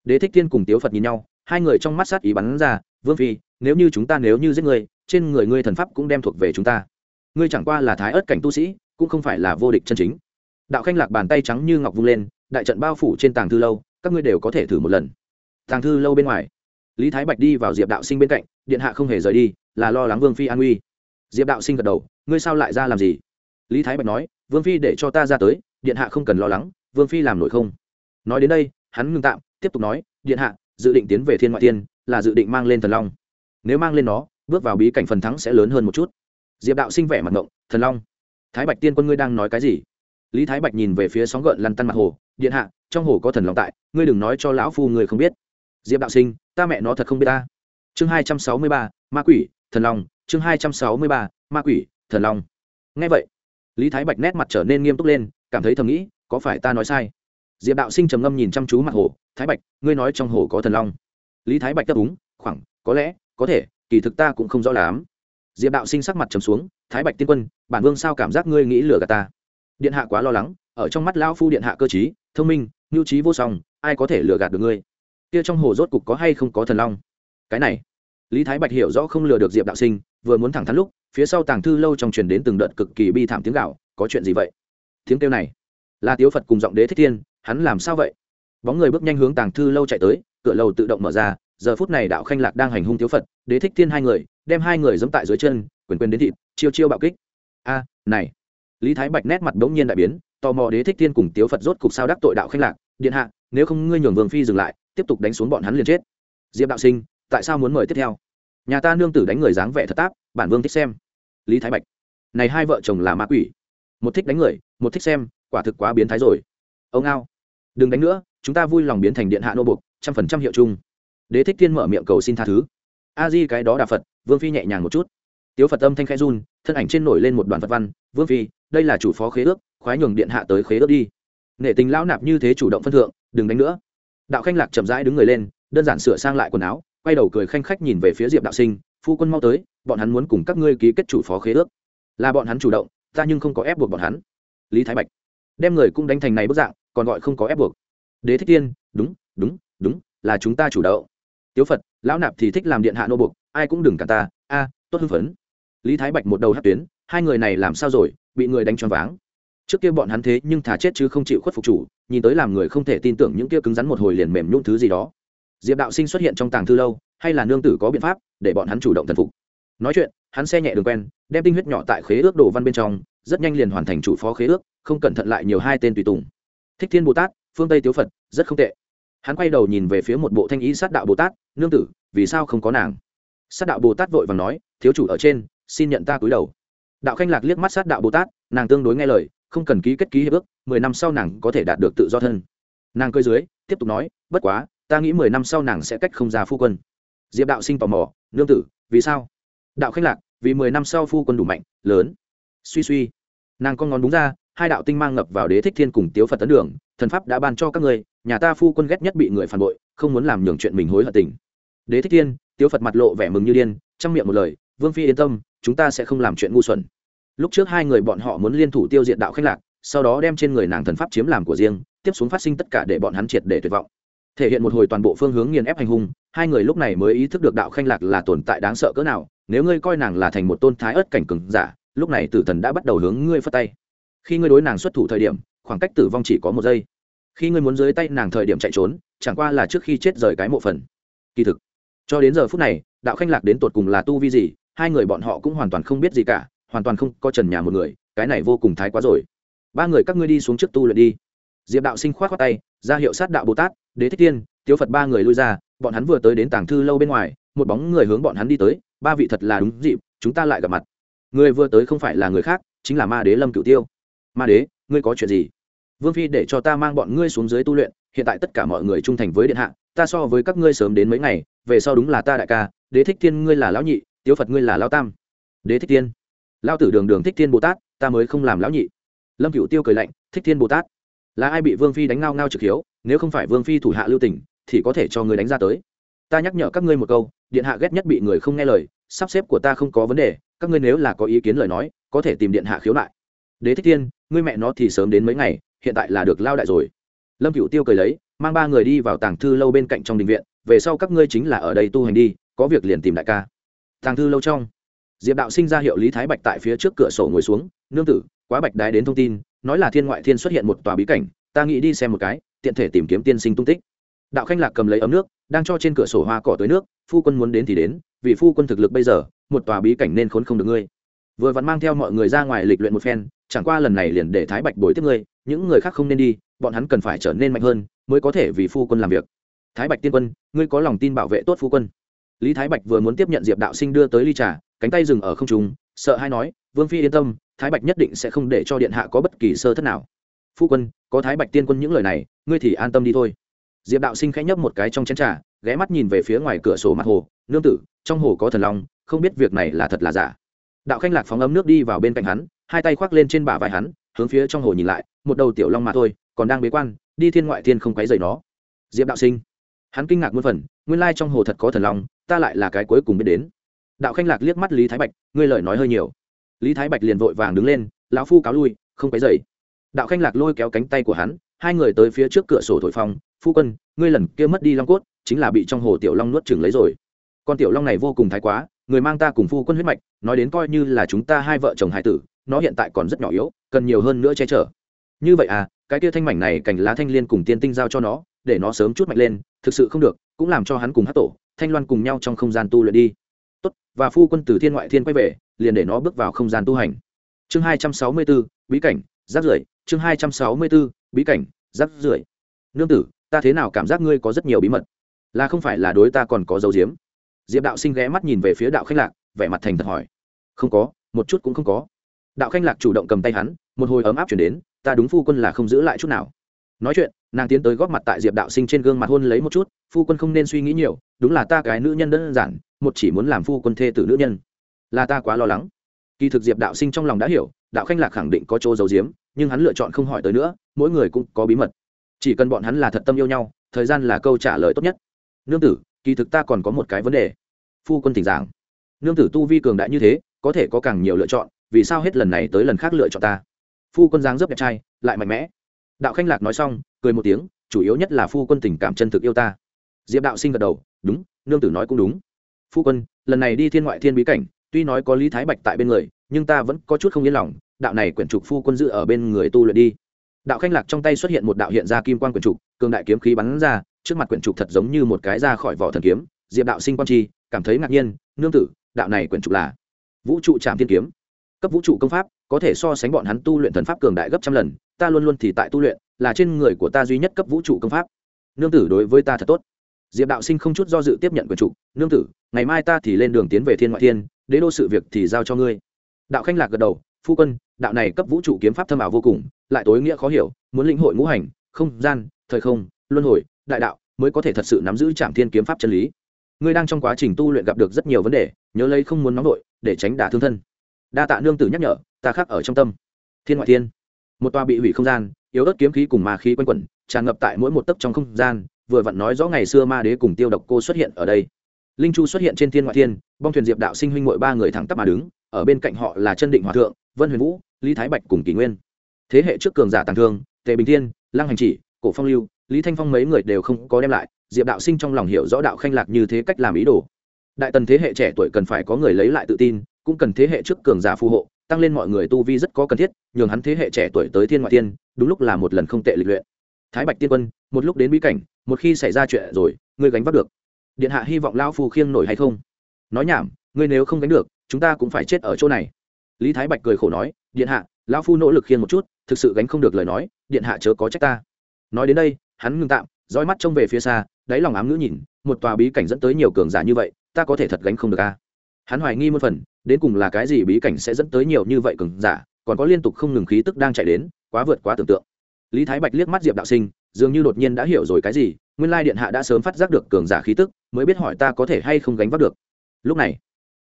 Đế thích thiên cùng tiếu phật nhìn nhau, hai người trong mắt sát ý bắn ra, vương phi, nếu như chúng ta nếu như giết người trên người ngươi thần pháp cũng đem thuộc về chúng ta. Ngươi chẳng qua là thái ớt cảnh tu sĩ, cũng không phải là vô địch chân chính. Đạo khanh lạc bàn tay trắng như ngọc vung lên, đại trận bao phủ trên tàng thư lâu, các ngươi đều có thể thử một lần. Tàng thư lâu bên ngoài, lý thái bạch đi vào diệp đạo sinh bên cạnh, điện hạ không hề rời đi, là lo lắng vương phi an nguy. diệp đạo sinh gật đầu, ngươi sao lại ra làm gì? Lý thái bạch nói, vương phi để cho ta ra tới điện hạ không cần lo lắng, vương phi làm nổi không? Nói đến đây, hắn ngưng tạm, tiếp tục nói, điện hạ, dự định tiến về thiên ngoại tiên, là dự định mang lên thần long. Nếu mang lên nó, bước vào bí cảnh phần thắng sẽ lớn hơn một chút. Diệp đạo sinh vẻ mặt ngộng, thần long, thái bạch tiên quân ngươi đang nói cái gì? Lý thái bạch nhìn về phía sóng gợn lăn tăn mặt hồ, điện hạ, trong hồ có thần long tại, ngươi đừng nói cho lão phu người không biết. Diệp đạo sinh, ta mẹ nó thật không biết ta. Chương hai trăm sáu mươi ba, ma quỷ, thần long, chương hai trăm sáu mươi ba, ma quỷ, thần long. Ngay vậy, lý thái bạch nét mặt trở nên nghiêm túc lên cảm thấy thầm nghĩ, có phải ta nói sai? Diệp đạo sinh trầm ngâm nhìn chăm chú mặt hồ, thái bạch, ngươi nói trong hồ có thần long. Lý thái bạch đáp ứng, khoảng, có lẽ, có thể, kỳ thực ta cũng không rõ lắm. Diệp đạo sinh sắc mặt trầm xuống, thái bạch tiên quân, bản vương sao cảm giác ngươi nghĩ lừa gạt ta? Điện hạ quá lo lắng, ở trong mắt lão phu điện hạ cơ chí thông minh, nhu trí vô song, ai có thể lừa gạt được ngươi? Kia trong hồ rốt cục có hay không có thần long? Cái này, lý thái bạch hiểu rõ không lừa được diệp đạo sinh, vừa muốn thẳng thắn lúc, phía sau tàng thư lâu trong truyền đến từng đợt cực kỳ bi thảm tiếng gạo có chuyện gì vậy? Tiếng kêu này. Là tiếu phật cùng giọng đế thích thiên, hắn làm sao vậy? Bóng người bước nhanh hướng tàng thư lâu chạy tới, cửa lầu tự động mở ra, giờ phút này đạo khanh lạc đang hành hung tiếu phật, đế thích thiên hai người, đem hai người dẫm tại dưới chân, quyền quyền đến thịt, chiêu chiêu bạo kích. A, này. Lý thái bạch nét mặt bỗng nhiên đại biến, tò mò đế thích thiên cùng tiếu phật rốt cục sao đắc tội đạo khanh lạc, điện hạ, nếu không ngươi nhường vương phi dừng lại, tiếp tục đánh xuống bọn hắn liền chết. Diệp đạo sinh, tại sao muốn mời tiếp theo? Nhà ta nương tử đánh người dáng vẻ thật táp, bản vương thích xem. Lý thái bạch. Này hai vợ chồng là ma quỷ một thích đánh người, một thích xem, quả thực quá biến thái rồi. Ông ao. Đừng đánh nữa, chúng ta vui lòng biến thành điện hạ nô bục trăm phần trăm hiệu chung. Đế thích thiên mở miệng cầu xin tha thứ. A di cái đó đà phật, vương phi nhẹ nhàng một chút. Tiếu phật âm thanh khai run, thân ảnh trên nổi lên một đoàn phật văn, vương phi, đây là chủ phó khế ước, khoái nhường điện hạ tới khế ước đi. Nể tình lão nạp như thế chủ động phân thượng, đừng đánh nữa. Đạo khanh lạc chậm rãi đứng người lên, đơn giản sửa sang lại quần áo, quay đầu cười khanh khách nhìn về phía diệp đạo sinh, phu quân mau tới, bọn hắn muốn cùng các ngươi ký kết chủ phó khế ước. Là bọn hắn chủ động ta nhưng không có ép buộc bọn hắn. Lý thái bạch, đem người cũng đánh thành này bức dạng, còn gọi không có ép buộc. Đế thích tiên đúng đúng đúng, là chúng ta chủ động tiếu phật, lão nạp thì thích làm điện hạ nô buộc, ai cũng đừng cả ta, a, tốt hưng phấn. Lý thái bạch một đầu hát tuyến, hai người này làm sao rồi, bị người đánh choáng váng. Trước kia bọn hắn thế nhưng thà chết chứ không chịu khuất phục chủ, nhìn tới làm người không thể tin tưởng những kia cứng rắn một hồi liền mềm nhung thứ gì đó. Diệp đạo sinh xuất hiện trong tàng thư lâu, hay là nương tử có biện pháp để bọn hắn chủ động thần phục. Nói chuyện, hắn xe nhẹ đường quen đem tinh huyết nhỏ tại khế ước đồ văn bên trong, rất nhanh liền hoàn thành chủ phó khế ước, không cẩn thận lại nhiều hai tên tùy tùng. Thích thiên bồ tát, phương tây tiếu phật, rất không tệ. Hắn quay đầu nhìn về phía một bộ thanh ý sát đạo bồ tát, nương tử, vì sao không có nàng? Sát đạo bồ tát vội và nói, thiếu chủ ở trên, xin nhận ta cúi đầu. Đạo khanh lạc liếc mắt sát đạo bồ tát, nàng tương đối nghe lời, không cần ký kết ký hiệp ước, mười năm sau nàng có thể đạt được tự do thân. Nàng cơi dưới, tiếp tục nói, bất quá, ta nghĩ mười năm sau nàng sẽ cách không ra phu quân. Diệp đạo sinh tò mò, nương tử, vì sao? Đạo khanh lạc vì mười năm sau phu quân đủ mạnh, lớn. Suy suy. Nàng con ngón đúng ra, hai đạo tinh mang ngập vào đế thích thiên cùng tiếu phật tấn đường, thần pháp đã ban cho các người nhà ta phu quân ghét nhất bị người phản bội, không muốn làm nhường chuyện mình hối hận tình. Đế thích thiên, tiếu phật mặt lộ vẻ mừng như điên trong miệng một lời, vương phi yên tâm, chúng ta sẽ không làm chuyện ngu xuẩn. Lúc trước hai người bọn họ muốn liên thủ tiêu diệt đạo khách lạc, sau đó đem trên người nàng thần pháp chiếm làm của riêng, tiếp xuống phát sinh tất cả để bọn hắn triệt để tuyệt vọng. Thể hiện một hồi toàn bộ phương hướng nghiền ép hành hung, hai người lúc này mới ý thức được đạo khanh lạc là tồn tại đáng sợ cỡ nào nếu ngươi coi nàng là thành một tôn thái ớt cảnh cừng giả, lúc này tử thần đã bắt đầu hướng ngươi phất tay. Khi ngươi đối nàng xuất thủ thời điểm, khoảng cách tử vong chỉ có một giây. Khi ngươi muốn dưới tay nàng thời điểm chạy trốn, chẳng qua là trước khi chết rời cái mộ phần. Kỳ thực, cho đến giờ phút này, đạo khanh lạc đến tột cùng là tu vi gì, hai người bọn họ cũng hoàn toàn không biết gì cả, hoàn toàn không có trần nhà một người, cái này vô cùng thái quá rồi. Ba người các ngươi đi xuống trước tu luyện đi. Diệp đạo sinh k h o á t khoác tay, ra hiệu sát đạo bồ tát, đế thích tiên tiếu phật ba người lui ra, bọn hắn vừa tới đến tàng thư lâu bên ngoài, một bóng người hướng bọn hắn đi tới ba vị thật là đúng dịp, chúng ta lại gặp mặt. Người vừa tới không phải là người khác, chính là ma đế lâm cựu tiêu. Ma đế, ngươi có chuyện gì? Vương phi để cho ta mang bọn ngươi xuống dưới tu luyện, hiện tại tất cả mọi người trung thành với điện hạ, ta so với các ngươi sớm đến mấy ngày, về sau đúng là ta đại ca, đế thích thiên ngươi là lão nhị, tiếu phật ngươi là lão tam. Đế thích thiên. Lao tử đường đường thích thiên bồ tát, ta mới không làm lão nhị. Lâm cựu tiêu cười lạnh, thích thiên bồ tát. Là ai bị vương phi đánh ngao ngao trực hiếu, nếu không phải vương phi thủ hạ lưu tỉnh thì có thể cho người đánh ra tới ta nhắc nhở các ngươi một câu, điện hạ ghét nhất bị người không nghe lời, sắp xếp của ta không có vấn đề, các ngươi nếu là có ý kiến lời nói, có thể tìm điện hạ khiếu nại. Đế thích thiên, ngươi mẹ nó thì sớm đến mấy ngày, hiện tại là được lao đại rồi. Lâm cựu tiêu cười lấy, mang ba người đi vào tàng thư lâu bên cạnh trong đình viện, về sau các ngươi chính là ở đây tu hành đi, có việc liền tìm đại ca. Tàng thư lâu trong, diệp đạo sinh ra hiệu lý thái bạch tại phía trước cửa sổ ngồi xuống, nương tử, quá bạch đái đến thông tin, nói là thiên ngoại thiên xuất hiện một tòa bí cảnh, ta nghĩ đi xem một cái, tiện thể tìm kiếm tiên sinh tung tích đạo khanh lạc cầm lấy ấm nước, đang cho trên cửa sổ hoa cỏ tới nước, phu quân muốn đến thì đến, vì phu quân thực lực bây giờ, một tòa bí cảnh nên khốn không được ngươi. Vừa vẫn mang theo mọi người ra ngoài lịch luyện một phen, chẳng qua lần này liền để thái bạch bồi tiếp ngươi, những người khác không nên đi, bọn hắn cần phải trở nên mạnh hơn, mới có thể vì phu quân làm việc. Thái bạch tiên quân, ngươi có lòng tin bảo vệ tốt phu quân. Lý thái bạch vừa muốn tiếp nhận diệp đạo sinh đưa tới ly trà, cánh tay dừng ở không trung, sợ hay nói, vương phi yên tâm, thái bạch nhất định sẽ không để cho điện hạ có bất kỳ sơ thất nào. Phu quân, có thái bạch tiên quân những lời này, ngươi thì an tâm đi thôi diệp đạo sinh khẽ nhấp một cái trong chén trà, ghé mắt nhìn về phía ngoài cửa sổ mặt hồ. Nương tử, trong hồ có thần long, không biết việc này là thật là giả. Đạo khanh lạc phóng ấm nước đi vào bên cạnh hắn, hai tay khoác lên trên bả vai hắn, hướng phía trong hồ nhìn lại, một đầu tiểu long mà thôi, còn đang bế quan, đi thiên ngoại thiên không quấy rầy nó. Diệp đạo sinh, hắn kinh ngạc muôn phần, nguyên lai trong hồ thật có thần long, ta lại là cái cuối cùng biết đến. Đạo khanh lạc liếc mắt lý thái bạch, ngươi lời nói hơi nhiều. Lý thái bạch liền vội vàng đứng lên, lão phu cáo lui, không quấy dày. đạo khanh lạc lôi kéo cánh tay của hắn, hai người tới phía trước cửa sổ thổi phong phu quân, ngươi lần kia mất đi long cốt, chính là bị trong hồ tiểu long nuốt chừng lấy rồi. Con tiểu long này vô cùng thái quá, người mang ta cùng phu quân huyết mạch, nói đến coi như là chúng ta hai vợ chồng hai tử, nó hiện tại còn rất nhỏ yếu, cần nhiều hơn nữa che chở. Như vậy à cái kia thanh mảnh này cành lá thanh liên cùng tiên tinh giao cho nó, để nó sớm chút mạnh lên, thực sự không được, cũng làm cho hắn cùng hát tổ, thanh loan cùng nhau trong không gian tu luyện đi. Tốt, và phu quân từ thiên ngoại thiên quay về, liền để nó bước vào không gian tu hành. Chương hai trăm sáu mươi b ố bí cảnh, giáp rưỡi. Chương hai trăm sáu mươi b ố bí cảnh, giáp rưỡi. Nương tử ta thế nào cảm giác ngươi có rất nhiều bí mật? Là không phải là đối ta còn có dấu diếm diệp đạo sinh ghé mắt nhìn về phía đạo khanh lạc, vẻ mặt thành thật hỏi. Không có, một chút cũng không có. Đạo khanh lạc chủ động cầm tay hắn, một hồi ấm áp chuyển đến, ta đúng phu quân là không giữ lại chút nào. Nói chuyện, nàng tiến tới góp mặt tại diệp đạo sinh trên gương mặt hôn lấy một chút, phu quân không nên suy nghĩ nhiều, đúng là ta cái nữ nhân đơn giản, một chỉ muốn làm phu quân thê tử nữ nhân. Là ta quá lo lắng. Kỳ thực diệp đạo sinh trong lòng đã hiểu, đạo khanh lạc khẳng định có chỗ giấu giếm, nhưng hắn lựa chọn không hỏi tới nữa, mỗi người cũng có bí mật chỉ cần bọn hắn là thật tâm yêu nhau, thời gian là câu trả lời tốt nhất. Nương tử, kỳ thực ta còn có một cái vấn đề. Phu quân thỉnh giảng. Nương tử tu vi cường đại như thế, có thể có càng nhiều lựa chọn, vì sao hết lần này tới lần khác lựa chọn ta? Phu quân dáng dấp đẹp trai, lại mạnh mẽ. Đạo khanh lạc nói xong, cười một tiếng, chủ yếu nhất là phu quân tình cảm chân thực yêu ta. Diệp đạo sinh gật đầu, đúng, nương tử nói cũng đúng. Phu quân, lần này đi thiên ngoại thiên bí cảnh, tuy nói có lý thái bạch tại bên người, nhưng ta vẫn có chút không yên lòng, đạo này quyển trục phu quân giữ ở bên người tu luyện đi đạo khanh lạc trong tay xuất hiện một đạo hiện ra kim quan quyển trục, cường đại kiếm khí bắn ra, trước mặt quyển trục thật giống như một cái ra khỏi vỏ thần kiếm. Diệp đạo sinh quan chi cảm thấy ngạc nhiên, nương tử, đạo này quyển trục là vũ trụ trạm thiên kiếm. Cấp vũ trụ công pháp, có thể so sánh bọn hắn tu luyện thần pháp cường đại gấp trăm lần, ta luôn luôn thì tại tu luyện, là trên người của ta duy nhất cấp vũ trụ công pháp. Nương tử, đối với ta thật tốt. Diệp đạo sinh không chút do dự tiếp nhận quyền trục, nương tử, ngày mai ta thì lên đường tiến về thiên ngoại thiên, đế đô sự việc thì giao cho ngươi. Đạo khanh lạc gật đầu, phu quân, đạo này cấp vũ trụ kiếm pháp thâm ảo vô cùng lại tối nghĩa khó hiểu, muốn lĩnh hội ngũ hành, không, gian, thời không, luân hồi, đại đạo mới có thể thật sự nắm giữ trạm thiên kiếm pháp chân lý. Ngươi đang trong quá trình tu luyện gặp được rất nhiều vấn đề, nhớ lấy không muốn nóng vội, để tránh đả thương thân. Đa tạ nương tử nhắc nhở, ta khắc ở trong tâm. Thiên ngoại thiên, một tòa bị hủy không gian, yếu ớt kiếm khí cùng ma khí quanh quẩn, tràn ngập tại mỗi một tấc trong không gian, vừa vặn nói rõ ngày xưa ma đế cùng tiêu độc cô xuất hiện ở đây. Linh chu xuất hiện trên thiên ngoại thiên, bong thuyền diệp đạo sinh huynh mội ba người thẳng tắp mà đứng, ở bên cạnh họ là chân định hòa thượng, vân huyền vũ, lý thái bạch cùng kỷ nguyên thế hệ trước cường giả tàng thương, tề bình thiên, lăng hành chỉ, cổ phong lưu, lý thanh phong mấy người đều không có đem lại, diệp đạo sinh trong lòng hiểu rõ đạo khanh lạc như thế cách làm ý đồ. Đại tần thế hệ trẻ tuổi cần phải có người lấy lại tự tin, cũng cần thế hệ trước cường giả phù hộ, tăng lên mọi người tu vi rất có cần thiết, nhường hắn thế hệ trẻ tuổi tới thiên ngoại tiên đúng lúc là một lần không tệ lịch luyện. Thái bạch tiên quân, một lúc đến bí cảnh, một khi xảy ra chuyện rồi, ngươi gánh vác được. Điện hạ hy vọng lao phu khiêng nổi hay không? Nói nhảm, ngươi nếu không gánh được, chúng ta cũng phải chết ở chỗ này. Lý thái bạch cười khổ nói, điện hạ Lão phu nỗ lực khiêng một chút, thực sự gánh không được lời nói, điện hạ chớ có trách ta. Nói đến đây, hắn ngưng tạm, dõi mắt trông về phía xa, đáy lòng ám ngữ nhìn, một tòa bí cảnh dẫn tới nhiều cường giả như vậy, ta có thể thật gánh không được a. Hắn hoài nghi một phần, đến cùng là cái gì bí cảnh sẽ dẫn tới nhiều như vậy cường giả, còn có liên tục không ngừng khí tức đang chạy đến, quá vượt quá tưởng tượng. Lý thái bạch liếc mắt diệp đạo sinh, dường như đột nhiên đã hiểu rồi cái gì, nguyên lai điện hạ đã sớm phát giác được cường giả khí tức, mới biết hỏi ta có thể hay không gánh vác được. Lúc này,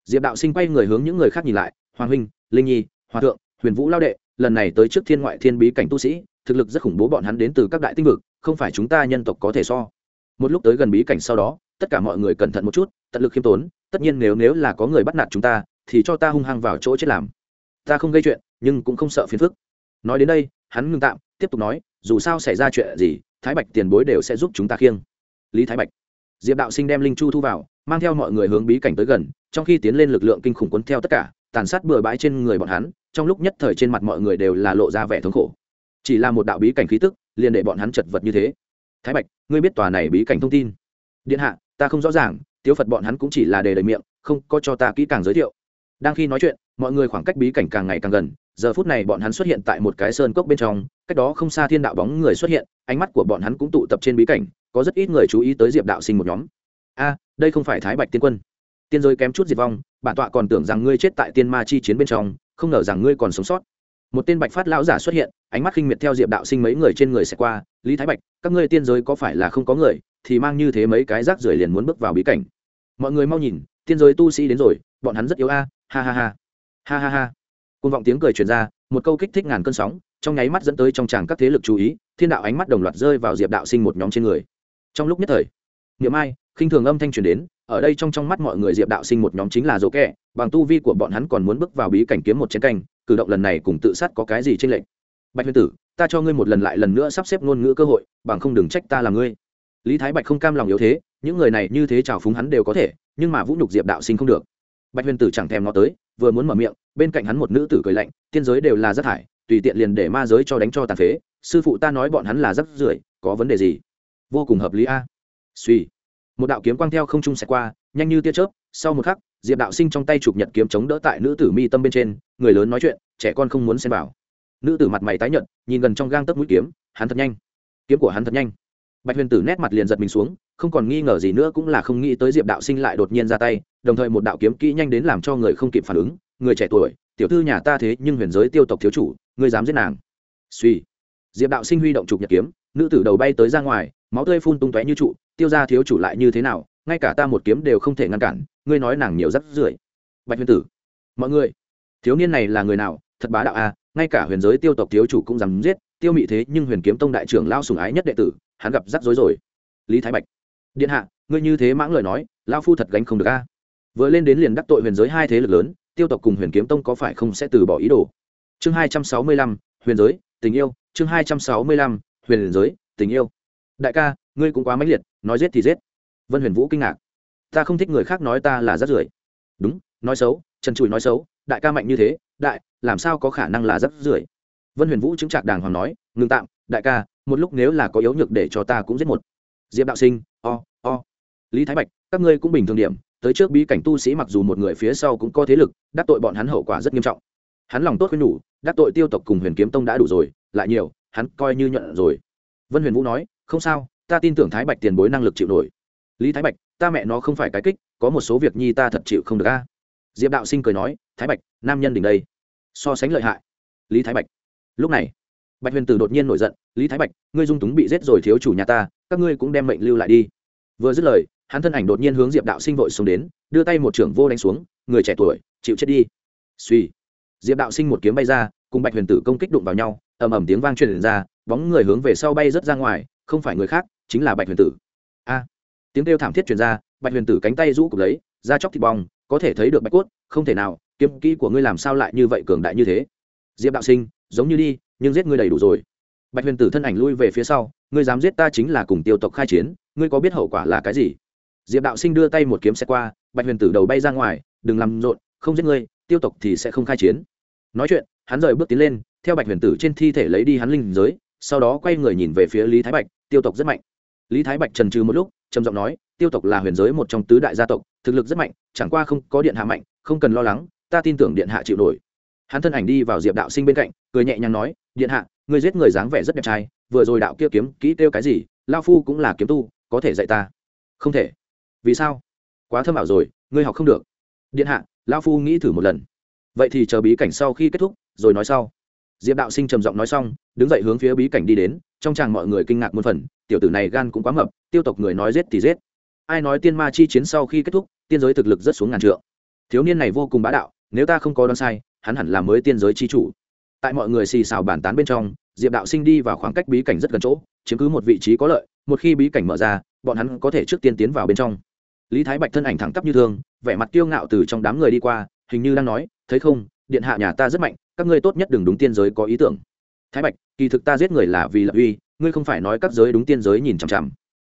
diệp đạo sinh quay người hướng những người khác nhìn lại, hoàng huynh, linh nhi, hòa thượng huyền vũ lao đệ, lần này tới trước thiên ngoại thiên bí cảnh tu sĩ, thực lực rất khủng bố bọn hắn đến từ các đại tinh vực, không phải chúng ta nhân tộc có thể so. Một lúc tới gần bí cảnh sau đó, tất cả mọi người cẩn thận một chút, tận lực khiêm tốn, tất nhiên nếu nếu là có người bắt nạt chúng ta, thì cho ta hung hăng vào chỗ chết làm. Ta không gây chuyện, nhưng cũng không sợ phiền phức. Nói đến đây, hắn ngưng tạm, tiếp tục nói, dù sao xảy ra chuyện gì, thái bạch tiền bối đều sẽ giúp chúng ta khiêng. Lý thái bạch. Diệp đạo sinh đem linh chu thu vào, mang theo mọi người hướng bí cảnh tới gần, trong khi tiến lên lực lượng kinh khủng quấn theo tất cả tàn sát bừa bãi trên người bọn hắn, trong lúc nhất thời trên mặt mọi người đều là lộ ra vẻ thống khổ. Chỉ là một đạo bí cảnh khí tức, liền để bọn hắn chật vật như thế. Thái bạch, ngươi biết tòa này bí cảnh thông tin? Điện hạ, ta không rõ ràng, tiếu phật bọn hắn cũng chỉ là đề đầy miệng, không có cho ta kỹ càng giới thiệu. Đang khi nói chuyện, mọi người khoảng cách bí cảnh càng ngày càng gần, giờ phút này bọn hắn xuất hiện tại một cái sơn cốc bên trong, cách đó không xa thiên đạo bóng người xuất hiện, ánh mắt của bọn hắn cũng tụ tập trên bí cảnh, có rất ít người chú ý tới diệp đạo sinh một nhóm. A, đây không phải thái bạch tiên quân. Tiên giới kém chút diệt vong bản tọa còn tưởng rằng ngươi chết tại tiên ma chi chiến bên trong, không ngờ rằng ngươi còn sống sót. Một tên bạch phát lão giả xuất hiện, ánh mắt khinh miệt theo diệp đạo sinh mấy người trên người sẽ qua, lý thái bạch, các ngươi tiên giới có phải là không có người, thì mang như thế mấy cái rác rưởi liền muốn bước vào bí cảnh. Mọi người mau nhìn, tiên giới tu sĩ đến rồi, bọn hắn rất yếu a, ha ha ha. Ha ha ha. Côn vọng tiếng cười truyền ra, một câu kích thích ngàn cơn sóng, trong nháy mắt dẫn tới trong tràng các thế lực chú ý, thiên đạo ánh mắt đồng loạt rơi vào diệp đạo sinh một nhóm trên người. Trong lúc nhất thời, niệm ai, khinh thường âm thanh truyền đến ở đây trong trong mắt mọi người diệp đạo sinh một nhóm chính là dỗ kẹ, bằng tu vi của bọn hắn còn muốn bước vào bí cảnh kiếm một chiến canh, cử động lần này cùng tự sát có cái gì trên lệnh bạch huyền tử, ta cho ngươi một lần lại lần nữa sắp xếp ngôn ngữ cơ hội, bằng không đừng trách ta là ngươi. Lý thái bạch không cam lòng yếu thế, những người này như thế trào phúng hắn đều có thể, nhưng mà vũ nhục diệp đạo sinh không được. Bạch huyền tử chẳng thèm nó tới, vừa muốn mở miệng, bên cạnh hắn một nữ tử cười lạnh, tiên giới đều là rác thải, tùy tiện liền để ma giới cho đánh cho tàn phế, sư phụ ta nói bọn hắn là rác rưởi, có vấn đề gì? Vô cùng hợp lý a. Suy một đạo kiếm quang theo không trung xẹt qua, nhanh như tia chớp, sau một khắc, diệp đạo sinh trong tay chụp nhật kiếm chống đỡ tại nữ tử mi tâm bên trên, người lớn nói chuyện, trẻ con không muốn xem vào. Nữ tử mặt mày tái nhợt, nhìn gần trong gang tấc mũi kiếm, hắn thật nhanh. Kiếm của hắn thật nhanh. Bạch huyền tử nét mặt liền giật mình xuống, không còn nghi ngờ gì nữa cũng là không nghĩ tới diệp đạo sinh lại đột nhiên ra tay, đồng thời một đạo kiếm kỹ nhanh đến làm cho người không kịp phản ứng, người trẻ tuổi, tiểu thư nhà ta thế nhưng huyền giới tiêu tộc thiếu chủ, ngươi dám giết nàng. Suy. Diệp đạo sinh huy động chụp nhật kiếm, nữ tử đầu bay tới ra ngoài, máu tươi phun tung tóe như trụ tiêu ra thiếu chủ lại như thế nào, ngay cả ta một kiếm đều không thể ngăn cản, ngươi nói nàng nhiều rắc rưởi. Bạch huyền tử, mọi người, thiếu niên này là người nào? Thật bá đạo a ngay cả huyền giới tiêu tộc thiếu chủ cũng dám giết, tiêu mị thế nhưng huyền kiếm tông đại trưởng lao sùng ái nhất đệ tử, hắn gặp rắc rối rồi. Lý thái bạch, điện hạ, ngươi như thế mãng lời nói lao phu thật gánh không được a. Vừa lên đến liền đắc tội huyền giới hai thế lực lớn, tiêu tộc cùng huyền kiếm tông có phải không sẽ từ bỏ ý đồ? Chương hai trăm sáu mươi lăm, huyền giới, tình yêu, chương hai trăm sáu mươi lăm, huyền giới, tình yêu. Đại ca, ngươi cũng quá mãnh liệt nói giết thì giết. Vân huyền vũ kinh ngạc. Ta không thích người khác nói ta là rắt rưởi. Đúng, nói xấu, trần trụi nói xấu, đại ca mạnh như thế, đại, làm sao có khả năng là rắt rưởi? Vân huyền vũ chứng trạc đàng hoàng nói, ngừng tạm, đại ca, một lúc nếu là có yếu nhược để cho ta cũng giết một. Diệp đạo sinh, o o. Lý thái bạch, các ngươi cũng bình thường điểm, tới trước bí cảnh tu sĩ mặc dù một người phía sau cũng có thế lực, đắc tội bọn hắn hậu quả rất nghiêm trọng. Hắn lòng tốt khuyên nhủ, đắc tội tiêu tộc cùng huyền kiếm tông đã đủ rồi, lại nhiều, hắn coi như nhận rồi. Vân huyền vũ nói, không sao ta tin tưởng thái bạch tiền bối năng lực chịu nổi. Lý thái bạch, ta mẹ nó không phải cái kích, có một số việc nhi ta thật chịu không được a. Diệp đạo sinh cười nói, thái bạch, nam nhân đỉnh đây. So sánh lợi hại. Lý thái bạch. Lúc này, bạch huyền tử đột nhiên nổi giận, lý thái bạch, ngươi dung túng bị giết rồi thiếu chủ nhà ta, các ngươi cũng đem mệnh lưu lại đi. Vừa dứt lời, hắn thân ảnh đột nhiên hướng diệp đạo sinh vội xuống đến, đưa tay một trưởng vô đánh xuống, người trẻ tuổi, chịu chết đi. Suy diệp đạo sinh một kiếm bay ra, cùng bạch huyền tử công kích đụng vào nhau, ầm ầm tiếng vang truyền ra, bóng người hướng về sau bay rớt ra ngoài, không phải người khác chính là bạch huyền tử. A. À, tiếng kêu thảm thiết truyền ra, bạch huyền tử cánh tay rũ cục lấy, da chóc thịt bong, có thể thấy được bạch cốt, không thể nào, kiếm kỹ của ngươi làm sao lại như vậy cường đại như thế? Diệp đạo sinh, giống như đi, nhưng giết ngươi đầy đủ rồi. Bạch huyền tử thân ảnh lui về phía sau, ngươi dám giết ta chính là cùng tiêu tộc khai chiến, ngươi có biết hậu quả là cái gì? Diệp đạo sinh đưa tay một kiếm xe qua, bạch huyền tử đầu bay ra ngoài, đừng làm rộn, không giết ngươi, tiêu tộc thì sẽ không khai chiến. Nói chuyện, hắn rời bước tiến lên, theo bạch huyền tử trên thi thể lấy đi hắn linh giới, sau đó quay người nhìn về phía lý thái bạch, tiêu tộc rất mạnh lý thái bạch trần trừ một lúc, trầm giọng nói, tiêu tộc là huyền giới một trong tứ đại gia tộc, thực lực rất mạnh, chẳng qua không có điện hạ mạnh, không cần lo lắng, ta tin tưởng điện hạ chịu nổi. Hắn thân ảnh đi vào diệp đạo sinh bên cạnh, cười nhẹ nhàng nói, điện hạ người giết người dáng vẻ rất đẹp trai, vừa rồi đạo kia kiếm kỹ kêu cái gì lao phu cũng là kiếm tu, có thể dạy ta? Không thể. Vì sao? Quá thâm ảo rồi, ngươi học không được. Điện hạ lao phu nghĩ thử một lần. Vậy thì chờ bí cảnh sau khi kết thúc, rồi nói sau diệp đạo sinh trầm giọng nói xong, đứng dậy hướng phía bí cảnh đi đến, trong chàng mọi người kinh ngạc muôn phần, tiểu tử này gan cũng quá mập, tiêu tộc người nói giết thì giết. Ai nói tiên ma chi chiến sau khi kết thúc, tiên giới thực lực rất xuống ngàn trượng. Thiếu niên này vô cùng bá đạo, nếu ta không có đoán sai, hắn hẳn là mới tiên giới chi chủ. Tại mọi người xì xào bàn tán bên trong, diệp đạo sinh đi vào khoảng cách bí cảnh rất gần chỗ, chiếm cứ một vị trí có lợi, một khi bí cảnh mở ra, bọn hắn có thể trước tiên tiến vào bên trong. Lý thái bạch thân ảnh thẳng tắp như thương vẻ mặt kiêu ngạo từ trong đám người đi qua, hình như đang nói, thấy không điện hạ nhà ta rất mạnh, các ngươi tốt nhất đừng đúng tiên giới có ý tưởng. Thái bạch, kỳ thực ta giết người là vì lợi uy, ngươi không phải nói các giới đúng tiên giới nhìn chằm chằm.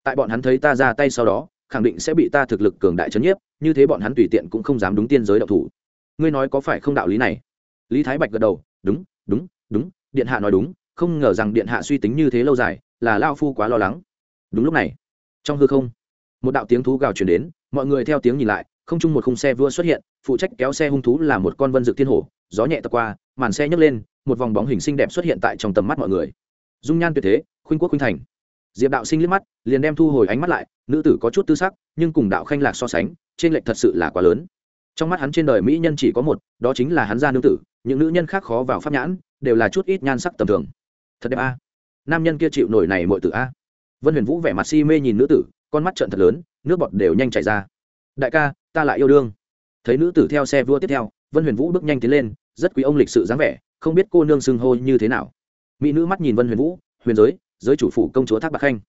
Tại bọn hắn thấy ta ra tay sau đó, khẳng định sẽ bị ta thực lực cường đại chấn nhiếp, như thế bọn hắn tùy tiện cũng không dám đúng tiên giới đạo thủ. Ngươi nói có phải không đạo lý này? Lý thái bạch gật đầu, đúng đúng đúng, điện hạ nói đúng, không ngờ rằng điện hạ suy tính như thế lâu dài, là lao phu quá lo lắng. Đúng lúc này, trong hư không, một đạo tiếng thú gào chuyển đến, mọi người theo tiếng nhìn lại không chung một khung xe vua xuất hiện, phụ trách kéo xe hung thú là một con vân dược thiên hổ, gió nhẹ tập qua, màn xe nhấc lên, một vòng bóng hình xinh đẹp xuất hiện tại trong tầm mắt mọi người. Dung nhan tuyệt thế, khuynh quốc khuynh thành. Diệp đạo sinh liếc mắt, liền đem thu hồi ánh mắt lại, nữ tử có chút tư sắc, nhưng cùng đạo khanh lạc so sánh, trên lệch thật sự là quá lớn. Trong mắt hắn trên đời mỹ nhân chỉ có một, đó chính là hắn gia nữ tử, những nữ nhân khác khó vào pháp nhãn, đều là chút ít nhan sắc tầm thường. Thật đẹp a. Nam nhân kia chịu nổi này mọi tử a. Vân huyền vũ vẻ mặt si mê nhìn nữ tử, con mắt trợn thật lớn, nước bọt đều nhanh chảy ra đại ca, ta lại yêu đương. Thấy nữ tử theo xe vua tiếp theo, vân huyền vũ bước nhanh tiến lên, rất quý ông lịch sự dáng vẻ, không biết cô nương xưng hô như thế nào. Mỹ nữ mắt nhìn vân huyền vũ, huyền giới giới chủ phủ công chúa thác bạc khanh.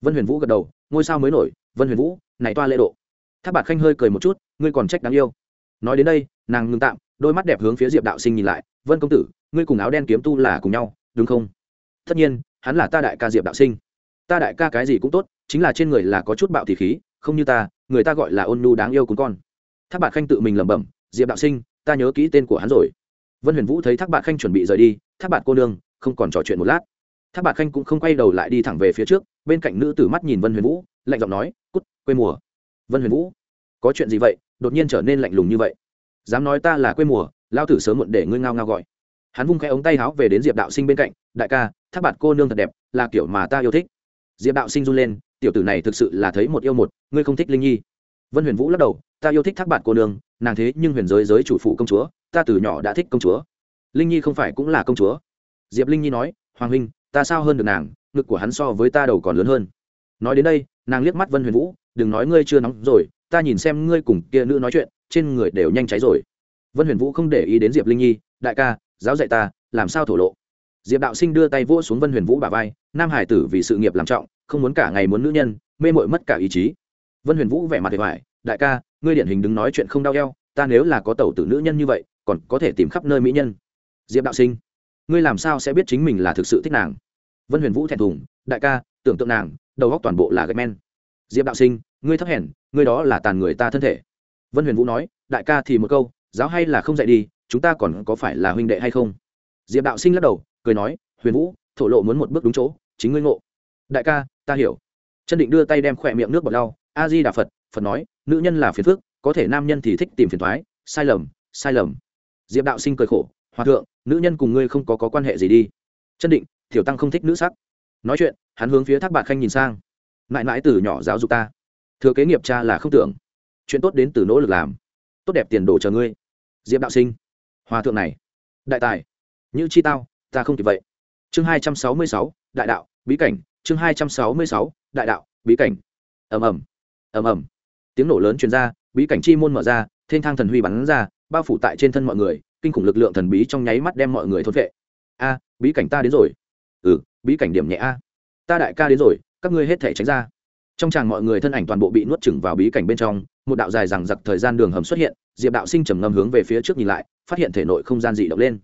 Vân huyền vũ gật đầu, ngôi sao mới nổi, vân huyền vũ, này toa lễ độ. Thác bạc khanh hơi cười một chút, ngươi còn trách đáng yêu. Nói đến đây, nàng ngừng tạm, đôi mắt đẹp hướng phía diệp đạo sinh nhìn lại, vân công tử, ngươi cùng áo đen kiếm tu là cùng nhau, đúng không? Tất nhiên, hắn là ta đại ca diệp đạo sinh. Ta đại ca cái gì cũng tốt, chính là trên người là có chút bạo thì khí không như ta, người ta gọi là ôn nhu đáng yêu cùng con. Thác bạc khanh tự mình lẩm bẩm, diệp đạo sinh, ta nhớ kỹ tên của hắn rồi. Vân huyền vũ thấy thác bạc khanh chuẩn bị rời đi, thác bạc cô nương, không còn trò chuyện một lát. Thác bạc khanh cũng không quay đầu lại đi thẳng về phía trước, bên cạnh nữ tử mắt nhìn vân huyền vũ, lạnh giọng nói, cút, quê mùa. Vân huyền vũ, có chuyện gì vậy? Đột nhiên trở nên lạnh lùng như vậy. Dám nói ta là quê mùa lao tử sớm muộn để ngươi ngao ngao gọi. Hắn vung cái ống tay háo về đến diệp đạo sinh bên cạnh, đại ca, thác bạc cô nương thật đẹp, là kiểu mà ta yêu thích. Diệp đạo sinh run lên tiểu tử này thực sự là thấy một yêu một, ngươi không thích linh nhi. Vân huyền vũ lắc đầu, ta yêu thích thác bạn cô nương, nàng thế nhưng huyền giới giới chủ phụ công chúa, ta từ nhỏ đã thích công chúa. Linh nhi không phải cũng là công chúa. Diệp linh nhi nói, hoàng huynh, ta sao hơn được nàng, ngực của hắn so với ta đầu còn lớn hơn. Nói đến đây, nàng liếc mắt vân huyền vũ, đừng nói ngươi chưa nóng rồi, ta nhìn xem ngươi cùng kia nữ nói chuyện, trên người đều nhanh cháy rồi. Vân huyền vũ không để ý đến diệp linh nhi, đại ca, giáo dạy ta, làm sao thổ lộ. Diệp đạo sinh đưa tay vỗ xuống vân huyền vũ bà vai, nam hải tử vì sự nghiệp làm trọng không muốn cả ngày muốn nữ nhân, mê mội mất cả ý chí. Vân huyền vũ vẻ mặt vẻ hoài, đại ca, ngươi điển hình đứng nói chuyện không đau eo, ta nếu là có tẩu tử nữ nhân như vậy, còn có thể tìm khắp nơi mỹ nhân. Diệp đạo sinh, ngươi làm sao sẽ biết chính mình là thực sự thích nàng? Vân huyền vũ thẹn thùng, đại ca, tưởng tượng nàng, đầu góc toàn bộ là gạch men. Diệp đạo sinh, ngươi thấp hèn, ngươi đó là tàn người ta thân thể. Vân huyền vũ nói, đại ca thì một câu, giáo hay là không dạy đi, chúng ta còn có phải là huynh đệ hay không? Diệp đạo sinh lắc đầu, cười nói, huyền vũ, thổ lộ muốn một bước đúng chỗ, chính ngươi ngộ. Đại ca ta hiểu. Chân định đưa tay đem khỏe miệng nước bọt lau. A di đà phật phật nói nữ nhân là phiền phức có thể nam nhân thì thích tìm phiền thoái. Sai lầm sai lầm. Diệp đạo sinh cười khổ hòa thượng nữ nhân cùng ngươi không có, có quan hệ gì đi? Chân định tiểu tăng không thích nữ sắc. Nói chuyện hắn hướng phía thác bạc khanh nhìn sang. Mãi mãi từ nhỏ giáo dục ta. Thừa kế nghiệp cha là không tưởng. Chuyện tốt đến từ nỗ lực làm. Tốt đẹp tiền đồ chờ ngươi. Diệp đạo sinh. Hòa thượng này đại tài. Như chi tao ta không kịp vậy. Chương hai trăm sáu mươi sáu đại đạo bí cảnh chương hai trăm sáu mươi sáu, đại đạo, bí cảnh. Ầm ầm ầm ầm. Tiếng nổ lớn truyền ra, bí cảnh chi môn mở ra thiên thang thần huy bắn ra, bao phủ tại trên thân mọi người, kinh khủng lực lượng thần bí trong nháy mắt đem mọi người thốt vệ a, bí cảnh ta đến rồi. Ừ bí cảnh điểm nhẹ a. Ta đại ca đến rồi, các ngươi hết thể tránh ra. Trong tràng mọi người thân ảnh toàn bộ bị nuốt chửng vào bí cảnh bên trong, một đạo dài rằng giặc thời gian đường hầm xuất hiện, diệp đạo sinh trầm ngâm hướng về phía trước nhìn lại, phát hiện thể nội không gian dị động lên.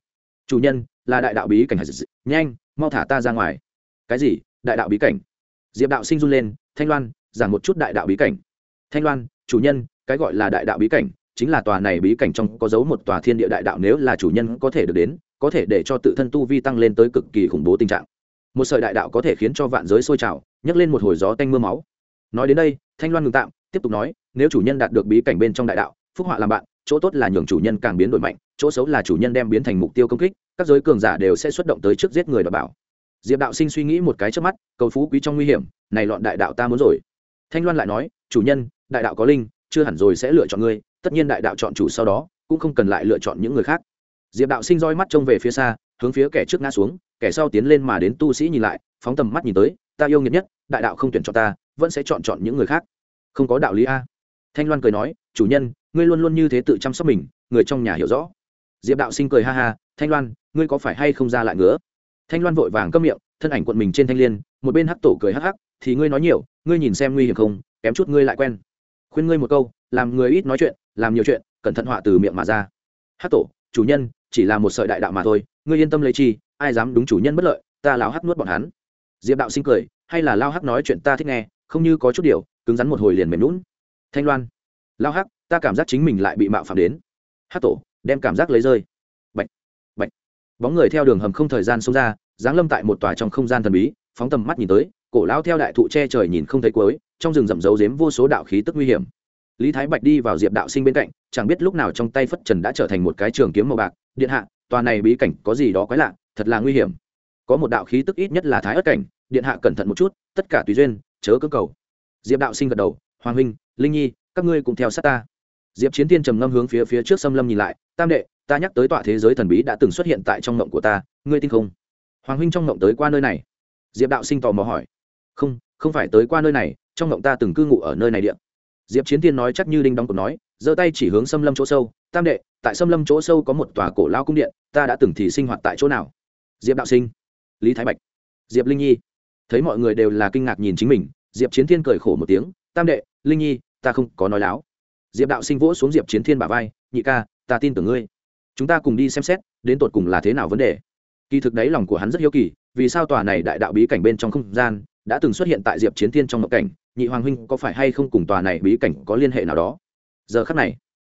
Chủ nhân, là đại đạo bí cảnh. Nhanh, mau thả ta ra ngoài. Cái gì? Đại đạo bí cảnh. Diệp đạo sinh run lên, thanh loan, giảng một chút đại đạo bí cảnh. Thanh loan, chủ nhân, cái gọi là đại đạo bí cảnh, chính là tòa này bí cảnh trong có dấu một tòa thiên địa đại đạo nếu là chủ nhân có thể được đến, có thể để cho tự thân tu vi tăng lên tới cực kỳ khủng bố tình trạng. Một sợi đại đạo có thể khiến cho vạn giới sôi trào, nhấc lên một hồi gió tanh mưa máu. Nói đến đây, thanh loan ngừng tạm, tiếp tục nói, nếu chủ nhân đạt được bí cảnh bên trong đại đạo, phúc họa làm bạn, chỗ tốt là nhường chủ nhân càng biến đổi mạnh, chỗ xấu là chủ nhân đem biến thành mục tiêu công kích, các giới cường giả đều sẽ xuất động tới trước giết người đảm bảo diệp đạo sinh suy nghĩ một cái trước mắt, cầu phú quý trong nguy hiểm, này loạn đại đạo ta muốn rồi. Thanh loan lại nói, chủ nhân, đại đạo có linh, chưa hẳn rồi sẽ lựa chọn ngươi, tất nhiên đại đạo chọn chủ sau đó, cũng không cần lại lựa chọn những người khác. Diệp đạo sinh roi mắt trông về phía xa, hướng phía kẻ trước ngã xuống, kẻ sau tiến lên mà đến tu sĩ nhìn lại, phóng tầm mắt nhìn tới, ta yêu nghiệt nhất, đại đạo không tuyển chọn ta, vẫn sẽ chọn chọn những người khác. Không có đạo lý a. Thanh loan cười nói, chủ nhân, ngươi luôn luôn như thế tự chăm sóc mình, người trong nhà hiểu rõ. Diệp đạo sinh cười ha ha, thanh loan, ngươi có phải hay không ra lại ngứa? Thanh loan vội vàng câm miệng, thân ảnh quận mình trên thanh l i ê n một bên hắc tổ cười hắc hắc, thì ngươi nói nhiều, ngươi nhìn xem nguy hiểm không, kém chút ngươi lại quen. Khuyên ngươi một câu, làm người ít nói chuyện, làm nhiều chuyện, cẩn thận họa từ miệng mà ra. Hắc tổ, chủ nhân, chỉ là một sợi đại đạo mà thôi, ngươi yên tâm lấy chi, ai dám đúng chủ nhân bất lợi, ta lão hắc nuốt bọn hắn. Diệp đạo sinh cười, hay là lao hắc nói chuyện ta thích nghe, không như có chút điều, cứng rắn một hồi liền mềm lún thanh loan lao hắc, ta cảm giác chính mình lại bị mạo phạm đến. Hắc tổ, đem cảm giác lấy rơi bóng người theo đường hầm không thời gian xông ra, giáng lâm tại một tòa trong không gian thần bí, phóng tầm mắt nhìn tới, cổ lão theo đại thụ che trời nhìn không thấy cuối, trong rừng rậm giấu giếm vô số đạo khí tức nguy hiểm. Lý thái bạch đi vào diệp đạo sinh bên cạnh, chẳng biết lúc nào trong tay phất trần đã trở thành một cái trường kiếm màu bạc, điện hạ, tòa này bí cảnh có gì đó quái lạ, thật là nguy hiểm. Có một đạo khí tức ít nhất là thái ất cảnh, điện hạ cẩn thận một chút, tất cả tùy duyên, chớ cơ cầu. Diệp đạo sinh gật đầu, hoàng huynh, linh nhi, các ngươi cùng theo sát ta. Diệp chiến tiên trầm ngâm hướng phía phía trước xâm lâm nhìn lại, tam đệ ta nhắc tới tọa thế giới thần bí đã từng xuất hiện tại trong mộng của ta, ngươi tin không? Hoàng huynh trong mộng tới qua nơi này. Diệp đạo sinh tò mò hỏi. Không không phải tới qua nơi này, trong mộng ta từng cư ngụ ở nơi này điện diệp chiến tiên nói chắc như đinh đóng cột nói, giơ tay chỉ hướng xâm lâm chỗ sâu, tam đệ, tại xâm lâm chỗ sâu có một tòa cổ lao cung điện, ta đã từng thì sinh hoạt tại chỗ nào? Diệp đạo sinh. Lý thái bạch. Diệp linh nhi. Thấy mọi người đều là kinh ngạc nhìn chính mình, diệp chiến thiên cười khổ một tiếng, tam đệ, linh nhi, ta không có nói láo. Diệp đạo sinh vỗ xuống diệp chiến thiên bả vai, nhị ca, ta tin tưởng ngươi chúng ta cùng đi xem xét, đến tột cùng là thế nào vấn đề. Kỳ thực đấy lòng của hắn rất hiếu kỳ, vì sao tòa này đại đạo bí cảnh bên trong không gian đã từng xuất hiện tại diệp chiến thiên trong mộng cảnh, nhị hoàng huynh có phải hay không cùng tòa này bí cảnh có liên hệ nào đó? Giờ khắc này,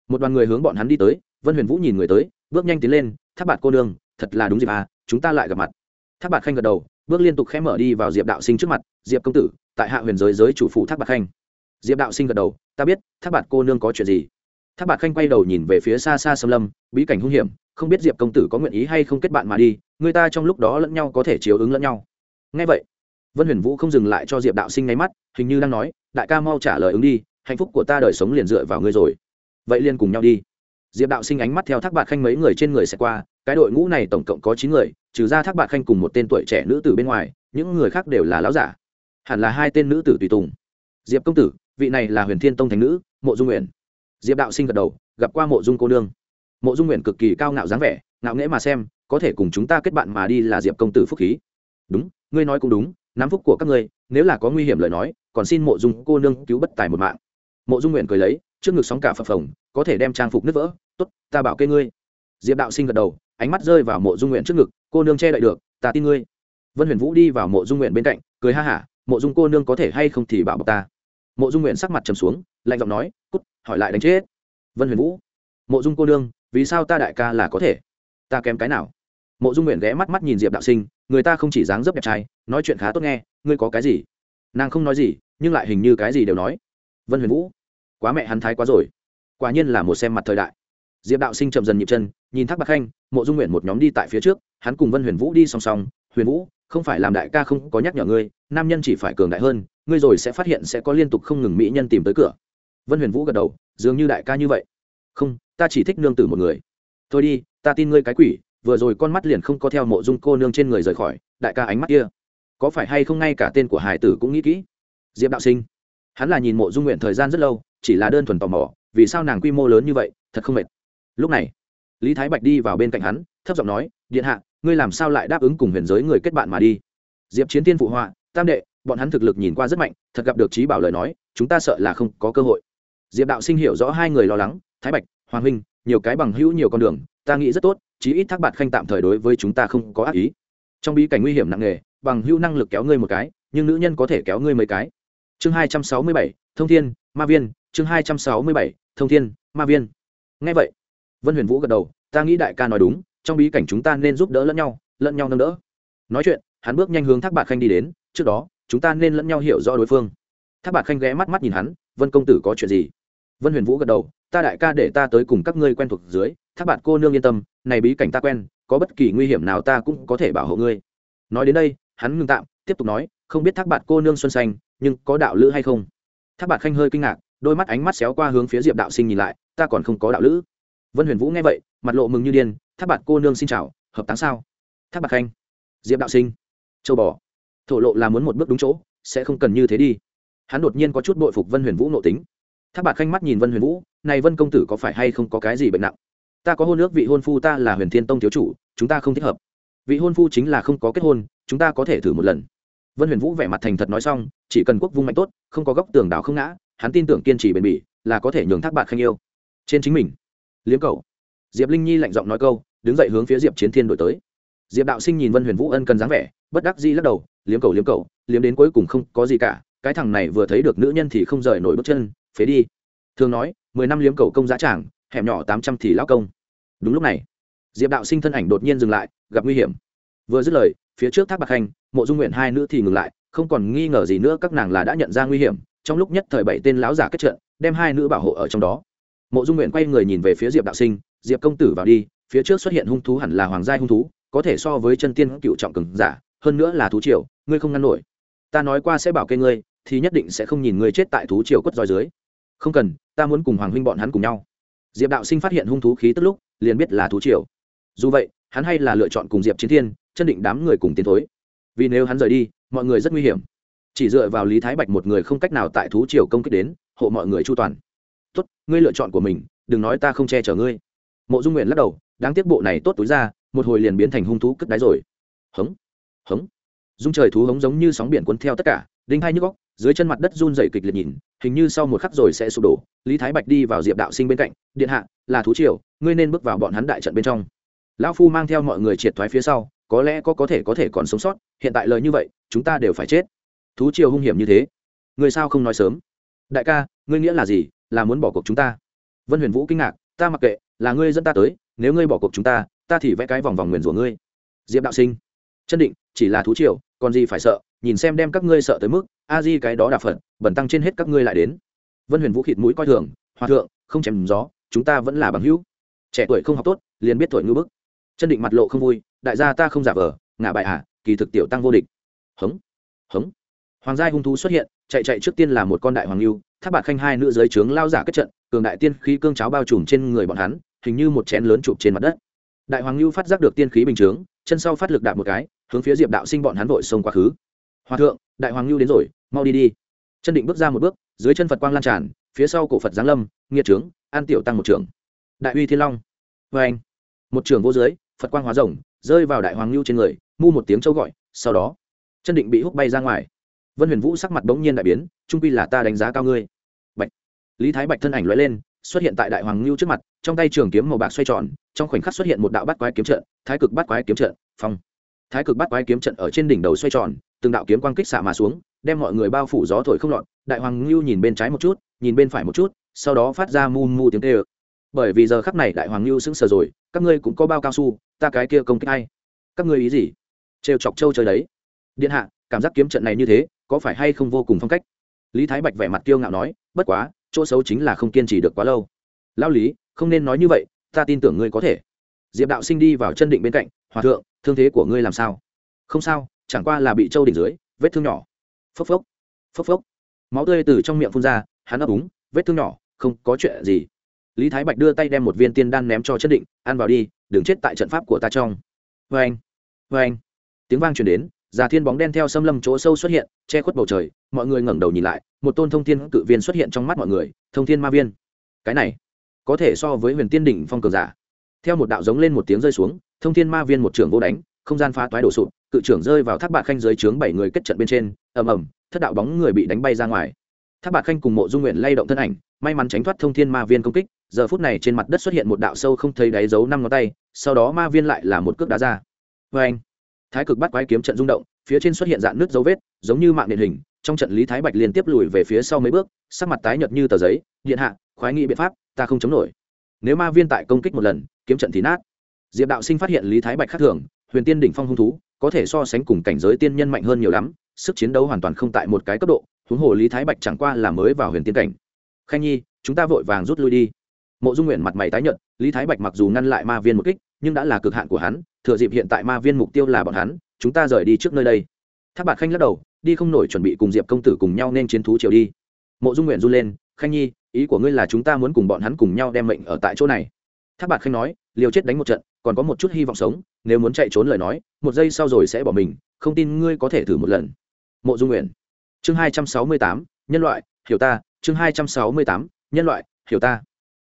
một đoàn người hướng bọn hắn đi tới, vân huyền vũ nhìn người tới, bước nhanh tiến lên tháp bạt cô nương, thật là đúng dịp à chúng ta lại gặp mặt. Tháp bạt khanh gật đầu, bước liên tục khẽ mở đi vào diệp đạo sinh trước mặt, diệp công tử, tại hạ huyền giới giới chủ phụ tháp bạt khanh. Diệp đạo sinh gật đầu, ta biết tháp bạt cô nương có chuyện gì? Tháp bạt khanh quay đầu nhìn về phía xa xa xâm lâm, bí cảnh hung hiểm, không biết diệp công tử có nguyện ý hay không kết bạn mà đi, người ta trong lúc đó lẫn nhau có thể chiếu ứng lẫn nhau. Ngay vậy, vân huyền vũ không dừng lại cho diệp đạo sinh nháy mắt, hình như đang nói, đại ca mau trả lời ứng đi, hạnh phúc của ta đời sống liền dựa vào ngươi rồi. Vậy liền cùng nhau đi. Diệp đạo sinh ánh mắt theo thác bạt khanh mấy người trên người sẽ qua, cái đội ngũ này tổng cộng có chín người, trừ ra thác bạt khanh cùng một tên tuổi trẻ nữ tử bên ngoài, những người khác đều là lão giả. Hẳn là hai tên nữ tử tùy tùng. Diệp công tử, vị này là huyền thiên tông thành nữ, mộ dung nguyện diệp đạo sinh gật đầu, gặp qua mộ dung cô nương. Mộ dung nguyện cực kỳ cao ngạo dáng vẻ, ngạo nghễ mà xem, có thể cùng chúng ta kết bạn mà đi là diệp công tử phúc khí. Đúng, ngươi nói cũng đúng, nắm phúc của các ngươi, nếu là có nguy hiểm lời nói, còn xin mộ dung cô nương cứu bất tài một mạng. Mộ dung nguyện cười lấy, trước ngực sóng cả phập phồng, có thể đem trang phục nứt vỡ. Tốt, ta bảo kê ngươi. Diệp đạo sinh gật đầu, ánh mắt rơi vào mộ dung nguyện trước ngực, cô nương che đậy được, ta tin ngươi. Vân huyền vũ đi vào mộ dung nguyện bên cạnh, cười ha hả, mộ dung cô nương có thể hay không thì bảo bọc ta. Mộ dung nguyện sắc mặt trầm xuống, lạnh giọng nói, cút hỏi lại đánh chết. Vân huyền vũ, mộ dung cô nương, vì sao ta đại ca là có thể? Ta kém cái nào? Mộ dung nguyện ghé mắt mắt nhìn diệp đạo sinh, người ta không chỉ dáng dấp đẹp trai, nói chuyện khá tốt nghe, ngươi có cái gì? Nàng không nói gì, nhưng lại hình như cái gì đều nói. Vân huyền vũ, quá mẹ hắn thái quá rồi. Quả nhiên là một xem mặt thời đại. Diệp đạo sinh chậm dần nhịp chân, nhìn thác bạc khanh, mộ dung nguyện một nhóm đi tại phía trước, hắn cùng vân huyền vũ đi song song, huyền vũ, không phải làm đại ca không có nhắc nhở ngươi, nam nhân chỉ phải cường đại hơn, ngươi rồi sẽ phát hiện sẽ có liên tục không ngừng mỹ nhân tìm tới cửa vân huyền vũ gật đầu, dường như đại ca như vậy. Không, ta chỉ thích nương tử một người. Thôi đi, ta tin ngươi cái quỷ, vừa rồi con mắt liền không có theo mộ dung cô nương trên người rời khỏi, đại ca ánh mắt kia. Có phải hay không ngay cả tên của hải tử cũng nghĩ kỹ? Diệp đạo sinh. Hắn là nhìn mộ dung nguyện thời gian rất lâu, chỉ là đơn thuần tò mò, vì sao nàng quy mô lớn như vậy, thật không mệt. Lúc này, lý thái bạch đi vào bên cạnh hắn, thấp giọng nói, điện hạ, ngươi làm sao lại đáp ứng cùng huyền giới người kết bạn mà đi? Diệp chiến tiên phụ họa, tam đệ, bọn hắn thực lực nhìn qua rất mạnh, thật gặp được trí bảo lời nói, chúng ta sợ là không có cơ hội diệp đạo sinh hiểu rõ hai người lo lắng, thái bạch, hoàng huynh, nhiều cái bằng hữu nhiều con đường, ta nghĩ rất tốt, chí ít thác bạt khanh tạm thời đối với chúng ta không có ác ý. Trong bí cảnh nguy hiểm nặng nề, bằng hữu năng lực kéo ngươi một cái, nhưng nữ nhân có thể kéo ngươi mấy cái. Chương hai trăm sáu mươi bảy, thông thiên, ma viên, chương hai trăm sáu mươi bảy, thông thiên, ma viên. Ngay vậy, vân huyền vũ gật đầu, ta nghĩ đại ca nói đúng, trong bí cảnh chúng ta nên giúp đỡ lẫn nhau lẫn nhau nâng đỡ. Nói chuyện, hắn bước nhanh hướng thác bạt khanh đi đến, trước đó, chúng ta nên lẫn nhau hiểu rõ đối phương. Thác bạt khanh ghé mắt mắt nhìn hắn, vân công tử có chuyện gì? Vân huyền vũ gật đầu, ta đại ca để ta tới cùng các ngươi quen thuộc dưới, thác bạn cô nương yên tâm, này bí cảnh ta quen, có bất kỳ nguy hiểm nào ta cũng có thể bảo hộ ngươi. Nói đến đây, hắn ngừng tạm, tiếp tục nói, không biết thác bạn cô nương xuân xanh, nhưng có đạo lữ hay không? Thác bạn khanh hơi kinh ngạc, đôi mắt ánh mắt xéo qua hướng phía diệp đạo sinh nhìn lại, ta còn không có đạo lữ. Vân huyền vũ nghe vậy, mặt lộ mừng như điên, thác bạn cô nương xin chào, hợp táng sao? Thác bạn khanh. Diệp đạo sinh, châu bò. Thổ lộ là muốn một bước đúng chỗ, sẽ không cần như thế đi. Hắn đột nhiên có chút bội phục vân huyền vũ nộ tính thác bạt khanh mắt nhìn vân huyền vũ, này vân công tử có phải hay không có cái gì bệnh nặng? Ta có hôn ước vị hôn phu ta là huyền thiên tông thiếu chủ, chúng ta không thích hợp. Vị hôn phu chính là không có kết hôn, chúng ta có thể thử một lần. Vân huyền vũ vẻ mặt thành thật nói xong, chỉ cần quốc vung mạnh tốt, không có góc tường đảo không ngã, hắn tin tưởng kiên trì bền bỉ, là có thể nhường thác bạn khanh yêu. Trên chính mình liếm cầu diệp linh nhi lạnh giọng nói câu, đứng dậy hướng phía diệp chiến thiên đổi tới. Diệp đạo sinh nhìn vân huyền vũ ân cần dáng vẻ, bất đắc dĩ lắc đầu liếm cầu liếm cầu liếm đến cuối cùng không có gì cả, cái thằng này vừa thấy được nữ nhân thì không rời nổi bước chân phế đi. Thường nói, mười năm liếm cầu công giá tràng, hẻm nhỏ tám trăm thì lão công. Đúng lúc này, diệp đạo sinh thân ảnh đột nhiên dừng lại, gặp nguy hiểm. Vừa dứt lời, phía trước thác bạc khanh mộ dung nguyện hai nữ thì ngừng lại, không còn nghi ngờ gì nữa, các nàng là đã nhận ra nguy hiểm, trong lúc nhất thời bảy tên lão giả kết trận, đem hai nữ bảo hộ ở trong đó. Mộ dung nguyện quay người nhìn về phía diệp đạo sinh, diệp công tử vào đi, phía trước xuất hiện hung thú hẳn là hoàng gia hung thú, có thể so với chân tiên cựu trọng cường giả, hơn nữa là thú triều, ngươi không ngăn nổi. Ta nói qua sẽ bảo kê ngươi, thì nhất định sẽ không nhìn ngươi chết tại thú triều quất roi dưới không cần, ta muốn cùng hoàng huynh bọn hắn cùng nhau. Diệp đạo sinh phát hiện hung thú khí tức lúc, liền biết là thú triều. Dù vậy, hắn hay là lựa chọn cùng diệp chiến thiên, chân định đám người cùng tiến thối. Vì nếu hắn rời đi, mọi người rất nguy hiểm. Chỉ dựa vào lý thái bạch một người không cách nào tại thú triều công kích đến, hộ mọi người chu toàn. Tốt, ngươi lựa chọn của mình, đừng nói ta không che chở ngươi. Mộ dung nguyện lắc đầu, đáng tiếc bộ này tốt túi ra, một hồi liền biến thành hung thú cất đáy rồi. Hống hống. Dung trời thú hống giống như sóng biển cuốn theo tất cả đinh hai nhức góc dưới chân mặt đất run dày kịch liệt nhìn, hình như sau một khắc rồi sẽ sụp đổ. Lý thái bạch đi vào diệp đạo sinh bên cạnh, điện hạ, là thú triều, ngươi nên bước vào bọn hắn đại trận bên trong. Lão phu mang theo mọi người triệt thoái phía sau, có lẽ có có thể có thể còn sống sót, hiện tại lời như vậy, chúng ta đều phải chết. Thú triều hung hiểm như thế, người sao không nói sớm? Đại ca, ngươi nghĩa là gì? Là muốn bỏ cuộc chúng ta? Vân huyền vũ kinh ngạc, ta mặc kệ, là ngươi dẫn ta tới, nếu ngươi bỏ cuộc chúng ta ta thì vẽ cái vòng vòng nguyền rủa ngươi. Diệp đạo sinh, chân định, chỉ là thú triều, còn gì phải sợ nhìn xem đem các ngươi sợ tới mức, a di cái đó đà phận bẩn tăng trên hết các ngươi lại đến. Vân huyền vũ khịt mũi coi thường, hòa thượng, không chém gió, chúng ta vẫn là bằng hữu. Trẻ tuổi không học tốt, liền biết thổi ngư bức. Chân định mặt lộ không vui, đại gia ta không giả vờ, ngả bại à kỳ thực tiểu tăng vô địch. Hống hống. Hoàng gia hung thú xuất hiện, chạy chạy trước tiên là một con đại hoàng lưu tháp bạc khanh hai nữ giới trướng lao giả kết trận, cường đại tiên khí cương cháo bao trùm trên người bọn hắn, hình như một chén lớn chụp trên mặt đất. Đại hoàng lưu phát giác được tiên khí bình chướng, chân sau phát lực đạp một cái, hướng phía diệp đạo sinh bọn hắn vội xông quá khứ hòa thượng, đại hoàng lưu đến rồi, mau đi đi. Chân định bước ra một bước, dưới chân phật quang lan tràn, phía sau cổ phật giáng lâm, nghiệt trướng, an tiểu tăng một trưởng. Đại uy thiên long. Vê anh, một trưởng vô dưới, phật quang hóa rồng, rơi vào đại hoàng lưu trên người, mu một tiếng châu gọi, sau đó, chân định bị hút bay ra ngoài. Vân huyền vũ sắc mặt bỗng nhiên đại biến, trung pi là ta đánh giá cao ngươi. Bạch, lý thái bạch thân ảnh l lên, xuất hiện tại đại hoàng lưu trước mặt, trong tay trường kiếm màu bạc xoay tròn, trong khoảnh khắc xuất hiện một đạo bát quái kiếm trận, thái cực bát quái kiếm trận, phong. Thái cực bát quái kiếm trận ở trên đỉnh đầu xoay tròn từng đạo kiếm quang kích xạ mà xuống, đem mọi người bao phủ gió thổi không lọt, đại hoàng lưu nhìn bên trái một chút, nhìn bên phải một chút, sau đó phát ra mu mu tiếng tê ơ bởi vì giờ khắc này đại hoàng lưu sững sờ rồi, các ngươi cũng có bao cao su, ta cái kia công kích hay các ngươi ý gì? Trêu chọc châu chơi đấy. Điện hạ, cảm giác kiếm trận này như thế, có phải hay không vô cùng phong cách? Lý thái bạch vẻ mặt kiêu ngạo nói, bất quá, chỗ xấu chính là không kiên trì được quá lâu. Lao lý, không nên nói như vậy, ta tin tưởng ngươi có thể. Diệp đạo sinh đi vào chân định bên cạnh, hòa thượng, thương thế của ngươi làm sao? Không sao chẳng qua là bị trâu đỉnh dưới, vết thương nhỏ. Phốc phốc phốc phốc. Máu tươi từ trong miệng phun ra, hắn ấp úng, vết thương nhỏ, không có chuyện gì. Lý thái bạch đưa tay đem một viên tiên đan ném cho Chất định, ăn vào đi, đừng chết tại trận pháp của ta trong. Vê anh vê anh tiếng vang truyền đến già thiên bóng đen theo xâm lâm chỗ sâu xuất hiện, che khuất bầu trời, mọi người ngẩng đầu nhìn lại, một tôn thông thiên cự viên xuất hiện trong mắt mọi người, thông thiên ma viên. Cái này, có thể so với huyền tiên đỉnh phong cường giả. Theo một đạo giống lên một tiếng rơi xuống, thông thiên ma viên một trường vô đánh, không gian phá toái đổ sụp cự trưởng rơi vào thác bạc khanh dưới trướng bảy người kết trận bên trên, ầm ầm, thất đạo bóng người bị đánh bay ra ngoài. Thác bạc khanh cùng mộ dung nguyện lay động thân ảnh, may mắn tránh thoát thông thiên ma viên công kích, giờ phút này trên mặt đất xuất hiện một đạo sâu không thấy đáy dấu năm ngón tay, sau đó ma viên lại là một cước đá ra. Vê anh, thái cực bắt quái kiếm trận rung động, phía trên xuất hiện dạng nước dấu vết, giống như mạng điện hình, trong trận lý thái bạch liên tiếp lùi về phía sau mấy bước, sắc mặt tái nhợt như tờ giấy, điện hạ, khoái nghị biện pháp, ta không chống nổi. Nếu ma viên tại công kích một lần, kiếm trận thì nát. Diệp đạo sinh phát hiện lý thái bạch khác thường, huyền tiên đỉnh phong hung thú có thể so sánh cùng cảnh giới tiên nhân mạnh hơn nhiều lắm, sức chiến đấu hoàn toàn không tại một cái cấp độ, huống hồ lý thái bạch chẳng qua là mới vào huyền tiên cảnh. Khanh nhi, chúng ta vội vàng rút lui đi. Mộ dung nguyện mặt mày tái nhợt, lý thái bạch mặc dù ngăn lại ma viên một kích, nhưng đã là cực hạn của hắn, thừa dịp hiện tại ma viên mục tiêu là bọn hắn, chúng ta rời đi trước nơi đây. Tháp bạc khanh lắc đầu, đi không nổi chuẩn bị cùng diệp công tử cùng nhau nên chiến thú triều đi. Mộ dung nguyện run lên, khanh nhi, ý của ngươi là chúng ta muốn cùng bọn hắn cùng nhau đem mệnh ở tại chỗ này? Tháp bạc khanh nói, liều chết đánh một trận còn có một chút hy vọng sống, nếu muốn chạy trốn lời nói, một giây sau rồi sẽ bỏ mình, không tin ngươi có thể thử một lần. Mộ dung nguyện chương hai trăm sáu mươi tám, nhân loại, hiểu ta. Chương hai trăm sáu mươi tám, nhân loại, hiểu ta.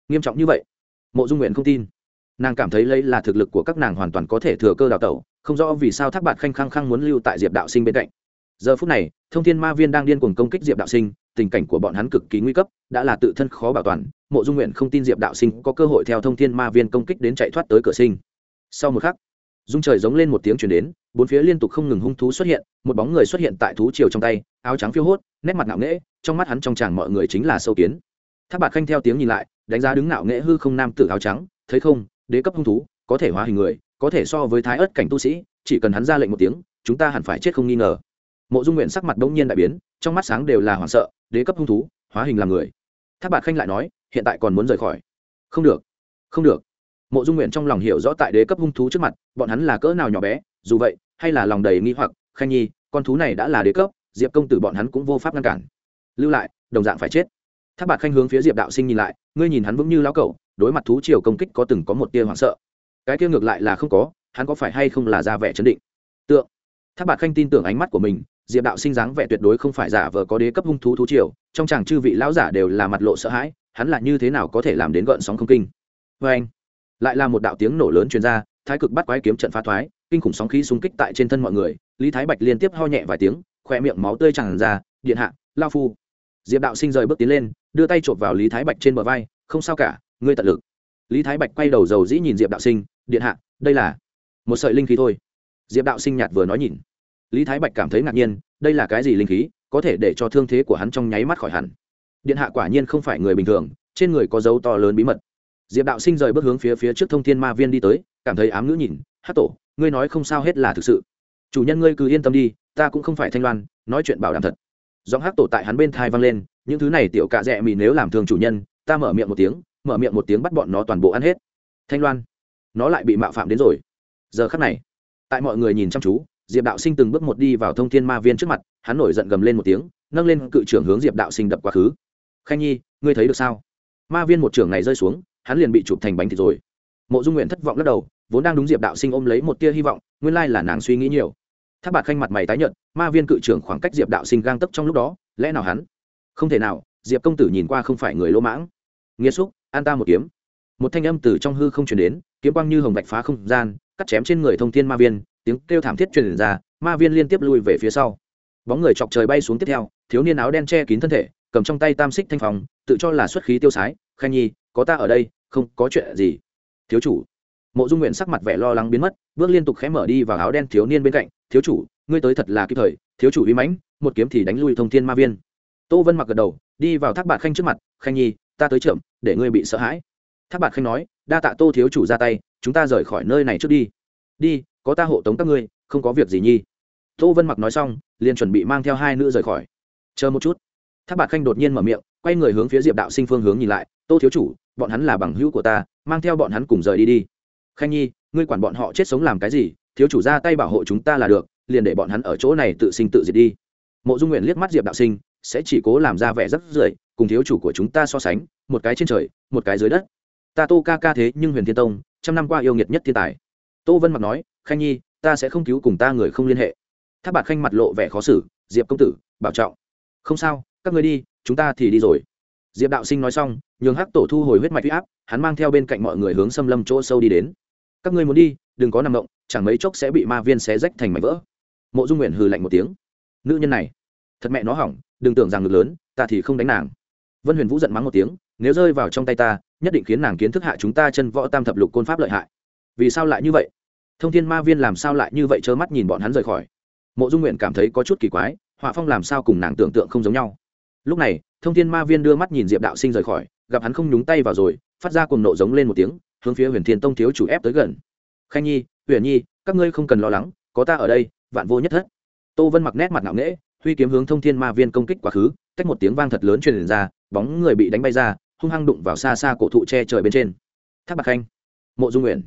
Nghiêm trọng như vậy? Mộ dung nguyện không tin. Nàng cảm thấy lấy là thực lực của các nàng hoàn toàn có thể thừa cơ đào tẩu, không rõ vì sao thác bạt khanh khăng khăng muốn lưu tại diệp đạo sinh bên cạnh. Giờ phút này, thông thiên ma viên đang điên cuồng công kích diệp đạo sinh, tình cảnh của bọn hắn cực kỳ nguy cấp, đã là tự thân khó bảo toàn. Mộ dung nguyện không tin diệp đạo sinh có cơ hội theo thông thiên ma viên công kích đến chạy thoát tới cửa sinh sau một khắc, dung trời giống lên một tiếng chuyển đến, bốn phía liên tục không ngừng hung thú xuất hiện, một bóng người xuất hiện tại thú chiều trong tay, áo trắng phiêu hốt, nét mặt ngạo nghễ, trong mắt hắn trong tràng mọi người chính là sâu kiến. Thác bạc khanh theo tiếng nhìn lại, đánh giá đứng ngạo nghễ hư không nam tử áo trắng, thấy không, đế cấp hung thú, có thể hóa hình người, có thể so với thái ớt cảnh tu sĩ, chỉ cần hắn ra lệnh một tiếng, chúng ta hẳn phải chết không nghi ngờ. Mộ dung nguyện sắc mặt đông nhiên đại biến, trong mắt sáng đều là hoảng sợ, đế cấp hung thú, hóa hình làm người. Thác bạc khanh lại nói, hiện tại còn muốn rời khỏi. Không được không được mộ dung nguyện trong lòng hiểu rõ tại đế cấp hung thú trước mặt, bọn hắn là cỡ nào nhỏ bé, dù vậy, hay là lòng đầy nghi hoặc, khanh nhi, con thú này đã là đế cấp, diệp công tử bọn hắn cũng vô pháp ngăn cản. Lưu lại, đồng dạng phải chết. Thác bạc khanh hướng phía diệp đạo sinh nhìn lại, ngươi nhìn hắn vững như lão cẩu, đối mặt thú triều công kích có từng có một tia hoảng sợ. Cái kia ngược lại là không có, hắn có phải hay không là ra vẻ chấn định? Tượng thác bạc khanh tin tưởng ánh mắt của mình, diệp đạo sinh dáng vẻ tuyệt đối không phải giả vờ có đế cấp hung thú thú triều, trong chàng chư vị lão giả đều là mặt lộ sợ hãi, hắn là như thế nào có thể làm đến gợn sóng không kinh? Vê anh lại là một đạo tiếng nổ lớn truyền ra, thái cực bắt quái kiếm trận phá thoái, kinh khủng sóng khí xung kích tại trên thân mọi người, lý thái bạch liên tiếp ho nhẹ vài tiếng khoe miệng máu tươi tràn ra, điện hạ, lao phu. Diệp đạo sinh rời bước tiến lên, đưa tay chộp vào lý thái bạch trên bờ vai, không sao cả, ngươi tận lực. Lý thái bạch quay đầu dầu dĩ nhìn diệp đạo sinh, điện hạ, đây là một sợi linh khí thôi. Diệp đạo sinh nhạt vừa nói nhìn. Lý thái bạch cảm thấy ngạc nhiên, đây là cái gì linh khí, có thể để cho thương thế của hắn trong nháy mắt khỏi hẳn? Điện hạ quả nhiên không phải người bình thường, trên người có dấu to lớn bí mật diệp đạo sinh rời bước hướng phía phía trước thông thiên ma viên đi tới, cảm thấy ám ngữ nhìn, hát tổ, ngươi nói không sao hết là thực sự. Chủ nhân ngươi cứ yên tâm đi, ta cũng không phải thanh loan, nói chuyện bảo đảm thật. Giọng hát tổ tại hắn bên thai vang lên, những thứ này tiểu cạ rẽ mì nếu làm thương chủ nhân, ta mở miệng một tiếng, mở miệng một tiếng bắt bọn nó toàn bộ ăn hết. Thanh loan, nó lại bị mạo phạm đến rồi. Giờ khắc này, tại mọi người nhìn chăm chú, diệp đạo sinh từng bước một đi vào thông thiên ma viên trước mặt, hắn nổi giận gầm lên một tiếng, nâng lên cự trưởng hướng diệp đạo sinh đập quá khứ. Khanh nhi, ngươi thấy được sao? Ma viên một trưởng này rơi xuống hắn liền bị chụp thành bánh thịt rồi. Mộ dung nguyện thất vọng lắc đầu, vốn đang đúng diệp đạo sinh ôm lấy một tia hy vọng, nguyên lai là nàng suy nghĩ nhiều. Tháp bạc khanh mặt mày tái nhợt, ma viên cự trưởng khoảng cách diệp đạo sinh gang tấp trong lúc đó, lẽ nào hắn? Không thể nào, diệp công tử nhìn qua không phải người lỗ mãng. Nghĩa xúc, an ta một kiếm. Một thanh âm từ trong hư không chuyển đến, kiếm quang như hồng bạch phá không gian, cắt chém trên người thông thiên ma viên, tiếng kêu thảm thiết truyền ra, ma viên liên tiếp lui về phía sau. Bóng người chọc trời bay xuống tiếp theo, thiếu niên áo đen che kín thân thể, cầm trong tay tam xích thanh phòng tự cho là xuất khí tiêu sái, khanh nhi, có ta ở đây không có chuyện gì. Thiếu chủ. Mộ dung nguyện sắc mặt vẻ lo lắng biến mất, bước liên tục khẽ mở đi vào áo đen thiếu niên bên cạnh. Thiếu chủ, ngươi tới thật là kịp thời. Thiếu chủ uy mãnh, một kiếm thì đánh lui thông thiên ma viên. Tô vân mặc gật đầu, đi vào thác bạc khanh trước mặt. Khanh nhi, ta tới chậm, để ngươi bị sợ hãi. Thác bạc khanh nói, đa tạ tô thiếu chủ ra tay, chúng ta rời khỏi nơi này trước đi. Đi, có ta hộ tống các ngươi, không có việc gì nhi. Tô vân mặc nói xong, liền chuẩn bị mang theo hai nữ rời khỏi. Chờ một chút. Thác bạc khanh đột nhiên mở miệng, quay người hướng phía diệp đạo sinh phương hướng nhìn lại. Tô thiếu chủ bọn hắn là bằng hữu của ta, mang theo bọn hắn cùng rời đi đi. Khanh nhi, ngươi quản bọn họ chết sống làm cái gì, thiếu chủ ra tay bảo hộ chúng ta là được, liền để bọn hắn ở chỗ này tự sinh tự diệt đi. Mộ dung nguyện liếc mắt diệp đạo sinh, sẽ chỉ cố làm ra vẻ rất rưởi, cùng thiếu chủ của chúng ta so sánh, một cái trên trời, một cái dưới đất. Ta tô ca ca thế nhưng huyền thiên tông, trăm năm qua yêu nghiệt nhất thiên tài. Tô vân mặc nói, khanh nhi, ta sẽ không cứu cùng ta người không liên hệ. Tháp bạc khanh mặt lộ vẻ khó xử, diệp công tử, bảo trọng. Không sao, các người đi, chúng ta thì đi rồi. Diệp đạo sinh nói xong nhường hắc tổ thu hồi huyết mạch huy áp, hắn mang theo bên cạnh mọi người hướng xâm lâm chỗ sâu đi đến. Các ngươi muốn đi, đừng có nằm động, chẳng mấy chốc sẽ bị ma viên xé rách thành mảnh vỡ. Mộ dung nguyện hừ lạnh một tiếng. Nữ nhân này, thật mẹ nó hỏng, đừng tưởng rằng ngực lớn, ta thì không đánh nàng. Vân huyền vũ giận mắng một tiếng, nếu rơi vào trong tay ta, nhất định khiến nàng kiến thức hạ chúng ta chân võ tam thập lục côn pháp lợi hại. Vì sao lại như vậy? Thông thiên ma viên làm sao lại như vậy trơ mắt nhìn bọn hắn rời khỏi? Mộ dung nguyện cảm thấy có chút kỳ quái, họa phong làm sao cùng nàng tưởng tượng không giống nhau? Lúc này, thông thiên ma viên đưa mắt nhìn diệp đạo sinh rời khỏi gặp hắn không nhúng tay vào rồi, phát ra cùng nộ giống lên một tiếng, hướng phía huyền thiên tông thiếu chủ ép tới gần. Khanh nhi, huyền nhi, các ngươi không cần lo lắng, có ta ở đây, vạn vô nhất thất. Tô vân mặc nét mặt ngạo nghễ, huy kiếm hướng thông thiên ma viên công kích quá khứ, tách một tiếng vang thật lớn truyền ra, bóng người bị đánh bay ra, hung hăng đụng vào xa xa cổ thụ che trời bên trên. Tháp bạc khanh, mộ dung nguyện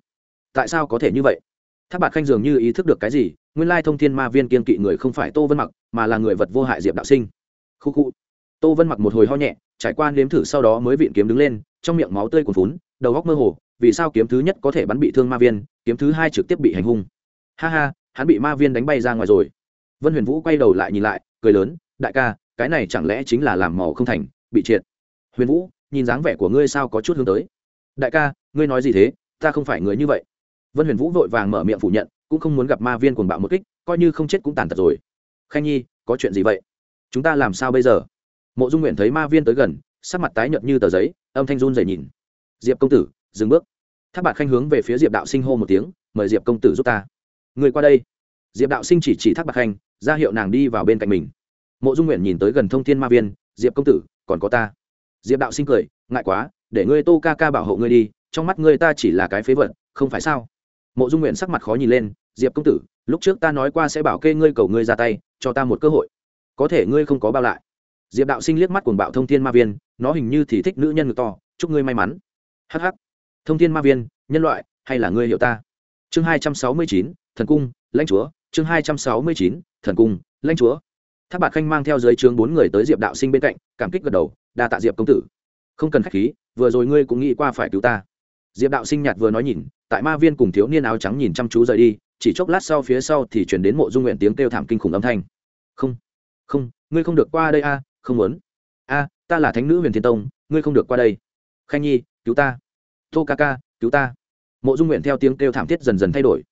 tại sao có thể như vậy? Tháp bạc khanh dường như ý thức được cái gì, nguyên lai thông thiên ma viên kiên kỵ người không phải tô vân mặc, mà là người vật vô hại diệp đạo sinh. Khu khu. Tô vân mặc một hồi ho nhẹ trải qua nếm thử sau đó mới vịn kiếm đứng lên, trong miệng máu tươi cuồn phún đầu góc mơ hồ, vì sao kiếm thứ nhất có thể bắn bị thương ma viên, kiếm thứ hai trực tiếp bị hành hung. Ha ha, hắn bị ma viên đánh bay ra ngoài rồi. Vân huyền vũ quay đầu lại nhìn lại, cười lớn, đại ca, cái này chẳng lẽ chính là làm màu không thành, bị triệt? Huyền vũ, nhìn dáng vẻ của ngươi sao có chút hướng tới? Đại ca, ngươi nói gì thế? Ta không phải người như vậy. Vân huyền vũ vội vàng mở miệng phủ nhận, cũng không muốn gặp ma viên cuồng bạo một kích, coi như không chết cũng tàn tật rồi. Khanh nhi, có chuyện gì vậy? Chúng ta làm sao bây giờ? Mộ dung nguyện thấy ma viên tới gần, sắc mặt tái nhợt như tờ giấy, âm thanh run dày nhìn. Diệp công tử, dừng bước. Tháp bạt khanh hướng về phía diệp đạo sinh hô một tiếng, mời diệp công tử giúp ta. Người qua đây. Diệp đạo sinh chỉ chỉ thác bạc khanh, ra hiệu nàng đi vào bên cạnh mình. Mộ dung nguyện nhìn tới gần thông thiên ma viên, diệp công tử, còn có ta. Diệp đạo sinh cười, ngại quá, để ngươi tô ca ca bảo hộ ngươi đi, trong mắt ngươi ta chỉ là cái phế vật, không phải sao? Mộ dung nguyện sắc mặt khó nhìn lên, diệp công tử, lúc trước ta nói qua sẽ bảo kê ngươi cầu ngươi ra tay, cho ta một cơ hội. Có thể ngươi không có bao lại diệp đạo sinh liếc mắt cuồng bạo thông thiên ma viên, nó hình như thì thích nữ nhân ngực to, chúc ngươi may mắn. Hh thông thiên ma viên, nhân loại, hay là ngươi hiểu ta? Chương hai trăm sáu mươi chín, thần cung, lãnh chúa. Chương hai trăm sáu mươi chín, thần cung, lãnh chúa. Tháp bạc khanh mang theo dưới trướng bốn người tới diệp đạo sinh bên cạnh, cảm kích gật đầu, đa tạ diệp công tử. Không cần k h á c h khí, vừa rồi ngươi cũng nghĩ qua phải cứu ta. Diệp đạo sinh nhạt vừa nói nhìn, tại ma viên cùng thiếu niên áo trắng nhìn chăm chú rời đi, chỉ chốc lát sau phía sau thì chuyển đến mộ dung nguyện tiếng kêu thảm kinh khủng âm thanh. Không không, ngươi không được qua đây a không muốn. A, ta là thánh nữ huyền thiên tông, ngươi không được qua đây. Khanh nhi, cứu ta. Tô ca ca, cứu ta. Mộ dung nguyện theo tiếng kêu thảm thiết dần dần thay đổi.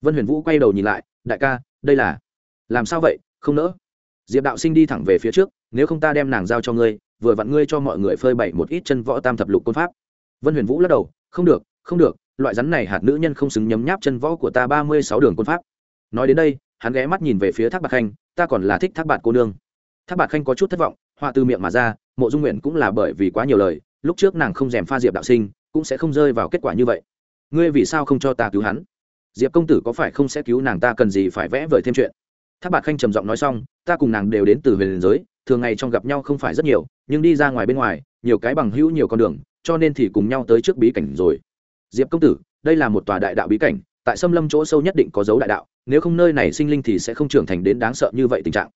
Vân huyền vũ quay đầu nhìn lại, đại ca, đây là làm sao vậy? Không nỡ. Diệp đạo sinh đi thẳng về phía trước, nếu không ta đem nàng giao cho ngươi, vừa vặn ngươi cho mọi người phơi bày một ít chân võ tam thập lục côn pháp. Vân huyền vũ lắc đầu, không được không được, loại rắn này hạt nữ nhân không xứng nhấm nháp chân võ của ta ba mươi sáu đường côn pháp. Nói đến đây, hắn ghé mắt nhìn về phía thác bạc khanh, ta còn là thích thác bạc cô nương. Thác bạc khanh có chút thất vọng họa từ miệng mà ra, mộ dung nguyện cũng là bởi vì quá nhiều lời, lúc trước nàng không dèm pha diệp đạo sinh, cũng sẽ không rơi vào kết quả như vậy. Ngươi vì sao không cho ta cứu hắn? Diệp công tử có phải không sẽ cứu nàng ta cần gì phải vẽ vời thêm chuyện? Tháp bạc khanh trầm giọng nói xong, ta cùng nàng đều đến từ huyền giới, thường ngày trong gặp nhau không phải rất nhiều, nhưng đi ra ngoài bên ngoài, nhiều cái bằng hữu nhiều con đường, cho nên thì cùng nhau tới trước bí cảnh rồi. Diệp công tử, đây là một tòa đại đạo bí cảnh, tại xâm lâm chỗ sâu nhất định có dấu đại đạo, nếu không nơi này sinh linh thì sẽ không trưởng thành đến đáng sợ như vậy tình trạng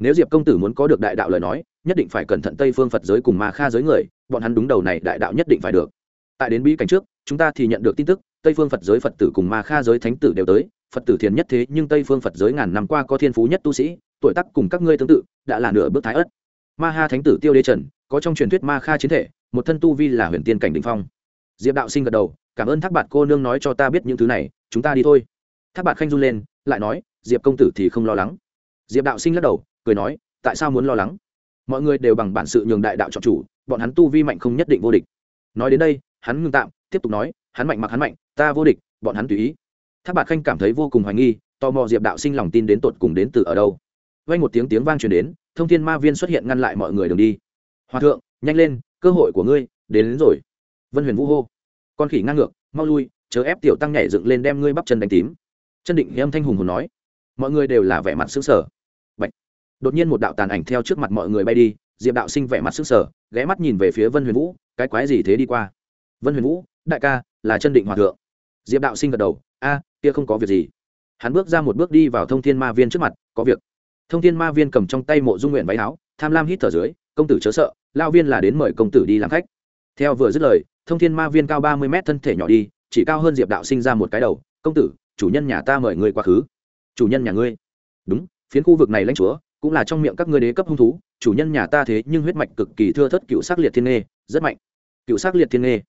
nếu diệp công tử muốn có được đại đạo lời nói, nhất định phải cẩn thận tây phương phật giới cùng ma kha giới người, bọn hắn đúng đầu này đại đạo nhất định phải được. Tại đến bí cảnh trước, chúng ta thì nhận được tin tức, tây phương phật giới phật tử cùng ma kha giới thánh tử đều tới, phật tử thiền nhất thế, nhưng tây phương phật giới ngàn năm qua có thiên phú nhất tu sĩ, tuổi tác cùng các ngươi tương tự, đã là nửa bước thái ất ma ha thánh tử tiêu đế trần, có trong truyền thuyết ma kha chiến thể, một thân tu vi là huyền tiên cảnh đình phong. Diệp đạo sinh gật đầu, cảm ơn thác bạt cô nương nói cho ta biết những thứ này, chúng ta đi thôi. Thác bạt khanh run lên, lại nói, diệp công tử thì không lo lắng. Diệp đạo sinh lắc đầu cười nói tại sao muốn lo lắng? Mọi người đều bằng bản sự nhường đại đạo chọn chủ bọn hắn tu vi mạnh không nhất định vô địch. Nói đến đây hắn ngưng tạm tiếp tục nói hắn mạnh mặc hắn mạnh ta vô địch bọn hắn tùy ý. Tháp bạc khanh cảm thấy vô cùng hoài nghi tò mò diệp đạo sinh lòng tin đến tột cùng đến từ ở đâu. Vay một tiếng tiếng vang truyền đến thông thiên ma viên xuất hiện ngăn lại mọi người đường đi. Hòa thượng nhanh lên cơ hội của ngươi đến, đến rồi. Vân huyền vũ hô. Con khỉ ngang ngược mau lui chớ ép tiểu tăng nhảy dựng lên đem ngươi bắp chân đánh tím. Chân định âm thanh hùng hồn nói. Mọi người đều là vẻ mặt xứng sở đột nhiên một đạo tàn ảnh theo trước mặt mọi người bay đi, diệp đạo sinh vẻ mặt sức sở ghé mắt nhìn về phía vân huyền vũ, cái quái gì thế đi qua? Vân huyền vũ, đại ca, là chân định hòa thượng. Diệp đạo sinh gật đầu, a, kia không có việc gì. Hắn bước ra một bước đi vào thông thiên ma viên trước mặt, có việc. Thông thiên ma viên cầm trong tay mộ dung nguyện váy áo, tham lam hít thở dưới, công tử chớ sợ lao viên là đến mời công tử đi làm khách. Theo vừa dứt lời, thông thiên ma viên cao ba mươi mét thân thể nhỏ đi, chỉ cao hơn diệp đạo sinh ra một cái đầu, công tử, chủ nhân nhà ta mời ngươi quá khứ. Chủ nhân nhà ngươi? Đúng, phiến khu vực này lãnh chúa cũng là trong miệng các ngươi đế cấp hung thú, chủ nhân nhà ta thế nhưng huyết mạch cực kỳ thưa thất cựu sắc liệt thiên nghê, rất mạnh. Cựu sắc liệt thiên nghê.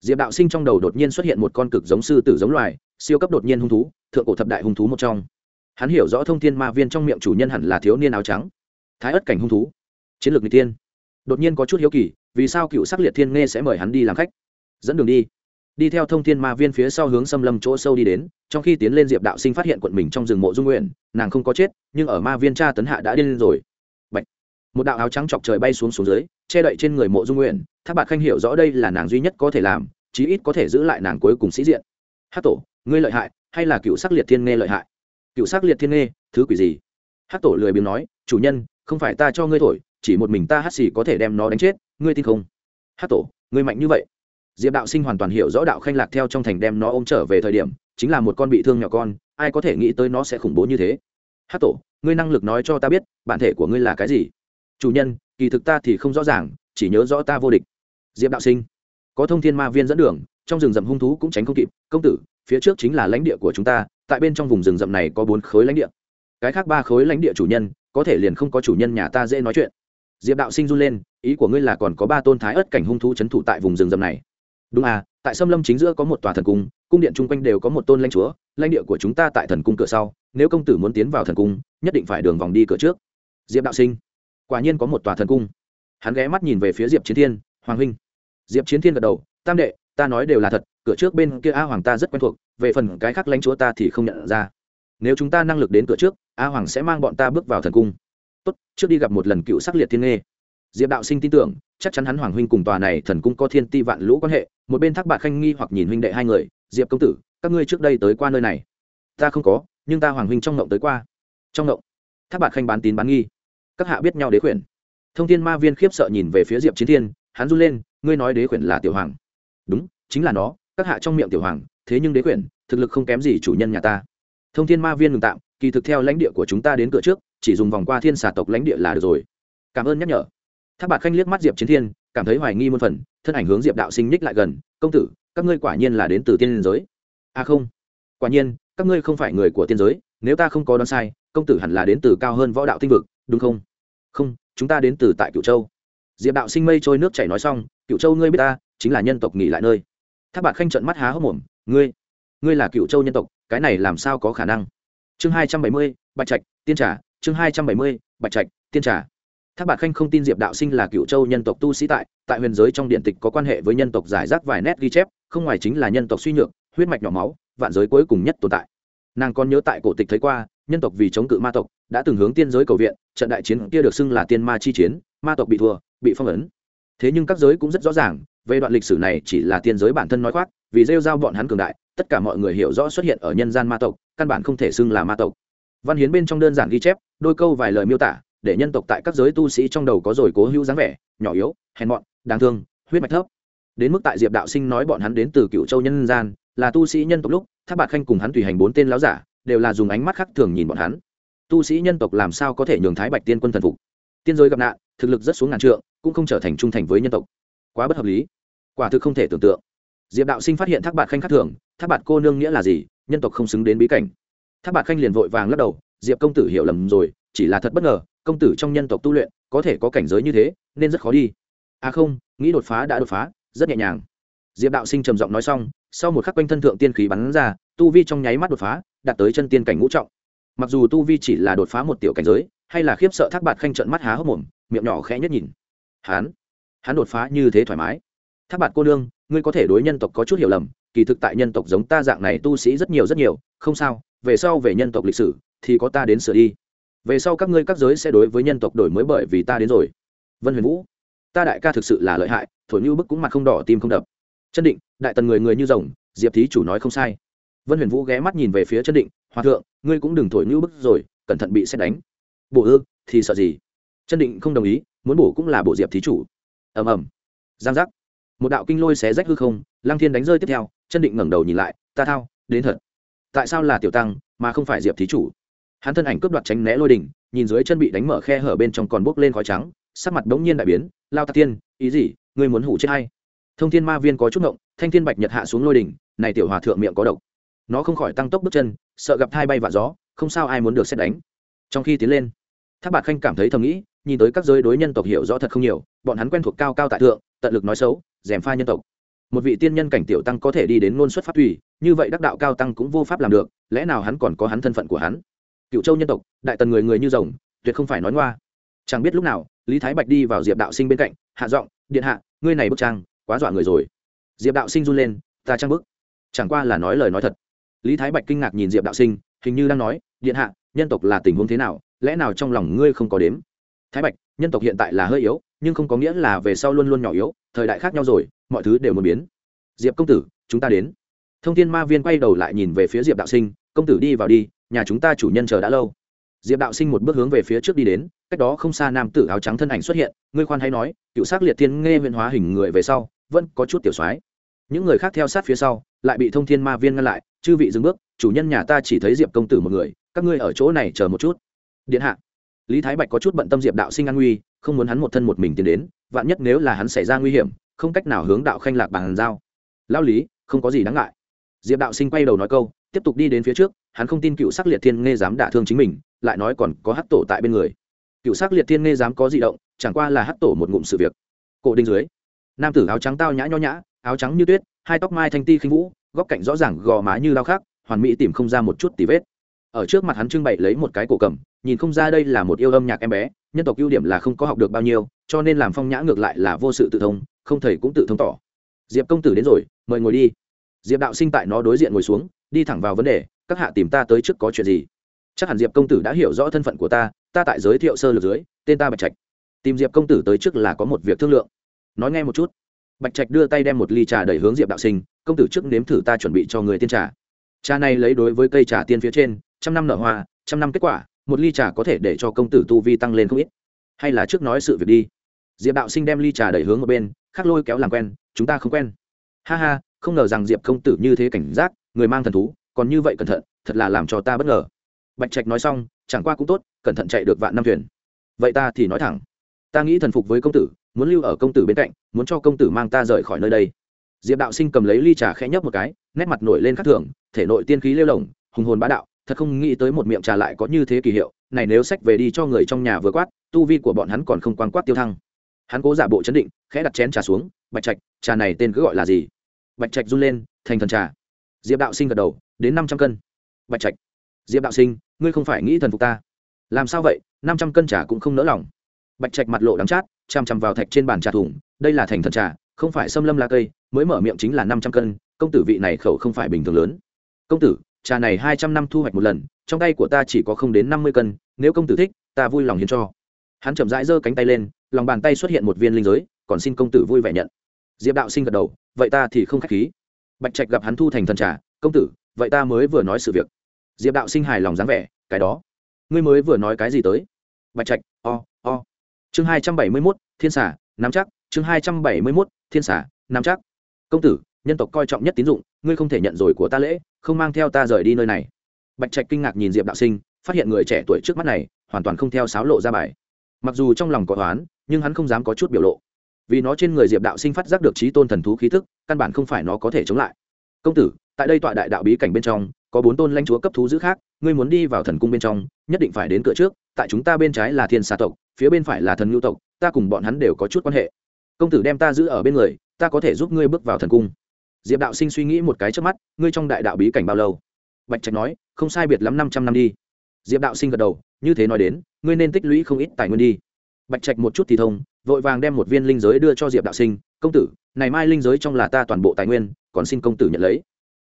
Diệp đạo sinh trong đầu đột nhiên xuất hiện một con cực giống sư tử giống loài, siêu cấp đột nhiên hung thú, thượng cổ thập đại hung thú một trong. Hắn hiểu rõ thông thiên ma viên trong miệng chủ nhân hẳn là thiếu niên áo trắng. Thái ất cảnh hung thú. Chiến lược n g tiên đột nhiên có chút hiếu kỳ, vì sao cựu sắc liệt thiên nghê sẽ mời hắn đi làm khách? Dẫn đường đi đi theo thông thiên ma viên phía sau hướng xâm lâm chỗ sâu đi đến, trong khi tiến lên diệp đạo sinh phát hiện quận mình trong rừng mộ dung nguyện, nàng không có chết, nhưng ở ma viên tra tấn hạ đã điên lên rồi. Bạch. một đạo áo trắng chọc trời bay xuống xuống dưới, che đậy trên người mộ dung nguyện, thác bạc khanh hiểu rõ đây là nàng duy nhất có thể làm, chí ít có thể giữ lại nàng cuối cùng sĩ diện. Hát tổ, ngươi lợi hại, hay là cựu sắc liệt thiên nghe lợi hại? Cựu sắc liệt thiên nghe, thứ quỷ gì? Hát tổ lười biếng nói, chủ nhân, không phải ta cho ngươi thổi, chỉ một mình ta hát xì có thể đem nó đánh chết, ngươi tin không? Hát tổ, ngươi mạnh như vậy diệp đạo sinh hoàn toàn hiểu rõ đạo khanh lạc theo trong thành đem nó ôm trở về thời điểm, chính là một con bị thương nhỏ con, ai có thể nghĩ tới nó sẽ khủng bố như thế. Hát tổ, ngươi năng lực nói cho ta biết, bản thể của ngươi là cái gì? Chủ nhân, kỳ thực ta thì không rõ ràng, chỉ nhớ rõ ta vô địch. Diệp đạo sinh, có thông thiên ma viên dẫn đường, trong rừng rậm hung thú cũng tránh không kịp. Công tử, phía trước chính là lãnh địa của chúng ta, tại bên trong vùng rừng rậm này có bốn khối lãnh địa. Cái khác ba khối lãnh địa chủ nhân, có thể liền không có chủ nhân nhà ta dễ nói chuyện. Diệp đạo sinh run lên, ý của ngươi là còn có ba tôn thái ớt cảnh hung thú c h ấ n thủ tại vùng rừng rậm này đúng à tại xâm lâm chính giữa có một tòa thần cung cung điện chung quanh đều có một tôn lãnh chúa, lãnh địa của chúng ta tại thần cung cửa sau, nếu công tử muốn tiến vào thần cung, nhất định phải đường vòng đi cửa trước. Diệp đạo sinh. Quả nhiên có một tòa thần cung. Hắn ghé mắt nhìn về phía diệp chiến thiên, hoàng huynh. Diệp chiến thiên gật đầu, tam đệ, ta nói đều là thật, cửa trước bên kia a hoàng ta rất quen thuộc, về phần cái khác lãnh chúa ta thì không nhận ra. Nếu chúng ta năng lực đến cửa trước, a hoàng sẽ mang bọn ta bước vào thần cung. Tốt, trước đi gặp một lần cựu sắc liệt thiên nghê. Diệp đạo sinh tin tưởng chắc chắn hắn hoàng huynh cùng tòa này thần cung có thiên ti vạn lũ quan hệ, một bên thác bạc khanh nghi hoặc nhìn huynh đệ hai người, diệp công tử, các ngươi trước đây tới qua nơi này? Ta không có, nhưng ta hoàng huynh trong ngộng tới qua. Trong ngộng? Thác bạc khanh bán tín bán nghi. Các hạ biết nhau đế khuyển. Thông tin ma viên khiếp sợ nhìn về phía diệp chiến thiên, hắn run lên, ngươi nói đế khuyển là tiểu hoàng. Đúng, chính là nó, các hạ trong miệng tiểu hoàng, thế nhưng đế khuyển, thực lực không kém gì chủ nhân nhà ta. Thông thiên ma viên ngừng tạm, kỳ thực theo lãnh địa của chúng ta đến cửa trước, chỉ dùng vòng qua thiên xà tộc lãnh địa là được rồi. Cảm ơn nhắc nhở tháp bạt khanh liếc mắt diệp chiến thiên, cảm thấy hoài nghi muôn phần, thân ảnh hướng diệp đạo sinh ních lại gần, công tử, các ngươi quả nhiên là đến từ tiên giới. À không, quả nhiên, các ngươi không phải người của tiên giới, nếu ta không có đoán sai, công tử hẳn là đến từ cao hơn võ đạo tinh vực, đúng không? Không, chúng ta đến từ tại cựu châu. Diệp đạo sinh mây trôi nước chảy nói xong cựu châu ngươi biết ta, chính là nhân tộc nghỉ lại nơi. Tháp bạt khanh trận mắt há hốc mồm, ngươi ngươi là cựu châu nhân tộc, cái này làm sao có khả năng? Chương hai trăm bảy mươi, bạch trạch, tiên trà, chương hai trăm bảy mươi, bạch trạch, tiên trà. Thác bạt khanh không tin diệp đạo sinh là cựu châu nhân tộc tu sĩ tại tại huyền giới trong điện tịch có quan hệ với nhân tộc giải rác vài nét ghi chép, không ngoài chính là nhân tộc suy nhược, huyết mạch nhỏ máu, vạn giới cuối cùng nhất tồn tại. Nàng còn nhớ tại cổ tịch thấy qua, nhân tộc vì chống cự ma tộc, đã từng hướng tiên giới cầu viện, trận đại chiến kia được xưng là tiên ma chi chiến, ma tộc bị thua, bị phong ấn. Thế nhưng các giới cũng rất rõ ràng, về đoạn lịch sử này chỉ là tiên giới bản thân nói khoác, vì rêu giao bọn hắn cường đại, tất cả mọi người hiểu rõ xuất hiện ở nhân gian ma tộc, căn bản không thể xưng là ma tộc. Văn hiến bên trong đơn giản ghi chép, đôi câu vài lời miêu tả để nhân tộc tại các giới tu sĩ trong đầu có rồi cố hữu dáng vẻ, nhỏ yếu, hèn mọn, đáng thương, huyết mạch thấp. Đến mức tại diệp đạo sinh nói bọn hắn đến từ cựu châu nhân gian, là tu sĩ nhân tộc lúc tháp bạt khanh cùng hắn tùy hành bốn tên láo giả, đều là dùng ánh mắt khác thường nhìn bọn hắn. Tu sĩ nhân tộc làm sao có thể nhường thái bạch tiên quân thần phục? Tiên giới gặp nạn, thực lực rất xuống ngàn trượng, cũng không trở thành trung thành với nhân tộc. Quá bất hợp lý. Quả thực không thể tưởng tượng. Diệp đạo sinh phát hiện thác bạt khanh khác thường, thác bạt cô nương nghĩa là gì, nhân tộc không xứng đến bí cảnh. Thác bạt khanh liền vội vàng lắc đầu, diệp công tử hiểu lầm rồi, chỉ là thật bất ngờ công tử trong nhân tộc tu luyện, có thể có cảnh giới như thế, nên rất khó đi. À không, nghĩ đột phá đã đột phá, rất nhẹ nhàng. Diệp đạo sinh trầm giọng nói xong, sau một khắc quanh thân thượng tiên khí bắn ra, tu vi trong nháy mắt đột phá, đạt tới chân tiên cảnh ngũ trọng. Mặc dù tu vi chỉ là đột phá một tiểu cảnh giới, hay là khiếp sợ thác bạt khanh trận mắt há hốc mồm, miệng nhỏ khẽ nhất nhìn. Hắn hắn đột phá như thế thoải mái. Thác bạt cô đương ngươi có thể đối nhân tộc có chút hiểu lầm, kỳ thực tại nhân tộc giống ta dạng này tu sĩ rất nhiều rất nhiều, không sao, về sau về nhân tộc lịch sử, thì có ta đến sửa đi về sau các ngươi các giới sẽ đối với nhân tộc đổi mới bởi vì ta đến rồi. Vân huyền vũ, ta đại ca thực sự là lợi hại, thổi như bức cũng mặt không đỏ, tim không đập. Chân định, đại tần người người như rồng, diệp thí chủ nói không sai. Vân huyền vũ ghé mắt nhìn về phía chân định, hòa thượng, ngươi cũng đừng thổi như bức rồi, cẩn thận bị xét đánh. Bổ ư, thì sợ gì? Chân định không đồng ý, muốn bổ cũng là bộ diệp thí chủ. Ầm ầm. Giang giác. Một đạo kinh lôi xé rách hư không, lăng thiên đánh rơi tiếp theo, chân định ngẩng đầu nhìn lại, ta thao, đến thật. Tại sao là tiểu tăng, mà không phải diệp thí chủ? Hắn thân ảnh cướp đoạt tránh né lôi đỉnh nhìn dưới chân bị đánh mở khe hở bên trong còn bốc lên khói trắng, sắc mặt bỗng nhiên đại biến, lao tạc tiên ý gì? Ngươi muốn hủ chết hay thông thiên ma viên có chút ngộng, thanh thiên bạch nhật hạ xuống lôi đỉnh này tiểu hòa thượng miệng có độc. Nó không khỏi tăng tốc bước chân, sợ gặp thai bay vạ gió, không sao ai muốn được xét đánh. Trong khi tiến lên tháp bạt khanh cảm thấy thầm nghĩ, nhìn tới các giới đối nhân tộc hiểu rõ thật không nhiều, bọn hắn quen thuộc cao cao tại thượng, tận lực nói xấu dèm pha nhân tộc. Một vị tiên nhân cảnh tiểu tăng có thể đi đến ngôn xuất pháp tùy, như vậy đắc đạo cao tăng cũng vô pháp làm được, lẽ nào hắn còn có hắn thân phận của hắn? Cựu châu nhân tộc, đại tần người người như rồng, tuyệt không phải nói ngoa. Chẳng biết lúc nào, lý thái bạch đi vào diệp đạo sinh bên cạnh, hạ giọng, điện hạ, ngươi này bức trang, quá dọa người rồi. Diệp đạo sinh run lên, ta trang bức. Chẳng qua là nói lời nói thật. Lý thái bạch kinh ngạc nhìn diệp đạo sinh, hình như đang nói, điện hạ, nhân tộc là tình huống thế nào, lẽ nào trong lòng ngươi không có đếm? Thái bạch, nhân tộc hiện tại là hơi yếu, nhưng không có nghĩa là về sau luôn luôn nhỏ yếu, thời đại khác nhau rồi, mọi thứ đều muốn biến. Diệp công tử, chúng ta đến. Thông tin ma viên quay đầu lại nhìn về phía diệp đạo sinh, công tử đi vào đi nhà chúng ta chủ nhân chờ đã lâu. Diệp đạo sinh một bước hướng về phía trước đi đến, cách đó không xa nam tử áo trắng thân ảnh xuất hiện, ngươi khoan hay nói, cựu s á c liệt thiên nghe huyện hóa hình người về sau, vẫn có chút tiểu soái. Những người khác theo sát phía sau, lại bị thông thiên ma viên ngăn lại, chư vị dừng bước, chủ nhân nhà ta chỉ thấy diệp công tử một người, các ngươi ở chỗ này chờ một chút. Điện hạ. Lý thái bạch có chút bận tâm diệp đạo sinh an nguy, không muốn hắn một thân một mình tiến đến, vạn nhất nếu là hắn xảy ra nguy hiểm, không cách nào hướng đạo khanh lạc bàn giao. Lao lý, không có gì đáng ngại. Diệp đạo sinh quay đầu nói câu tiếp tục đi đến phía trước, hắn không tin cựu sắc liệt thiên nghe dám đả thương chính mình, lại nói còn có hát tổ tại bên người. Cựu sắc liệt thiên nghe dám có di động, chẳng qua là hát tổ một ngụm sự việc. Cổ đinh dưới, nam tử áo trắng tao nhã nho nhã, áo trắng như tuyết, hai tóc mai thanh ti khinh vũ, góc cạnh rõ ràng gò má như lao khác hoàn mỹ tìm không ra một chút tì vết. Ở trước mặt hắn trưng bày lấy một cái cổ cầm, nhìn không ra đây là một yêu âm nhạc em bé, nhân tộc ưu điểm là không có học được bao nhiêu, cho nên làm phong nhã ngược lại là vô sự tự thông, không thầy cũng tự thông tỏ. Diệp công tử đến rồi, mời ngồi đi. Diệp đạo sinh tại nó đối diện ngồi xuống đi thẳng vào vấn đề, các hạ tìm ta tới trước có chuyện gì? Chắc hẳn diệp công tử đã hiểu rõ thân phận của ta ta tại giới thiệu sơ lược dưới, tên ta bạch trạch. Tìm diệp công tử tới trước là có một việc thương lượng. Nói nghe một chút. Bạch trạch đưa tay đem một ly trà đẩy hướng diệp đạo sinh, công tử trước nếm thử ta chuẩn bị cho người tiên trà. Trà này lấy đối với cây trà tiên phía trên, trăm năm nở hoa, trăm năm kết quả, một ly trà có thể để cho công tử tu vi tăng lên không ít. Hay là trước nói sự việc đi. Diệp đạo sinh đem ly trà đẩy hướng một bên khắc lôi kéo làm quen, chúng ta không quen. Ha ha, không ngờ rằng diệp công tử như thế cảnh giác người mang thần thú, còn như vậy cẩn thận, thật là làm cho ta bất ngờ. Bạch trạch nói xong, chẳng qua cũng tốt, cẩn thận chạy được vạn năm thuyền. Vậy ta thì nói thẳng, ta nghĩ thần phục với công tử, muốn lưu ở công tử bên cạnh, muốn cho công tử mang ta rời khỏi nơi đây. Diệp đạo sinh cầm lấy ly trà khẽ nhấp một cái, nét mặt nổi lên khắc thường, thể nội tiên khí lêu lồng, hùng hồn bá đạo, thật không nghĩ tới một miệng trà lại có như thế kỳ hiệu, này nếu sách về đi cho người trong nhà vừa quát, tu vi của bọn hắn còn không quan quát tiêu thăng. Hắn cố giả bộ chấn định, khẽ đặt chén trà xuống, bạch trạch, trà này tên cứ gọi là gì? Bạch trạch run lên, thành thần trà diệp đạo sinh gật đầu, đến năm trăm cân. Bạch trạch, diệp đạo sinh, ngươi không phải nghĩ thần phục ta. Làm sao vậy? Năm trăm cân trà cũng không nỡ lòng. Bạch trạch mặt lộ đắng chát chằm chằm vào thạch trên bàn trà thủng. đây là thành thần trà, không phải xâm lâm la cây, mới mở miệng chính là năm trăm cân, công tử vị này khẩu không phải bình thường lớn. Công tử, trà này hai trăm năm thu hoạch một lần, trong tay của ta chỉ có không đến năm mươi cân, nếu công tử thích, ta vui lòng hiến cho. Hắn chậm rãi giơ cánh tay lên, lòng bàn tay xuất hiện một viên linh giới, còn xin công tử vui vẻ nhận. Diệp đạo sinh gật đầu, vậy ta thì không k h á c h khí bạch trạch gặp hắn thu thành thần trả, công tử vậy ta mới vừa nói sự việc. Diệp đạo sinh hài lòng dáng vẻ cái đó ngươi mới vừa nói cái gì tới? Bạch trạch o、oh, o、oh. chương hai trăm bảy mươi mốt thiên xả nắm chắc. Chương hai trăm bảy mươi mốt thiên xả nắm chắc. Công tử nhân tộc coi trọng nhất tín dụng ngươi không thể nhận rồi của ta lễ không mang theo ta rời đi nơi này. Bạch trạch kinh ngạc nhìn diệp đạo sinh phát hiện người trẻ tuổi trước mắt này hoàn toàn không theo sáo lộ ra bài. Mặc dù trong lòng có toán nhưng hắn không dám có chút biểu lộ vì nó trên người diệp đạo sinh phát giác được trí tôn thần thú khí thức, căn bản không phải nó có thể chống lại. Công tử, tại đây tọa đại đạo bí cảnh bên trong, có bốn tôn lãnh chúa cấp thú giữ khác, ngươi muốn đi vào thần cung bên trong, nhất định phải đến cửa trước, tại chúng ta bên trái là thiên xà tộc, phía bên phải là thần ngưu tộc, ta cùng bọn hắn đều có chút quan hệ. Công tử đem ta giữ ở bên người, ta có thể giúp ngươi bước vào thần cung. Diệp đạo sinh suy nghĩ một cái trước mắt, ngươi trong đại đạo bí cảnh bao lâu? Bạch trạch nói, không sai biệt lắm năm trăm năm đi. Diệp đạo sinh gật đầu, như thế nói đến, ngươi nên tích lũy không ít tài nguyên đi. Bạch trạch một chút thì thông vội vàng đem một viên linh giới đưa cho diệp đạo sinh, công tử, này mai linh giới trong là ta toàn bộ tài nguyên, còn xin công tử nhận lấy.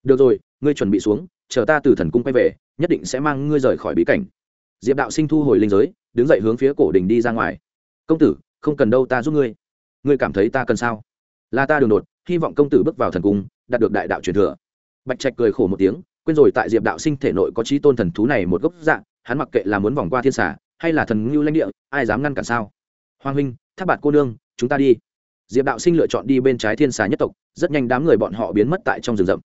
Được rồi, ngươi chuẩn bị xuống, chờ ta từ thần cung quay về, nhất định sẽ mang ngươi rời khỏi bí cảnh. Diệp đạo sinh thu hồi linh giới, đứng dậy hướng phía cổ đình đi ra ngoài. Công tử, không cần đâu ta giúp ngươi. Ngươi cảm thấy ta cần sao? Là ta đường đột, hy vọng công tử bước vào thần cung, đạt được đại đạo truyền thừa. Bạch trạch cười khổ một tiếng, quên rồi tại diệp đạo sinh thể nội có trí tôn thần thú này một gốc dạng, hắn mặc kệ là muốn vòng qua thiên xả hay là thần ngưu lãnh địa, ai dám ngăn cản sao? Hoàng huynh tháp bạt cô nương, chúng ta đi. Diệp đạo sinh lựa chọn đi bên trái thiên xà nhất tộc, rất nhanh đám người bọn họ biến mất tại trong rừng rậm.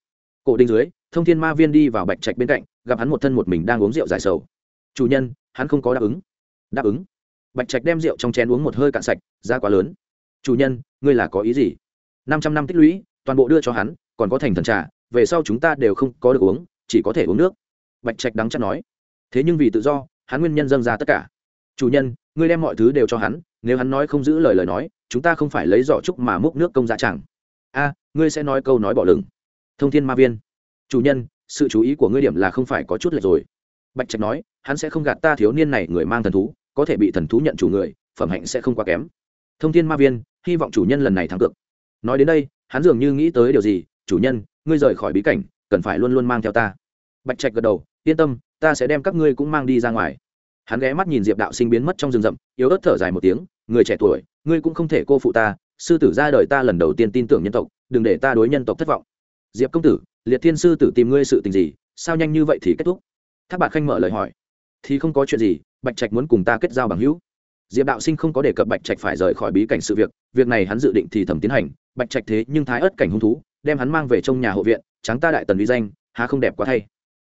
Cổ đinh dưới, thông thiên ma viên đi vào bạch trạch bên cạnh, gặp hắn một thân một mình đang uống rượu dài sầu. Chủ nhân, hắn không có đáp ứng. Đáp ứng. Bạch trạch đem rượu trong chén uống một hơi cạn sạch ra quá lớn. Chủ nhân, ngươi là có ý gì? Năm trăm năm tích lũy, toàn bộ đưa cho hắn, còn có thành thần trà, về sau chúng ta đều không có được uống, chỉ có thể uống nước. Bạch trạch đắng chắc nói. Thế nhưng vì tự do, hắn nguyên nhân dâng ra tất cả. Chủ nhân ngươi đem mọi thứ đều cho hắn, nếu hắn nói không giữ lời lời nói, chúng ta không phải lấy giỏ trúc mà múc nước công dạ chẳng. A, ngươi sẽ nói câu nói bỏ lửng. Thông thiên ma viên. Chủ nhân, sự chú ý của ngươi điểm là không phải có chút lệch rồi. Bạch trạch nói, hắn sẽ không gạt ta thiếu niên này, người mang thần thú, có thể bị thần thú nhận chủ người, phẩm hạnh sẽ không quá kém. Thông thiên ma viên, hy vọng chủ nhân lần này thắng cược. nói đến đây, hắn dường như nghĩ tới điều gì, chủ nhân, ngươi rời khỏi bí cảnh, cần phải luôn luôn mang theo ta. Bạch trạch gật đầu, yên tâm, ta sẽ đem các ngươi cũng mang đi ra ngoài hắn ghé mắt nhìn diệp đạo sinh biến mất trong rừng rậm, yếu ớt thở dài một tiếng, người trẻ tuổi, ngươi cũng không thể cô phụ ta, sư tử ra đời ta lần đầu tiên tin tưởng nhân tộc, đừng để ta đối nhân tộc thất vọng. Diệp công tử, liệt thiên sư tử tìm ngươi sự tình gì, sao nhanh như vậy thì kết thúc? Tháp bạc khanh mở lời hỏi. Thì không có chuyện gì, bạch trạch muốn cùng ta kết giao bằng hữu. Diệp đạo sinh không có đề cập bạch trạch phải rời khỏi bí cảnh sự việc việc này hắn dự định thì thẩm tiến hành, bạch trạch thế nhưng thái ớt cảnh hung thú, đem hắn mang về trong nhà hộ viện, trắng ta đại tần uy danh, há không đẹp quá thay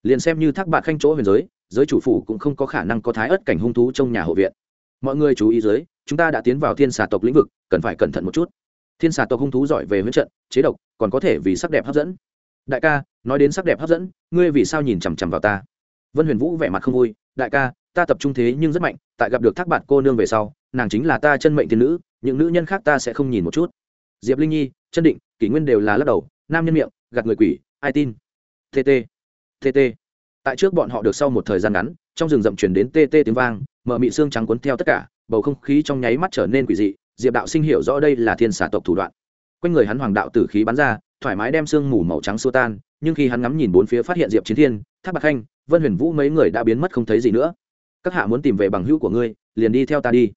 liền xem như thác bạc khanh chỗ huyền giới giới chủ phủ cũng không có khả năng có thái ớt cảnh hung thú trong nhà hộ viện. Mọi người chú ý giới chúng ta đã tiến vào thiên xà tộc lĩnh vực, cần phải cẩn thận một chút. Thiên xà tộc hung thú giỏi về huyết trận, chế độc, còn có thể vì sắc đẹp hấp dẫn. Đại ca, nói đến sắc đẹp hấp dẫn, ngươi vì sao nhìn chằm chằm vào ta? Vân huyền vũ vẻ mặt không vui, đại ca, ta tập trung thế nhưng rất mạnh, tại gặp được thác bạn cô nương về sau, nàng chính là ta chân mệnh thiên nữ, những nữ nhân khác ta sẽ không nhìn một chút. Diệp linh nhi, chân định, kỷ nguyên đều là lắc đầu, nam nhân miệng, gạt người quỷ, ai tin? Tt tt tại trước bọn họ được sau một thời gian ngắn, trong rừng rậm chuyển đến tt tiếng vang, mở mị xương trắng cuốn theo tất cả, bầu không khí trong nháy mắt trở nên quỷ dị, diệp đạo sinh hiểu rõ đây là thiên xả tộc thủ đoạn. Quanh người hắn hoàng đạo tử khí bắn ra, thoải mái đem sương mù màu trắng xua tan, nhưng khi hắn ngắm nhìn bốn phía phát hiện diệp chiến thiên tháp bạc khanh, vân huyền vũ mấy người đã biến mất không thấy gì nữa. Các hạ muốn tìm về bằng hữu của ngươi, liền đi theo ta đi.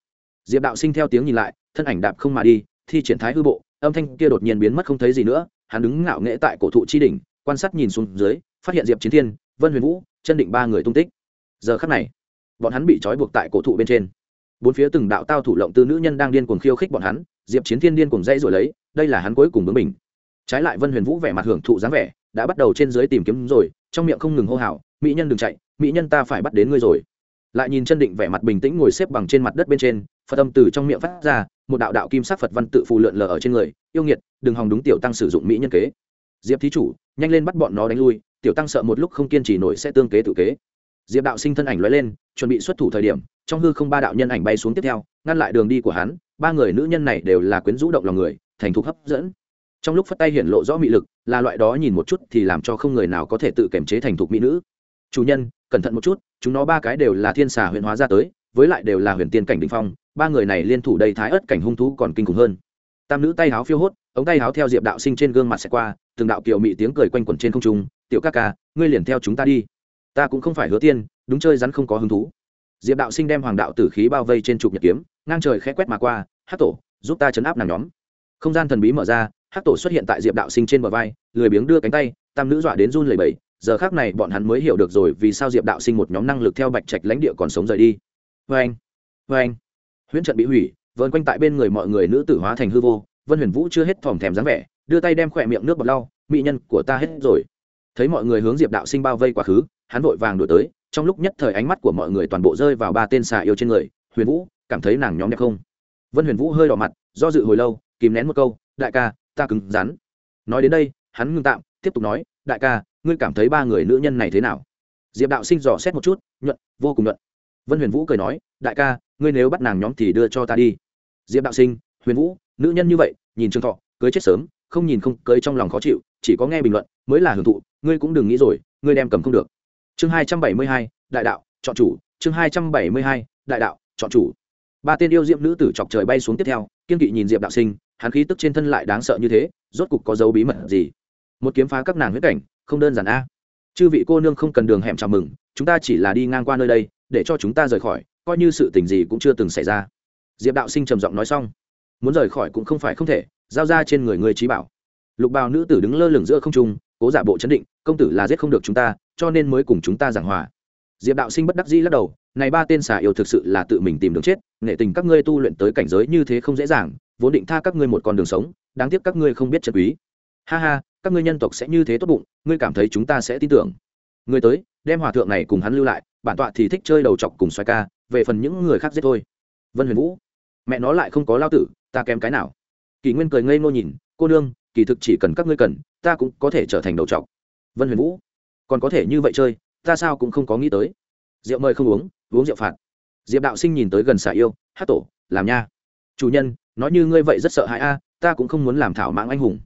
Diệp đạo sinh theo tiếng nhìn lại, thân ảnh đạp không mà đi, thi triển thái hư bộ, âm thanh kia đột nhiên biến mất không thấy gì nữa, hắn đứng ngạo nghễ tại cổ thụ chi đỉnh, quan sát nhìn xuống dưới phát hiện diệp chiến thiên, vân huyền vũ, chân định ba người tung tích. Giờ khắc này, bọn hắn bị trói buộc tại cổ thụ bên trên. Bốn phía từng đạo tao thủ lộng tư nữ nhân đang điên cuồng khiêu khích bọn hắn, diệp chiến thiên điên cuồng dây rồi lấy, đây là hắn cuối cùng bướng mình trái lại vân huyền vũ vẻ mặt hưởng thụ dáng vẻ, đã bắt đầu trên dưới tìm kiếm rồi, trong miệng không ngừng hô hào, mỹ nhân đừng chạy, mỹ nhân ta phải bắt đến ngươi rồi. Lại nhìn chân định vẻ mặt bình tĩnh ngồi xếp bằng trên mặt đất bên trên, phật âm từ trong miệng phát ra, một đạo đạo kim sắc phật văn tự phù lượn lờ ở trên người, yêu nghiệt, đừng hòng đúng tiểu tăng sử dụng mỹ nhân kế. Diệp thí chủ, nhanh lên bắt bọn nó đánh lui tiểu tăng sợ một lúc không kiên trì nổi sẽ tương kế tự kế. Diệp đạo sinh thân ảnh l lên, chuẩn bị xuất thủ thời điểm, trong hư không ba đạo nhân ảnh bay xuống tiếp theo, ngăn lại đường đi của hắn, ba người nữ nhân này đều là quyến rũ động lòng người, thành thục hấp dẫn. Trong lúc phất tay hiển lộ rõ mị lực, là loại đó nhìn một chút thì làm cho không người nào có thể tự kiềm chế thành thục mỹ nữ. Chủ nhân, cẩn thận một chút, chúng nó ba cái đều là thiên xà huyền hóa ra tới, với lại đều là huyền tiên cảnh đình phong, ba người này liên thủ đầy thái ớt cảnh hung thú còn kinh khủng hơn. Tam nữ tay háo phiêu hốt, ống tay háo theo diệp đạo sinh trên gương mặt xẹt qua, từng đạo kiều mị tiếng cười quanh quẩn trên không trung tiểu ca ca, ngươi liền theo chúng ta đi. Ta cũng không phải hứa tiên, đúng chơi rắn không có hứng thú. Diệp đạo sinh đem hoàng đạo tử khí bao vây trên trục nhật kiếm, ngang trời khẽ quét mà qua hát tổ, giúp ta chấn áp nàng nhóm. Không gian thần bí mở ra hát tổ xuất hiện tại diệp đạo sinh trên bờ vai, lười biếng đưa cánh tay, tam nữ dọa đến run lầy bẫy giờ khác này bọn hắn mới hiểu được rồi vì sao diệp đạo sinh một nhóm năng lực theo bạch trạch lãnh địa còn sống rời đi. Vê anh vê anh huyễn trận bị hủy vơn quanh tại bên người mọi người nữ tử hóa thành hư vô, vân huyền vũ chưa hết thòm thèm dáng vẻ, đưa tay đem khỏe miệng nước bọt lau, mỹ nhân của ta hết rồi thấy mọi người hướng diệp đạo sinh bao vây quá khứ, hắn vội vàng đổi tới, trong lúc nhất thời ánh mắt của mọi người toàn bộ rơi vào ba tên xà yêu trên người, huyền vũ, cảm thấy nàng nhóm đẹp không? Vân huyền vũ hơi đỏ mặt, do dự hồi lâu, kìm nén một câu, đại ca, ta cứng rắn. Nói đến đây, hắn ngưng tạm, tiếp tục nói, đại ca, ngươi cảm thấy ba người nữ nhân này thế nào? Diệp đạo sinh dò xét một chút, nhuận, vô cùng nhuận. Vân huyền vũ cười nói, đại ca, ngươi nếu bắt nàng nhóm thì đưa cho ta đi. Diệp đạo sinh, huyền vũ, nữ nhân như vậy, nhìn trường thọ, cưới chết sớm, không nhìn không cưới trong lòng khó chịu chỉ có nghe bình luận, mới là hưởng thụ, ngươi cũng đừng nghĩ rồi, ngươi đem cầm không được. Chương hai trăm bảy mươi hai, đại đạo, chọn chủ. Chương hai trăm bảy mươi hai, đại đạo, chọn chủ. Ba tên yêu diệm nữ tử chọc trời bay xuống tiếp theo, kiên kỵ nhìn diệp đạo sinh, hắn khí tức trên thân lại đáng sợ như thế, rốt cục có dấu bí mật gì? Một kiếm phá các nàng huyết cảnh, không đơn giản a. Chư vị cô nương không cần đường hẻm chào mừng, chúng ta chỉ là đi ngang qua nơi đây, để cho chúng ta rời khỏi, coi như sự tình gì cũng chưa từng xảy ra. Diệp đạo sinh trầm giọng nói xong. Muốn rời khỏi cũng không phải không thể, giao ra trên người người trí bảo lục bào nữ tử đứng lơ lửng giữa không trung, cố giả bộ chấn định, công tử là giết không được chúng ta, cho nên mới cùng chúng ta giảng hòa. Diệp đạo sinh bất đắc dĩ lắc đầu, này ba tên xà yêu thực sự là tự mình tìm đường chết, nghệ tình các ngươi tu luyện tới cảnh giới như thế không dễ dàng, vốn định tha các ngươi một con đường sống, đáng tiếc các ngươi không biết trân quý. Ha ha, các ngươi nhân tộc sẽ như thế tốt bụng, ngươi cảm thấy chúng ta sẽ tin tưởng. Người tới, đem hòa thượng này cùng hắn lưu lại, bản tọa thì thích chơi đầu chọc cùng xoay ca, về phần những người khác giết thôi. Vân huyền vũ, mẹ nó lại không có lao tử, ta kém cái nào. Kỷ nguyên cười ngây ngô nhìn, cô nương kỳ thực chỉ cần các ngươi cần, ta cũng có thể trở thành đầu trọc. Vân huyền vũ, còn có thể như vậy chơi, ta sao cũng không có nghĩ tới. Rượu mời không uống uống rượu phạt. Diệp đạo sinh nhìn tới gần xả yêu, hát tổ, làm nha. Chủ nhân, nói như ngươi vậy rất sợ hãi a, ta cũng không muốn làm thảo mạng anh hùng.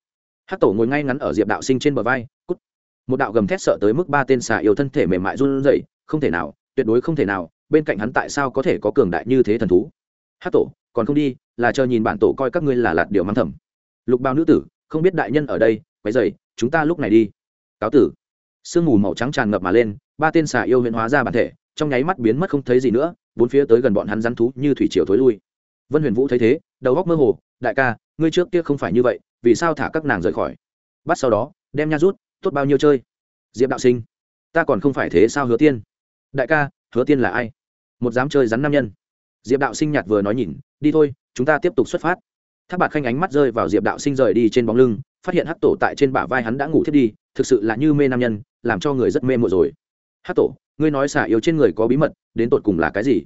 Hát tổ ngồi ngay ngắn ở diệp đạo sinh trên bờ vai, cút. Một đạo gầm thét sợ tới mức ba tên xà yêu thân thể mềm mại run rẩy, không thể nào, tuyệt đối không thể nào, bên cạnh hắn tại sao có thể có cường đại như thế thần thú? Hát tổ, còn không đi, là chờ nhìn bản tổ coi các ngươi là lạt điều mang thầm. Lục bao nữ tử không biết đại nhân ở đây, quấy dày chúng ta lúc này đi. Cáo tử. Sương mù màu trắng tràn ngập mà lên, ba tên xà yêu huyễn hóa ra bản thể, trong nháy mắt biến mất không thấy gì nữa, bốn phía tới gần bọn hắn rắn thú như thủy triều thối lui. Vân huyền vũ thấy thế, đầu góc mơ hồ, đại ca, ngươi trước kia không phải như vậy, vì sao thả các nàng rời khỏi? Bắt sau đó, đem nha rút, tốt bao nhiêu chơi? Diệp đạo sinh, ta còn không phải thế sao hứa tiên? Đại ca, hứa tiên là ai? Một dám chơi rắn nam nhân. Diệp đạo sinh nhạt vừa nói nhìn, đi thôi, chúng ta tiếp tục xuất phát tháp bạc khanh ánh mắt rơi vào diệp đạo sinh rời đi trên bóng lưng, phát hiện hắc tổ tại trên bả vai hắn đã ngủ thiết đi, thực sự là như mê nam nhân, làm cho người rất mê mộ rồi. Hắc tổ, ngươi nói xả yếu trên người có bí mật, đến tột cùng là cái gì?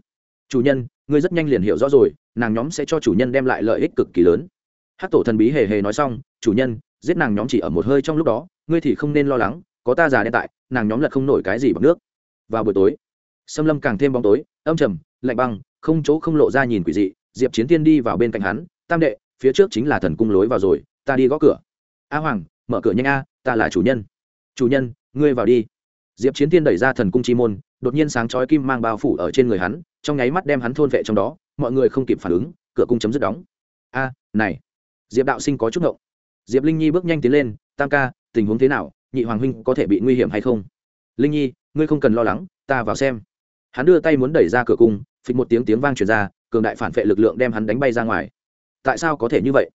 Chủ nhân, ngươi rất nhanh liền hiểu rõ rồi, nàng nhóm sẽ cho chủ nhân đem lại lợi ích cực kỳ lớn. Hát tổ thần bí hề hề nói xong, chủ nhân, giết nàng nhóm chỉ ở một hơi trong lúc đó, ngươi thì không nên lo lắng, có ta già đen tại, nàng nhóm lật không nổi cái gì bằng nước. Vào buổi tối xâm lâm càng thêm bóng tối, âm trầm, lạnh băng, không chỗ không lộ ra nhìn quỷ dị, diệp chiến tiên đi vào bên cạnh hắn, tam đệ phía trước chính là thần cung lối vào rồi, ta đi gõ cửa. A hoàng, mở cửa nhanh a, ta là chủ nhân. Chủ nhân, ngươi vào đi. Diệp chiến thiên đẩy ra thần cung chi môn, đột nhiên sáng chói kim mang bao phủ ở trên người hắn, trong nháy mắt đem hắn thôn vệ trong đó, mọi người không kịp phản ứng, cửa cung chấm dứt đóng. A, này. Diệp đạo sinh có chút ngộng. Diệp linh nhi bước nhanh tiến lên, tam ca, tình huống thế nào? Nhị hoàng huynh có thể bị nguy hiểm hay không? Linh nhi, ngươi không cần lo lắng, ta vào xem. Hắn đưa tay muốn đẩy ra cửa cung, phịch một tiếng tiếng vang truyền ra, cường đại phản vệ lực lượng đem hắn đánh bay ra ngoài tại sao có thể như vậy?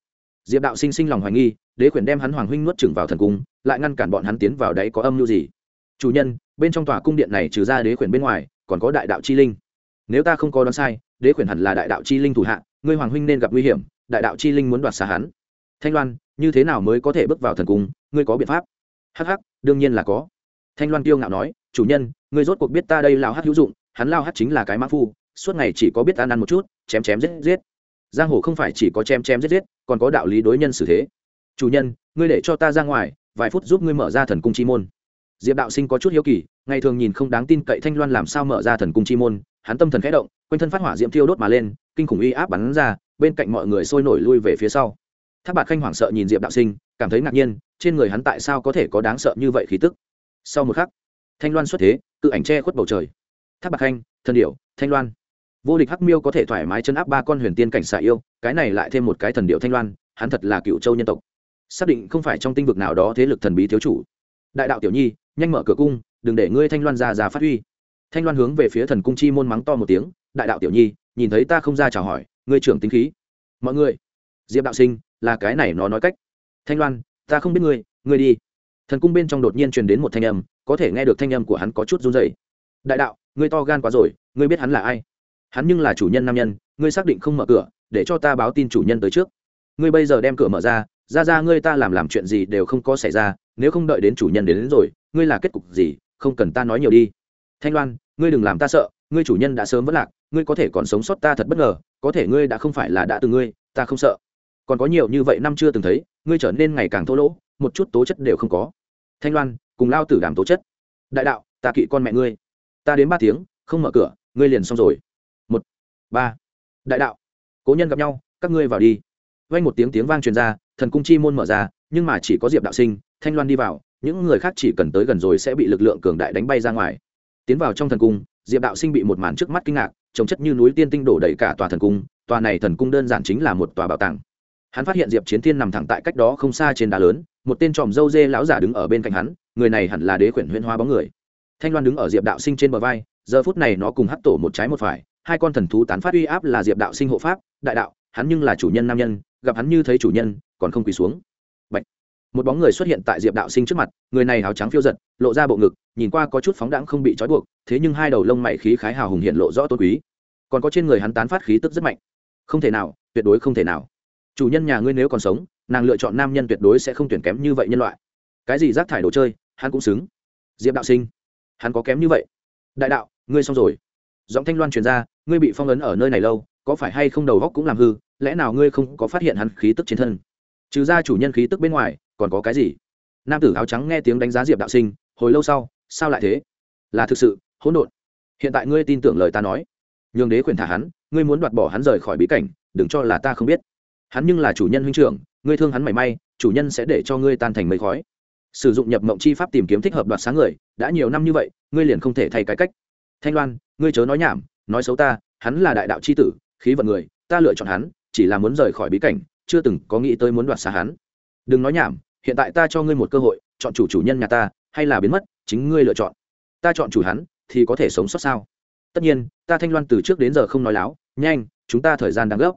Diệp đạo sinh sinh lòng hoài nghi, đế quyển đem hắn hoàng huynh nuốt chừng vào thần cung, lại ngăn cản bọn hắn tiến vào đấy có âm mưu gì? Chủ nhân, bên trong tòa cung điện này trừ ra đế quyển bên ngoài, còn có đại đạo chi linh. Nếu ta không có đoán sai, đế quyển hẳn là đại đạo chi linh thủ hạ, ngươi hoàng huynh nên gặp nguy hiểm, đại đạo chi linh muốn đoạt xa hắn. Thanh loan, như thế nào mới có thể bước vào thần cung? Ngươi có biện pháp? Hh đương nhiên là có. Thanh loan tiêu ngạo nói, chủ nhân, ngươi rốt cuộc biết ta đây lao hát hữu dụng, hắn lao hát chính là cái mã phu, suốt ngày chỉ có biết ăn ăn một chút, chém chém giết giết giang hồ không phải chỉ có chém chém giết giết, còn có đạo lý đối nhân xử thế. Chủ nhân, ngươi để cho ta ra ngoài, vài phút giúp ngươi mở ra thần cung chi môn. Diệp đạo sinh có chút hiếu kỳ, ngày thường nhìn không đáng tin cậy thanh loan làm sao mở ra thần cung chi môn, hắn tâm thần khẽ động, quanh thân phát hỏa diễm thiêu đốt mà lên, kinh khủng uy áp bắn ra, bên cạnh mọi người sôi nổi lui về phía sau. Tháp bạc khanh hoảng sợ nhìn diệp đạo sinh, cảm thấy ngạc nhiên, trên người hắn tại sao có thể có đáng sợ như vậy khí tức? Sau một khắc, thanh loan xuất thế, cự ảnh che khuất bầu trời. Tháp bạc khanh thân điệu thanh loan vô địch hắc miêu có thể thoải mái chân áp ba con huyền tiên cảnh xạ yêu, cái này lại thêm một cái thần điệu thanh loan, hắn thật là cựu châu nhân tộc. Xác định không phải trong tinh vực nào đó thế lực thần bí thiếu chủ. Đại đạo tiểu nhi, nhanh mở cửa cung, đừng để ngươi thanh loan ra ra phát huy. Thanh loan hướng về phía thần cung chi môn mắng to một tiếng, đại đạo tiểu nhi, nhìn thấy ta không ra chào hỏi, ngươi trưởng tính khí. Mọi người, diệp đạo sinh, là cái này nó nói cách. Thanh loan, ta không biết ngươi ngươi đi. Thần cung bên trong đột nhiên truyền đến một thanh âm, có thể nghe được thanh âm của hắn có chút run dày đại đạo, ngươi to gan quá rồi, ngươi biết hắn là ai? Hắn nhưng là chủ nhân nam nhân ngươi xác định không mở cửa để cho ta báo tin chủ nhân tới trước. Ngươi bây giờ đem cửa mở ra ra ra ngươi ta làm làm chuyện gì đều không có xảy ra nếu không đợi đến chủ nhân đến, đến rồi ngươi là kết cục gì không cần ta nói nhiều đi. Thanh loan ngươi đừng làm ta sợ ngươi chủ nhân đã sớm vất lạc ngươi có thể còn sống sót ta thật bất ngờ có thể ngươi đã không phải là đã từng ngươi ta không sợ. Còn có nhiều như vậy năm chưa từng thấy ngươi trở nên ngày càng thô lỗ một chút tố chất đều không có. Thanh loan cùng lao tử đảm tố chất. Đại đạo ta kỵ con mẹ ngươi. Ta đến ba tiếng không mở cửa ngươi liền xong rồi ba đại đạo cố nhân gặp nhau các ngươi vào đi vay một tiếng tiếng vang truyền ra thần cung chi môn mở ra nhưng mà chỉ có diệp đạo sinh thanh loan đi vào những người khác chỉ cần tới gần rồi sẽ bị lực lượng cường đại đánh bay ra ngoài tiến vào trong thần cung diệp đạo sinh bị một màn trước mắt kinh ngạc trồng chất như núi tiên tinh đổ đầy cả tòa thần cung tòa này thần cung đơn giản chính là một tòa bảo tàng hắn phát hiện diệp chiến thiên nằm thẳng tại cách đó không xa trên đá lớn một tên tròm dâu dê lão giả đứng ở bên cạnh hắn người này hẳn là đế khuyển huyên hoa bóng người thanh loan đứng ở diệp đạo sinh trên bờ vai giờ phút này nó cùng hắt tổ một trái một phải hai con thần thú tán phát uy áp là diệp đạo sinh hộ pháp, đại đạo, hắn nhưng là chủ nhân nam nhân, gặp hắn như thấy chủ nhân, còn không quỳ xuống. Bạch. một bóng người xuất hiện tại diệp đạo sinh trước mặt, người này áo trắng phiêu giật, lộ ra bộ ngực, nhìn qua có chút phóng đãng không bị trói buộc, thế nhưng hai đầu lông mày khí khái hào hùng hiện lộ rõ tôn quý. Còn có trên người hắn tán phát khí tức rất mạnh. Không thể nào, tuyệt đối không thể nào. Chủ nhân nhà ngươi nếu còn sống, nàng lựa chọn nam nhân tuyệt đối sẽ không tuyển kém như vậy nhân loại. Cái gì rác thải đồ chơi, hắn cũng xứng. Diệp đạo sinh. Hắn có kém như vậy. Đại đạo, ngươi xong rồi giọng thanh loan truyền ra, ngươi bị phong ấn ở nơi này lâu, có phải hay không đầu góc cũng làm hư, lẽ nào ngươi không có phát hiện hắn khí tức trên thân? Trừ ra chủ nhân khí tức bên ngoài, còn có cái gì? Nam tử áo trắng nghe tiếng đánh giá diệp đạo sinh, hồi lâu sau, sao lại thế? Là thực sự, hỗn độn. Hiện tại ngươi tin tưởng lời ta nói. Nhường đế quyền thả hắn, ngươi muốn đoạt bỏ hắn rời khỏi bí cảnh, đừng cho là ta không biết. Hắn nhưng là chủ nhân huynh trưởng, ngươi thương hắn mảy may, chủ nhân sẽ để cho ngươi tan thành mây khói. Sử dụng nhập mộng chi pháp tìm kiếm thích hợp đoạt sáng người, đã nhiều năm như vậy, ngươi liền không thể thay cái cách thanh loan, ngươi chớ nói nhảm, nói xấu ta, hắn là đại đạo c h i tử, khí vận người, ta lựa chọn hắn, chỉ là muốn rời khỏi bí cảnh, chưa từng có nghĩ tới muốn đoạt xa hắn. Đừng nói nhảm, hiện tại ta cho ngươi một cơ hội, chọn chủ chủ nhân nhà ta, hay là biến mất, chính ngươi lựa chọn. Ta chọn chủ hắn, thì có thể sống sót sao? Tất nhiên, ta thanh loan từ trước đến giờ không nói láo, nhanh, chúng ta thời gian đang gấp.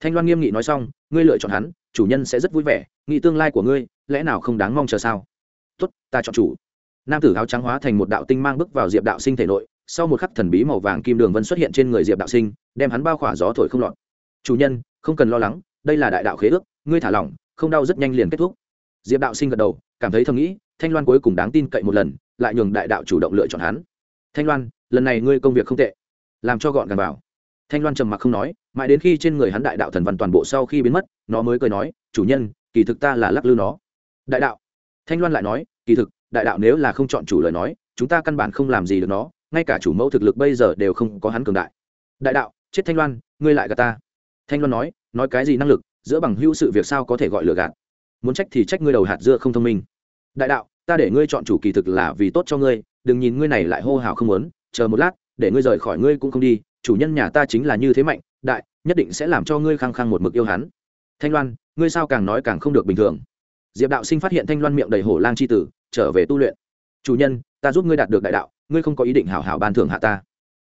Thanh loan nghiêm nghị nói xong, ngươi lựa chọn hắn, chủ nhân sẽ rất vui vẻ, nghĩ tương lai của ngươi, lẽ nào không đáng mong chờ sao? Tốt, ta chọn chủ. Nam tử áo trắng hóa thành một đạo tinh mang bước vào diệp đạo sinh thể nội sau một khắc thần bí màu vàng kim đường vân xuất hiện trên người diệp đạo sinh, đem hắn bao khỏa gió thổi không lọt. Chủ nhân, không cần lo lắng, đây là đại đạo khế ước, ngươi thả lỏng, không đau rất nhanh liền kết thúc. Diệp đạo sinh gật đầu, cảm thấy thầm nghĩ, thanh loan cuối cùng đáng tin cậy một lần, lại nhường đại đạo chủ động lựa chọn hắn. Thanh loan, lần này ngươi công việc không tệ, làm cho gọn gàng vào. Thanh loan trầm mặc không nói, mãi đến khi trên người hắn đại đạo thần văn toàn bộ sau khi biến mất, nó mới cười nói, chủ nhân, kỳ thực ta là lắc lư nó. Đại đạo? Thanh loan lại nói, kỳ thực, đại đạo nếu là không chọn chủ lời nói, chúng ta căn bản không làm gì được nó ngay cả chủ mẫu thực lực bây giờ đều không có hắn cường đại. Đại đạo, chết thanh loan, ngươi lại gạt ta. Thanh loan nói nói cái gì năng lực, giữa bằng hữu sự việc sao có thể gọi lừa gạt? Muốn trách thì trách ngươi đầu hạt dưa không thông minh. Đại đạo, ta để ngươi chọn chủ kỳ thực là vì tốt cho ngươi, đừng nhìn ngươi này lại hô hào không muốn, chờ một lát, để ngươi rời khỏi ngươi cũng không đi, chủ nhân nhà ta chính là như thế mạnh, đại, nhất định sẽ làm cho ngươi khăng khăng một mực yêu hắn. Thanh loan, ngươi sao càng nói càng không được bình thường? Diệp đạo sinh phát hiện thanh loan miệng đầy hổ lang c h i tử, trở về tu luyện. Chủ nhân, ta giúp ngươi đạt được đại đạo ngươi không có ý định hảo hảo ban thưởng hạ ta.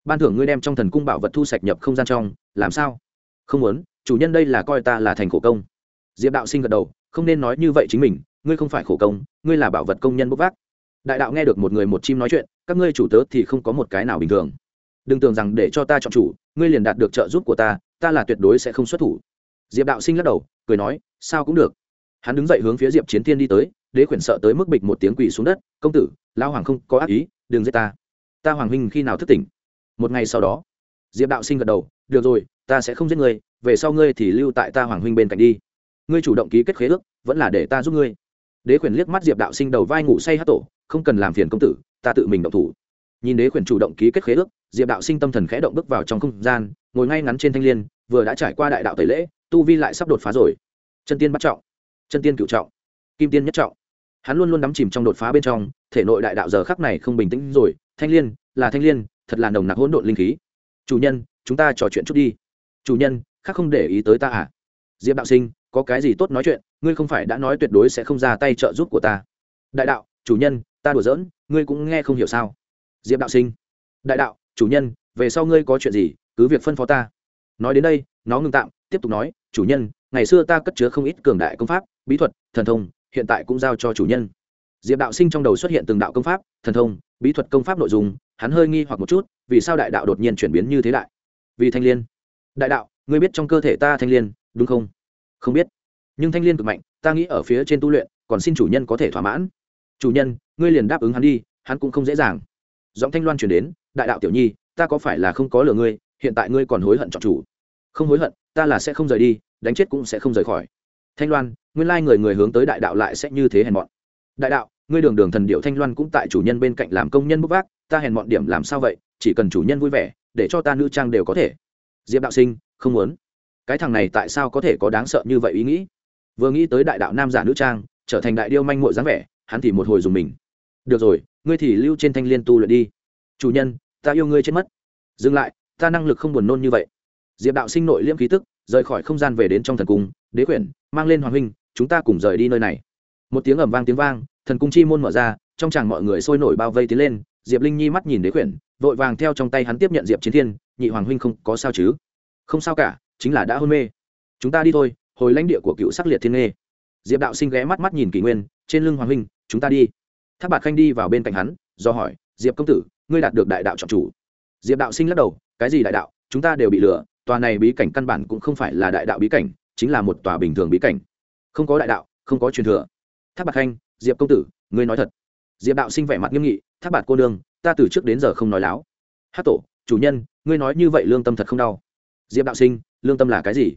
Ban thưởng ngươi đem trong thần cung bảo vật thu sạch nhập không gian trong, làm sao? Không muốn, chủ nhân đây là coi ta là thành khổ công. Diệp đạo sinh gật đầu, không nên nói như vậy chính mình, ngươi không phải khổ công, ngươi là bảo vật công nhân bốc vác. Đại đạo nghe được một người một chim nói chuyện, các ngươi chủ tớ thì không có một cái nào bình thường. Đừng tưởng rằng để cho ta chọn chủ, ngươi liền đạt được trợ giúp của ta ta là tuyệt đối sẽ không xuất thủ. Diệp đạo sinh lắc đầu, cười nói, sao cũng được. Hắn đứng dậy hướng phía diệp chiến thiên đi tới, đế khuyển sợ tới mức bịch một tiếng quỳ xuống đất, công tử lao hoàng không có ác ý đừng giết ta. Ta hoàng huynh khi nào thức tỉnh? Một ngày sau đó, diệp đạo sinh gật đầu, được rồi, ta sẽ không giết ngươi, về sau ngươi thì lưu tại ta hoàng huynh bên cạnh đi. Ngươi chủ động ký kết khế ước, vẫn là để ta giúp ngươi. Đế khuyển liếc mắt diệp đạo sinh đầu vai ngủ say hát tổ, không cần làm phiền công tử, ta tự mình động thủ. Nhìn đế khuyển chủ động ký kết khế ước, diệp đạo sinh tâm thần khẽ động bước vào trong không gian, ngồi ngay ngắn trên thanh l i ê n vừa đã trải qua đại đạo tẩy lễ, tu vi lại sắp đột phá rồi. Chân tiên bắt trọng, chân tiên cựu trọng, kim tiên nhất trọng hắn luôn luôn đắm chìm trong đột phá bên trong, thể nội đại đạo giờ khắc này không bình tĩnh rồi. Thanh l i ê n là thanh l i ê n thật là nồng nặc hỗn độn linh khí. Chủ nhân, chúng ta trò chuyện chút đi. Chủ nhân, khác không để ý tới ta à? Diệp đạo sinh, có cái gì tốt nói chuyện? Ngươi không phải đã nói tuyệt đối sẽ không ra tay trợ giúp của ta. Đại đạo, chủ nhân, ta đùa giỡn, ngươi cũng nghe không hiểu sao? Diệp đạo sinh, đại đạo, chủ nhân, về sau ngươi có chuyện gì, cứ việc phân phó ta. Nói đến đây, nó ngưng tạm, tiếp tục nói, chủ nhân, ngày xưa ta cất chứa không ít cường đại công pháp, bí thuật, thần thông hiện tại cũng giao cho chủ nhân. Diệp đạo sinh trong đầu xuất hiện từng đạo công pháp, thần thông, bí thuật công pháp nội dung, hắn hơi nghi hoặc một chút, vì sao đại đạo đột nhiên chuyển biến như thế đại? Vì thanh l i ê n đại đạo, ngươi biết trong cơ thể ta thanh l i ê n đúng không? Không biết. Nhưng thanh l i ê n cực mạnh, ta nghĩ ở phía trên tu luyện, còn xin chủ nhân có thể thỏa mãn. Chủ nhân, ngươi liền đáp ứng hắn đi, hắn cũng không dễ dàng. Giọng thanh loan chuyển đến, đại đạo tiểu nhi, ta có phải là không có lừa ngươi, hiện tại ngươi còn hối hận chọn chủ. Không hối hận, ta là sẽ không rời đi, đánh chết cũng sẽ không rời khỏi thanh loan, nguyên lai người người hướng tới đại đạo lại sẽ như thế hèn mọn. Đại đạo, ngươi đường đường thần điệu thanh loan cũng tại chủ nhân bên cạnh làm công nhân bốc vác, ta hèn mọn điểm làm sao vậy, chỉ cần chủ nhân vui vẻ, để cho ta nữ trang đều có thể. Diệp đạo sinh, không muốn. Cái thằng này tại sao có thể có đáng sợ như vậy ý nghĩ? Vừa nghĩ tới đại đạo nam giả nữ trang, trở thành đại điêu manh mội dáng vẻ, hắn thì một hồi dùng mình. Được rồi, ngươi thì lưu trên thanh liên tu luyện đi. Chủ nhân, ta yêu ngươi chết mất. Dừng lại, ta năng lực không buồn nôn như vậy. Diệp đạo sinh nội liễm khí tức rời khỏi không gian về đến trong thần cung, đế quyển mang lên hoàng huynh, chúng ta cùng rời đi nơi này. Một tiếng ẩm vang tiếng vang, thần cung chi môn mở ra, trong chàng mọi người sôi nổi bao vây tiến lên, diệp linh nhi mắt nhìn đế quyển vội vàng theo trong tay hắn tiếp nhận diệp chiến thiên, nhị hoàng huynh không có sao chứ? Không sao cả, chính là đã hôn mê. Chúng ta đi thôi, hồi lãnh địa của cựu sắc liệt thiên nghê. Diệp đạo sinh ghé mắt mắt nhìn kỷ nguyên, trên lưng hoàng huynh, chúng ta đi. Tháp bạc khanh đi vào bên cạnh hắn, do hỏi, diệp công tử, ngươi đạt được đại đạo trọng chủ? Diệp đạo sinh lắc đầu, cái gì đại đạo? Chúng ta đều bị lừa tòa này bí cảnh căn bản cũng không phải là đại đạo bí cảnh, chính là một tòa bình thường bí cảnh. Không có đại đạo, không có truyền thừa. Tháp bạc khanh, diệp công tử, ngươi nói thật. Diệp đạo sinh vẻ mặt nghiêm nghị tháp bạc cô nương, ta từ trước đến giờ không nói láo. Hát tổ, chủ nhân, ngươi nói như vậy lương tâm thật không đau. Diệp đạo sinh, lương tâm là cái gì?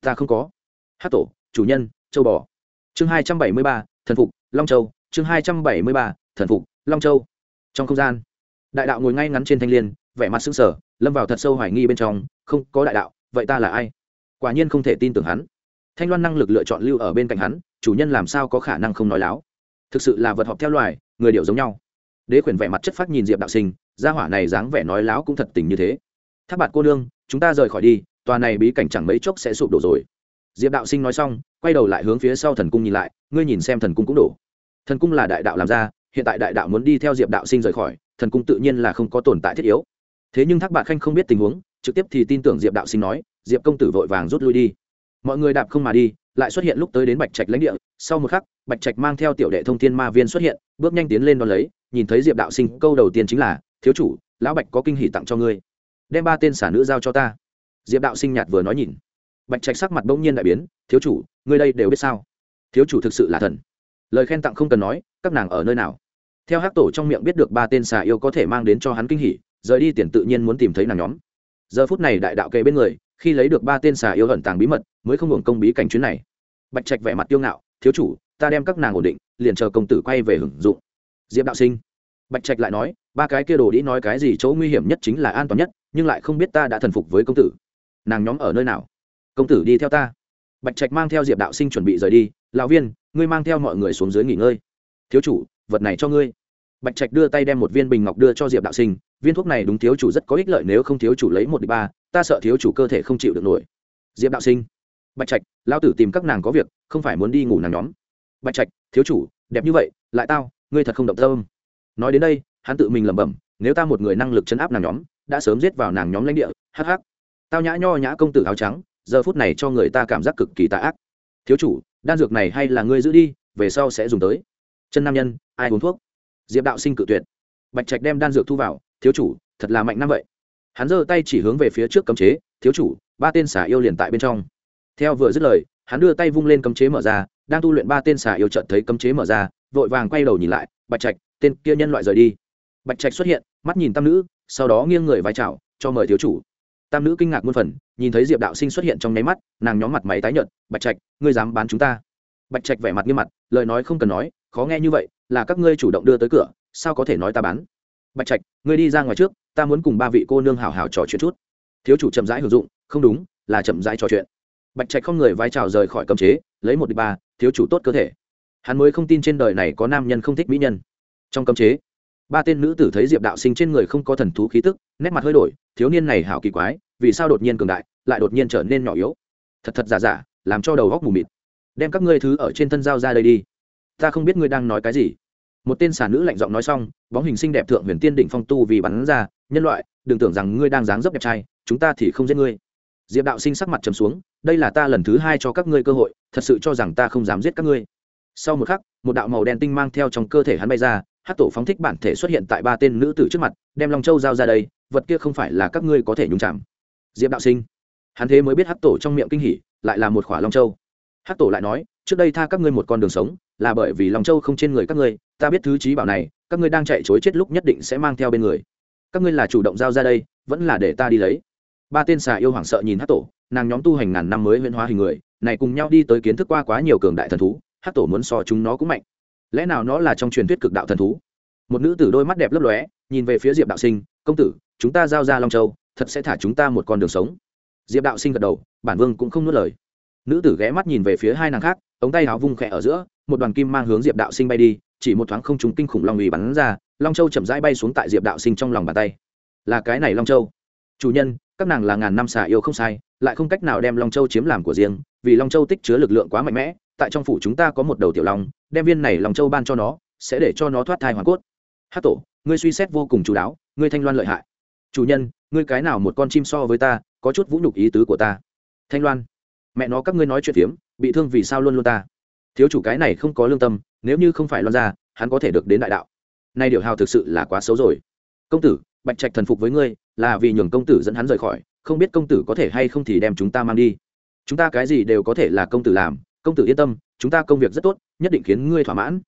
Ta không có. Hát tổ, chủ nhân, châu bò. Chương hai trăm bảy mươi ba, thần phục, long châu. Chương hai trăm bảy mươi ba, thần phục, long châu. Trong không gian, đại đạo ngồi ngay ngắn trên thanh l i ê n vẻ mặt sững sờ, lâm vào thật sâu hoài nghi bên trong, không, có đại đạo, vậy ta là ai? Quả nhiên không thể tin tưởng hắn. Thanh loan năng lực lựa chọn lưu ở bên cạnh hắn, chủ nhân làm sao có khả năng không nói láo? Thực sự là vật họp theo loài, người điệu giống nhau. Đế khuyển vẻ mặt chất phát nhìn diệp đạo sinh, gia hỏa này dáng vẻ nói láo cũng thật tình như thế. Tháp bạn cô nương, chúng ta rời khỏi đi, tòa này bí cảnh chẳng mấy chốc sẽ sụp đổ rồi. Diệp đạo sinh nói xong, quay đầu lại hướng phía sau thần cung nhìn lại, ngươi nhìn xem thần cung cũng đổ. Thần cung là đại đạo làm ra, hiện tại đại đạo muốn đi theo diệp đạo sinh rời khỏi, thần cung tự nhiên là không có tồn tại thiết yếu thế nhưng thác bạn khanh không biết tình huống, trực tiếp thì tin tưởng diệp đạo sinh nói, diệp công tử vội vàng rút lui đi. Mọi người đạp không mà đi, lại xuất hiện lúc tới đến bạch trạch lãnh địa. Sau một khắc, bạch trạch mang theo tiểu đệ thông thiên ma viên xuất hiện, bước nhanh tiến lên đón lấy, nhìn thấy diệp đạo sinh, câu đầu tiên chính là, thiếu chủ, lão bạch có kinh hỷ tặng cho ngươi. Đem ba tên xả nữ giao cho ta. Diệp đạo sinh nhạt vừa nói nhìn. Bạch trạch sắc mặt bỗng nhiên đại biến, thiếu chủ, ngươi đây đều biết sao? Thiếu chủ thực sự là thần. Lời khen tặng không cần nói, các nàng ở nơi nào. Theo hát tổ trong miệng biết được ba tên xà yêu có thể mang đến cho hắn kinh hỉ rời đi tiền tự nhiên muốn tìm thấy nàng nhóm. Giờ phút này đại đạo kề bên người, khi lấy được ba tên xà yêu ẩn tàng bí mật, mới không hưởng công bí cảnh chuyến này. Bạch trạch vẻ mặt tiêu ngạo, thiếu chủ, ta đem các nàng ổn định, liền chờ công tử quay về hưởng dụng. Diệp đạo sinh. Bạch trạch lại nói, ba cái kia đồ đĩ nói cái gì chỗ nguy hiểm nhất chính là an toàn nhất, nhưng lại không biết ta đã thần phục với công tử. Nàng nhóm ở nơi nào? Công tử đi theo ta. Bạch trạch mang theo diệp đạo sinh chuẩn bị rời đi, lão viên, ngươi mang theo mọi người xuống dưới nghỉ ngơi. Thiếu chủ, vật này cho ngươi. Bạch trạch đưa tay đem một viên bình ngọc đưa cho diệp đạo sinh viên thuốc này đúng thiếu chủ rất có ích lợi nếu không thiếu chủ lấy một đi ba, ta sợ thiếu chủ cơ thể không chịu được nổi. Diệp đạo sinh. Bạch trạch lao tử tìm các nàng có việc, không phải muốn đi ngủ nàng nhóm. Bạch trạch, thiếu chủ, đẹp như vậy, lại tao, ngươi thật không động tâm. Nói đến đây, hắn tự mình lẩm bẩm, nếu ta một người năng lực chấn áp nàng nhóm, đã sớm giết vào nàng nhóm lãnh địa hh tao nhã nho nhã công tử áo trắng, giờ phút này cho người ta cảm giác cực kỳ tà ác. Thiếu chủ, đan dược này hay là ngươi giữ đi, về sau sẽ dùng tới. Chân nam nhân, ai uống thuốc? Diệp đạo sinh cự tuyệt. Bạch trạch đem đan dược thu vào thiếu chủ, thật là mạnh năm vậy. Hắn giơ tay chỉ hướng về phía trước cấm chế, thiếu chủ, ba tên xả yêu liền tại bên trong. Theo vừa dứt lời, hắn đưa tay vung lên cấm chế mở ra, đang tu luyện ba tên xả yêu trận thấy cấm chế mở ra, vội vàng quay đầu nhìn lại, bạch trạch, tên kia nhân loại rời đi. Bạch trạch xuất hiện, mắt nhìn tam nữ, sau đó nghiêng người vai trào cho mời thiếu chủ. Tam nữ kinh ngạc muôn phần, nhìn thấy diệp đạo sinh xuất hiện trong nháy mắt, nàng nhóm mặt máy tái nhợt, bạch trạch, ngươi dám bán chúng ta? Bạch trạch vẻ mặt nghiêm mặt, lời nói không cần nói, khó nghe như vậy, là các ngươi chủ động đưa tới cửa, sao có thể nói ta bán? Bạch trạch, ngươi đi ra ngoài trước, ta muốn cùng ba vị cô nương hào hào trò chuyện chút. Thiếu chủ chậm rãi hưởng dụng, không đúng, là chậm rãi trò chuyện. Bạch trạch không người vai trào rời khỏi cấm chế, lấy một địch ba, thiếu chủ tốt cơ thể. Hắn mới không tin trên đời này có nam nhân không thích mỹ nhân. Trong cấm chế, ba tên nữ tử thấy diệp đạo sinh trên người không có thần thú khí tức, nét mặt hơi đổi, thiếu niên này hảo kỳ quái, vì sao đột nhiên cường đại, lại đột nhiên trở nên nhỏ yếu. Thật thật giả giả, làm cho đầu góc mù mịt. Đem các ngươi thứ ở trên thân giao ra đây đi. Ta không biết ngươi đang nói cái gì một tên xà nữ lạnh giọng nói xong, bóng hình xinh đẹp thượng huyền tiên đỉnh phong tu vì bắn ra, nhân loại, đừng tưởng rằng ngươi đang dáng dấp đẹp trai, chúng ta thì không giết ngươi. Diệp đạo sinh sắc mặt trầm xuống, đây là ta lần thứ hai cho các ngươi cơ hội, thật sự cho rằng ta không dám giết các ngươi. Sau một khắc, một đạo màu đen tinh mang theo trong cơ thể hắn bay ra hát tổ phóng thích bản thể xuất hiện tại ba tên nữ tử trước mặt, đem long châu giao ra đây, vật kia không phải là các ngươi có thể nhúng chạm diệp đạo sinh, hắn thế mới biết hát tổ trong miệng kinh hỉ, lại là một khỏa long châu. Hát tổ lại nói, trước đây tha các ngươi một con đường sống, là bởi vì long châu không trên người các ngươi ta biết thứ trí bảo này, các ngươi đang chạy chối chết lúc nhất định sẽ mang theo bên người. Các ngươi là chủ động giao ra đây, vẫn là để ta đi lấy. Ba tên xà yêu hoảng sợ nhìn hát tổ, nàng nhóm tu hành ngàn năm mới huyễn hóa hình người, này cùng nhau đi tới kiến thức qua quá nhiều cường đại thần thú hát tổ muốn so chúng nó cũng mạnh. Lẽ nào nó là trong truyền thuyết cực đạo thần thú? Một nữ tử đôi mắt đẹp lấp lóe, nhìn về phía diệp đạo sinh, công tử, chúng ta giao ra long châu, thật sẽ thả chúng ta một con đường sống. Diệp đạo sinh gật đầu, bản vương cũng không nuốt lời. Nữ tử ghé mắt nhìn về phía hai nàng khác, ống tay áo vung khẽ ở giữa, một đoàn kim mang hướng diệp đạo sinh bay đi chỉ một thoáng không trùng kinh khủng long uy bắn ra, long châu chậm rãi bay xuống tại diệp đạo sinh trong lòng bàn tay. Là cái này long châu. Chủ nhân, các nàng là ngàn năm xà yêu không sai, lại không cách nào đem long châu chiếm làm của riêng, vì long châu tích chứa lực lượng quá mạnh mẽ, tại trong phủ chúng ta có một đầu tiểu long, đem viên này long châu ban cho nó, sẽ để cho nó thoát thai hoàn cốt. Hát tổ, ngươi suy xét vô cùng chú đáo, ngươi thanh loan lợi hại. Chủ nhân, ngươi cái nào một con chim so với ta, có chút vũ nhục ý tứ của ta. Thanh loan, mẹ nó các ngươi nói chuyện phiếm, bị thương vì sao luôn luôn ta? Thiếu chủ cái này không có lương tâm nếu như không phải loan ra, hắn có thể được đến đại đạo. Nay điều hào thực sự là quá xấu rồi. Công tử, bạch trạch thần phục với ngươi, là vì nhường công tử dẫn hắn rời khỏi, không biết công tử có thể hay không thì đem chúng ta mang đi. Chúng ta cái gì đều có thể là công tử làm, công tử yên tâm, chúng ta công việc rất tốt, nhất định khiến ngươi thỏa mãn.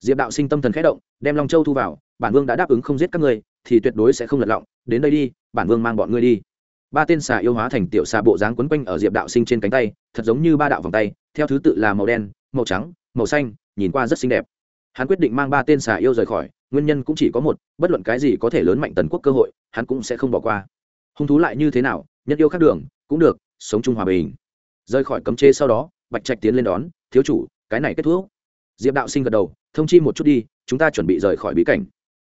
Diệp đạo sinh tâm thần khẽ động, đem long châu thu vào, bản vương đã đáp ứng không giết các ngươi, thì tuyệt đối sẽ không lật lọng, đến đây đi, bản vương mang bọn ngươi đi. Ba tên xà yêu hóa thành tiểu xà bộ dáng quấn quanh ở diệp đạo sinh trên cánh tay, thật giống như ba đạo vòng tay, theo thứ tự là màu đen, màu trắng, màu xanh nhìn qua rất xinh đẹp. Hắn quyết định mang ba tên xà yêu rời khỏi, nguyên nhân cũng chỉ có một, bất luận cái gì có thể lớn mạnh tần quốc cơ hội, hắn cũng sẽ không bỏ qua. Hung thú lại như thế nào nhất yêu khác đường, cũng được, sống chung hòa bình. Rời khỏi cấm chế sau đó, bạch trạch tiến lên đón, thiếu chủ, cái này kết thúc. Diệp đạo sinh gật đầu, thông chi một chút đi, chúng ta chuẩn bị rời khỏi bí cảnh.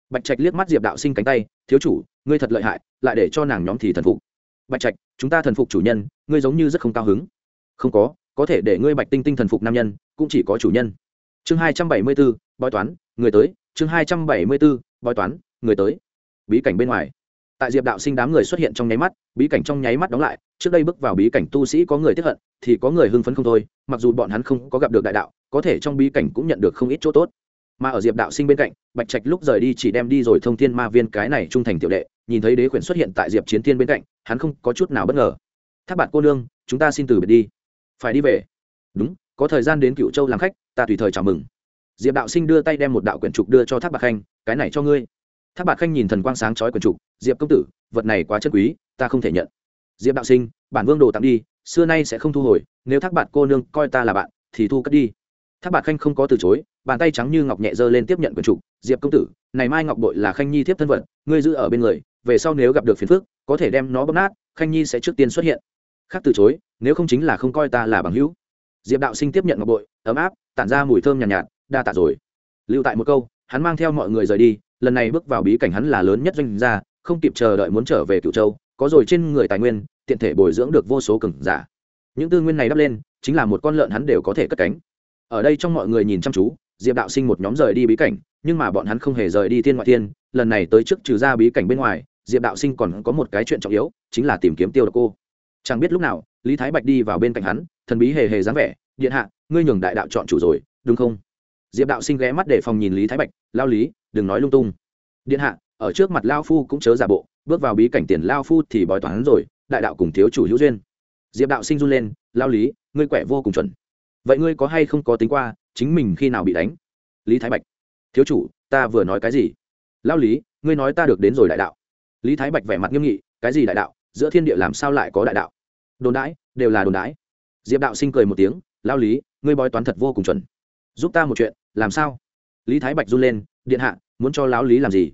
Bạch trạch liếc mắt diệp đạo sinh cánh tay, thiếu chủ, ngươi thật lợi hại, lại để cho nàng nhóm thì thần phục. Bạch trạch, chúng ta thần phục chủ nhân, ngươi giống như rất không cao hứng. Không có có thể để ngươi bạch tinh tinh thần phục nam nhân, cũng chỉ có chủ nhân chương hai trăm bảy mươi bốn, bói toán người tới. Chương hai trăm bảy mươi bốn, bói toán người tới. Bí cảnh bên ngoài. Tại diệp đạo sinh đám người xuất hiện trong nháy mắt bí cảnh trong nháy mắt đóng lại. Trước đây bước vào bí cảnh tu sĩ có người tiếp hận thì có người hưng phấn không thôi. Mặc dù bọn hắn không có gặp được đại đạo có thể trong bí cảnh cũng nhận được không ít chỗ tốt. Mà ở diệp đạo sinh bên cạnh bạch trạch lúc rời đi chỉ đem đi rồi thông thiên ma viên cái này trung thành tiểu đệ nhìn thấy đế khuyển xuất hiện tại diệp chiến thiên bên cạnh hắn không có chút nào bất ngờ. Tháp bạn cô nương chúng ta xin từ biệt đi. Phải đi về. Đúng có thời gian đến cựu châu làm khách, ta tùy thời chào mừng. Diệp đạo sinh đưa tay đem một đạo quyển trục đưa cho thác bạc khanh, cái này cho ngươi. Thác bạc khanh nhìn thần quang sáng chói quyển trục, diệp công tử, vật này quá chất quý, ta không thể nhận. Diệp đạo sinh, bản vương đồ tặng đi, xưa nay sẽ không thu hồi, nếu thác bạn cô nương coi ta là bạn, thì thu cất đi. Thác bạc khanh không có từ chối, bàn tay trắng như ngọc nhẹ dơ lên tiếp nhận quyển trục, diệp công tử, này mai ngọc bội là khanh nhi tiếp thân vật, ngươi giữ ở bên người, về sau nếu gặp được phiền phức, có thể đem nó bóp nát, khanh nhi sẽ trước tiên xuất hiện. Khác từ chối, nếu không chính là không coi ta là bằng hữu diệp đạo sinh tiếp nhận ngọc bội ấm áp tản ra mùi thơm nhàn nhạt, nhạt đa tạ rồi. Lưu tại một câu hắn mang theo mọi người rời đi lần này bước vào bí cảnh hắn là lớn nhất doanh gia không kịp chờ đợi muốn trở về cựu châu có rồi trên người tài nguyên tiện thể bồi dưỡng được vô số cường giả. Những tư nguyên này đắp lên chính là một con lợn hắn đều có thể cất cánh. Ở đây trong mọi người nhìn chăm chú diệp đạo sinh một nhóm rời đi bí cảnh nhưng mà bọn hắn không hề rời đi thiên ngoại thiên lần này tới trước trừ ra bí cảnh bên ngoài diệp đạo sinh còn có một cái chuyện trọng yếu chính là tìm kiếm tiêu độc cô chẳng biết lúc nào, lý thái bạch đi vào bên cạnh hắn, thần bí hề hề dáng vẻ, điện hạ, ngươi nhường đại đạo chọn chủ rồi, đúng không? Diệp đạo sinh ghé mắt để phòng nhìn lý thái bạch, lao lý, đừng nói lung tung. Điện hạ, ở trước mặt lao phu cũng chớ giả bộ, bước vào bí cảnh tiền lao phu thì bói toán rồi, đại đạo cùng thiếu chủ hữu duyên. Diệp đạo sinh run lên, lao lý, ngươi quẻ vô cùng chuẩn. Vậy ngươi có hay không có tính qua chính mình khi nào bị đánh? Lý thái bạch, thiếu chủ, ta vừa nói cái gì? Lao lý, ngươi nói ta được đến rồi đại đạo. Lý thái bạch vẻ mặt nghiêm nghị, cái gì đại đạo? Giữa thiên địa làm sao lại có đại đạo? Đồn đãi, đều là đồn đãi. Diệp đạo sinh cười một tiếng lao lý, ngươi bói toán thật vô cùng chuẩn. Giúp ta một chuyện, làm sao? Lý thái bạch run lên, điện hạ, muốn cho lão lý làm gì?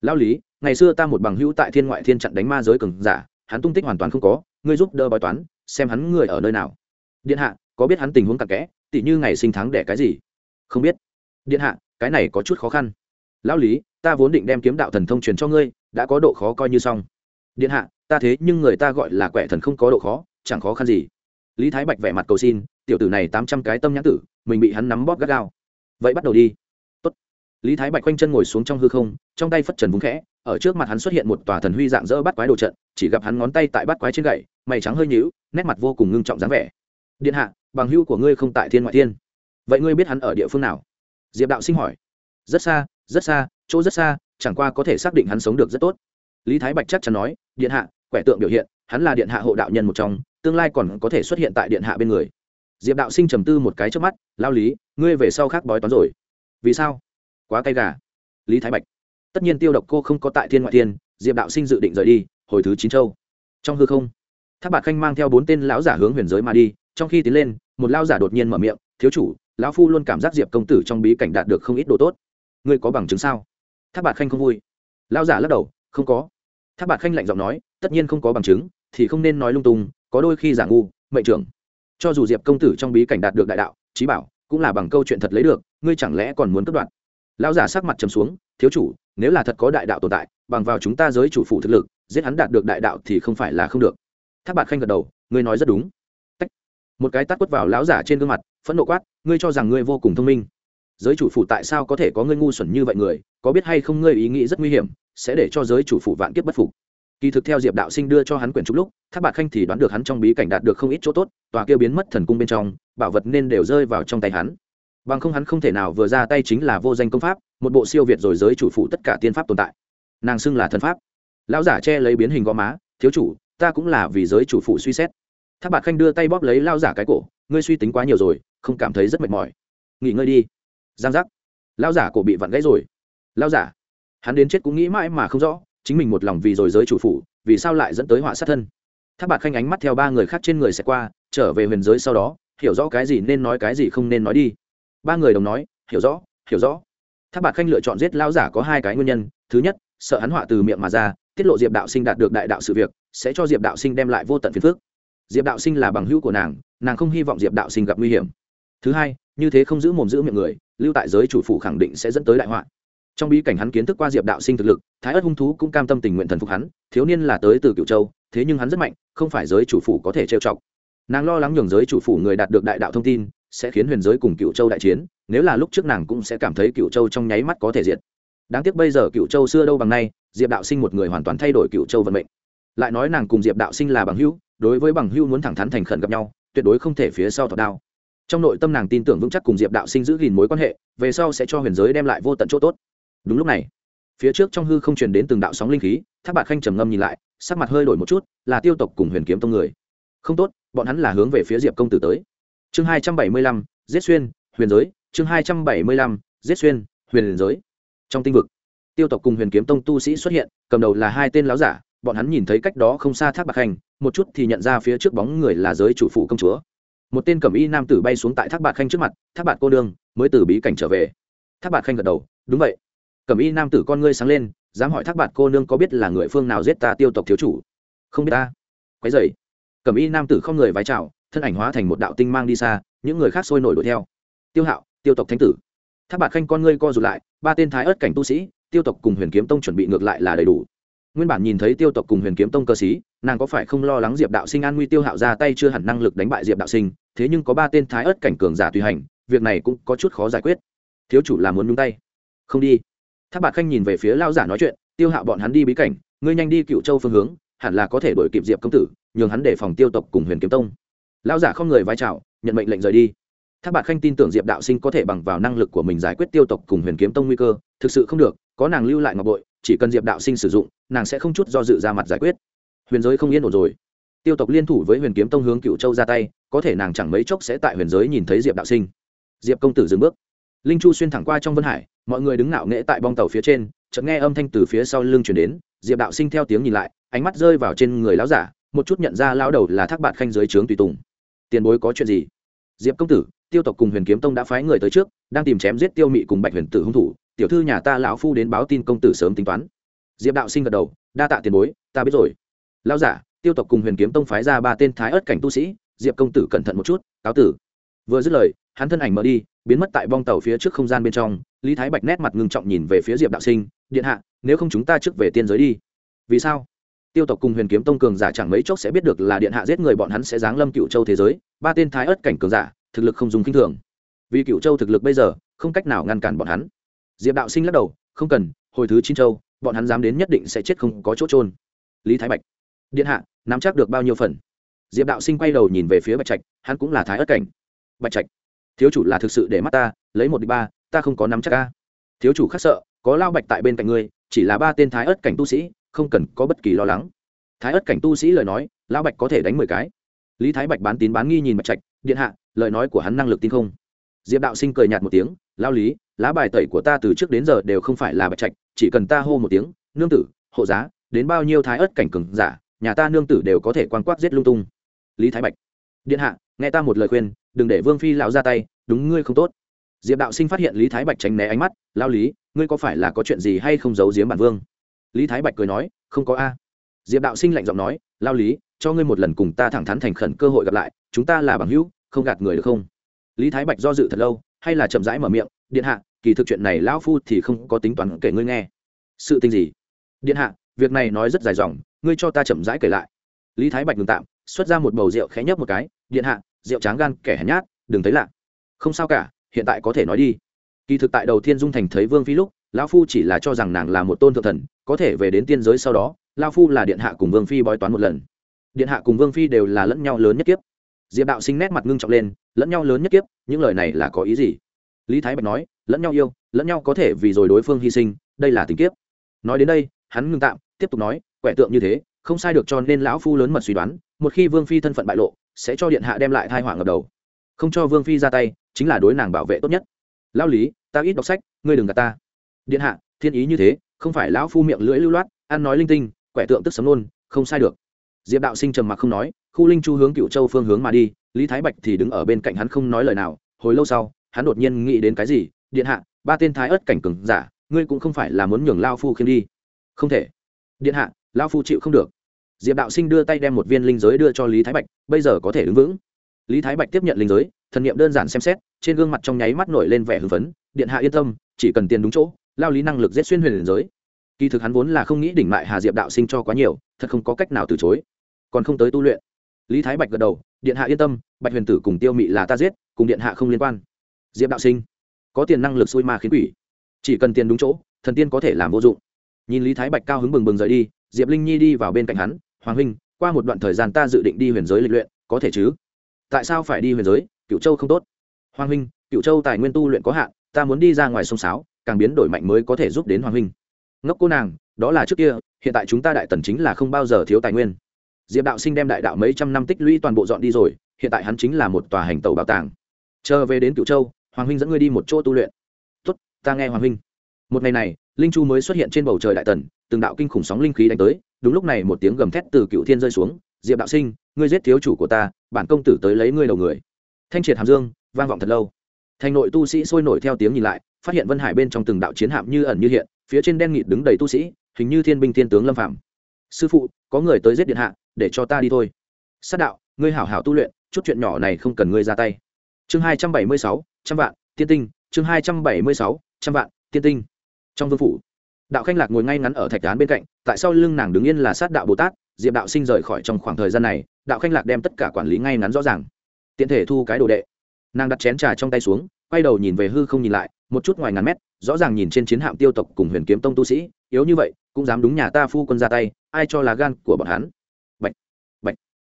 Lão lý, ngày xưa ta một bằng hữu tại thiên ngoại thiên chặn đánh ma giới cường giả, hắn tung tích hoàn toàn không có, ngươi giúp đỡ bói toán, xem hắn người ở nơi nào. Điện hạ, có biết hắn tình huống cặn kẽ, tỉ như ngày sinh tháng đẻ cái gì? Không biết. Điện hạ, cái này có chút khó khăn. Lão lý, ta vốn định đem kiếm đạo thần thông truyền cho ngươi, đã có độ khó coi như xong. Điện hạ ta thế nhưng người ta gọi là quẻ thần không có độ khó, chẳng khó khăn gì. Lý thái bạch vẻ mặt cầu xin, tiểu tử này tám trăm cái tâm nhãn tử, mình bị hắn nắm bóp gắt gao. Vậy bắt đầu đi. Tốt. lý thái bạch quanh chân ngồi xuống trong hư không, trong tay phất trần vúng khẽ, ở trước mặt hắn xuất hiện một tòa thần huy dạng dỡ bắt quái đồ trận, chỉ gặp hắn ngón tay tại bắt quái trên gậy, mày trắng hơi nhíu, nét mặt vô cùng ngưng trọng dáng vẻ. Điện hạ, bằng hưu của ngươi không tại thiên ngoại thiên. Vậy ngươi biết hắn ở địa phương nào? Diệp đạo sinh hỏi. Rất xa rất xa, chỗ rất xa, chẳng qua có thể xác định hắn sống được rất tốt lý thái bạch chắc chắn nói, điện hạ, quẻ tượng biểu hiện, hắn là điện hạ hộ đạo nhân một trong, tương lai còn có thể xuất hiện tại điện hạ bên người. Diệp đạo sinh trầm tư một cái trước mắt, lao lý, ngươi về sau khác bói toán rồi. Vì sao? Quá cay gà. Lý thái bạch, tất nhiên tiêu độc cô không có tại thiên ngoại thiên, diệp đạo sinh dự định rời đi, hồi thứ chín châu. Trong hư không? Tháp bạc khanh mang theo bốn tên lão giả hướng huyền giới mà đi, trong khi tiến lên, một lao giả đột nhiên mở miệng, thiếu chủ, lão phu luôn cảm giác diệp công tử trong bí cảnh đạt được không ít đồ tốt. Ngươi có bằng chứng sao? Tháp bạc khanh không vui. Lao giả lắc đầu, không có tháp bạc khanh lạnh giọng nói, tất nhiên không có bằng chứng, thì không nên nói lung tung, có đôi khi giả ngu, mệnh trưởng. Cho dù diệp công tử trong bí cảnh đạt được đại đạo trí bảo, cũng là bằng câu chuyện thật lấy được, ngươi chẳng lẽ còn muốn cất đoạn? Lão giả sắc mặt trầm xuống, thiếu chủ, nếu là thật có đại đạo tồn tại, bằng vào chúng ta giới chủ phụ thực lực, giết hắn đạt được đại đạo thì không phải là không được. Tháp bạc khanh gật đầu, ngươi nói rất đúng. Tách. một cái tát quất vào lão giả trên gương mặt, phẫn nộ quát, ngươi cho rằng ngươi vô cùng thông minh. Giới chủ phủ tại sao có thể có ngươi ngu xuẩn như vậy người có biết hay không ngươi ý nghĩ rất nguy hiểm, sẽ để cho giới chủ phụ vạn kiếp bất phục. Kỳ thực theo diệp đạo sinh đưa cho hắn quyển trúc lúc tháp bạc khanh thì đoán được hắn trong bí cảnh đạt được không ít chỗ tốt, tòa kia biến mất thần cung bên trong, bảo vật nên đều rơi vào trong tay hắn. Bằng không hắn không thể nào vừa ra tay chính là vô danh công pháp, một bộ siêu việt rồi giới chủ phụ tất cả tiên pháp tồn tại. Nàng xưng là thần pháp. Lão giả che lấy biến hình gò má, thiếu chủ, ta cũng là vì giới chủ phụ suy xét. Tháp bạc khanh đưa tay bóp lấy lao giả cái cổ, ngươi suy tính quá nhiều rồi, không cảm thấy rất mệt mỏi. Nghỉ ngơi đi. Giang giác. Lao giả cổ bị vặn gãy rồi lao giả. Hắn đến chết cũng nghĩ mãi mà không rõ, chính mình một lòng vì rồi giới chủ phủ, vì sao lại dẫn tới họa sát thân. Tháp bạc khanh ánh mắt theo ba người khác trên người sẽ qua, trở về huyền giới sau đó, hiểu rõ cái gì nên nói cái gì không nên nói đi. Ba người đồng nói, hiểu rõ hiểu rõ. Tháp bạc khanh lựa chọn giết lao giả có hai cái nguyên nhân. Thứ nhất, sợ hắn họa từ miệng mà ra, tiết lộ diệp đạo sinh đạt được đại đạo sự việc, sẽ cho diệp đạo sinh đem lại vô tận phiền phước diệp đạo sinh là bằng hữu của nàng nàng không hy vọng diệp đạo sinh gặp nguy hiểm. Thứ hai, như thế không giữ mồm giữ miệng người, lưu tại giới chủ phủ khẳng định sẽ dẫn tới đại họa trong bí cảnh hắn kiến thức qua diệp đạo sinh thực lực, thái ất hung thú cũng cam tâm tình nguyện thần phục hắn, thiếu niên là tới từ cựu châu, thế nhưng hắn rất mạnh, không phải giới chủ phủ có thể trêu chọc. Nàng lo lắng nhường giới chủ phủ người đạt được đại đạo thông tin, sẽ khiến huyền giới cùng cựu châu đại chiến, nếu là lúc trước nàng cũng sẽ cảm thấy cựu châu trong nháy mắt có thể diệt. Đáng tiếc bây giờ cựu châu xưa đâu bằng nay, diệp đạo sinh một người hoàn toàn thay đổi cựu châu vận mệnh. Lại nói nàng cùng diệp đạo sinh là bằng hữu, đối với bằng hữu muốn thẳng thắn thành khẩn gặp nhau, tuyệt đối không thể phía sau thọt đao. Trong nội tâm nàng tin tưởng vững chắc cùng diệp đạo sinh giữ gìn mối quan hệ, về sau sẽ cho huyền giới đem lại vô tận chỗ tốt đúng lúc này, phía trước trong hư không truyền đến từng đạo sóng linh khí tháp bạc khanh trầm ngâm nhìn lại, sắc mặt hơi đổi một chút, là tiêu tộc cùng huyền kiếm tông người. Không tốt, bọn hắn là hướng về phía diệp công tử tới. Chương hai trăm bảy mươi lăm, giết xuyên, huyền giới. Chương hai trăm bảy mươi lăm, giết xuyên, huyền giới. Trong tinh vực, tiêu tộc cùng huyền kiếm tông tu sĩ xuất hiện, cầm đầu là hai tên láo giả, bọn hắn nhìn thấy cách đó không xa thác bạc khanh, một chút thì nhận ra phía trước bóng người là giới chủ phụ công chúa. Một tên cẩm y nam tử bay xuống tại thác bạc khanh trước mặt, thác bạc cô đương mới từ bí cảnh trở về. Thác bạc khanh gật đầu, đúng vậy cẩm y nam tử con ngươi sáng lên, dám hỏi thác bạt cô nương có biết là người phương nào giết ta tiêu tộc thiếu chủ? Không biết ta. Quái dày cẩm y nam tử không người vái chào, thân ảnh hóa thành một đạo tinh mang đi xa, những người khác sôi nổi đuổi theo. Tiêu hạo, tiêu tộc thánh tử. Thác bạt khanh con ngươi co rụt lại, ba tên thái ớt cảnh tu sĩ, tiêu tộc cùng huyền kiếm tông chuẩn bị ngược lại là đầy đủ. Nguyên bản nhìn thấy tiêu tộc cùng huyền kiếm tông cơ sĩ, nàng có phải không lo lắng diệp đạo sinh an nguy tiêu hạo ra tay chưa hẳn năng lực đánh bại diệp đạo sinh, thế nhưng có ba tên thái ớt cảnh cường giả tùy hành, việc này cũng có chút khó giải quyết. Thiếu chủ là muốn nhúng tay. Không đi tháp bạt khanh nhìn về phía lao giả nói chuyện, tiêu hạo bọn hắn đi bí cảnh, ngươi nhanh đi cựu châu phương hướng, hẳn là có thể đổi kịp diệp công tử, nhường hắn để phòng tiêu tộc cùng huyền kiếm tông. Lao giả không người vai trào nhận mệnh lệnh rời đi. Tháp bạt khanh tin tưởng diệp đạo sinh có thể bằng vào năng lực của mình giải quyết tiêu tộc cùng huyền kiếm tông nguy cơ, thực sự không được, có nàng lưu lại ngọc bội, chỉ cần diệp đạo sinh sử dụng, nàng sẽ không chút do dự ra mặt giải quyết. Huyền giới không yên ổn rồi. Tiêu tộc liên thủ với huyền kiếm tông hướng cựu châu ra tay, có thể nàng chẳng mấy chốc sẽ tại huyền giới nhìn thấy diệp đạo sinh. Diệp công tử dừng bước. Linh chu xuyên thẳng qua trong vân hải mọi người đứng ngạo nghễ tại bong tàu phía trên, chợt nghe âm thanh từ phía sau lưng chuyển đến, diệp đạo sinh theo tiếng nhìn lại, ánh mắt rơi vào trên người lão giả, một chút nhận ra lão đầu là thác bạn khanh dưới trướng tùy tùng. Tiền bối có chuyện gì? Diệp công tử, tiêu tộc cùng huyền kiếm tông đã phái người tới trước, đang tìm chém giết tiêu mị cùng bạch huyền tử hung thủ, tiểu thư nhà ta lão phu đến báo tin công tử sớm tính toán. Diệp đạo sinh gật đầu, đa tạ tiền bối, ta biết rồi. Lão giả, tiêu tộc cùng huyền kiếm tông phái ra ba tên thái ớt cảnh tu sĩ, diệp công tử cẩn thận một chút, cáo tử. Vừa dứt lời, hắn thân ảnh mở đi, biến mất tại bong tàu phía trước không gian bên trong lý thái bạch nét mặt ngưng trọng nhìn về phía diệp đạo sinh, điện hạ, nếu không chúng ta trước về tiên giới đi. Vì sao? Tiêu tộc cùng huyền kiếm tông cường giả chẳng mấy chốc sẽ biết được là điện hạ giết người bọn hắn sẽ giáng lâm cựu châu thế giới, ba tên thái ớt cảnh cường giả, thực lực không dùng k i n h thường. Vì cựu châu thực lực bây giờ, không cách nào ngăn cản bọn hắn. Diệp đạo sinh lắc đầu, không cần, hồi thứ chín châu, bọn hắn dám đến nhất định sẽ chết không có chỗ trôn lý thái bạch, điện hạ, nắm chắc được bao nhiêu phần? Diệp đạo sinh quay đầu nhìn về phía bạch trạch, hắn cũng là thái ớt cảnh. Bạch trạch, thiếu chủ là thực sự để mắt ta, lấy một đi ba ta không có nắm chắc ca thiếu chủ khắc sợ, có lao bạch tại bên cạnh ngươi, chỉ là ba tên thái ớt cảnh tu sĩ, không cần có bất kỳ lo lắng. Thái ớt cảnh tu sĩ lời nói, lao bạch có thể đánh mười cái. Lý thái bạch bán tín bán nghi nhìn bạch trạch, điện hạ, lời nói của hắn năng lực tin không? Diệp đạo sinh cười nhạt một tiếng, lao lý, lá bài tẩy của ta từ trước đến giờ đều không phải là bạch trạch, chỉ cần ta hô một tiếng, nương tử, hộ giá, đến bao nhiêu thái ớt cảnh cừng giả, nhà ta nương tử đều có thể quan quát giết lung tung. Lý thái bạch, điện hạ, nghe ta một lời khuyên, đừng để vương phi lão ra tay, đúng ngươi không tốt diệp đạo sinh phát hiện lý thái bạch tránh né ánh mắt lao lý, ngươi có phải là có chuyện gì hay không giấu giếm bản vương? Lý thái bạch cười nói, không có a. Diệp đạo sinh lạnh giọng nói lao lý, cho ngươi một lần cùng ta thẳng thắn thành khẩn cơ hội gặp lại, chúng ta là bằng hữu, không gạt người được không? Lý thái bạch do dự thật lâu, hay là chậm rãi mở miệng, điện hạ, kỳ thực chuyện này lão phu thì không có tính toán kể ngươi nghe. Sự tình gì? Điện hạ, việc này nói rất dài dòng, ngươi cho ta chậm rãi kể lại. Lý thái bạch ngừng tạm, xuất ra một bầu rượu khẽ nhấp một cái, điện hạ, rượu tráng gan kẻ hèn nhát, đừng thấy lạ. Không sao cả hiện tại có thể nói đi. Kỳ thực tại đầu tiên dung thành thấy vương phi lúc, lão phu chỉ là cho rằng nàng là một tôn thượng thần, có thể về đến tiên giới sau đó, lão phu là điện hạ cùng vương phi bói toán một lần. Điện hạ cùng vương phi đều là lẫn nhau lớn nhất kiếp. Diệp đạo sinh nét mặt ngưng trọng lên, lẫn nhau lớn nhất kiếp, những lời này là có ý gì? Lý thái bạch nói, lẫn nhau yêu, lẫn nhau có thể vì rồi đối phương hy sinh, đây là tình kiếp. Nói đến đây, hắn ngưng tạm, tiếp tục nói, quẻ tượng như thế, không sai được cho nên lão phu lớn mật suy đoán, một khi vương phi thân phận bại lộ, sẽ cho điện hạ đem lại thai họa ngập đầu. Không cho vương phi ra tay chính là đối nàng bảo vệ tốt nhất. Lao lý, ta ít đọc sách, ngươi đừng gạt ta. Điện hạ, thiên ý như thế, không phải lão phu miệng lưỡi lưu loát, ăn nói linh tinh, quẻ tượng tức sấm luôn không sai được. Diệp đạo sinh trầm mặc không nói, khu linh chu hướng cựu châu phương hướng mà đi, lý thái bạch thì đứng ở bên cạnh hắn không nói lời nào, hồi lâu sau, hắn đột nhiên nghĩ đến cái gì, điện hạ, ba tên thái ớt cảnh cừng giả, ngươi cũng không phải là muốn nhường lao phu khiêm đi. Không thể. Điện hạ lao phu chịu không được. Diệp đạo sinh đưa tay đem một viên linh giới đưa cho lý thái bạch, bây giờ có thể đứng vững. Lý thái bạch tiếp nhận linh giới thần niệm đơn giản xem xét, trên gương mặt trong nháy mắt nổi lên vẻ hưng phấn, điện hạ yên tâm, chỉ cần tiền đúng chỗ, lao lý năng lực giết xuyên huyền liền giới. Kỳ thực hắn vốn là không nghĩ đỉnh mại hà diệp đạo sinh cho quá nhiều, thật không có cách nào từ chối. Còn không tới tu luyện. Lý thái bạch gật đầu, điện hạ yên tâm, bạch huyền tử cùng tiêu mị là ta giết, cùng điện hạ không liên quan. Diệp đạo sinh, có tiền năng lực xui ma khiến quỷ. Chỉ cần tiền đúng chỗ, thần tiên có thể làm vô dụng. Nhìn lý thái bạch cao hứng bừng bừng rời đi, diệp linh nhi đi vào bên cạnh hắn, hoàng huynh, qua một đoạn thời gian ta dự định đi huyền giới lịch luyện, có thể chứ? Tại sao phải đi huyền giới? Cựu châu không tốt. Hoàng huynh cựu châu tài nguyên tu luyện có hạn, ta muốn đi ra ngoài sông sáo, càng biến đổi mạnh mới có thể giúp đến hoàng huynh. Ngốc cô nàng, đó là trước kia, hiện tại chúng ta đại tần chính là không bao giờ thiếu tài nguyên. Diệp đạo sinh đem đại đạo mấy trăm năm tích lũy toàn bộ dọn đi rồi, hiện tại hắn chính là một tòa hành tàu bảo tàng. Chờ về đến cựu châu, hoàng huynh dẫn ngươi đi một chỗ tu luyện. Tốt, ta nghe hoàng huynh. Một ngày này, linh chu mới xuất hiện trên bầu trời đại tần, từng đạo kinh khủng sóng linh khí đánh tới, đúng lúc này một tiếng gầm thét từ cựu thiên rơi xuống. Diệp đạo sinh, ngươi giết thiếu chủ của ta, bản công tử tới lấy ngươi đầu người thanh triệt hàm dương, vang vọng thật lâu. Thành nội tu sĩ sôi nổi theo tiếng nhìn lại, phát hiện vân hải bên trong từng đạo chiến hạm như ẩn như hiện, phía trên đen nghịt đứng đầy tu sĩ, hình như thiên binh thiên tướng lâm phạm sư phụ, có người tới giết điện hạ, để cho ta đi thôi. Sát đạo, ngươi hảo hảo tu luyện, chút chuyện nhỏ này không cần ngươi ra tay. Chương hai trăm bảy mươi sáu, trăm vạn, tiên tinh. Chương hai trăm bảy mươi sáu, trăm vạn, tiên tinh. Trong vương phủ, đạo khanh lạc ngồi ngay ngắn ở thạch án bên cạnh, tại sau lưng nàng đứng yên là sát đạo bồ tát. Diệp đạo sinh rời khỏi trong khoảng thời gian này, đạo khanh lạc đem tất cả quản lý ngay ngắn rõ ràng tiện thể thu cái đồ đệ. Nàng đặt chén trà trong tay xuống quay đầu nhìn về hư không nhìn lại một chút ngoài ngàn mét rõ ràng nhìn trên chiến hạm tiêu tộc cùng huyền kiếm tông tu sĩ yếu như vậy cũng dám đúng nhà ta phu quân ra tay ai cho là gan của bọn hắn? Bạch, bạch.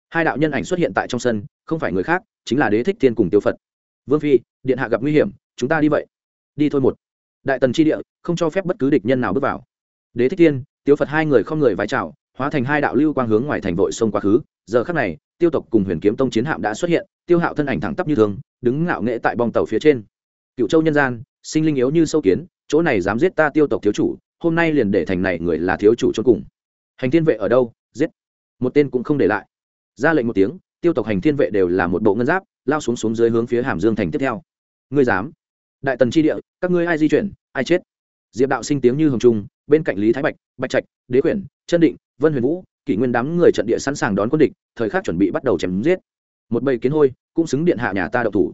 hai đạo nhân ảnh xuất hiện tại trong sân không phải người khác chính là đế thích thiên cùng tiêu phật. Vương phi điện hạ gặp nguy hiểm chúng ta đi vậy. Đi thôi một. Đại tần tri địa không cho phép bất cứ địch nhân nào bước vào. Đế thích thiên tiêu phật hai người không người vái chào hóa thành hai đạo lưu quang hướng ngoài thành vội sông quá khứ. Giờ khắc này tiêu tộc cùng huyền kiếm tông chiến hạm đã xuất hiện, tiêu hạo thân ảnh thẳng tắp như thường, đứng ngạo nghệ tại bong tàu phía trên. Cựu châu nhân gian, sinh linh yếu như sâu kiến, chỗ này dám giết ta tiêu tộc thiếu chủ, hôm nay liền để thành này người là thiếu chủ cho cùng. Hành thiên vệ ở đâu? Giết. Một tên cũng không để lại. Ra lệnh một tiếng, tiêu tộc hành thiên vệ đều là một bộ ngân giáp, lao xuống xuống dưới hướng phía hàm dương thành tiếp theo. Ngươi dám? Đại tần tri địa, các ngươi ai di chuyển, ai chết? Diệp đạo sinh tiếng như hồng trung, bên cạnh lý thái bạch bạch trạch, đế quyển, chân định, vân huyền vũ kỷ nguyên đám người trận địa sẵn sàng đón quân địch, thời khắc chuẩn bị bắt đầu chém giết. Một bầy kiến hôi cũng xứng điện hạ nhà ta đậu thủ.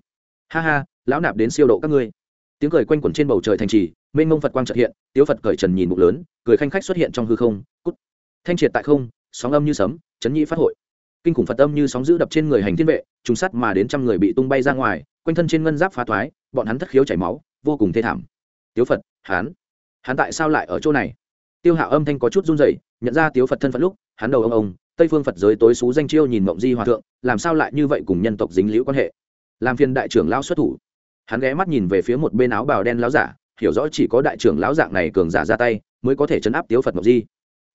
Ha ha, lão nạp đến siêu độ các ngươi. Tiếng cười quanh quẩn trên bầu trời thành trì, mênh mông phật quang trật hiện, tiếu phật cởi trần nhìn bụng lớn, cười khanh khách xuất hiện trong hư không, cút. Thanh triệt tại không, sóng âm như sấm, chấn nhĩ phát hội. Kinh khủng phật âm như sóng giữ đập trên người hành thiên vệ, trùng sắt mà đến trăm người bị tung bay ra ngoài, quanh thân trên ngân giáp phá thoái, bọn hắn thất khiếu chảy máu, vô cùng thê thảm. Tiếu phật, hán. Hắn tại sao lại ở chỗ này? Tiêu hạo âm thanh có chút run rẩy nhận ra tiếu phật thân phận lúc, hắn đầu ông ông, tây phương phật giới tối xú danh chiêu nhìn mộng di hòa thượng, làm sao lại như vậy cùng nhân tộc dính liễu quan hệ? Làm phiên đại trưởng lão xuất thủ. Hắn ghé mắt nhìn về phía một bên áo bào đen lão giả, hiểu rõ chỉ có đại trưởng lão dạng này cường giả ra tay, mới có thể chấn áp tiếu phật mộng di.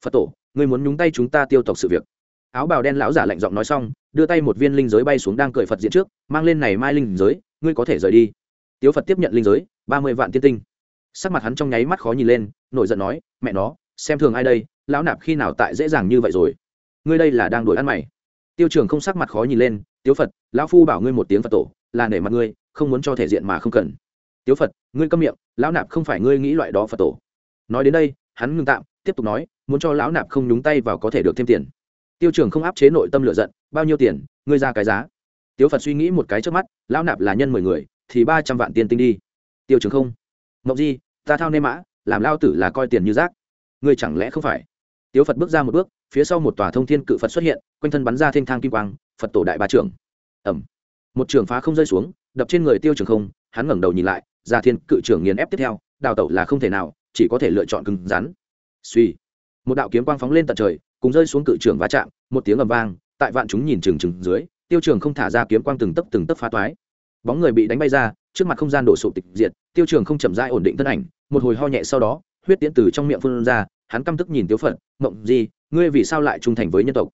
Phật tổ người muốn nhúng tay chúng ta tiêu tộc sự việc. Áo bào đen lão giả lạnh giọng nói xong, đưa tay một viên linh giới bay xuống đang cười phật diện trước, mang lên này mai linh giới, ngươi có thể rời đi. Tiếu phật tiếp nhận linh giới, ba mươi vạn tiên tinh. Sắc mặt hắn trong nháy mắt khó nhìn lên, nổi giận nói, mẹ nó, xem thường ai đây? Lão nạp khi nào tại dễ dàng như vậy rồi? Ngươi đây là đang đuổi ăn mày. Tiêu trường không sắc mặt khó nhìn lên, tiếu phật, lão phu bảo ngươi một tiếng phật tổ, là nể mặt ngươi, không muốn cho thể diện mà không cần. Tiếu phật, ngươi câm miệng, lão nạp không phải ngươi nghĩ loại đó phật tổ. Nói đến đây, hắn ngưng tạm, tiếp tục nói, muốn cho lão nạp không nhúng tay vào có thể được thêm tiền. Tiêu trường không áp chế nội tâm lựa giận, bao nhiêu tiền, ngươi ra cái giá? Tiếu phật suy nghĩ một cái trước mắt, lão nạp là nhân mười người, thì ba trăm vạn tiền tinh đi. Tiêu trường không, mộng di, ta thao nê mã, làm lao tử là coi tiền như rác. Ngươi chẳng lẽ không phải tiếu phật bước ra một bước, phía sau một tòa thông thiên cự phật xuất hiện, quanh thân bắn ra thênh thang kim quang, phật tổ đại ba trưởng. Ẩm một trường phá không rơi xuống, đập trên người tiêu trường không, hắn ngẩng đầu nhìn lại, ra thiên cự trưởng nghiền ép tiếp theo, đào tẩu là không thể nào, chỉ có thể lựa chọn cứng rắn. Suy. Một đạo kiếm quang phóng lên tận trời, cùng rơi xuống cự trưởng va chạm, một tiếng ầm vang, tại vạn chúng nhìn trừng trừng dưới, tiêu trường không thả ra kiếm quang từng tấc từng tấc phá toái. Bóng người bị đánh bay ra, trước mặt không gian đổ sụp tịch diệt, tiêu trường không chậm rãi ổn định thân ảnh, một hồi ho nhẹ sau đó, huyết tiễn từ trong miệng phun ra hắn căm tức nhìn tiếu phật, mộng gì ngươi vì sao lại trung thành với nhân tộc?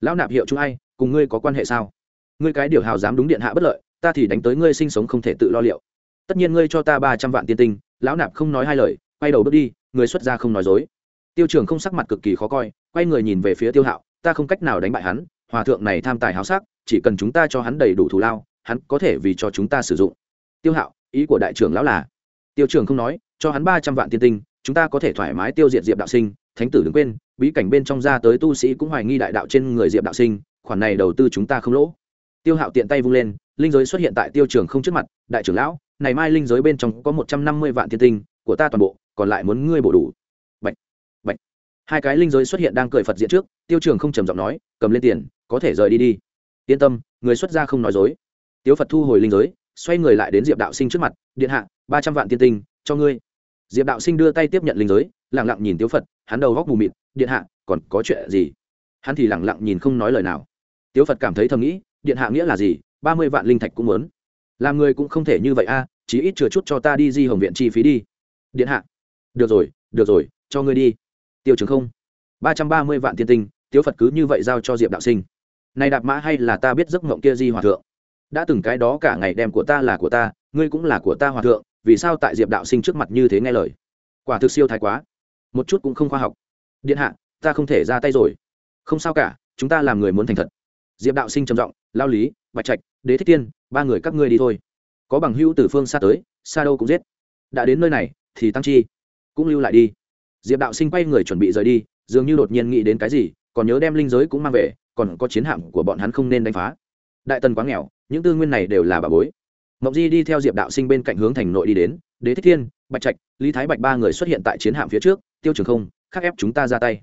Lão nạp hiệu chúng ai, cùng ngươi có quan hệ sao? Ngươi cái điều hào dám đúng điện hạ bất lợi, ta thì đánh tới ngươi sinh sống không thể tự lo liệu. Tất nhiên ngươi cho ta ba trăm vạn tiên tinh. Lão nạp không nói hai lời, quay đầu bước đi, người xuất gia không nói dối. Tiêu trường không sắc mặt cực kỳ khó coi, quay người nhìn về phía tiêu hạo, ta không cách nào đánh bại hắn, hòa thượng này tham tài háo sắc, chỉ cần chúng ta cho hắn đầy đủ thù lao, hắn có thể vì cho chúng ta sử dụng. Tiêu hạo, ý của đại trưởng lão là, tiêu trường không nói, cho hắn ba trăm vạn tiên tinh chúng ta có thể thoải mái tiêu diệt diệp đạo sinh thánh tử đừng quên bí cảnh bên trong ra tới tu sĩ cũng hoài nghi đại đạo trên người diệp đạo sinh khoản này đầu tư chúng ta không lỗ. Tiêu hạo tiện tay vung lên linh giới xuất hiện tại tiêu trường không trước mặt đại trưởng lão này mai linh giới bên trong có một trăm năm mươi vạn thiên tinh của ta toàn bộ còn lại muốn ngươi bổ đủ. Bạch, bạch. hai cái linh giới xuất hiện đang cười phật diện trước tiêu trường không trầm giọng nói cầm lên tiền có thể rời đi đi. Yên tâm người xuất gia không nói dối. Tiêu phật thu hồi linh giới xoay người lại đến diệp đạo sinh trước mặt điện hạ ba trăm vạn tiên tinh cho ngươi diệp đạo sinh đưa tay tiếp nhận linh giới lẳng lặng nhìn tiếu phật, hắn đầu góc mù mịt, điện hạ, còn có chuyện gì? Hắn thì lẳng lặng nhìn không nói lời nào. Tiếu phật cảm thấy thầm nghĩ, điện hạ nghĩa là gì? Ba mươi vạn linh thạch cũng muốn. Làm người cũng không thể như vậy a, chí ít chừa chút cho ta đi di hồng viện chi phí đi. Điện hạ. Được rồi được rồi, cho ngươi đi. Tiêu chứng không. ba trăm ba mươi vạn tiên tinh, tiếu phật cứ như vậy giao cho diệp đạo sinh. Này đạp mã hay là ta biết giấc mộng kia di hòa thượng? Đã từng cái đó cả ngày đem của ta là của ta, ngươi cũng là của ta hòa thượng vì sao tại diệp đạo sinh trước mặt như thế nghe lời quả thực siêu thái quá một chút cũng không khoa học điện hạ ta không thể ra tay rồi không sao cả chúng ta làm người muốn thành thật diệp đạo sinh trầm giọng, lao lý bạch trạch đế thích tiên ba người các ngươi đi thôi có bằng hữu từ phương xa tới xa đâu cũng giết đã đến nơi này thì tăng chi cũng lưu lại đi diệp đạo sinh quay người chuẩn bị rời đi dường như đột nhiên nghĩ đến cái gì còn nhớ đem linh giới cũng mang về còn có chiến hạm của bọn hắn không nên đánh phá đại tần quá nghèo những tư nguyên này đều là bà bối mộng di đi theo diệp đạo sinh bên cạnh hướng thành nội đi đến, đế thích thiên, bạch trạch, lý thái bạch ba người xuất hiện tại chiến hạm phía trước, tiêu trường không, khắc ép chúng ta ra tay.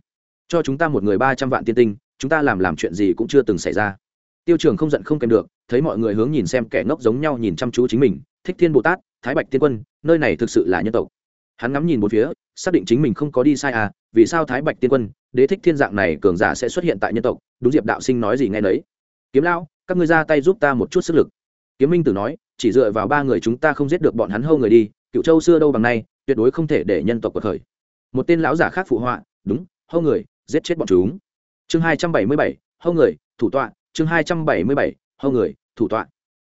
Cho chúng ta một người ba trăm vạn tiên tinh, chúng ta làm làm chuyện gì cũng chưa từng xảy ra. Tiêu trường không giận không kèm được, thấy mọi người hướng nhìn xem kẻ ngốc giống nhau nhìn chăm chú chính mình, thích thiên bồ tát, thái bạch tiên quân, nơi này thực sự là nhân tộc. Hắn ngắm nhìn một phía, xác định chính mình không có đi sai à vì sao thái bạch tiên quân, đế thích thiên dạng này cường giả sẽ xuất hiện tại nhân tộc? Đúng diệp đạo sinh nói gì nghe nấy. Kiếm lão, các ngươi ra tay giúp ta một chút sức lực. Kiếm minh tử nói chỉ dựa vào ba người chúng ta không giết được bọn hắn hâu người đi cựu châu xưa đâu bằng nay, tuyệt đối không thể để nhân tộc cuộc khởi. Một tên lão giả khác phụ họa, đúng, hâu người, giết chết bọn chúng. Chương hai trăm bảy mươi bảy, hâu người, thủ tọa. Chương hai trăm bảy mươi bảy, hâu người, thủ tọa.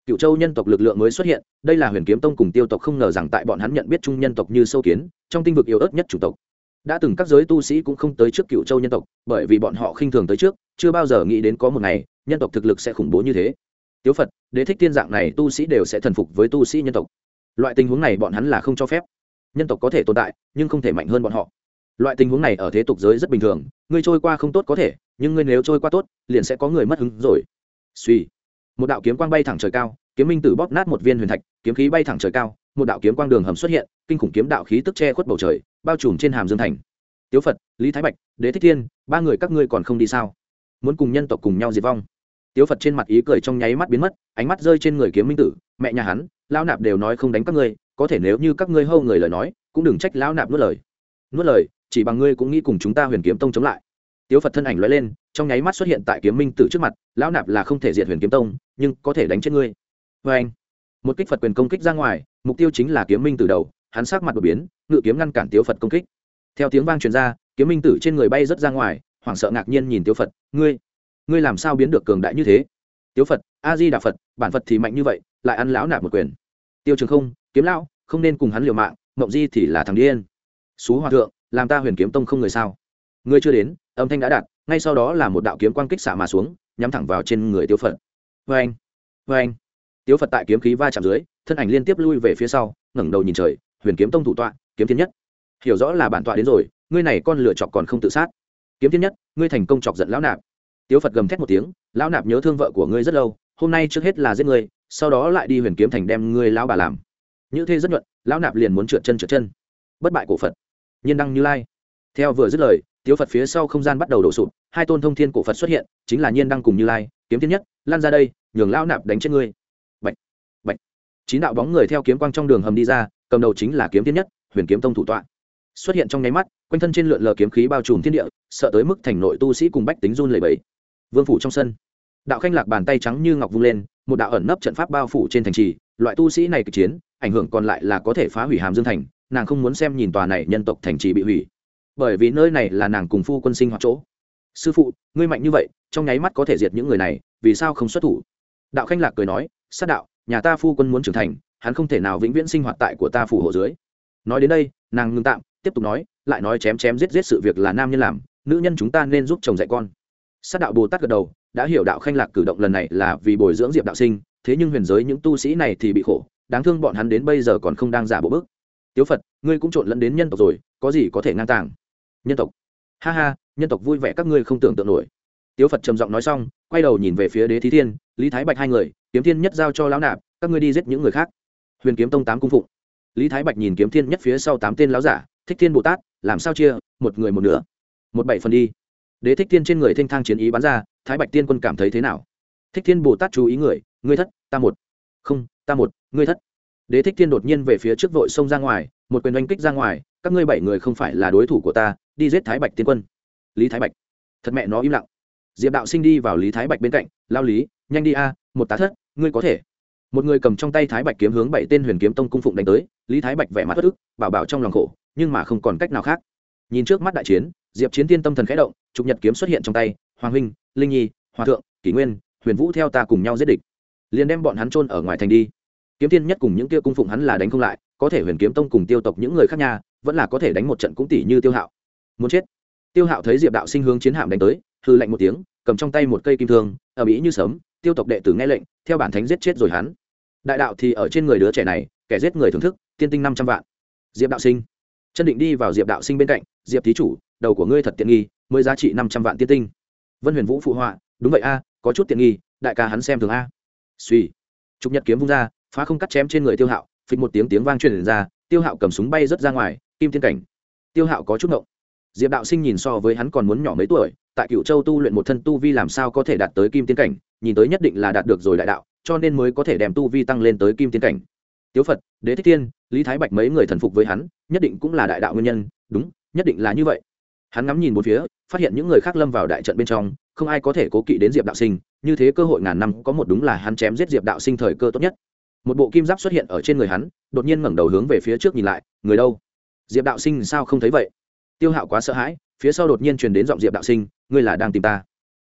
Cựu châu nhân tộc lực lượng mới xuất hiện, đây là huyền kiếm tông cùng tiêu tộc không ngờ rằng tại bọn hắn nhận biết chung nhân tộc như sâu kiến, trong tinh vực yếu ớt nhất chủng tộc. Đã từng các giới tu sĩ cũng không tới trước cựu châu nhân tộc, bởi vì bọn họ khinh thường tới trước, chưa bao giờ nghĩ đến có một ngày, nhân tộc thực lực sẽ khủng bố như thế tiếu phật, đế thích tiên dạng này tu sĩ đều sẽ thần phục với tu sĩ nhân tộc. Loại tình huống này bọn hắn là không cho phép. Nhân tộc có thể tồn tại, nhưng không thể mạnh hơn bọn họ. Loại tình huống này ở thế tục giới rất bình thường, ngươi trôi qua không tốt có thể, nhưng ngươi nếu trôi qua tốt, liền sẽ có người mất hứng rồi. Suy. Một đạo kiếm quang bay thẳng trời cao, kiếm minh tử bóp nát một viên huyền thạch, kiếm khí bay thẳng trời cao, một đạo kiếm quang đường hầm xuất hiện, kinh khủng kiếm đạo khí tức che khuất bầu trời, bao trùm trên hàm dương thành. Tiếu phật, lý thái bạch, đế thích thiên ba người các ngươi còn không đi sao? Muốn cùng nhân tộc cùng nhau diệt vong tiếu phật trên mặt ý cười trong nháy mắt biến mất, ánh mắt rơi trên người kiếm minh tử, mẹ nhà hắn, lão nạp đều nói không đánh các ngươi, có thể nếu như các ngươi hâu người lời nói, cũng đừng trách lão nạp nuốt lời. Nuốt lời, chỉ bằng ngươi cũng nghĩ cùng chúng ta huyền kiếm tông chống lại. Tiếu phật thân ảnh lóe lên, trong nháy mắt xuất hiện tại kiếm minh tử trước mặt, lão nạp là không thể diệt huyền kiếm tông, nhưng có thể đánh chết ngươi. Vê anh, một kích phật quyền công kích ra ngoài, mục tiêu chính là kiếm minh Tử đầu, hắn sát mặt đột biến, ngự kiếm ngăn cản tiếu phật công kích. Theo tiếng vang truyền ra, kiếm minh tử trên người bay rớt ra ngoài, hoảng sợ ngạc nhiên nhìn tiếu phật, ngươi ngươi làm sao biến được cường đại như thế? Tiếu phật a di đà phật, bản phật thì mạnh như vậy, lại ăn lão nạp một quyền. Tiêu trường không, kiếm lão, không nên cùng hắn liều mạng, mộng di thì là thằng điên. Xú hòa thượng, làm ta huyền kiếm tông không người sao? Ngươi chưa đến, âm thanh đã đạt, ngay sau đó là một đạo kiếm quang kích xạ mà xuống, nhắm thẳng vào trên người tiêu phật. Vê anh vê anh. Tiêu phật tại kiếm khí va chạm dưới, thân ảnh liên tiếp lui về phía sau, ngẩng đầu nhìn trời, huyền kiếm tông thủ tọa, kiếm thiên nhất. Hiểu rõ là bản tọa đến rồi, ngươi này con lựa chọc còn không tự sát. Kiếm thiên nhất, ngươi thành công chọc giận lão nạp tiếu phật gầm thét một tiếng lão nạp nhớ thương vợ của ngươi rất lâu hôm nay trước hết là giết ngươi sau đó lại đi huyền kiếm thành đem ngươi lão bà làm. Như thế rất nhuận lão nạp liền muốn trượt chân trượt chân. Bất bại cổ phật. Nhiên đăng như lai. Theo vừa dứt lời tiếu phật phía sau không gian bắt đầu đổ sụp hai tôn thông thiên cổ phật xuất hiện chính là nhiên đăng cùng như lai kiếm thiên nhất lan ra đây nhường lão nạp đánh chết ngươi. Bạch, bạch. chín đạo bóng người theo kiếm quang trong đường hầm đi ra cầm đầu chính là kiếm thiên nhất huyền kiếm tông thủ tọa. Xuất hiện trong nháy mắt quanh thân trên lượn lờ kiếm khí bao trùm thiên địa sợ tới mức thành nội tu sĩ cùng bách tính run lẩy bẩy vương phủ trong sân. Đạo khanh lạc bàn tay trắng như ngọc vung lên, một đạo ẩn nấp trận pháp bao phủ trên thành trì, loại tu sĩ này kịch chiến, ảnh hưởng còn lại là có thể phá hủy hàm dương thành, nàng không muốn xem nhìn tòa này nhân tộc thành trì bị hủy. Bởi vì nơi này là nàng cùng phu quân sinh hoạt chỗ. Sư phụ, ngươi mạnh như vậy, trong nháy mắt có thể diệt những người này, vì sao không xuất thủ? Đạo khanh lạc cười nói, sát đạo, nhà ta phu quân muốn trưởng thành, hắn không thể nào vĩnh viễn sinh hoạt tại của ta phủ hộ dưới. Nói đến đây, nàng ngưng tạm, tiếp tục nói, lại nói chém chém giết giết sự việc là nam nhân làm, nữ nhân chúng ta nên giúp chồng dạy con sát đạo bồ tát gật đầu, đã hiểu đạo khanh lạc cử động lần này là vì bồi dưỡng diệp đạo sinh, thế nhưng huyền giới những tu sĩ này thì bị khổ, đáng thương bọn hắn đến bây giờ còn không đang giả bộ bước tiếu phật, ngươi cũng trộn lẫn đến nhân tộc rồi, có gì có thể ngang tàng? Nhân tộc. Ha ha, nhân tộc vui vẻ các ngươi không tưởng tượng nổi. Tiếu phật trầm giọng nói xong, quay đầu nhìn về phía đế thí thiên, lý thái bạch hai người, kiếm thiên nhất giao cho lão nạp, các ngươi đi giết những người khác. Huyền kiếm tông tám cung phụng. Lý thái bạch nhìn kiếm thiên nhất phía sau tám tên lão giả, thích thiên bồ tát, làm sao chia, một người một nửa? Một bảy phần đi đế thích thiên trên người thanh thang chiến ý bắn ra, thái bạch tiên quân cảm thấy thế nào? Thích thiên bồ tát chú ý người, ngươi thất, ta một. Không, ta một, ngươi thất. Đế thích thiên đột nhiên về phía trước vội xông ra ngoài, một quyền oanh kích ra ngoài, các ngươi bảy người không phải là đối thủ của ta, đi giết thái bạch tiên quân. Lý thái bạch. Thật mẹ nó im lặng. Diệp đạo sinh đi vào lý thái bạch bên cạnh, lao lý, nhanh đi a, một tá thất, ngươi có thể. Một người cầm trong tay thái bạch kiếm hướng bảy tên huyền kiếm tông cung phụng đánh tới, lý thái bạch vẻ mặt thất ức, bảo bảo trong lòng khổ, nhưng mà không còn cách nào khác. Nhìn trước mắt đại chiến diệp chiến tiên tâm thần khẽ động, trục nhật kiếm xuất hiện trong tay, hoàng huynh, linh nhi, hòa thượng, kỷ nguyên, huyền vũ theo ta cùng nhau giết địch. Liền đem bọn hắn trôn ở ngoài thành đi. Kiếm tiên nhất cùng những kia cung phụng hắn là đánh không lại, có thể huyền kiếm tông cùng tiêu tộc những người khác nhà vẫn là có thể đánh một trận cũng tỷ như tiêu hạo. Muốn chết. Tiêu hạo thấy diệp đạo sinh hướng chiến hạm đánh tới hư lạnh một tiếng, cầm trong tay một cây kim thương ở mỹ như sớm tiêu tộc đệ tử nghe lệnh, theo bản thánh giết chết rồi hắn. Đại đạo thì ở trên người đứa trẻ này, kẻ giết người thưởng thức, tiên tinh năm trăm vạn. Diệp đạo sinh. Chân định đi vào diệp đạo sinh bên cạnh diệp thí chủ, đầu của ngươi thật tiện nghi, mới giá trị năm trăm vạn tiên tinh. Vân huyền vũ phụ họa, đúng vậy a, có chút tiện nghi, đại ca hắn xem thường a. Suy trục nhật kiếm vung ra, phá không cắt chém trên người tiêu hạo, phịch một tiếng tiếng vang truyền ra, tiêu hạo cầm súng bay rớt ra ngoài, kim tiên cảnh. Tiêu hạo có chút ngộng. Diệp đạo sinh nhìn so với hắn còn muốn nhỏ mấy tuổi, tại cựu châu tu luyện một thân tu vi làm sao có thể đạt tới kim tiên cảnh, nhìn tới nhất định là đạt được rồi đại đạo, cho nên mới có thể đem tu vi tăng lên tới kim tiên cảnh. Tiếu phật, đế thích tiên lý thái bạch mấy người thần phục với hắn, nhất định cũng là đại đạo nguyên nhân, đúng nhất định là như vậy. Hắn ngắm nhìn một phía, phát hiện những người khác lâm vào đại trận bên trong, không ai có thể cố kỵ đến diệp đạo sinh, như thế cơ hội ngàn năm có một đúng là hắn chém giết diệp đạo sinh thời cơ tốt nhất. Một bộ kim giáp xuất hiện ở trên người hắn, đột nhiên ngẩng đầu hướng về phía trước nhìn lại, người đâu? Diệp đạo sinh sao không thấy vậy? Tiêu hạo quá sợ hãi, phía sau đột nhiên truyền đến giọng diệp đạo sinh, ngươi là đang tìm ta.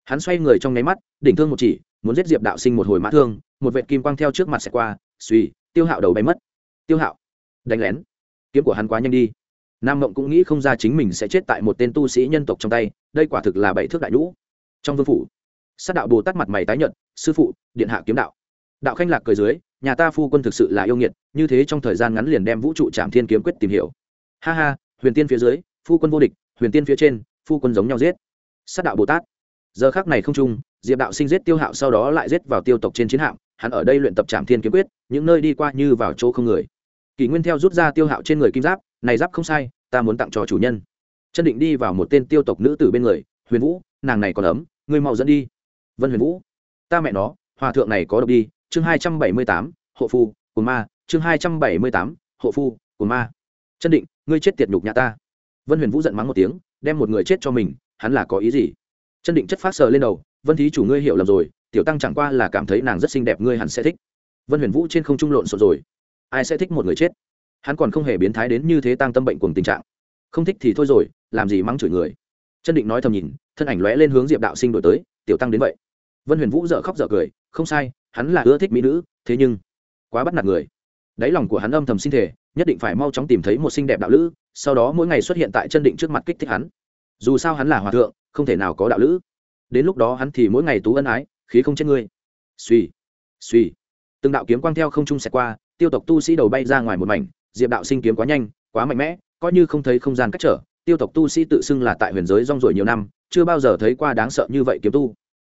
Hắn xoay người trong nháy mắt, đỉnh thương một chỉ, muốn giết diệp đạo sinh một hồi mã thương, một vệt kim quang theo trước mặt xẹt qua, suy, tiêu hạo đầu bay mất. Tiêu hạo, đánh lén. Kiếm của hắn quá nhanh đi nam mộng cũng nghĩ không ra chính mình sẽ chết tại một tên tu sĩ nhân tộc trong tay, đây quả thực là bảy thước đại nhũ. Trong vương phủ, sát đạo bồ tát mặt mày tái nhận sư phụ, điện hạ kiếm đạo. Đạo khanh lạc cười dưới, nhà ta phu quân thực sự là yêu nghiệt, như thế trong thời gian ngắn liền đem vũ trụ trạm thiên kiếm quyết tìm hiểu. Ha ha, huyền tiên phía dưới, phu quân vô địch, huyền tiên phía trên, phu quân giống nhau giết. Sát đạo bồ tát. Giờ khác này không chung diệp đạo sinh giết tiêu hạo sau đó lại giết vào tiêu tộc trên chiến hạm, hắn ở đây luyện tập trạm thiên kiếm quyết, những nơi đi qua như vào chỗ không người. Kỷ nguyên theo rút ra tiêu hạo trên người kim giáp này giáp không sai, ta muốn tặng cho chủ nhân. Chân định đi vào một tên tiêu tộc nữ tử bên người, huyền vũ, nàng này còn ấm, ngươi mau dẫn đi. Vân huyền vũ. Ta mẹ nó, hòa thượng này có độc đi. Chương hai trăm bảy mươi tám, hộ phu của ma. Chương hai trăm bảy mươi tám, hộ phu của ma. Chân định, ngươi chết tiệt nhục nhà ta. Vân huyền vũ giận mắng một tiếng, đem một người chết cho mình, hắn là có ý gì? Chân định chất phát sờ lên đầu, vân thí chủ ngươi hiểu lầm rồi, tiểu tăng chẳng qua là cảm thấy nàng rất xinh đẹp, ngươi hẳn sẽ thích. Vân huyền vũ trên không trung lộn xộn rồi. Ai sẽ thích một người chết? Hắn còn không hề biến thái đến như thế tăng tâm bệnh cùng tình trạng. Không thích thì thôi rồi, làm gì mắng chửi người. Chân định nói thầm nhìn, thân ảnh lóe lên hướng diệp đạo sinh đổi tới, tiểu tăng đến vậy. Vân huyền vũ dợ khóc dợ cười, không sai, hắn là ưa thích mỹ nữ, thế nhưng quá bắt nạt người. Đáy lòng của hắn âm thầm sinh thể nhất định phải mau chóng tìm thấy một xinh đẹp đạo lữ, sau đó mỗi ngày xuất hiện tại chân định trước mặt kích thích hắn. Dù sao hắn là hòa thượng, không thể nào có đạo lữ. Đến lúc đó hắn thì mỗi ngày tú ân ái, khí không chết ngươi. Suy suy từng đạo kiếm quang theo không trung xẹt qua, tiêu tộc tu sĩ đầu bay ra ngoài một mảnh diệp đạo sinh kiếm quá nhanh, quá mạnh mẽ, coi như không thấy không gian cách trở, tiêu tộc tu sĩ tự xưng là tại huyền giới rong ruổi nhiều năm, chưa bao giờ thấy qua đáng sợ như vậy kiếm tu.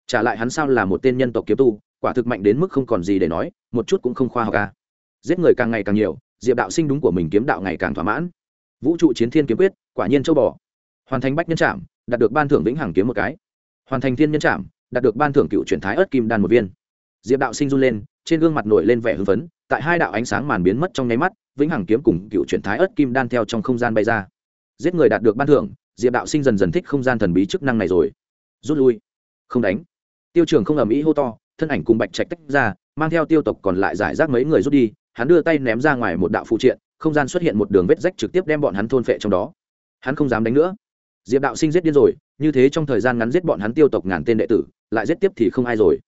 Trả lại hắn sao là một tên nhân tộc kiếm tu, quả thực mạnh đến mức không còn gì để nói, một chút cũng không khoa học ca giết người càng ngày càng nhiều, diệp đạo sinh đúng của mình kiếm đạo ngày càng thỏa mãn. Vũ trụ chiến thiên kiếm quyết, quả nhiên châu bò. Hoàn thành bách nhân trạm đạt được ban thưởng vĩnh hằng kiếm một cái. Hoàn thành thiên nhân trạm đạt được ban thưởng cựu truyền thái ớt kim đan một viên. Diệp đạo sinh run lên, trên gương mặt nổi lên vẻ hưng phấn, tại hai đạo ánh sáng màn biến mất trong nháy mắt vĩnh hằng kiếm cùng cựu truyền thái ớt kim đan theo trong không gian bay ra. Giết người đạt được ban thưởng, diệp đạo sinh dần dần thích không gian thần bí chức năng này rồi. Rút lui. Không đánh. Tiêu trường không ầm ĩ hô to, thân ảnh cùng bạch trạch tách ra, mang theo tiêu tộc còn lại giải rác mấy người rút đi, hắn đưa tay ném ra ngoài một đạo phụ triện, không gian xuất hiện một đường vết rách trực tiếp đem bọn hắn thôn phệ trong đó. Hắn không dám đánh nữa. Diệp đạo sinh giết điên rồi, như thế trong thời gian ngắn giết bọn hắn tiêu tộc ngàn tên đệ tử, lại giết tiếp thì không ai rồi.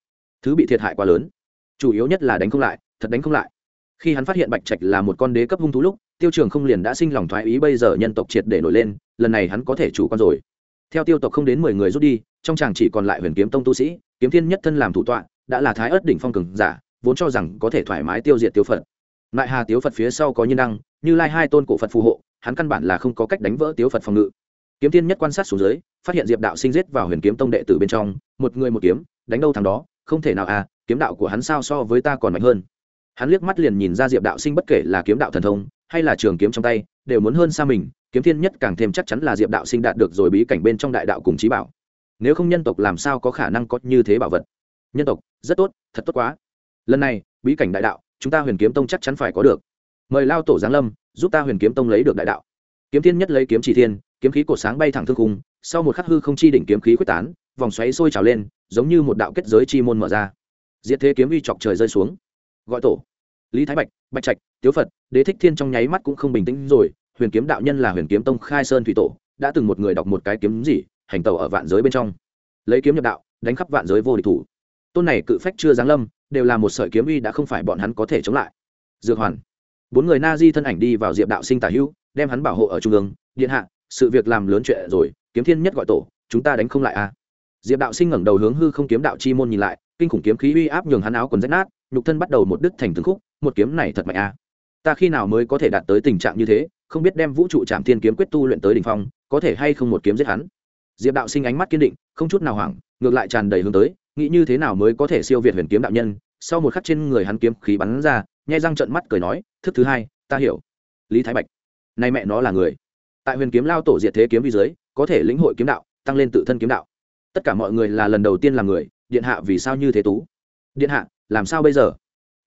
Thứ bị thiệt hại quá lớn. Chủ yếu nhất là đánh không lại, thật đánh không lại khi hắn phát hiện bạch trạch là một con đế cấp hung thú lúc, tiêu trường không liền đã sinh lòng thoái ý bây giờ nhân tộc triệt để nổi lên, lần này hắn có thể chủ con rồi. Theo tiêu tộc không đến mười người rút đi, trong chàng chỉ còn lại huyền kiếm tông tu sĩ, kiếm thiên nhất thân làm thủ tọa, đã là thái ớt đỉnh phong cường giả, vốn cho rằng có thể thoải mái tiêu diệt tiêu phật. Lại hà tiếu phật phía sau có nhân đăng, như lai hai tôn cổ phật phù hộ, hắn căn bản là không có cách đánh vỡ tiếu phật phòng ngự. Kiếm tiên nhất quan sát xuống dưới, phát hiện diệp đạo sinh giết vào huyền kiếm tông đệ tử bên trong, một người một kiếm, đánh đâu thằng đó, không thể nào à kiếm đạo của hắn sao so với ta còn mạnh hơn hắn liếc mắt liền nhìn ra diệp đạo sinh bất kể là kiếm đạo thần thông, hay là trường kiếm trong tay, đều muốn hơn xa mình, kiếm thiên nhất càng thêm chắc chắn là diệp đạo sinh đạt được rồi bí cảnh bên trong đại đạo cùng trí bảo. Nếu không nhân tộc làm sao có khả năng có như thế bảo vật? Nhân tộc, rất tốt, thật tốt quá. Lần này, bí cảnh đại đạo, chúng ta huyền kiếm tông chắc chắn phải có được. Mời lao tổ giáng lâm, giúp ta huyền kiếm tông lấy được đại đạo. Kiếm thiên nhất lấy kiếm chỉ thiên, kiếm khí cổ sáng bay thẳng thương khung, sau một khắc hư không chi đỉnh kiếm khí quyết tán, vòng xoáy sôi trào lên, giống như một đạo kết giới chi môn mở ra. Diệt thế kiếm uy chọc trời rơi xuống gọi tổ. Lý thái bạch bạch trạch, tiếu phật, đế thích thiên trong nháy mắt cũng không bình tĩnh rồi. Huyền kiếm đạo nhân là huyền kiếm tông khai sơn thủy tổ, đã từng một người đọc một cái kiếm gì, hành tàu ở vạn giới bên trong. Lấy kiếm nhập đạo, đánh khắp vạn giới vô địch thủ. Tôn này cự phách chưa giáng lâm, đều là một sợi kiếm uy đã không phải bọn hắn có thể chống lại. Dược hoàn. Bốn người na di thân ảnh đi vào diệp đạo sinh tả hữu, đem hắn bảo hộ ở trung ương. Điện hạ, sự việc làm lớn chuyện rồi, kiếm thiên nhất gọi tổ, chúng ta đánh không lại à? Diệp đạo sinh ngẩng đầu hướng hư không kiếm đạo chi môn nhìn lại, kinh khủng kiếm khí uy áp nhường hắn áo quần rách nát nhục thân bắt đầu một đứt thành từng khúc, một kiếm này thật mạnh à. Ta khi nào mới có thể đạt tới tình trạng như thế, không biết đem vũ trụ trạm thiên kiếm quyết tu luyện tới đỉnh phong, có thể hay không một kiếm giết hắn. Diệp đạo sinh ánh mắt kiên định, không chút nào hoảng, ngược lại tràn đầy hướng tới, nghĩ như thế nào mới có thể siêu việt huyền kiếm đạo nhân. Sau một khắc trên người hắn kiếm khí bắn ra nhai răng trận mắt cười nói, thức thứ hai, ta hiểu. Lý thái bạch nay mẹ nó là người. Tại huyền kiếm lao tổ diệt thế kiếm vi giới có thể lĩnh hội kiếm đạo, tăng lên tự thân kiếm đạo. Tất cả mọi người là lần đầu tiên làm người, điện hạ vì sao như thế tú? Điện hạ làm sao bây giờ?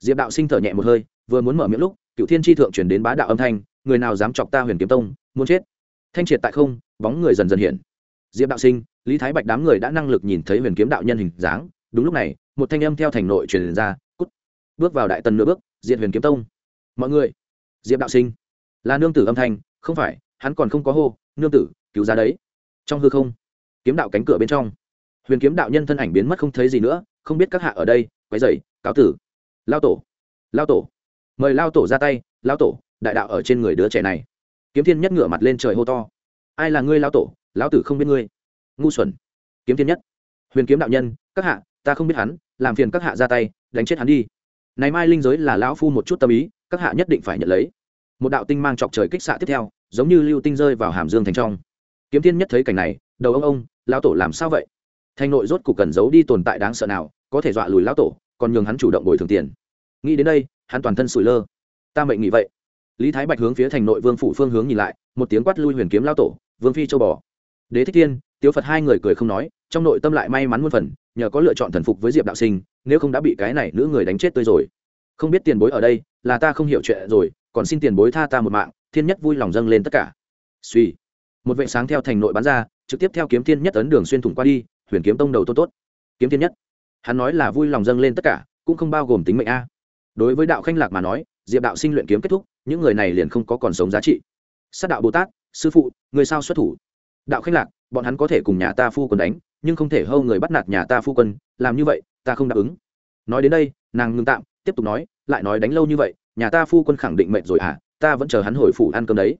Diệp đạo sinh thở nhẹ một hơi, vừa muốn mở miệng lúc, cựu thiên tri thượng chuyển đến bá đạo âm thanh, người nào dám chọc ta huyền kiếm tông, muốn chết. Thanh triệt tại không, bóng người dần dần hiện. Diệp đạo sinh, lý thái bạch đám người đã năng lực nhìn thấy huyền kiếm đạo nhân hình dáng. Đúng lúc này, một thanh âm theo thành nội truyền ra, cút. Bước vào đại tần nửa bước diện huyền kiếm tông. Mọi người, diệp đạo sinh, là nương tử âm thanh, không phải, hắn còn không có hô, nương tử, cứu ra đấy. Trong hư không, kiếm đạo cánh cửa bên trong, huyền kiếm đạo nhân thân ảnh biến mất không thấy gì nữa, không biết các hạ ở đây, quấy dày cáo tử. Lao tổ lao tổ, mời lao tổ ra tay, lao tổ, đại đạo ở trên người đứa trẻ này. Kiếm thiên nhất ngửa mặt lên trời hô to. Ai là ngươi, lao tổ? Lão tử không biết ngươi. Ngu xuẩn. Kiếm thiên nhất. Huyền kiếm đạo nhân, các hạ, ta không biết hắn, làm phiền các hạ ra tay, đánh chết hắn đi. Này mai linh giới là lão phu một chút tâm ý, các hạ nhất định phải nhận lấy. Một đạo tinh mang chọc trời kích xạ tiếp theo, giống như lưu tinh rơi vào hàm dương thành trong. Kiếm thiên nhất thấy cảnh này, đầu ông ông lão tổ làm sao vậy? Thành nội rốt cục cần giấu đi tồn tại đáng sợ nào, có thể dọa lùi lão tổ còn nhường hắn chủ động bồi thường tiền. Nghĩ đến đây, hắn toàn thân sủi lơ. Ta mệnh nghĩ vậy. Lý thái bạch hướng phía thành nội vương phủ phương hướng nhìn lại, một tiếng quát lui huyền kiếm lao tổ, vương phi châu bò. Đế thích thiên, tiếu phật hai người cười không nói, trong nội tâm lại may mắn muôn phần, nhờ có lựa chọn thần phục với diệp đạo sinh, nếu không đã bị cái này nữ người đánh chết tươi rồi. Không biết tiền bối ở đây, là ta không hiểu chuyện rồi, còn xin tiền bối tha ta một mạng, thiên nhất vui lòng dâng lên tất cả. Suy một vệ sáng theo thành nội bán ra, trực tiếp theo kiếm thiên nhất ấn đường xuyên thủng qua đi, huyền kiếm tông đầu tốt tốt. Kiếm thiên nhất hắn nói là vui lòng dâng lên tất cả, cũng không bao gồm tính mệnh a. Đối với đạo khanh lạc mà nói, diệp đạo sinh luyện kiếm kết thúc, những người này liền không có còn sống giá trị. Sát đạo bồ tát, sư phụ, người sao xuất thủ? Đạo khanh lạc, bọn hắn có thể cùng nhà ta phu quân đánh, nhưng không thể hâu người bắt nạt nhà ta phu quân, làm như vậy, ta không đáp ứng. Nói đến đây, nàng ngưng tạm, tiếp tục nói, lại nói đánh lâu như vậy, nhà ta phu quân khẳng định mệnh rồi à ta vẫn chờ hắn hồi phủ ăn cơm đấy.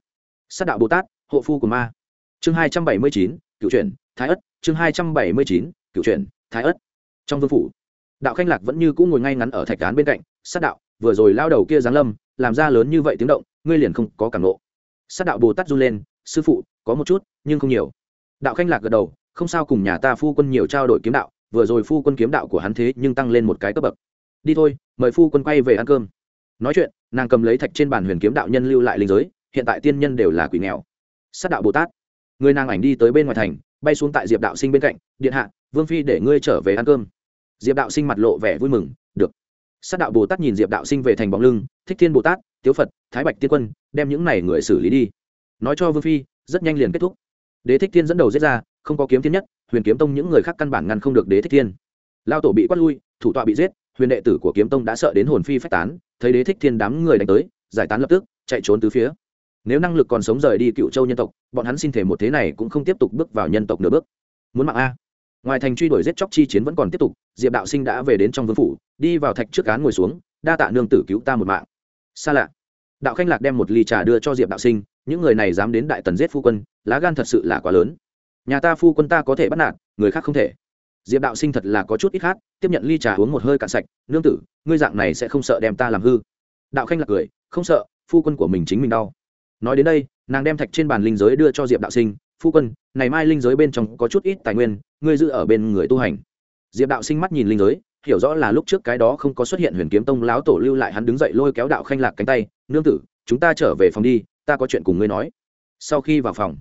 Sát đạo bồ tát, hộ phu của ma. Chương hai trăm bảy mươi chín, cựu truyện thái ất. Chương hai trăm bảy mươi chín, cựu truyện thái ất trong vương phủ. Đạo khanh lạc vẫn như cũ ngồi ngay ngắn ở thạch cán bên cạnh, sát đạo, vừa rồi lao đầu kia giáng lâm, làm ra lớn như vậy tiếng động, ngươi liền không có cảm nộ sát đạo bồ tát run lên, sư phụ, có một chút, nhưng không nhiều. Đạo khanh lạc gật đầu, không sao cùng nhà ta phu quân nhiều trao đổi kiếm đạo, vừa rồi phu quân kiếm đạo của hắn thế nhưng tăng lên một cái cấp bậc. Đi thôi, mời phu quân quay về ăn cơm. Nói chuyện, nàng cầm lấy thạch trên bàn huyền kiếm đạo nhân lưu lại linh giới, hiện tại tiên nhân đều là quỷ nghèo. Sát đạo bồ tát, người nàng ảnh đi tới bên ngoài thành, bay xuống tại diệp đạo sinh bên cạnh, điện hạ, vương phi để ngươi trở về ăn cơm diệp đạo sinh mặt lộ vẻ vui mừng, được. Sát đạo bồ tát nhìn diệp đạo sinh về thành bóng lưng, thích thiên bồ tát, tiếu phật, thái bạch tiên quân, đem những này người xử lý đi. Nói cho vương phi, rất nhanh liền kết thúc. Đế thích thiên dẫn đầu giết ra, không có kiếm thiên nhất, huyền kiếm tông những người khác căn bản ngăn không được đế thích thiên. Lao tổ bị quát lui, thủ tọa bị giết, huyền đệ tử của kiếm tông đã sợ đến hồn phi phách tán, thấy đế thích thiên đám người đánh tới, giải tán lập tức, chạy trốn từ phía. Nếu năng lực còn sống rời đi cựu châu nhân tộc, bọn hắn xin thể một thế này cũng không tiếp tục bước vào nhân tộc nửa bước. Muốn mạng a ngoài thành truy đuổi giết chóc chi chiến vẫn còn tiếp tục, diệp đạo sinh đã về đến trong vương phủ, đi vào thạch trước cán ngồi xuống, đa tạ nương tử cứu ta một mạng. Xa lạ. Đạo khanh lạc đem một ly trà đưa cho diệp đạo sinh, những người này dám đến đại tần giết phu quân, lá gan thật sự là quá lớn. Nhà ta phu quân ta có thể bắt nạt, người khác không thể. Diệp đạo sinh thật là có chút ít khác tiếp nhận ly trà uống một hơi cạn sạch, nương tử, ngươi dạng này sẽ không sợ đem ta làm hư. Đạo khanh lạc cười, không sợ, phu quân của mình chính mình đau. Nói đến đây, nàng đem thạch trên bàn linh giới đưa cho diệp đạo sinh phu quân, này mai linh giới bên trong có chút ít tài nguyên, ngươi giữ ở bên người tu hành. Diệp đạo sinh mắt nhìn linh giới, hiểu rõ là lúc trước cái đó không có xuất hiện huyền kiếm tông láo tổ lưu lại hắn đứng dậy lôi kéo đạo khanh lạc cánh tay, nương tử, chúng ta trở về phòng đi, ta có chuyện cùng ngươi nói. Sau khi vào phòng,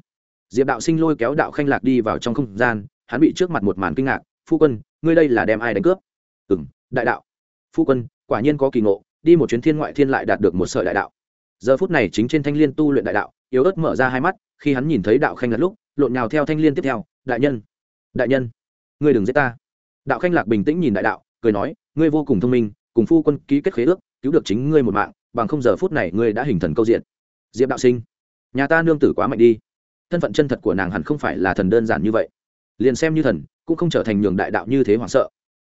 diệp đạo sinh lôi kéo đạo khanh lạc đi vào trong không gian, hắn bị trước mặt một màn kinh ngạc, phu quân, ngươi đây là đem ai đánh cướp? Ừ m đại đạo. Phu quân, quả nhiên có kỳ ngộ, đi một chuyến thiên ngoại thiên lại đạt được một sợi đại đạo giờ phút này chính trên thanh l i ê n tu luyện đại đạo, yếu ớt mở ra hai mắt, khi hắn nhìn thấy đạo khanh lạc lúc, lộn nhào theo thanh l i ê n tiếp theo, đại nhân đại nhân, ngươi đừng giết ta. Đạo khanh lạc bình tĩnh nhìn đại đạo, cười nói, ngươi vô cùng thông minh, cùng phu quân ký kết khế ước, cứu được chính ngươi một mạng, bằng không giờ phút này ngươi đã hình thần câu diện. Diệp đạo sinh, nhà ta nương tử quá mạnh đi. Thân phận chân thật của nàng hẳn không phải là thần đơn giản như vậy. Liền xem như thần, cũng không trở thành nhường đại đạo như thế hoảng sợ.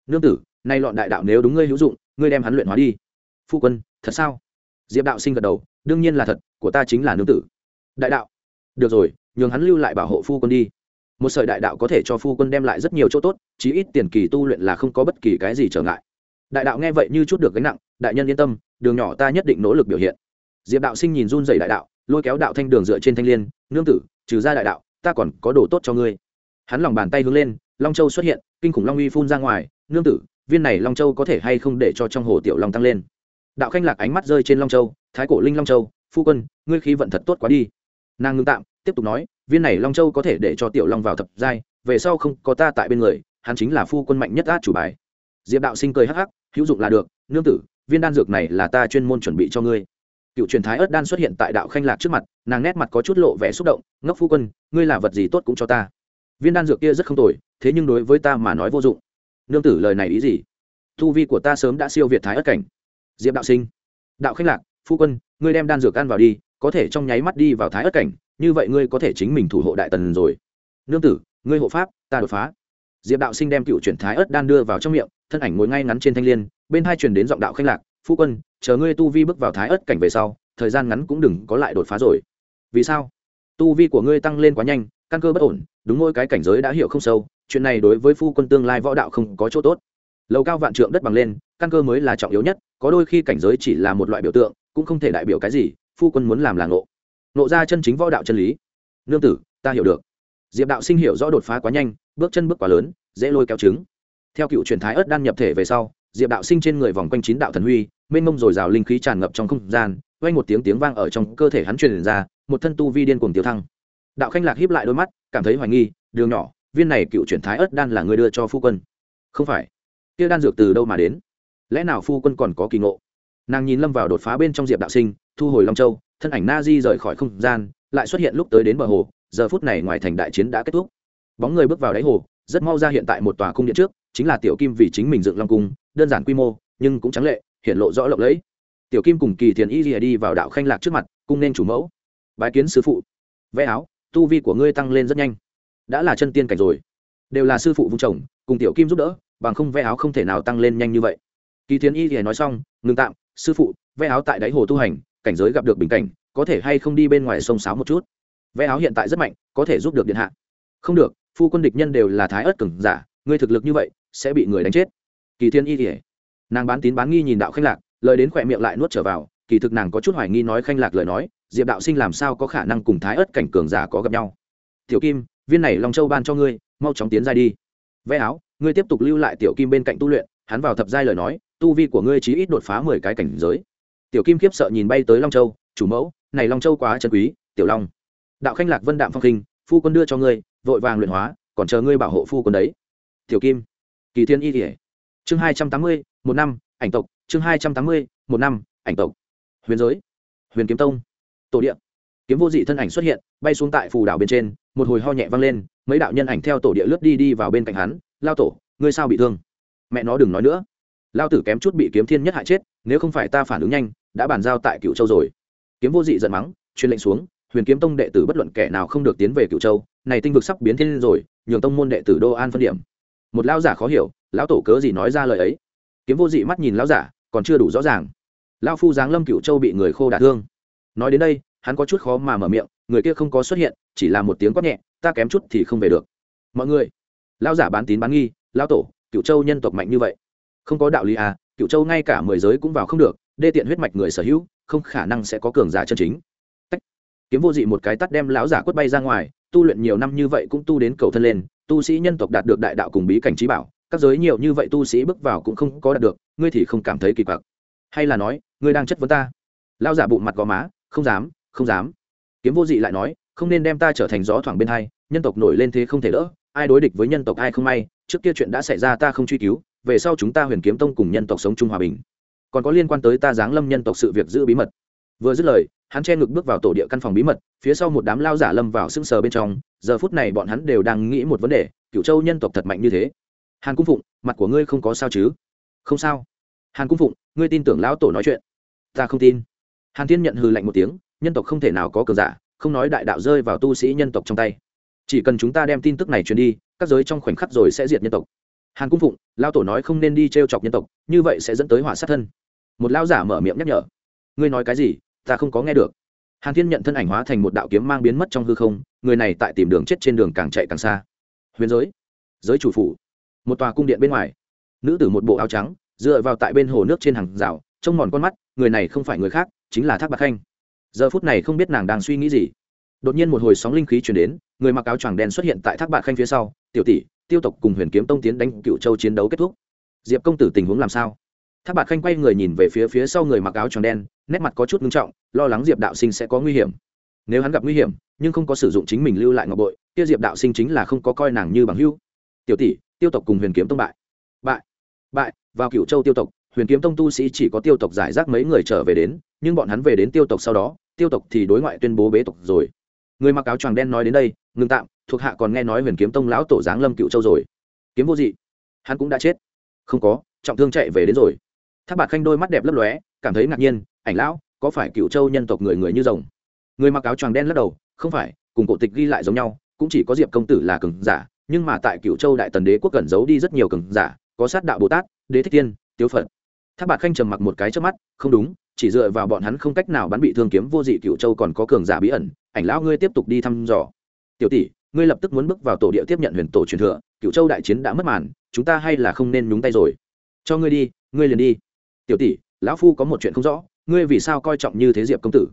Nương tử, nay lọn đại đạo nếu đúng ngươi hữu dụng, ngươi đem hắn luyện hóa đi. Phu quân, thật sao? Diệp đạo sinh gật đầu đương nhiên là thật, của ta chính là nương tử. Đại đạo. Được rồi, nhường hắn lưu lại bảo hộ phu quân đi. Một sợi đại đạo có thể cho phu quân đem lại rất nhiều chỗ tốt, chí ít tiền kỳ tu luyện là không có bất kỳ cái gì trở ngại. Đại đạo nghe vậy như chút được gánh nặng, đại nhân yên tâm, đường nhỏ ta nhất định nỗ lực biểu hiện. Diệp đạo sinh nhìn run dày đại đạo, lôi kéo đạo thanh đường dựa trên thanh l i ê n nương tử, trừ ra đại đạo, ta còn có đồ tốt cho ngươi. Hắn lòng bàn tay hướng lên, long châu xuất hiện, kinh khủng long uy phun ra ngoài, nương tử, viên này long châu có thể hay không để cho trong hồ tiểu long tăng lên? Đạo khanh lạc ánh mắt rơi trên long châu thái cổ linh long châu, phu quân, ngươi khí vận thật tốt quá đi. Nàng ngưng tạm, tiếp tục nói, viên này long châu có thể để cho tiểu long vào thập giai, về sau không có ta tại bên người, hắn chính là phu quân mạnh nhất át chủ bài. Diệp đạo sinh cười hắc hắc, hữu dụng là được, nương tử, viên đan dược này là ta chuyên môn chuẩn bị cho ngươi. Cựu truyền thái ớt đan xuất hiện tại đạo khanh lạc trước mặt, nàng nét mặt có chút lộ vẻ xúc động, ngốc phu quân, ngươi là vật gì tốt cũng cho ta. Viên đan dược kia rất không tồi, thế nhưng đối với ta mà nói vô dụng. Nương tử lời này ý gì? Thu vi của ta sớm đã siêu việt thái ớt cảnh. Diệp đạo sinh. Đạo khanh lạc phu quân, ngươi đem đan dược ăn vào đi, có thể trong nháy mắt đi vào thái ất cảnh, như vậy ngươi có thể chính mình thủ hộ đại tần rồi. Nương tử, ngươi hộ pháp, ta đột phá. Diệp đạo sinh đem cựu chuyển thái ớt đan đưa vào trong miệng, thân ảnh ngồi ngay ngắn trên thanh l i ê n bên hai truyền đến giọng đạo khanh lạc, phu quân, chờ ngươi tu vi bước vào thái ớt cảnh về sau, thời gian ngắn cũng đừng có lại đột phá rồi. Vì sao? Tu vi của ngươi tăng lên quá nhanh, căn cơ bất ổn, đúng ngôi cái cảnh giới đã hiểu không sâu, chuyện này đối với phu quân tương lai võ đạo không có chỗ tốt. Lầu cao vạn trượng đất bằng lên, căn cơ mới là trọng yếu nhất, có đôi khi cảnh giới chỉ là một loại biểu tượng cũng không thể đại biểu cái gì, phu quân muốn làm là ngộ. Ngộ ra chân chính võ đạo chân lý. Nương tử, ta hiểu được. Diệp đạo sinh hiểu rõ đột phá quá nhanh, bước chân bước quá lớn, dễ lôi kéo trứng. Theo cựu truyền thái ớt đan nhập thể về sau, diệp đạo sinh trên người vòng quanh chín đạo thần huy, mênh mông dồi dào linh khí tràn ngập trong không gian quanh một tiếng tiếng vang ở trong cơ thể hắn truyền ra, một thân tu vi điên cuồng tiêu thăng. Đạo khanh lạc hiếp lại đôi mắt, cảm thấy hoài nghi, đường nhỏ, viên này cựu truyền thái ớt đan là người đưa cho phu quân. Không phải. Kia đan dược từ đâu mà đến? Lẽ nào phu quân còn có kỳ ngộ? Nàng nhìn lâm vào đột phá bên trong diệp đạo sinh, thu hồi long châu, thân ảnh na di rời khỏi không gian, lại xuất hiện lúc tới đến bờ hồ, giờ phút này ngoài thành đại chiến đã kết thúc. Bóng người bước vào đáy hồ, rất mau ra hiện tại một tòa cung điện trước, chính là tiểu kim vì chính mình dựng long cung, đơn giản quy mô, nhưng cũng trắng lệ, hiện lộ rõ lộng lẫy. Tiểu kim cùng kỳ thiền y rìa đi vào đạo khanh lạc trước mặt, cung nên chủ mẫu. Bái kiến sư phụ. Vẽ áo, tu vi của ngươi tăng lên rất nhanh. Đã là chân tiên cảnh rồi. Đều là sư phụ vung chồng, cùng tiểu kim giúp đỡ, bằng không vẽ áo không thể nào tăng lên nhanh như vậy kỳ Thiên y thì nói xong ngừng tạm, sư phụ, vẽ áo tại đáy hồ tu hành, cảnh giới gặp được bình cảnh, có thể hay không đi bên ngoài sông sáo một chút? Vẽ áo hiện tại rất mạnh, có thể giúp được điện hạ. Không được, phu quân địch nhân đều là thái ớt cừng giả, ngươi thực lực như vậy, sẽ bị người đánh chết. Kỳ thiên y thì nàng bán tín bán nghi nhìn đạo khanh lạc, lời đến khỏe miệng lại nuốt trở vào, kỳ thực nàng có chút hoài nghi nói khanh lạc lời nói, diệp đạo sinh làm sao có khả năng cùng thái ớt cảnh cường giả có gặp nhau? Tiểu kim, viên này long châu ban cho ngươi, mau chóng tiến ra đi. Vẽ áo, ngươi tiếp tục lưu lại tiểu kim bên cạnh tu luyện, hắn vào thập giai lời nói tu vi của ngươi chí ít đột phá mười cái cảnh giới. Tiểu kim khiếp sợ nhìn bay tới long châu, chủ mẫu, này long châu quá chân quý, tiểu long. Đạo khanh lạc vân đạm phong khinh, phu quân đưa cho ngươi, vội vàng luyện hóa, còn chờ ngươi bảo hộ phu quân đấy. Tiểu kim, kỳ thiên y thể chương hai trăm tám mươi, một năm, ảnh tộc. Chương hai trăm tám mươi, một năm, ảnh tộc. Huyền giới, huyền kiếm tông, tổ địa. Kiếm vô dị thân ảnh xuất hiện, bay xuống tại phù đảo bên trên, một hồi ho nhẹ vang lên, mấy đạo nhân ảnh theo tổ địa lướt đi đi vào bên cạnh hắn, lao tổ, ngươi sao bị thương? Mẹ nó đừng nói nữa lao tử kém chút bị kiếm thiên nhất hại chết, nếu không phải ta phản ứng nhanh, đã bàn giao tại cựu châu rồi. Kiếm vô dị giận mắng, truyền lệnh xuống, huyền kiếm tông đệ tử bất luận kẻ nào không được tiến về cựu châu, này tinh vực sắp biến thiên rồi, nhường tông môn đệ tử đô an phân điểm. Một lão giả khó hiểu, lão tổ cớ gì nói ra lời ấy? Kiếm vô dị mắt nhìn lão giả, còn chưa đủ rõ ràng. Lão phu giáng lâm cựu châu bị người khô đả thương. Nói đến đây, hắn có chút khó mà mở miệng, người kia không có xuất hiện, chỉ là một tiếng quát nhẹ, ta kém chút thì không về được. Mọi người, lão giả bán tín bán nghi, lão tổ cựu châu nhân tộc mạnh như vậy không có đạo lý à cựu châu ngay cả mười giới cũng vào không được, đê tiện huyết mạch người sở hữu, không khả năng sẽ có cường giả chân chính. Tách. kiếm vô dị một cái tắt đem lão giả quất bay ra ngoài, tu luyện nhiều năm như vậy cũng tu đến cầu thân lên, tu sĩ nhân tộc đạt được đại đạo cùng bí cảnh trí bảo, các giới nhiều như vậy tu sĩ bước vào cũng không có đạt được, ngươi thì không cảm thấy kỳ quặc. Hay là nói, ngươi đang chất vấn ta? Lão giả bụng mặt gò má, không dám không dám. Kiếm vô dị lại nói, không nên đem ta trở thành gió thoảng bên hai, nhân tộc nổi lên thế không thể đỡ, ai đối địch với nhân tộc ai không may, trước kia chuyện đã xảy ra ta không truy cứu về sau chúng ta huyền kiếm tông cùng nhân tộc sống chung hòa bình. Còn có liên quan tới ta giáng lâm nhân tộc sự việc giữ bí mật. Vừa dứt lời, hắn che ngực bước vào tổ địa căn phòng bí mật, phía sau một đám lao giả lâm vào sững sờ bên trong, giờ phút này bọn hắn đều đang nghĩ một vấn đề cựu châu nhân tộc thật mạnh như thế? Hàn cung phụng, mặt của ngươi không có sao chứ? Không sao. Hàn cung phụng, ngươi tin tưởng lão tổ nói chuyện? Ta không tin. Hàn thiên nhận hừ lạnh một tiếng, nhân tộc không thể nào có cờ giả, không nói đại đạo rơi vào tu sĩ nhân tộc trong tay. Chỉ cần chúng ta đem tin tức này truyền đi, các giới trong khoảnh khắc rồi sẽ diệt nhân tộc hàn cung phụng lao tổ nói không nên đi t r e o chọc nhân tộc, như vậy sẽ dẫn tới hỏa sát thân. Một lao giả mở miệng nhắc nhở. Ngươi nói cái gì? Ta không có nghe được. Hàn thiên nhận thân ảnh hóa thành một đạo kiếm mang biến mất trong hư không, người này tại tìm đường chết trên đường càng chạy càng xa. Huyền giới. Giới chủ phủ. Một tòa cung điện bên ngoài. Nữ tử một bộ áo trắng, dựa vào tại bên hồ nước trên hàng rào, trông mòn con mắt, người này không phải người khác, chính là thác bạc khanh. Giờ phút này không biết nàng đang suy nghĩ gì. Đột nhiên một hồi sóng linh khí chuyển đến, người mặc áo choàng đen xuất hiện tại thác bạc khanh phía sau, tiểu tỷ tiêu tộc cùng huyền kiếm tông tiến đánh cựu châu chiến đấu kết thúc. Diệp công tử tình huống làm sao? Tháp bạt khanh quay người nhìn về phía phía sau người mặc áo tròn đen, nét mặt có chút ngưng trọng, lo lắng diệp đạo sinh sẽ có nguy hiểm. Nếu hắn gặp nguy hiểm, nhưng không có sử dụng chính mình lưu lại ngọc bội, kia diệp đạo sinh chính là không có coi nàng như bằng hưu tiểu tỷ, tiêu tộc cùng huyền kiếm tông bại. Bại bại, vào cựu châu tiêu tộc, huyền kiếm tông tu sĩ chỉ có tiêu tộc giải rác mấy người trở về đến, nhưng bọn hắn về đến tiêu tộc sau đó, tiêu tộc thì đối ngoại tuyên bố bế tộc rồi. Người mặc áo choàng đen nói đến đây ngừng tạm thuộc hạ còn nghe nói huyền kiếm tông lão tổ giáng lâm cựu châu rồi. Kiếm vô dị. Hắn cũng đã chết. Không có, trọng thương chạy về đến rồi. Tháp bạt khanh đôi mắt đẹp lấp lóe, cảm thấy ngạc nhiên, ảnh lão, có phải cựu châu nhân tộc người người như rồng? Người mặc áo choàng đen lắc đầu, không phải, cùng cổ tịch ghi lại giống nhau, cũng chỉ có diệp công tử là cường giả, nhưng mà tại cựu châu đại tần đế quốc cẩn giấu đi rất nhiều cường giả, có sát đạo bồ tát, đế thích tiên tiếu phật. Tháp bạt khanh trầm mặc một cái trước mắt, không đúng, chỉ dựa vào bọn hắn không cách nào bắn bị thương kiếm vô dị cựu châu còn có cường giả bí ẩn, ảnh lão ngươi tiếp tục đi thăm dò. Tiểu tỷ ngươi lập tức muốn bước vào tổ địa tiếp nhận huyền tổ truyền thừa cựu châu đại chiến đã mất màn, chúng ta hay là không nên nhúng tay rồi. Cho ngươi đi, ngươi liền đi. Tiểu tỷ, lão phu có một chuyện không rõ, ngươi vì sao coi trọng như thế diệp công tử?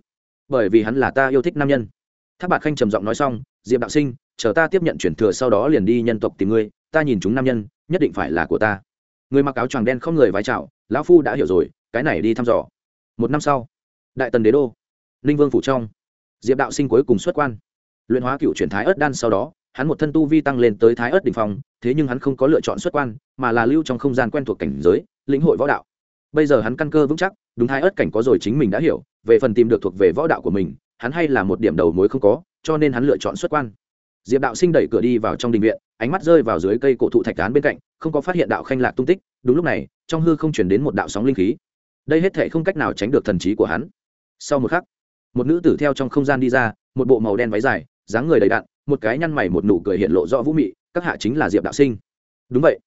Bởi vì hắn là ta yêu thích nam nhân. Tháp bạt khanh trầm giọng nói xong, diệp đạo sinh, chờ ta tiếp nhận chuyển thừa sau đó liền đi nhân tộc tìm ngươi, ta nhìn chúng nam nhân, nhất định phải là của ta. Người mặc áo choàng đen không người vái chào, lão phu đã hiểu rồi, cái này đi thăm dò. Một năm sau, đại tần đế đô, ninh vương phủ trong, diệp đạo sinh cuối cùng xuất quan luyện hóa cựu chuyển thái ớt đan sau đó, hắn một thân tu vi tăng lên tới thái ớt đ ỉ n h phong, thế nhưng hắn không có lựa chọn xuất quan, mà là lưu trong không gian quen thuộc cảnh giới, lĩnh hội võ đạo. Bây giờ hắn căn cơ vững chắc, đúng thái ớt cảnh có rồi chính mình đã hiểu, về phần tìm được thuộc về võ đạo của mình, hắn hay là một điểm đầu mối không có, cho nên hắn lựa chọn xuất quan. Diệp đạo sinh đẩy cửa đi vào trong đình viện, ánh mắt rơi vào dưới cây cổ thụ thạch cán bên cạnh, không có phát hiện đạo khanh lạc tung tích, đúng lúc này, trong hư không chuyển đến một đạo sóng linh khí. Đây hết thể không cách nào tránh được thần trí của hắn. Sau một khắc, một nữ tử theo trong không gian đi ra, một bộ màu đen váy dài dáng người đầy đặn, một cái nhăn mày một nụ cười hiện lộ rõ vũ mị, các hạ chính là diệp đạo sinh. Đúng vậy.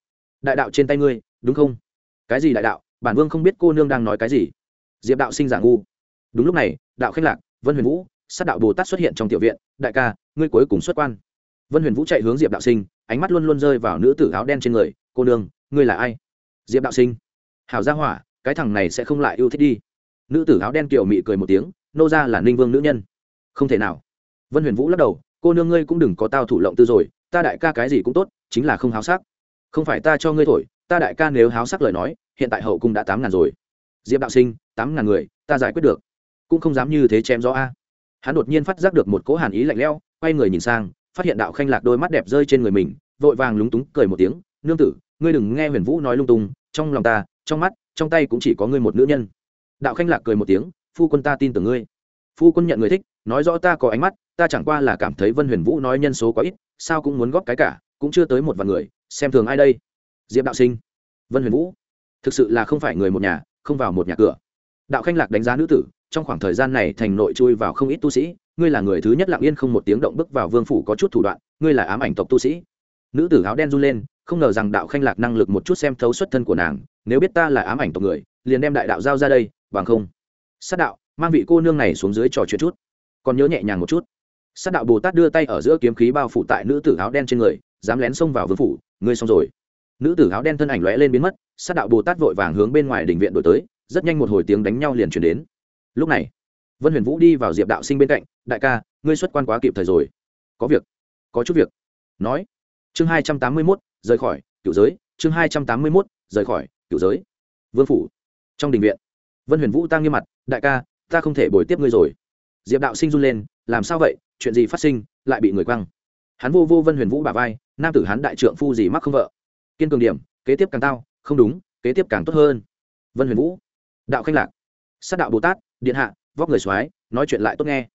Đại đạo trên tay ngươi, đúng không? Cái gì đại đạo? Bản vương không biết cô nương đang nói cái gì. Diệp đạo sinh giả ngu. Đúng lúc này, đạo khách lạc, vân huyền vũ, sát đạo bồ tát xuất hiện trong tiểu viện, đại ca, ngươi cuối cùng xuất quan. Vân huyền vũ chạy hướng diệp đạo sinh, ánh mắt luôn luôn rơi vào nữ tử áo đen trên người, cô nương, ngươi là ai? Diệp đạo sinh. Hảo gia hỏa, cái thằng này sẽ không lại yêu thích đi. Nữ tử áo đen kiểu mị cười một tiếng, nô ra là ninh vương nữ nhân. Không thể nào vân huyền vũ lắc đầu, cô nương ngươi cũng đừng có tao thủ lộng tư rồi, ta đại ca cái gì cũng tốt, chính là không háo sắc. Không phải ta cho ngươi thổi, ta đại ca nếu háo sắc lời nói, hiện tại hậu cung đã tám ngàn rồi. Diệp đạo sinh, tám ngàn người, ta giải quyết được. Cũng không dám như thế chém gió a. Hắn đột nhiên phát giác được một cỗ hàn ý lạnh lẽo, quay người nhìn sang, phát hiện đạo khanh lạc đôi mắt đẹp rơi trên người mình, vội vàng lúng túng cười một tiếng, nương tử, ngươi đừng nghe huyền vũ nói lung tung, trong lòng ta, trong mắt, trong tay cũng chỉ có ngươi một nữ nhân. Đạo khanh lạc cười một tiếng, phu quân ta tin tưởng ngươi. Phu quân nhận người thích, nói rõ ta có ánh mắt ta chẳng qua là cảm thấy vân huyền vũ nói nhân số quá ít, sao cũng muốn góp cái cả, cũng chưa tới một vài người, xem thường ai đây? Diệp đạo sinh. Vân huyền vũ. Thực sự là không phải người một nhà, không vào một nhà cửa. Đạo khanh lạc đánh giá nữ tử, trong khoảng thời gian này thành nội chui vào không ít tu sĩ, ngươi là người thứ nhất lặng yên không một tiếng động bước vào vương phủ có chút thủ đoạn, ngươi là ám ảnh tộc tu sĩ. Nữ tử áo đen run lên, không ngờ rằng đạo khanh lạc năng lực một chút xem thấu xuất thân của nàng, nếu biết ta là ám ảnh tộc người, liền đem đại đạo giao ra đây, bằng không. Sát đạo, mang vị cô nương này xuống dưới trò chuyện chút. Còn nhớ nhẹ nhàng một chút sát đạo bồ tát đưa tay ở giữa kiếm khí bao phủ tại nữ tử áo đen trên người, dám lén xông vào vương phủ, ngươi xong rồi. Nữ tử áo đen thân ảnh lóe lên biến mất, sát đạo bồ tát vội vàng hướng bên ngoài đình viện đổi tới, rất nhanh một hồi tiếng đánh nhau liền chuyển đến. Lúc này, vân huyền vũ đi vào diệp đạo sinh bên cạnh, đại ca, ngươi xuất quan quá kịp thời rồi. Có việc, có chút việc. Nói, chương hai trăm tám mươi mốt, rời khỏi cựu giới, chương hai trăm tám mươi mốt, rời khỏi cựu giới, vương phủ, trong đình viện. Vân huyền vũ tăng nghiêm mặt, đại ca, ta không thể bồi tiếp ngươi rồi. Diệp đạo sinh run lên, làm sao vậy? Chuyện gì phát sinh, lại bị người quăng. Hắn vô vô vân huyền vũ bà vai, nam tử hắn đại trượng phu gì mắc không vợ. Kiên cường điểm, kế tiếp càng tao không đúng, kế tiếp càng tốt hơn. Vân huyền vũ. Đạo khanh lạc. Sát đạo bồ tát, điện hạ, vóc người soái, nói chuyện lại tốt nghe.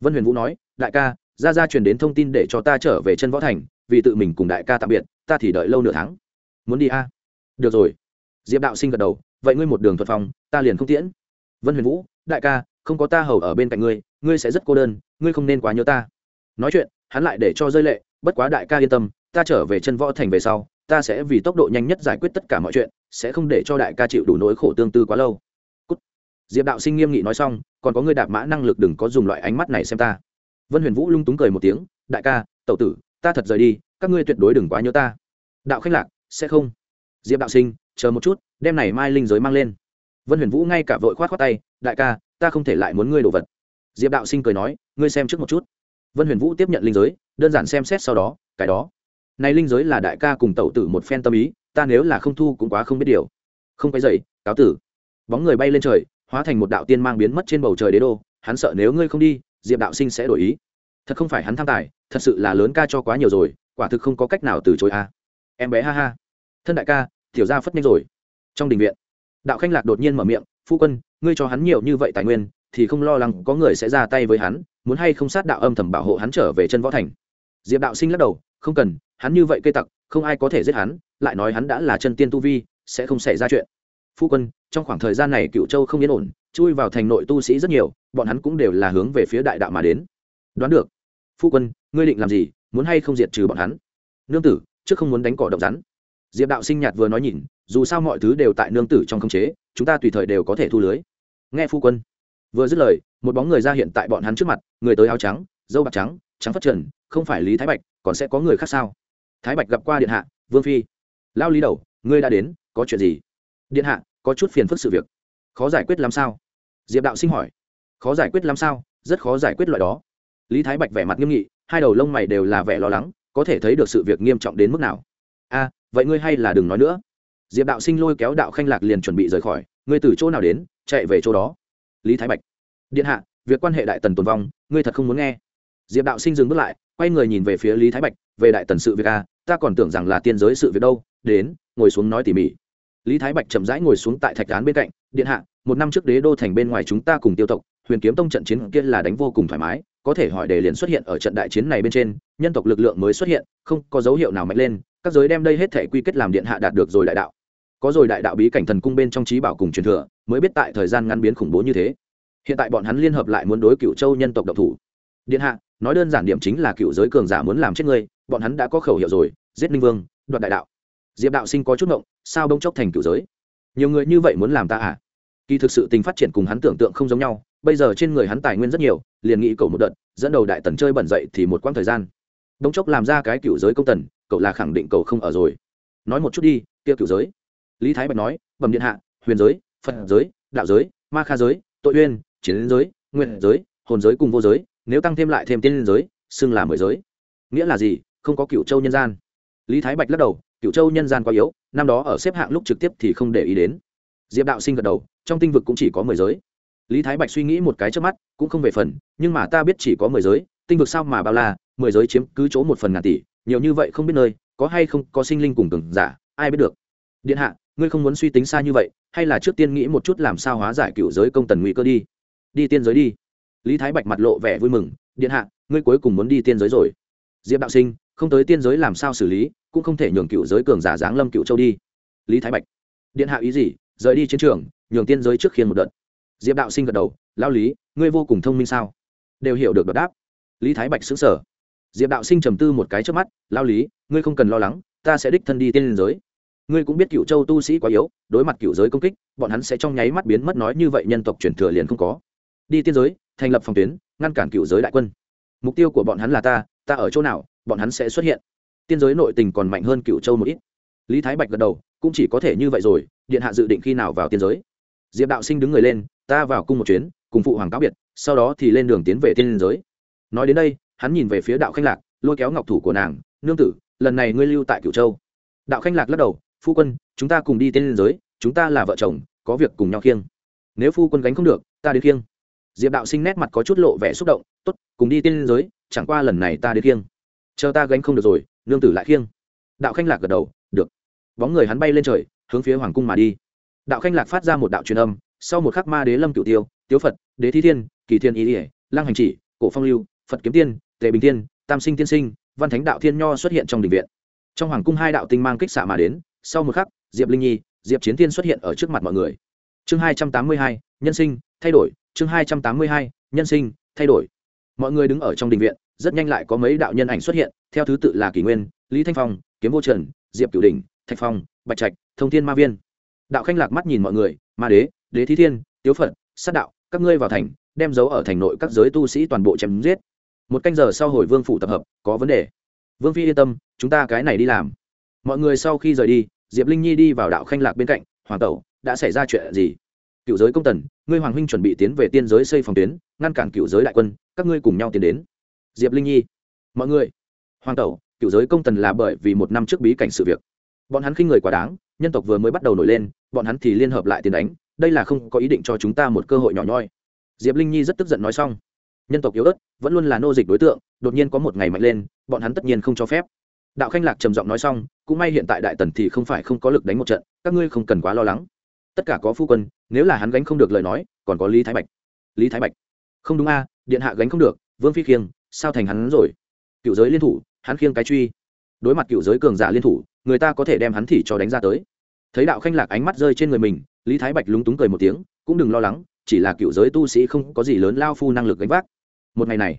Vân huyền vũ nói, đại ca, ra ra truyền đến thông tin để cho ta trở về chân võ thành, vì tự mình cùng đại ca tạm biệt, ta thì đợi lâu nửa tháng. Muốn đi a? À? được rồi. Diệp đạo sinh gật đầu, vậy ngươi một đường thuật phòng, ta liền không tiễn. Vân huyền vũ, đại ca không có ta hầu ở bên cạnh ngươi ngươi sẽ rất cô đơn, ngươi không nên quá nhớ ta. Nói chuyện, hắn lại để cho rơi lệ, bất quá đại ca yên tâm, ta trở về chân võ thành về sau, ta sẽ vì tốc độ nhanh nhất giải quyết tất cả mọi chuyện, sẽ không để cho đại ca chịu đủ nỗi khổ tương tư quá lâu. Cút. diệp đạo sinh nghiêm nghị nói xong, còn có người đạp mã năng lực đừng có dùng loại ánh mắt này xem ta. Vân huyền vũ lung túng cười một tiếng, đại ca, tẩu tử, ta thật rời đi, các ngươi tuyệt đối đừng quá nhớ ta. Đạo khách lạc, sẽ không. Diệp đạo sinh, chờ một chút đem này mai linh giới mang lên. Vân huyền vũ ngay cả vội khoát khoát tay, đại ca ta không thể lại muốn ngươi đồ vật. Diệp đạo sinh cười nói, ngươi xem trước một chút. Vân huyền vũ tiếp nhận linh giới, đơn giản xem xét sau đó, cái đó. Này linh giới là đại ca cùng tẩu tử một phen tâm ý, ta nếu là không thu cũng quá không biết điều. Không cái dậy cáo tử. Bóng người bay lên trời, hóa thành một đạo tiên mang biến mất trên bầu trời đế đô, hắn sợ nếu ngươi không đi, diệp đạo sinh sẽ đổi ý. Thật không phải hắn tham tài, thật sự là lớn ca cho quá nhiều rồi, quả thực không có cách nào từ chối a. Em bé ha ha. Thân đại ca, tiểu gia phất nhanh rồi. Trong đình viện, đạo khanh lạc đột nhiên mở miệng phu quân, ngươi cho hắn nhiều như vậy tài nguyên, thì không lo lắng có người sẽ ra tay với hắn, muốn hay không sát đạo âm thầm bảo hộ hắn trở về chân võ thành. Diệp đạo sinh lắc đầu, không cần, hắn như vậy cây tặc, không ai có thể giết hắn, lại nói hắn đã là chân tiên tu vi, sẽ không xảy ra chuyện. Phu quân, trong khoảng thời gian này cựu châu không yên ổn, chui vào thành nội tu sĩ rất nhiều, bọn hắn cũng đều là hướng về phía đại đạo mà đến. Đoán được. Phu quân, ngươi định làm gì, muốn hay không diệt trừ bọn hắn? Nương tử, trước không muốn đánh cỏ động rắn diệp đạo sinh nhạt vừa nói nhìn, dù sao mọi thứ đều tại nương tử trong khống chế, chúng ta tùy thời đều có thể thu lưới. Nghe phu quân. Vừa dứt lời, một bóng người ra hiện tại bọn hắn trước mặt, người tới áo trắng, dâu bạc trắng trắng phát trần, không phải lý thái bạch, còn sẽ có người khác sao? Thái bạch gặp qua điện hạ, vương phi. Lao lý đầu, ngươi đã đến, có chuyện gì? Điện hạ, có chút phiền phức sự việc. Khó giải quyết làm sao? Diệp đạo sinh hỏi. Khó giải quyết làm sao? Rất khó giải quyết loại đó. Lý thái bạch vẻ mặt nghiêm nghị, hai đầu lông mày đều là vẻ lo lắng, có thể thấy được sự việc nghiêm trọng đến mức nào. A vậy ngươi hay là đừng nói nữa. Diệp đạo sinh lôi kéo đạo khanh lạc liền chuẩn bị rời khỏi. Ngươi từ chỗ nào đến? Chạy về chỗ đó. Lý thái bạch. Điện hạ, việc quan hệ đại tần tồn vong, ngươi thật không muốn nghe. Diệp đạo sinh dừng bước lại, quay người nhìn về phía lý thái bạch, về đại tần sự việc a ta còn tưởng rằng là tiên giới sự việc đâu. Đến, ngồi xuống nói tỉ mỉ. Lý thái bạch chậm rãi ngồi xuống tại thạch án bên cạnh. Điện hạ, một năm trước đế đô thành bên ngoài chúng ta cùng tiêu tộc, huyền kiếm tông trận chiến kia là đánh vô cùng thoải mái, có thể hỏi đề liền xuất hiện ở trận đại chiến này bên trên, nhân tộc lực lượng mới xuất hiện, không có dấu hiệu nào mạnh lên các giới đem đây hết thể quy kết làm điện hạ đạt được rồi đại đạo. Có rồi đại đạo bí cảnh thần cung bên trong trí bảo cùng truyền thừa, mới biết tại thời gian ngắn biến khủng bố như thế. Hiện tại bọn hắn liên hợp lại muốn đối cựu châu nhân tộc độc thủ. Điện hạ, nói đơn giản điểm chính là cựu giới cường giả muốn làm chết ngươi, bọn hắn đã có khẩu hiệu rồi, giết ninh vương, đoạt đại đạo. Diệp đạo sinh có chút ngộng, sao đông chốc thành cựu giới? Nhiều người như vậy muốn làm ta à? Kỳ thực sự tình phát triển cùng hắn tưởng tượng không giống nhau, bây giờ trên người hắn tài nguyên rất nhiều, liền nghĩ cầu một đợt, dẫn đầu đại tần chơi bẩn dậy thì một quãng thời gian. Đông chốc làm ra cái cựu giới công tần cậu là khẳng định cậu không ở rồi. Nói một chút đi, kia cựu giới. Lý thái bạch nói, bẩm điện hạ, huyền giới, phật giới, đạo giới, ma kha giới, tội uyên, chiến giới, nguyện giới, hồn giới cùng vô giới, nếu tăng thêm lại thêm tiên giới, xưng là mười giới. Nghĩa là gì? Không có cựu châu nhân gian. Lý thái bạch lắc đầu, cựu châu nhân gian quá yếu, năm đó ở xếp hạng lúc trực tiếp thì không để ý đến. Diệp đạo sinh gật đầu, trong tinh vực cũng chỉ có mười giới. Lý thái bạch suy nghĩ một cái trước mắt, cũng không về phần, nhưng mà ta biết chỉ có mười giới, tinh vực sao mà bao la, mười giới chiếm cứ chỗ một phần ngàn tỷ nhiều như vậy không biết nơi, có hay không, có sinh linh cùng cường giả, ai biết được. Điện hạ, ngươi không muốn suy tính xa như vậy, hay là trước tiên nghĩ một chút làm sao hóa giải cựu giới công tần nguy cơ đi. Đi tiên giới đi. Lý thái bạch mặt lộ vẻ vui mừng, điện hạ, ngươi cuối cùng muốn đi tiên giới rồi. Diệp đạo sinh, không tới tiên giới làm sao xử lý, cũng không thể nhường cựu giới cường giả giáng lâm cựu châu đi. Lý thái bạch, điện hạ ý gì, rời đi chiến trường, nhường tiên giới trước khiên một đợt. Diệp đạo sinh gật đầu lao lý, ngươi vô cùng thông minh sao? Đều hiểu được đợt đáp. Lý thái bạch xứng sở diệp đạo sinh trầm tư một cái trước mắt, lao lý, ngươi không cần lo lắng, ta sẽ đích thân đi tiên giới. Ngươi cũng biết cựu châu tu sĩ quá yếu, đối mặt cựu giới công kích, bọn hắn sẽ trong nháy mắt biến mất, nói như vậy nhân tộc truyền thừa liền không có. Đi tiên giới, thành lập phòng tuyến, ngăn cản cựu giới đại quân. Mục tiêu của bọn hắn là ta ta ở chỗ nào, bọn hắn sẽ xuất hiện. Tiên giới nội tình còn mạnh hơn cựu châu một ít. Lý thái bạch gật đầu, cũng chỉ có thể như vậy rồi, điện hạ dự định khi nào vào tiên giới? Diệp đạo sinh đứng người lên, ta vào cung một chuyến, cùng phụ hoàng cáo biệt, sau đó thì lên đường tiến về tiên giới. Nói đến đây hắn nhìn về phía đạo khanh lạc, lôi kéo ngọc thủ của nàng, nương tử, lần này ngươi lưu tại cửu châu. Đạo khanh lạc lắc đầu, phu quân, chúng ta cùng đi tiên giới, chúng ta là vợ chồng, có việc cùng nhau khiêng. Nếu phu quân gánh không được, ta đến khiêng. Diệp đạo sinh nét mặt có chút lộ vẻ xúc động, tốt, cùng đi tiên giới, chẳng qua lần này ta đến khiêng. Chờ ta gánh không được rồi, nương tử lại khiêng. Đạo khanh lạc gật đầu, được. Bóng người hắn bay lên trời, hướng phía hoàng cung mà đi. Đạo khanh lạc phát ra một đạo truyền âm, sau một khắc ma đế lâm cửu tiêu, tiếu phật, đế thi thiên, kỳ thiên ý ỉa lang hành chỉ, cổ phong lưu, phật kiếm tiên tề bình tiên tam sinh tiên sinh, văn thánh đạo thiên nho xuất hiện trong đình viện. Trong hoàng cung hai đạo tinh mang kích xạ mà đến, sau một khắc, diệp linh nhi, diệp chiến tiên xuất hiện ở trước mặt mọi người. Chương hai trăm tám mươi hai, nhân sinh, thay đổi. Chương hai trăm tám mươi hai, nhân sinh, thay đổi. Mọi người đứng ở trong đình viện, rất nhanh lại có mấy đạo nhân ảnh xuất hiện, theo thứ tự là kỷ nguyên, lý thanh phong, kiếm vô trần, diệp cửu đình, thạch phong, bạch trạch, thông thiên ma viên. Đạo khanh lạc mắt nhìn mọi người, ma đế đế thi thiên, tiếu phật, sát đạo, các ngươi vào thành, đem dấu ở thành nội các giới tu sĩ toàn bộ chém giết một canh giờ sau hồi vương phủ tập hợp, có vấn đề. Vương phi yên tâm, chúng ta cái này đi làm. Mọi người sau khi rời đi, diệp linh nhi đi vào đạo khanh lạc bên cạnh, hoàng tẩu, đã xảy ra chuyện gì? Cựu giới công tần, ngươi hoàng huynh chuẩn bị tiến về tiên giới xây phòng tuyến, ngăn cản cựu giới đại quân, các ngươi cùng nhau tiến đến. Diệp linh nhi, mọi người, hoàng tẩu, cựu giới công tần là bởi vì một năm trước bí cảnh sự việc. Bọn hắn khinh người quá đáng, nhân tộc vừa mới bắt đầu nổi lên, bọn hắn thì liên hợp lại tiền đánh, đây là không có ý định cho chúng ta một cơ hội nhỏ nhoi. Diệp linh nhi rất tức giận nói xong nhân tộc yếu ớt, vẫn luôn là nô dịch đối tượng, đột nhiên có một ngày mạnh lên, bọn hắn tất nhiên không cho phép. Đạo khanh lạc trầm giọng nói xong, cũng may hiện tại đại tần thì không phải không có lực đánh một trận, các ngươi không cần quá lo lắng. Tất cả có phu quân, nếu là hắn gánh không được lời nói, còn có lý thái bạch. Lý thái bạch? Không đúng a, điện hạ gánh không được, vương phi khiêng, sao thành hắn rồi? Cựu giới liên thủ, hắn khiêng cái truy. Đối mặt cựu giới cường giả liên thủ, người ta có thể đem hắn thì cho đánh ra tới. Thấy đạo khanh lạc ánh mắt rơi trên người mình, lý thái bạch lúng túng cười một tiếng, cũng đừng lo lắng, chỉ là cựu giới tu sĩ không có gì lớn lao phu năng lực gánh vác một ngày này,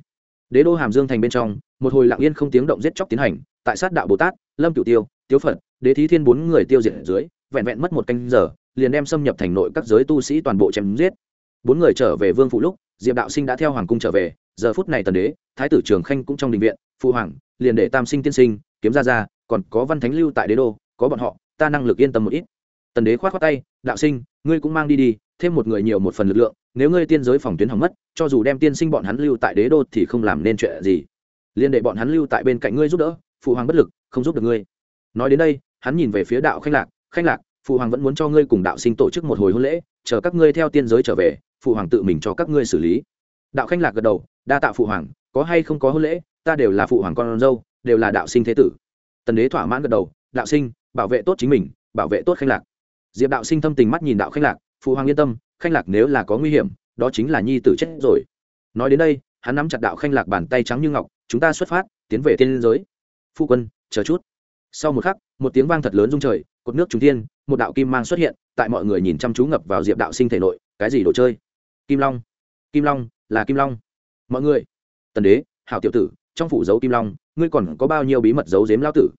đế đô hàm dương thành bên trong, một hồi lặng yên không tiếng động giết chóc tiến hành, tại sát đạo bồ tát, lâm cửu tiêu, tiếu phật, đế thí thiên bốn người tiêu diệt ở dưới, vẹn vẹn mất một canh giờ, liền đem xâm nhập thành nội các giới tu sĩ toàn bộ chém giết. Bốn người trở về vương phụ lúc, diệp đạo sinh đã theo hoàng cung trở về, giờ phút này tần đế, thái tử trường khanh cũng trong đình viện, phụ hoàng, liền để tam sinh tiên sinh, kiếm ra ra còn có văn thánh lưu tại đế đô, có bọn họ, ta năng lực yên tâm một ít. Tần đế khoát khoát tay, đạo sinh, ngươi cũng mang đi đi, thêm một người nhiều một phần lực lượng nếu ngươi tiên giới phòng tuyến hỏng mất, cho dù đem tiên sinh bọn hắn lưu tại đế đô thì không làm nên chuyện gì. Liên đệ bọn hắn lưu tại bên cạnh ngươi giúp đỡ, phụ hoàng bất lực, không giúp được ngươi. Nói đến đây, hắn nhìn về phía đạo khanh lạc khanh lạc, phụ hoàng vẫn muốn cho ngươi cùng đạo sinh tổ chức một hồi hôn lễ, chờ các ngươi theo tiên giới trở về, phụ hoàng tự mình cho các ngươi xử lý. Đạo khanh lạc gật đầu, đa tạ phụ hoàng, có hay không có hôn lễ, ta đều là phụ hoàng con dâu, đều là đạo sinh thế tử. Tần đế thỏa mãn gật đầu, đạo sinh, bảo vệ tốt chính mình, bảo vệ tốt khanh lạc. Diệp đạo sinh thâm tình mắt nhìn đạo khanh lạc, phụ hoàng yên tâm khanh lạc nếu là có nguy hiểm, đó chính là nhi tử chết rồi. Nói đến đây, hắn nắm chặt đạo khanh lạc bàn tay trắng như ngọc, chúng ta xuất phát, tiến về tiên giới. Phu quân, chờ chút. Sau một khắc, một tiếng vang thật lớn rung trời, cột nước trung tiên một đạo kim mang xuất hiện, tại mọi người nhìn chăm chú ngập vào diệp đạo sinh thể nội, cái gì đồ chơi? Kim long. Kim long, là kim long. Mọi người. Tần đế, hảo tiểu tử, trong phủ giấu kim long, ngươi còn có bao nhiêu bí mật giấu giếm lao tử?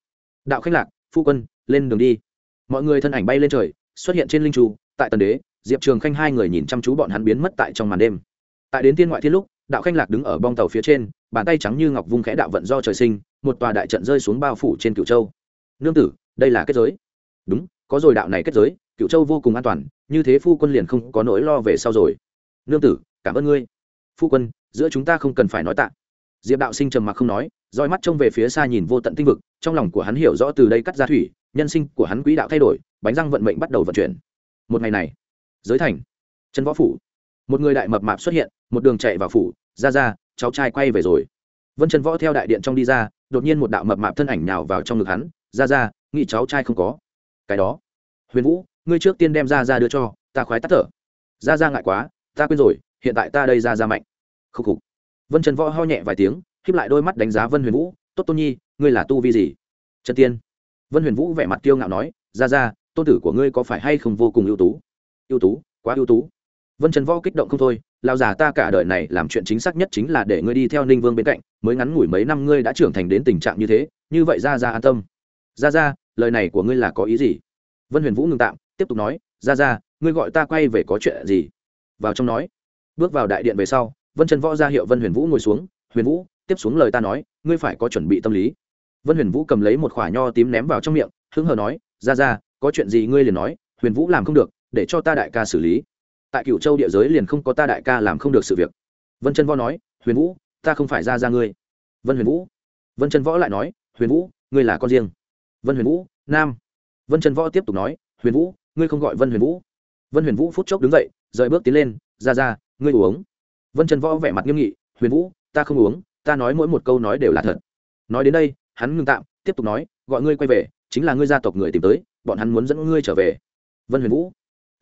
Đạo khách lạc, phu quân, lên đường đi. Mọi người thân ảnh bay lên trời, xuất hiện trên linh trù tại tần đế diệp trường khanh hai người nhìn chăm chú bọn hắn biến mất tại trong màn đêm. Tại đến tiên ngoại thiên lúc, đạo khanh lạc đứng ở bong tàu phía trên, bàn tay trắng như ngọc vung khẽ đạo vận do trời sinh, một tòa đại trận rơi xuống bao phủ trên cựu châu. Nương tử, đây là kết giới. Đúng, có rồi đạo này kết giới cựu châu vô cùng an toàn, như thế phu quân liền không có nỗi lo về sau rồi. Nương tử, cảm ơn ngươi. Phu quân, giữa chúng ta không cần phải nói tạ. Diệp đạo sinh trầm mặc không nói, roi mắt trông về phía xa nhìn vô tận tinh vực, trong lòng của hắn hiểu rõ từ đây cắt ra thủy, nhân sinh của hắn quỹ đạo thay đổi, bánh răng vận mệnh bắt đầu vận chuyển. Một ngày này giới thành. Chân võ phủ. Một người đại mập mạp xuất hiện, một đường chạy vào phủ. Ra ra, cháu trai quay về rồi. Vân trần võ theo đại điện trong đi ra, đột nhiên một đạo mập mạp thân ảnh nào vào trong ngực hắn. Ra ra, nghĩ cháu trai không có. Cái đó. Huyền vũ, ngươi trước tiên đem ra ra đưa cho, ta khoái tắt thở. Ra ra ngại quá, ta quên rồi, hiện tại ta đây ra ra mạnh. Khúc khục. Vân trần võ ho nhẹ vài tiếng khiếp lại đôi mắt đánh giá vân huyền vũ. Tốt tôn nhi, ngươi là tu vi gì? Trần tiên. Vân huyền vũ vẻ mặt kiêu ngạo nói, ra ra, tôn tử của ngươi có phải hay không vô cùng ưu tú? Ưu tú, quá ưu tú. Vân trần võ kích động không thôi lao già ta cả đời này làm chuyện chính xác nhất chính là để ngươi đi theo ninh vương bên cạnh, mới ngắn ngủi mấy năm ngươi đã trưởng thành đến tình trạng như thế, như vậy ra ra an tâm. Ra ra, lời này của ngươi là có ý gì? Vân huyền vũ ngừng tạm, tiếp tục nói, ra ra, ngươi gọi ta quay về có chuyện gì? Vào trong nói. Bước vào đại điện về sau, vân trần võ ra hiệu vân huyền vũ ngồi xuống, huyền vũ, tiếp xuống lời ta nói, ngươi phải có chuẩn bị tâm lý. Vân huyền vũ cầm lấy một khoả nho tím ném vào trong miệng, hứng hờ nói, ra ra, có chuyện gì ngươi liền nói, huyền vũ làm không được để cho ta đại ca xử lý. Tại cựu châu địa giới liền không có ta đại ca làm không được sự việc. Vân chân võ nói, huyền vũ, ta không phải ra ra ngươi. Vân huyền vũ. Vân chân võ lại nói, huyền vũ, ngươi là con riêng. Vân huyền vũ, nam. Vân chân võ tiếp tục nói, huyền vũ, ngươi không gọi vân huyền vũ. Vân huyền vũ phút chốc đứng dậy, rời bước tiến lên, ra ra, ngươi uống. Vân chân võ vẻ mặt nghiêm nghị, huyền vũ, ta không uống, ta nói mỗi một câu nói đều là thật. Nói đến đây, hắn ngừng tạm, tiếp tục nói, gọi ngươi quay về, chính là ngươi gia tộc người tìm tới, bọn hắn muốn dẫn ngươi trở về. Vân huyền vũ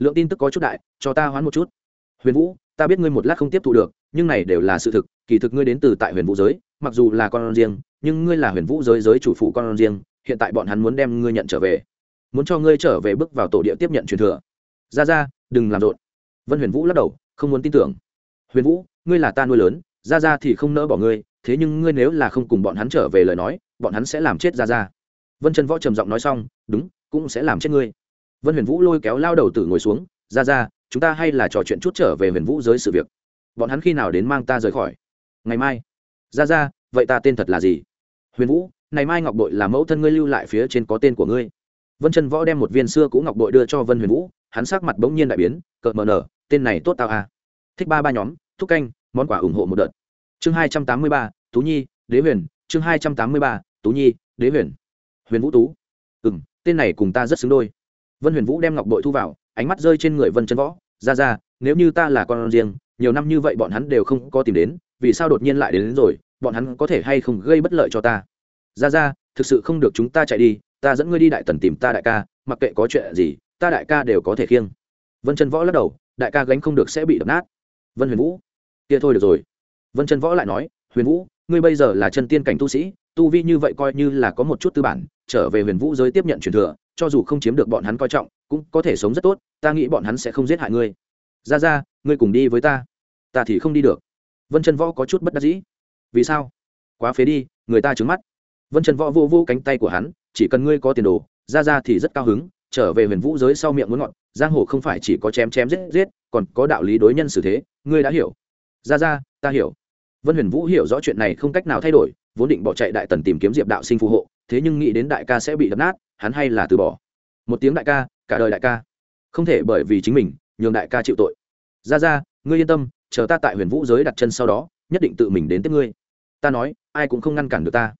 lượng tin tức có chút đại, cho ta hoán một chút. Huyền vũ, ta biết ngươi một lát không tiếp thu được, nhưng này đều là sự thực, kỳ thực ngươi đến từ tại huyền vũ giới, mặc dù là con riêng, nhưng ngươi là huyền vũ giới giới chủ phụ con riêng, hiện tại bọn hắn muốn đem ngươi nhận trở về. Muốn cho ngươi trở về bước vào tổ địa tiếp nhận truyền thừa. Ra ra, đừng làm rộn. Vân huyền vũ lắc đầu, không muốn tin tưởng. Huyền vũ, ngươi là ta nuôi lớn, ra ra thì không nỡ bỏ ngươi, thế nhưng ngươi nếu là không cùng bọn hắn trở về lời nói, bọn hắn sẽ làm chết ra ra. Vân trần võ trầm giọng nói xong, đúng, cũng sẽ làm chết ngươi vân huyền vũ lôi kéo lao đầu tử ngồi xuống, ra ra, chúng ta hay là trò chuyện chút trở về huyền vũ giới sự việc. Bọn hắn khi nào đến mang ta rời khỏi? Ngày mai. Ra ra, vậy ta tên thật là gì? Huyền vũ, ngày mai ngọc bội là mẫu thân ngươi lưu lại phía trên có tên của ngươi. Vân trần võ đem một viên xưa cũ ngọc bội đưa cho vân huyền vũ, hắn sắc mặt bỗng nhiên đại biến, cợt mờ nở, tên này tốt tao à. thích ba ba nhóm, thúc canh, món quà ủng hộ một đợt. Chương hai trăm tám mươi ba, tú nhi, đế huyền. Chương hai trăm tám mươi ba, tú nhi, đế huyền. Huyền vũ tú. Ừ m tên này cùng ta rất xứng đôi vân huyền vũ đem ngọc bội thu vào ánh mắt rơi trên người vân chân võ. Ra ra nếu như ta là con riêng nhiều năm như vậy bọn hắn đều không có tìm đến vì sao đột nhiên lại đến, đến rồi bọn hắn có thể hay không gây bất lợi cho ta? Ra ra thực sự không được chúng ta chạy đi ta dẫn ngươi đi đại tần tìm ta đại ca mặc kệ có chuyện gì ta đại ca đều có thể khiêng. Vân chân võ lắc đầu đại ca gánh không được sẽ bị đập nát. Vân huyền vũ kia thôi được rồi. Vân chân võ lại nói huyền vũ ngươi bây giờ là chân tiên cảnh tu sĩ tu vi như vậy coi như là có một chút tư bản trở về huyền vũ giới tiếp nhận truyền thừa cho dù không chiếm được bọn hắn coi trọng, cũng có thể sống rất tốt, ta nghĩ bọn hắn sẽ không giết hại ngươi. Ra ra, ngươi cùng đi với ta. Ta thì không đi được. Vân chân võ có chút bất đắc dĩ. Vì sao? Quá phế đi, người ta trứng mắt. Vân chân võ vô vô cánh tay của hắn, chỉ cần ngươi có tiền đồ, ra ra thì rất cao hứng, trở về huyền vũ giới sau miệng muốn ngọn giang hồ không phải chỉ có chém chém giết giết, còn có đạo lý đối nhân xử thế, ngươi đã hiểu. Ra ra, ta hiểu. Vân huyền vũ hiểu rõ chuyện này không cách nào thay đổi, vốn định bỏ chạy đại tần tìm kiếm diệp đạo sinh phù hộ, thế nhưng nghĩ đến đại ca sẽ bị đập nát hắn hay là từ bỏ. Một tiếng đại ca, cả đời đại ca. Không thể bởi vì chính mình, nhường đại ca chịu tội. Ra ra ngươi yên tâm, chờ ta tại huyền vũ giới đặt chân sau đó, nhất định tự mình đến tiếp ngươi. Ta nói, ai cũng không ngăn cản được ta.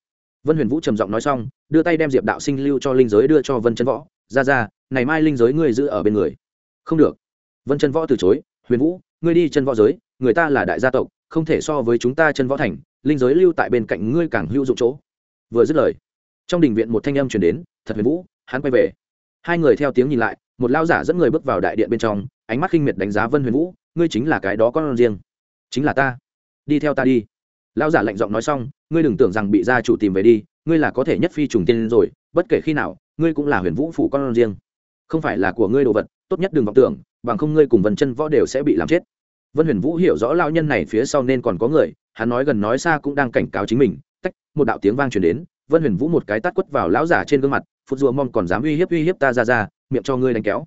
Vân huyền vũ trầm giọng nói xong, đưa tay đem diệp đạo sinh lưu cho linh giới đưa cho vân chân võ. Ra ra này mai linh giới ngươi giữ ở bên người. Không được. Vân chân võ từ chối, huyền vũ, ngươi đi chân võ giới, người ta là đại gia tộc, không thể so với chúng ta chân võ thành, linh giới lưu tại bên cạnh ngươi càng hữu dụng chỗ. Vừa dứt lời trong đình viện một thanh âm chuyển đến, thật huyền vũ, hắn quay về. Hai người theo tiếng nhìn lại, một lao giả dẫn người bước vào đại điện bên trong, ánh mắt khinh miệt đánh giá vân huyền vũ, ngươi chính là cái đó con riêng. Chính là ta. Đi theo ta đi. Lao giả lạnh giọng nói xong, ngươi đừng tưởng rằng bị gia chủ tìm về đi, ngươi là có thể nhất phi trùng tiên rồi, bất kể khi nào, ngươi cũng là huyền vũ phủ con riêng. Không phải là của ngươi đồ vật, tốt nhất đừng vọng tưởng, bằng không ngươi cùng vần chân võ đều sẽ bị làm chết. Vân huyền vũ hiểu rõ lao nhân này phía sau nên còn có người, hắn nói gần nói xa cũng đang cảnh cáo chính mình, tách, một đạo tiếng vang truyền đến vân huyền vũ một cái tát quất vào lão giả trên gương mặt, phút rùa mong còn dám uy hiếp uy hiếp ta ra ra, miệng cho ngươi đánh kéo.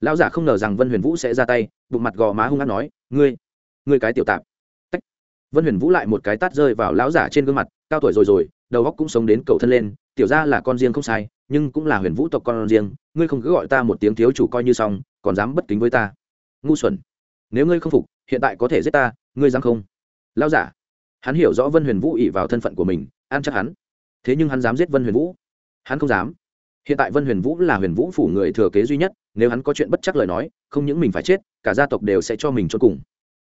Lão giả không ngờ rằng vân huyền vũ sẽ ra tay, bụng mặt gò má hung hát nói, ngươi ngươi cái tiểu tạp. Tách. Vân huyền vũ lại một cái tát rơi vào lão giả trên gương mặt, cao tuổi rồi rồi, đầu óc cũng sống đến cầu thân lên, tiểu ra là con riêng không sai, nhưng cũng là huyền vũ tộc con riêng, ngươi không cứ gọi ta một tiếng thiếu chủ coi như xong, còn dám bất kính với ta. Ngu xuẩn. Nếu ngươi không phục, hiện tại có thể giết ta, ngươi dám không? Lao giả. Hắn hiểu rõ vân huyền vũ ỉ vào thân phận của mình an chắc hắn thế nhưng hắn dám giết vân huyền vũ. Hắn không dám. Hiện tại vân huyền vũ là huyền vũ phủ người thừa kế duy nhất, nếu hắn có chuyện bất chắc lời nói, không những mình phải chết, cả gia tộc đều sẽ cho mình cho cùng.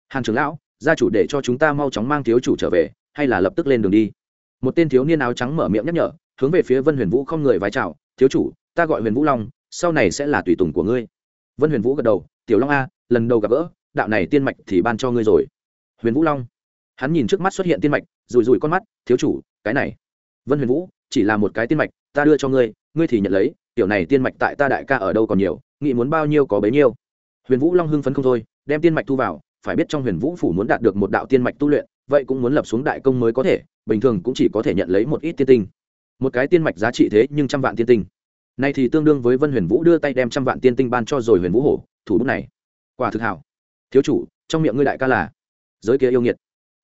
Hàn trưởng lão, gia chủ để cho chúng ta mau chóng mang thiếu chủ trở về, hay là lập tức lên đường đi? Một tên thiếu niên áo trắng mở miệng nhắc nhở, hướng về phía vân huyền vũ không người vái chào, thiếu chủ, ta gọi huyền vũ long, sau này sẽ là tùy tùng của ngươi. Vân huyền vũ gật đầu, tiểu long a, lần đầu gặp gỡ, đạo này tiên mạch thì ban cho ngươi rồi. Huyền vũ long, hắn nhìn trước mắt xuất hiện tiên mạch rùi rùi con mắt, thiếu chủ, cái này vân huyền vũ, chỉ là một cái tiên mạch, ta đưa cho ngươi ngươi thì nhận lấy, tiểu này tiên mạch tại ta đại ca ở đâu còn nhiều, nghĩ muốn bao nhiêu có bấy nhiêu. Huyền vũ long hưng phấn không thôi, đem tiên mạch thu vào, phải biết trong huyền vũ phủ muốn đạt được một đạo tiên mạch tu luyện, vậy cũng muốn lập xuống đại công mới có thể, bình thường cũng chỉ có thể nhận lấy một ít tiên tinh. Một cái tiên mạch giá trị thế nhưng trăm vạn tiên tinh. Nay thì tương đương với vân huyền vũ đưa tay đem trăm vạn tiên tinh ban cho rồi huyền vũ hổ, thủ bút này. Quả thực hảo. Thiếu chủ, trong miệng ngươi đại ca là giới kia yêu nghiệt.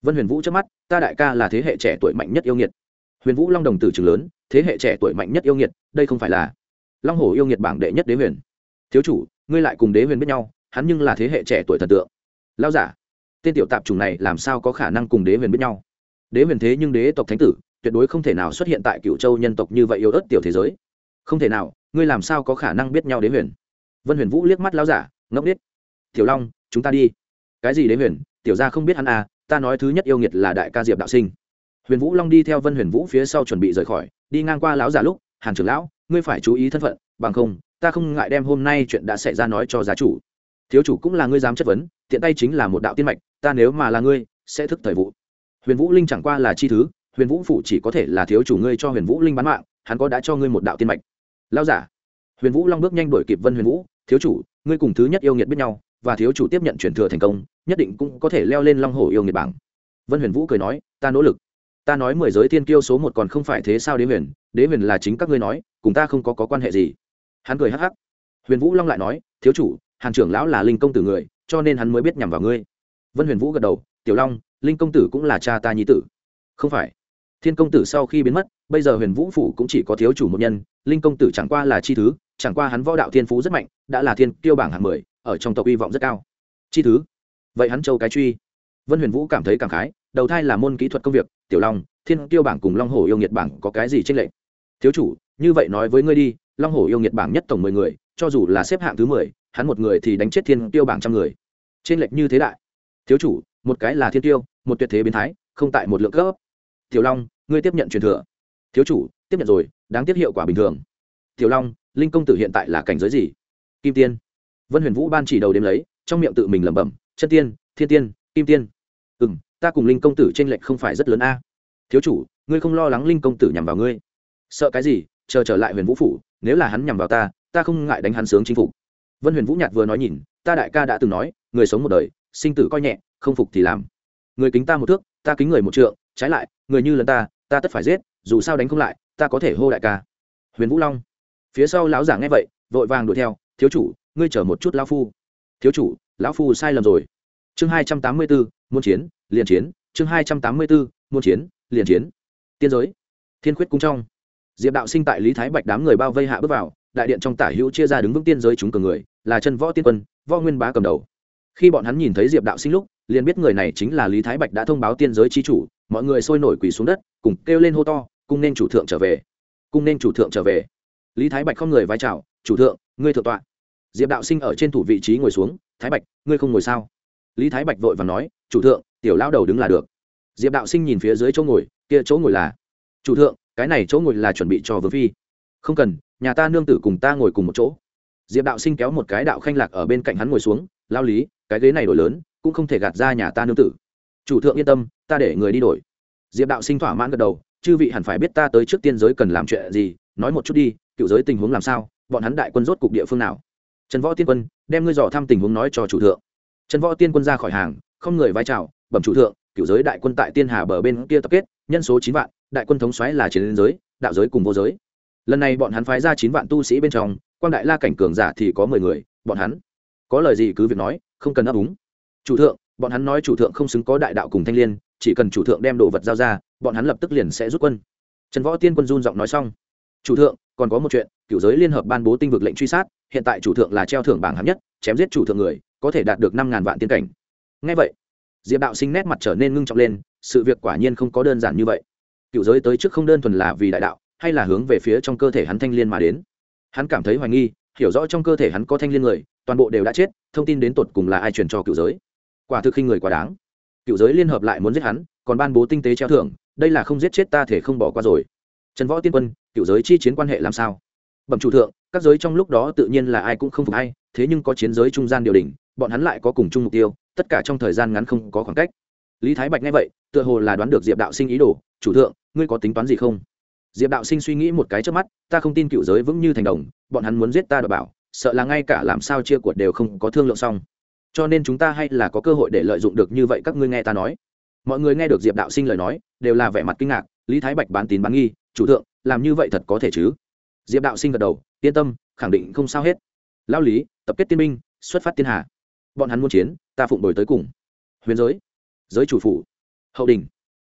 Vân huyền vũ trước mắt, ta đại ca là thế hệ trẻ tuổi mạnh nhất yêu nghiệt huyền vũ long đồng tử trường lớn, thế hệ trẻ tuổi mạnh nhất yêu nghiệt, đây không phải là long hổ yêu nghiệt bảng đệ nhất đế huyền. Thiếu chủ, ngươi lại cùng đế huyền biết nhau, hắn nhưng là thế hệ trẻ tuổi thần tượng. Lao giả, tên tiểu tạp chủng này làm sao có khả năng cùng đế huyền biết nhau? Đế huyền thế nhưng đế tộc thánh tử, tuyệt đối không thể nào xuất hiện tại cựu châu nhân tộc như vậy yêu ớt tiểu thế giới. Không thể nào, ngươi làm sao có khả năng biết nhau đế huyền? Vân huyền vũ liếc mắt lao giả, ngốc biết tiểu long, chúng ta đi. Cái gì đế huyền? Tiểu gia không biết hắn à ta nói thứ nhất yêu nghiệt là đại ca diệp đạo sinh huyền vũ long đi theo vân huyền vũ phía sau chuẩn bị rời khỏi, đi ngang qua lão giả lúc, hàn trưởng lão, ngươi phải chú ý thân phận, bằng không, ta không ngại đem hôm nay chuyện đã xảy ra nói cho giá chủ. Thiếu chủ cũng là ngươi dám chất vấn, tiện tay chính là một đạo tiên mạch, ta nếu mà là ngươi, sẽ thức thời vụ. Huyền vũ linh chẳng qua là chi thứ, huyền vũ phụ chỉ có thể là thiếu chủ ngươi cho huyền vũ linh bán mạng, hắn có đã cho ngươi một đạo tiên mạch. Lao giả huyền vũ long bước nhanh đuổi kịp vân huyền vũ, thiếu chủ, ngươi cùng thứ nhất yêu nghiệt biết nhau, và thiếu chủ tiếp nhận truyền thừa thành công, nhất định cũng có thể leo lên long hổ yêu nghiệt bảng. Vân huyền vũ cười nói, ta nỗ lực ta nói mười giới tiên kiêu số một còn không phải thế sao đế huyền đế huyền là chính các ngươi nói cùng ta không có, có quan hệ gì. Hắn cười hắc hắc. Huyền vũ long lại nói thiếu chủ hàn trưởng lão là linh công tử người cho nên hắn mới biết nhằm vào ngươi. Vân huyền vũ gật đầu tiểu long linh công tử cũng là cha ta nhi tử. Không phải. Thiên công tử sau khi biến mất bây giờ huyền vũ phủ cũng chỉ có thiếu chủ một nhân linh công tử chẳng qua là chi thứ chẳng qua hắn võ đạo thiên phú rất mạnh đã là thiên tiêu bảng hạng mười ở trong tộc hy vọng rất cao. Chi thứ? Vậy hắn châu cái truy. Vân huyền vũ cảm thấy cảm khái đầu thai là môn kỹ thuật công việc, tiểu long, thiên tiêu bảng cùng long hổ yêu nghiệt bảng có cái gì tranh lệch? Thiếu chủ, như vậy nói với ngươi đi, long hổ yêu nghiệt bảng nhất tổng mười người, cho dù là xếp hạng thứ mười, hắn một người thì đánh chết thiên tiêu bảng trăm người. Trên lệch như thế đại. Thiếu chủ, một cái là thiên tiêu một tuyệt thế biến thái, không tại một lượng cấp. Tiểu long, ngươi tiếp nhận truyền thừa. Thiếu chủ, tiếp nhận rồi, đáng tiếc hiệu quả bình thường. Tiểu long, linh công tử hiện tại là cảnh giới gì? Kim tiên. Vân huyền vũ ban chỉ đầu đêm lấy, trong miệng tự mình lẩm bẩm, chân tiên, thiên tiên, kim tiên. Ừ m ta cùng linh công tử trên lệnh không phải rất lớn a. Thiếu chủ, ngươi không lo lắng linh công tử nhằm vào ngươi. Sợ cái gì? Chờ trở lại huyền vũ phủ, nếu là hắn nhằm vào ta ta không ngại đánh hắn sướng chính phủ. vân huyền vũ nhạt vừa nói nhìn, ta đại ca đã từng nói, người sống một đời, sinh tử coi nhẹ, không phục thì làm. Người kính ta một thước, ta kính người một trượng, trái lại, người như lần ta ta tất phải giết, dù sao đánh không lại, ta có thể hô đại ca. Huyền vũ long, phía sau lão giả nghe vậy, vội vàng đuổi theo, thiếu chủ, ngươi chờ một chút lão phu. Thiếu chủ, lão phu sai lầm rồi. Chương hai trăm tám mươi bốn muốn chiến liền chiến, chương hai trăm tám mươi bốn muôn chiến liền chiến. Tiên giới, thiên khuyết cung trong. Diệp đạo sinh tại lý thái bạch đám người bao vây hạ bước vào, đại điện trong tả hữu chia ra đứng vững tiên giới chúng cường người, là chân võ tiên quân, võ nguyên bá cầm đầu. Khi bọn hắn nhìn thấy diệp đạo sinh lúc, liền biết người này chính là lý thái bạch đã thông báo tiên giới chi chủ, mọi người sôi nổi quỳ xuống đất, cùng kêu lên hô to cùng nên chủ thượng trở về! Cùng nên chủ thượng trở về! Lý thái bạch không người vai trào chủ thượng, ngươi thượng tọa. Diệp đạo sinh ở trên thủ vị trí ngồi xuống, thái bạch, ngươi không ngồi sao? Lý thái bạch vội và nói, chủ thượng tiểu lao đầu đứng là được. Diệp đạo sinh nhìn phía dưới chỗ ngồi, kia chỗ ngồi là, chủ thượng, cái này chỗ ngồi là chuẩn bị cho vương phi. Không cần, nhà ta nương tử cùng ta ngồi cùng một chỗ. Diệp đạo sinh kéo một cái đạo khanh lạc ở bên cạnh hắn ngồi xuống, lao lý, cái ghế này đổi lớn, cũng không thể gạt ra nhà ta nương tử. Chủ thượng yên tâm, ta để người đi đổi. Diệp đạo sinh thỏa mãn gật đầu, chư vị hẳn phải biết ta tới trước tiên giới cần làm chuyện gì, nói một chút đi, cựu giới tình huống làm sao, bọn hắn đại quân rốt cục địa phương nào? Trần võ tiên quân, đem ngươi dò thăm tình huống nói cho chủ thượng. Trần võ tiên quân ra khỏi hàng, không người vai trào bẩm chủ thượng cựu giới đại quân tại tiên hà bờ bên kia tập kết, nhân số chín vạn, đại quân thống xoáy là chiến giới, đạo giới cùng vô giới. Lần này bọn hắn phái ra chín vạn tu sĩ bên trong quan đại la cảnh cường giả thì có mười người, bọn hắn. Có lời gì cứ việc nói, không cần ấp úng. Chủ thượng, bọn hắn nói chủ thượng không xứng có đại đạo cùng thanh l i ê n chỉ cần chủ thượng đem đồ vật giao ra, bọn hắn lập tức liền sẽ rút quân. Trần võ tiên quân run giọng nói xong. Chủ thượng, còn có một chuyện cựu giới liên hợp ban bố tinh vực lệnh truy sát, hiện tại chủ thượng là treo thưởng bảng hạng nhất, chém giết chủ thượng người, có thể đạt được năm ngàn vạn tiên cảnh. Ngay vậy diệp đạo sinh nét mặt trở nên ngưng trọng lên sự việc quả nhiên không có đơn giản như vậy cựu giới tới trước không đơn thuần là vì đại đạo hay là hướng về phía trong cơ thể hắn thanh liên mà đến hắn cảm thấy hoài nghi hiểu rõ trong cơ thể hắn có thanh liên người toàn bộ đều đã chết thông tin đến tột cùng là ai truyền cho cựu giới quả thực khi người quá đáng cựu giới liên hợp lại muốn giết hắn còn ban bố tinh tế treo thưởng đây là không giết chết ta thể không bỏ qua rồi trần võ tiên quân cựu giới chi chiến quan hệ làm sao bẩm chủ thượng các giới trong lúc đó tự nhiên là ai cũng không phục hay thế nhưng có chiến giới trung gian điều đình bọn hắn lại có cùng chung mục tiêu tất cả trong thời gian ngắn không có khoảng cách. Lý thái bạch nghe vậy, tựa hồ là đoán được diệp đạo sinh ý đồ, chủ thượng, ngươi có tính toán gì không? Diệp đạo sinh suy nghĩ một cái trước mắt, ta không tin cựu giới vững như thành đồng, bọn hắn muốn giết ta đòi bảo, sợ là ngay cả làm sao chia của đều không có thương lượng xong. Cho nên chúng ta hay là có cơ hội để lợi dụng được như vậy các ngươi nghe ta nói. Mọi người nghe được diệp đạo sinh lời nói, đều là vẻ mặt kinh ngạc, lý thái bạch bán tín bán nghi, chủ thượng, làm như vậy thật có thể chứ? Diệp đạo sinh gật đầu, yên tâm, khẳng định không sao hết. Lao lý, tập kết tiên minh xuất phát tiên hà bọn hắn muốn chiến, ta phụng đổi tới cùng. Huyền giới. Giới chủ phủ. Hậu đình.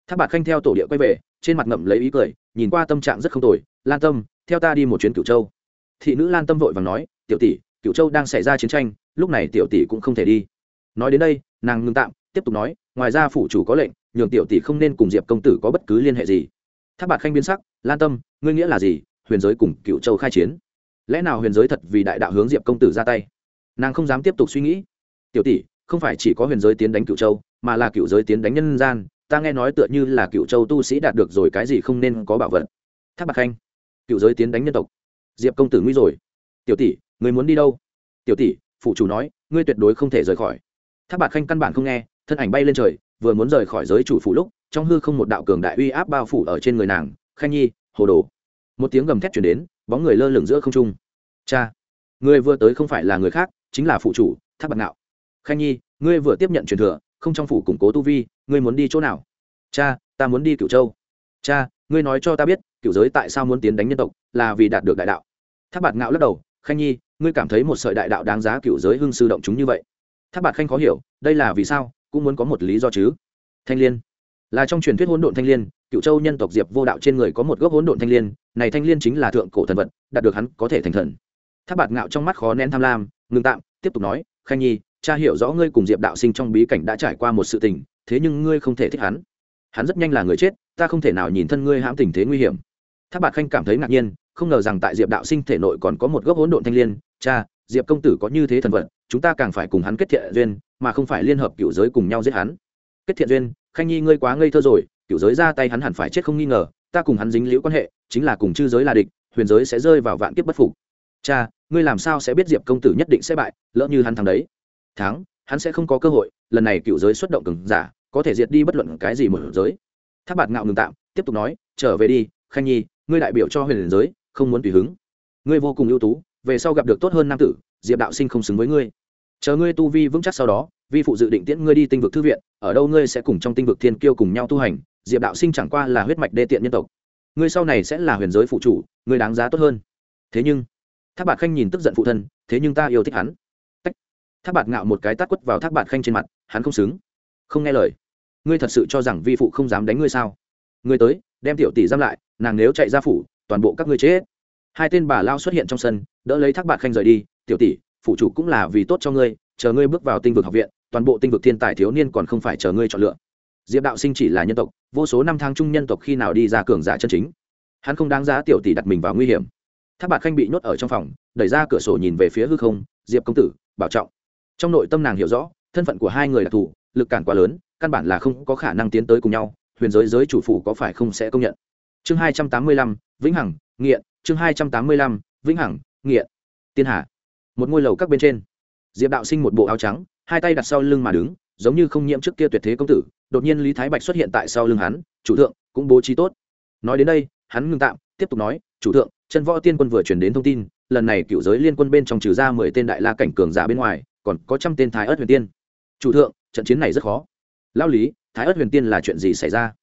Tháp bạc khanh theo tổ địa quay về, trên mặt ngậm lấy ý cười, nhìn qua tâm trạng rất không tồi. Lan tâm, theo ta đi một chuyến cửu châu. Thị nữ lan tâm vội và nói, tiểu tỷ, cửu châu đang xảy ra chiến tranh, lúc này tiểu tỷ cũng không thể đi. Nói đến đây, nàng ngưng tạm, tiếp tục nói, ngoài ra phủ chủ có lệnh, nhường tiểu tỷ không nên cùng diệp công tử có bất cứ liên hệ gì. Tháp bạc khanh biến sắc, lan tâm, ngươi nghĩa là gì? Huyền giới cùng cựu châu khai chiến. Lẽ nào huyền giới thật vì đại đạo hướng diệp công tử ra tay? Nàng không dám tiếp tục suy nghĩ tiểu tỷ, không phải chỉ có huyền giới tiến đánh cựu châu, mà là cựu giới tiến đánh nhân gian, ta nghe nói tựa như là cựu châu tu sĩ đạt được rồi cái gì không nên có bảo vật. Tháp bạc khanh cựu giới tiến đánh nhân tộc. Diệp công tử nguy rồi. Tiểu tỷ, người muốn đi đâu? Tiểu tỷ, phụ chủ nói, ngươi tuyệt đối không thể rời khỏi. Tháp bạc khanh căn bản không nghe, thân ảnh bay lên trời, vừa muốn rời khỏi giới chủ phủ lúc, trong hư không một đạo cường đại uy áp bao phủ ở trên người nàng. Khanh nhi, hồ đồ. Một tiếng gầm thét chuyển đến, bóng người lơ lửng giữa không trung. Cha, người vừa tới không phải là người khác, chính là phụ chủ tháp bạc ngạo khanh nhi, ngươi vừa tiếp nhận truyền thừa, không trong phủ củng cố tu vi, ngươi muốn đi chỗ nào? Cha, ta muốn đi Cửu châu. Cha, ngươi nói cho ta biết, Cửu giới tại sao muốn tiến đánh nhân tộc, là vì đạt được đại đạo. Tháp Bạt ngạo lắc đầu, khanh nhi, ngươi cảm thấy một sợi đại đạo đáng giá Cửu giới hưng sư động chúng như vậy. Tháp Bạt khanh khó hiểu, đây là vì sao, cũng muốn có một lý do chứ. Thanh liên, là trong truyền thuyết hỗn độn thanh liên cựu châu nhân tộc diệp vô đạo trên người có một gốc hỗn độn thanh liên, này thanh liên chính là thượng cổ thần vật, đạt được hắn có thể thành thần. Tháp bạt ngạo trong mắt khó nén tham lam, ngừng tạm, tiếp tục nói, khanh nhi cha hiểu rõ ngươi cùng diệp đạo sinh trong bí cảnh đã trải qua một sự tình, thế nhưng ngươi không thể thích hắn. Hắn rất nhanh là người chết, ta không thể nào nhìn thân ngươi hãm tình thế nguy hiểm. Tháp bạt khanh cảm thấy ngạc nhiên, không ngờ rằng tại diệp đạo sinh thể nội còn có một gốc hỗn độn thanh liên. Cha, diệp công tử có như thế thần vận, chúng ta càng phải cùng hắn kết thiện duyên, mà không phải liên hợp cựu giới cùng nhau giết hắn. Kết thiện duyên, khanh nhi ngươi quá ngây thơ rồi cựu giới ra tay hắn hẳn phải chết không nghi ngờ, ta cùng hắn dính liễu quan hệ, chính là cùng chư giới là địch, huyền giới sẽ rơi vào vạn kiếp bất phục. Cha, ngươi làm sao sẽ biết diệp công tử nhất định sẽ bại, lỡ như hắn thắng đấy? Thắng hắn sẽ không có cơ hội, lần này cựu giới xuất động cường giả, có thể diệt đi bất luận cái gì một giới. Tháp bạt ngạo ngừng tạm, tiếp tục nói, trở về đi, khanh nhi, ngươi đại biểu cho huyền giới, không muốn tùy hứng. Ngươi vô cùng ưu tú, về sau gặp được tốt hơn nam tử, diệp đạo sinh không xứng với ngươi. Chờ ngươi tu vi vững chắc sau đó, vi phụ dự định tiễn ngươi đi tinh vực thư viện, ở đâu ngươi sẽ cùng trong tinh vực thiên kiêu cùng nhau tu hành, diệp đạo sinh chẳng qua là huyết mạch đê tiện nhân tộc. Ngươi sau này sẽ là huyền giới phụ chủ, ngươi đáng giá tốt hơn. Thế nhưng tháp bạt khanh nhìn tức giận phụ thân, thế nhưng ta yêu thích hắn thác bạt ngạo một cái tát quất vào thác bạt khanh trên mặt, hắn không xứng. Không nghe lời. Ngươi thật sự cho rằng vi phụ không dám đánh ngươi sao? Ngươi tới, đem tiểu tỷ giam lại, nàng nếu chạy ra phủ, toàn bộ các ngươi chết. Hai tên bà lao xuất hiện trong sân, đỡ lấy thác bạt khanh rời đi. Tiểu tỷ, phụ chủ cũng là vì tốt cho ngươi, chờ ngươi bước vào tinh vực học viện, toàn bộ tinh vực thiên tài thiếu niên còn không phải chờ ngươi chọn lựa. Diệp đạo sinh chỉ là nhân tộc, vô số năm tháng chung nhân tộc khi nào đi ra cường giả chân chính. Hắn không đáng giá tiểu tỷ đặt mình vào nguy hiểm. Tháp bạt khanh bị nhốt ở trong phòng, đẩy ra cửa sổ nhìn về phía hư không. Diệp công tử, bảo trọng trong nội tâm nàng hiểu rõ, thân phận của hai người đặc thù lực cản quá lớn, căn bản là không có khả năng tiến tới cùng nhau, huyền giới giới chủ phủ có phải không sẽ công nhận. Chương hai trăm tám mươi lăm, vĩnh hằng, nghiện. Chương hai trăm tám mươi lăm, vĩnh hằng, nghiện. Tiên hà. Một ngôi lầu các bên trên. Diệp đạo sinh một bộ áo trắng, hai tay đặt sau lưng mà đứng, giống như không nhiễm trước kia tuyệt thế công tử, đột nhiên lý thái bạch xuất hiện tại sau lưng hắn, chủ thượng, cũng bố trí tốt. Nói đến đây, hắn ngừng tạm, tiếp tục nói, chủ thượng chân võ tiên quân vừa chuyển đến thông tin, lần này cựu giới liên quân bên trong trừ ra mười tên đại la cảnh cường giả bên ngoài còn có trăm tên thái ớt huyền tiên chủ thượng trận chiến này rất khó lao lý thái ớt huyền tiên là chuyện gì xảy ra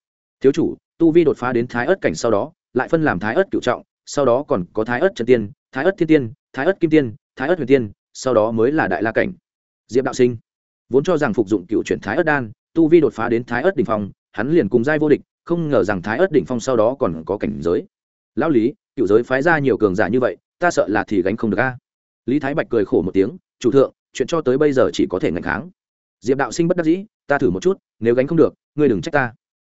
thiếu chủ tu vi đột phá đến thái ớt cảnh sau đó lại phân làm thái ớt cựu trọng sau đó còn có thái ớt trần tiên thái ớt thiên tiên thái ớt kim tiên thái ớt huyền tiên sau đó mới là đại la cảnh diệp đạo sinh vốn cho rằng phục dụng cựu chuyển thái ớt đan tu vi đột phá đến thái ớt đỉnh phong hắn liền cùng giai vô địch không ngờ rằng thái ớt đỉnh phong sau đó còn có cảnh giới lão lý cựu giới phái ra nhiều cường giả như vậy ta sợ là thì gánh không được a lý thái bạch cười khổ một tiếng chủ thượng chuyện cho tới bây giờ chỉ có thể ngành kháng. Diệp đạo sinh bất đắc dĩ, ta thử một chút, nếu gánh không được, ngươi đừng trách ta.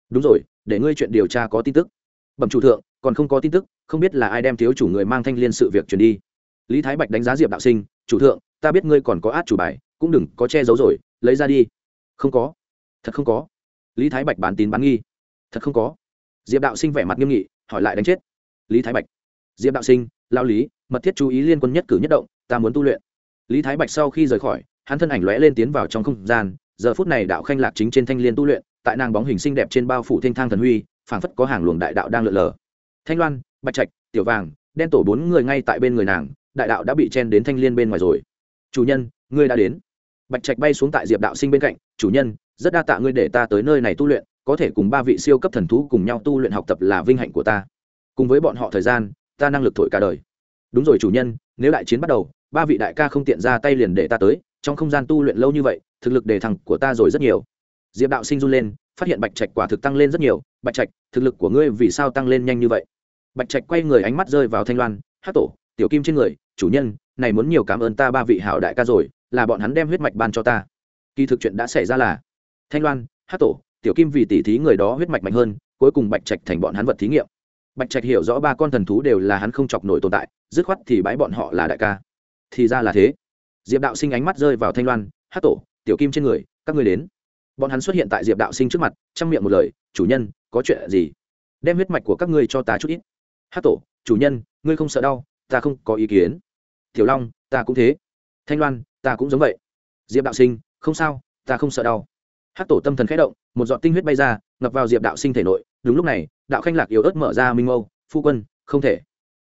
Đúng rồi, để ngươi chuyện điều tra có tin tức. Bẩm chủ thượng, còn không có tin tức, không biết là ai đem thiếu chủ người mang thanh liên sự việc truyền đi. Lý thái bạch đánh giá diệp đạo sinh, chủ thượng, ta biết ngươi còn có át chủ bài, cũng đừng có che giấu rồi, lấy ra đi. Không có. Thật không có. Lý thái bạch bán tín bán nghi. Thật không có. Diệp đạo sinh vẻ mặt nghiêm nghị, hỏi lại đánh chết. Lý thái bạch. Diệp đạo sinh, lao lý, mật thiết chú ý liên quân nhất cử nhất động, ta muốn tu luyện lý thái bạch sau khi rời khỏi, hắn thân ảnh lóe lên tiến vào trong không gian. Giờ phút này đạo khanh lạc chính trên thanh liên tu luyện, tại nàng bóng hình xinh đẹp trên bao phủ thanh thang thần huy, phảng phất có hàng luồng đại đạo đang lượn lờ. Thanh loan, bạch trạch, tiểu vàng, đen tổ bốn người ngay tại bên người nàng, đại đạo đã bị chen đến thanh liên bên ngoài rồi. Chủ nhân, ngươi đã đến. Bạch trạch bay xuống tại diệp đạo sinh bên cạnh, chủ nhân, rất đa tạ ngươi để ta tới nơi này tu luyện, có thể cùng ba vị siêu cấp thần thú cùng nhau tu luyện học tập là vinh hạnh của ta. Cùng với bọn họ thời gian, ta năng lực thổi cả đời. Đúng rồi, chủ nhân, nếu đại chiến bắt đầu ba vị đại ca không tiện ra tay liền để ta tới, trong không gian tu luyện lâu như vậy, thực lực đề thẳng của ta rồi rất nhiều. Diệp đạo sinh run lên, phát hiện bạch trạch quả thực tăng lên rất nhiều. Bạch trạch, thực lực của ngươi vì sao tăng lên nhanh như vậy? Bạch trạch quay người ánh mắt rơi vào thanh loan, hát tổ, tiểu kim trên người, chủ nhân, này muốn nhiều cảm ơn ta ba vị hảo đại ca rồi, là bọn hắn đem huyết mạch ban cho ta. Kỳ thực chuyện đã xảy ra là, thanh loan, hát tổ, tiểu kim vì tỉ thí người đó huyết mạch mạnh hơn, cuối cùng bạch trạch thành bọn hắn vật thí nghiệm. Bạch trạch hiểu rõ ba con thần thú đều là hắn không chọc nổi tồn tại, dứt khoát thì bãi bọn họ là đại ca thì ra là thế. Diệp đạo sinh ánh mắt rơi vào thanh loan, hát tổ, tiểu kim trên người, các người đến. Bọn hắn xuất hiện tại diệp đạo sinh trước mặt, chăm miệng một lời, chủ nhân, có chuyện gì? Đem huyết mạch của các ngươi cho ta chút ít. Hát tổ, chủ nhân, ngươi không sợ đau, ta không có ý kiến. Tiểu long, ta cũng thế. Thanh loan, ta cũng giống vậy. Diệp đạo sinh, không sao, ta không sợ đau. Hát tổ tâm thần khẽ động, một giọt tinh huyết bay ra, ngập vào diệp đạo sinh thể nội. Đúng lúc này, đạo khanh lạc yếu ớt mở ra minh mâu, phu quân, không thể.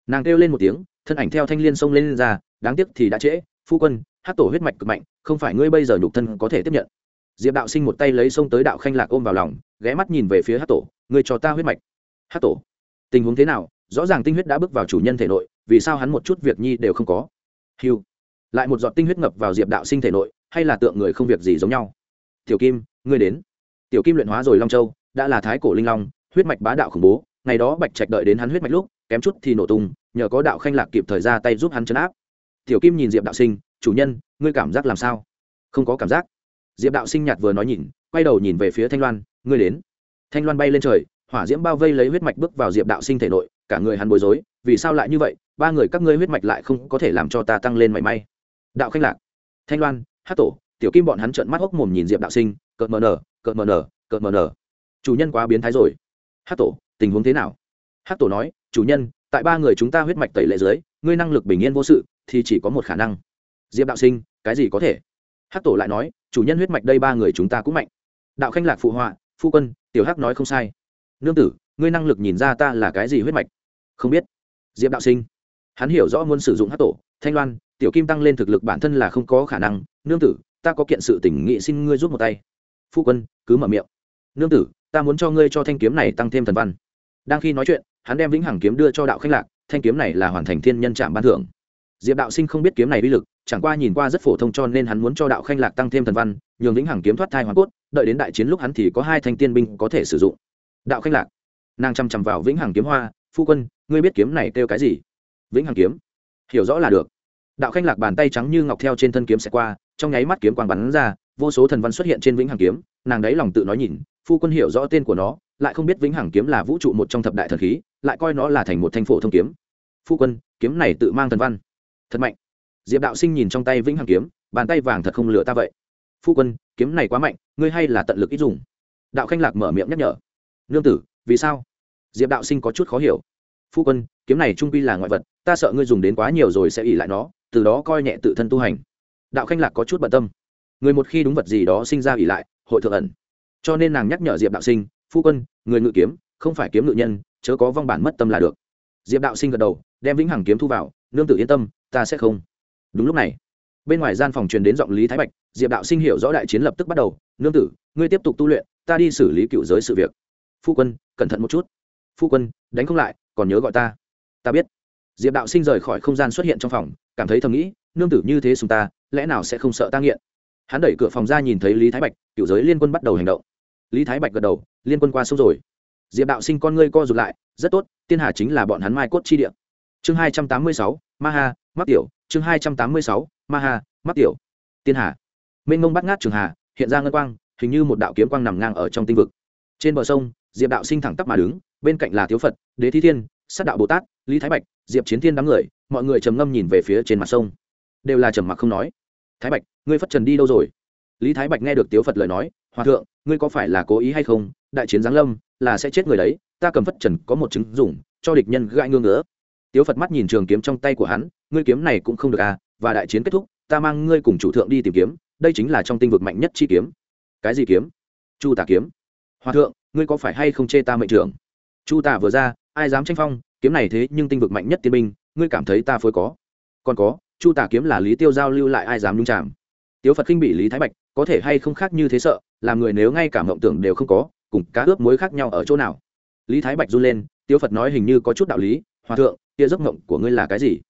Nàng kêu lên một tiếng thân ảnh theo thanh liên sông lên, lên ra đáng tiếc thì đã trễ phu quân hát tổ huyết mạch cực mạnh không phải ngươi bây giờ nhục thân có thể tiếp nhận. Diệp đạo sinh một tay lấy sông tới đạo khanh lạc ôm vào lòng ghé mắt nhìn về phía hát tổ ngươi cho ta huyết mạch. Hát tổ tình huống thế nào? Rõ ràng tinh huyết đã bước vào chủ nhân thể nội vì sao hắn một chút việc nhi đều không có? Hiu lại một giọt tinh huyết ngập vào diệp đạo sinh thể nội hay là tượng người không việc gì giống nhau? Tiểu kim ngươi đến. Tiểu kim luyện hóa rồi long châu đã là thái cổ linh long huyết mạch bá đạo khủng bố ngày đó bạch trạch đợi đến hắn huyết mạch lúc kém chút thì nổ tung nhờ có đạo khanh lạc kịp thời ra tay giúp hắn chấn áp. Tiểu kim nhìn diệp đạo sinh, chủ nhân, ngươi cảm giác làm sao? Không có cảm giác. Diệp đạo sinh nhạt vừa nói nhìn, quay đầu nhìn về phía thanh loan, ngươi đến. Thanh loan bay lên trời, hỏa diễm bao vây lấy huyết mạch bước vào diệp đạo sinh thể nội, cả người hắn bối rối, vì sao lại như vậy? Ba người các ngươi huyết mạch lại không có thể làm cho ta tăng lên mảy may. Đạo khanh lạc, thanh loan hát tổ, tiểu kim bọn hắn trợn mắt hốc mồm nhìn diệp đạo sinh, cợt mờ nở, cợt mờ nở, cợt mờ nở. Chủ nhân quá biến thái rồi. Hát tổ, tình huống thế nào? Hát tổ nói, chủ nhân tại ba người chúng ta huyết mạch tẩy lệ dưới, ngươi năng lực bình yên vô sự, thì chỉ có một khả năng. Diệp đạo sinh, cái gì có thể? Hát tổ lại nói, chủ nhân huyết mạch đây ba người chúng ta cũng mạnh. Đạo khanh lạc phụ họa, phu quân, tiểu hắc nói không sai. Nương tử, ngươi năng lực nhìn ra ta là cái gì huyết mạch? Không biết. Diệp đạo sinh. Hắn hiểu rõ muốn sử dụng hát tổ, thanh loan, tiểu kim tăng lên thực lực bản thân là không có khả năng. Nương tử, ta có kiện sự tỉnh nghị xin ngươi rút một tay. Phu quân, cứ mở miệng. Nương tử, ta muốn cho ngươi cho thanh kiếm này tăng thêm thần văn. Đang khi nói chuyện hắn đem vĩnh hằng kiếm đưa cho đạo khanh lạc, thanh kiếm này là hoàn thành thiên nhân trạm ban thưởng. Diệp đạo sinh không biết kiếm này uy lực, chẳng qua nhìn qua rất phổ thông cho nên hắn muốn cho đạo khanh lạc tăng thêm thần văn, nhường vĩnh hằng kiếm thoát thai hoàn cốt, đợi đến đại chiến lúc hắn thì có hai thanh tiên binh có thể sử dụng. Đạo khanh lạc, nàng chằm chằm vào vĩnh hằng kiếm hoa, phu quân, ngươi biết kiếm này kêu cái gì? Vĩnh hằng kiếm, hiểu rõ là được. Đạo khanh lạc bàn tay trắng như ngọc theo trên thân kiếm sẽ qua, trong nháy mắt kiếm quang bắn ra, vô số thần văn xuất hiện trên vĩnh hằng kiếm, nàng đấy lòng tự nói nhìn, phu quân hiểu rõ tên của nó, lại không biết vĩnh hằng kiếm là vũ trụ một trong thập đại thần khí lại coi nó là thành một thanh phổ thông kiếm. Phu quân, kiếm này tự mang thần văn. Thật mạnh. Diệp đạo sinh nhìn trong tay vĩnh hằng kiếm, bàn tay vàng thật không lựa ta vậy. Phu quân, kiếm này quá mạnh, ngươi hay là tận lực ít dùng. Đạo khanh lạc mở miệng nhắc nhở. Nương tử, vì sao? Diệp đạo sinh có chút khó hiểu. Phu quân, kiếm này trung quy là ngoại vật, ta sợ ngươi dùng đến quá nhiều rồi sẽ ỉ lại nó, từ đó coi nhẹ tự thân tu hành. Đạo khanh lạc có chút bận tâm. Người một khi đúng vật gì đó sinh ra ỉ lại, hội thượng ẩn. Cho nên nàng nhắc nhở diệp đạo sinh, phu quân, người ngự kiếm, không phải kiếm ngự nhân chớ có vong bản mất tâm là được. Diệp đạo sinh gật đầu, đem vĩnh hằng kiếm thu vào, nương tử yên tâm, ta sẽ không. Đúng lúc này, bên ngoài gian phòng truyền đến giọng lý thái bạch, diệp đạo sinh hiểu rõ đại chiến lập tức bắt đầu, nương tử, ngươi tiếp tục tu luyện, ta đi xử lý cựu giới sự việc. Phu quân, cẩn thận một chút. Phu quân, đánh không lại, còn nhớ gọi ta. Ta biết. Diệp đạo sinh rời khỏi không gian xuất hiện trong phòng, cảm thấy thầm nghĩ, nương tử như thế sùng ta, lẽ nào sẽ không sợ ta nghiện? Hắn đẩy cửa phòng ra nhìn thấy lý thái bạch, cựu giới liên quân bắt đầu hành động. Lý thái bạch gật đầu, liên quân qua sông rồi diệp đạo sinh con ngươi co rụt lại, rất tốt, tiên hà chính là bọn hắn mai cốt chi địa. Chương hai trăm tám mươi sáu, ma ha mắc tiểu. Chương hai trăm tám mươi sáu, ma ha mắc tiểu. Tiên hà. Mênh mông bắt ngát trường hà, hiện ra ngân quang, hình như một đạo kiếm quang nằm ngang ở trong tinh vực. Trên bờ sông, diệp đạo sinh thẳng tắp mà đứng, bên cạnh là thiếu phật, đế thi thiên, sát đạo bồ tát, lý thái bạch, diệp chiến thiên đám người, mọi người trầm ngâm nhìn về phía trên mặt sông. Đều là trầm mặc không nói. Thái bạch, ngươi phất trần đi đâu rồi? Lý thái bạch nghe được tiếu phật lời nói, hòa thượng, ngươi có phải là cố ý hay không? Đại chiến giáng lâm là sẽ chết người đấy ta cầm phất trần có một chứng dùng cho địch nhân gãi ngương nữa tiếu phật mắt nhìn trường kiếm trong tay của hắn ngươi kiếm này cũng không được à và đại chiến kết thúc ta mang ngươi cùng chủ thượng đi tìm kiếm đây chính là trong tinh vực mạnh nhất chi kiếm. Cái gì kiếm? Chu tả kiếm. Hòa thượng ngươi có phải hay không chê ta mệnh trưởng? Chu tả vừa ra ai dám tranh phong kiếm này thế nhưng tinh vực mạnh nhất tiên minh, ngươi cảm thấy ta phối có? Còn có chu tả kiếm là lý tiêu giao lưu lại ai dám nhung chạm tiếu phật khinh bị lý thái bạch có thể hay không khác như thế sợ làm người nếu ngay cả mộng tưởng đều không có cùng cá ướp muối khác nhau ở chỗ nào? Lý thái bạch run lên, tiếu phật nói hình như có chút đạo lý, hòa thượng kia giấc mộng của ngươi là cái gì?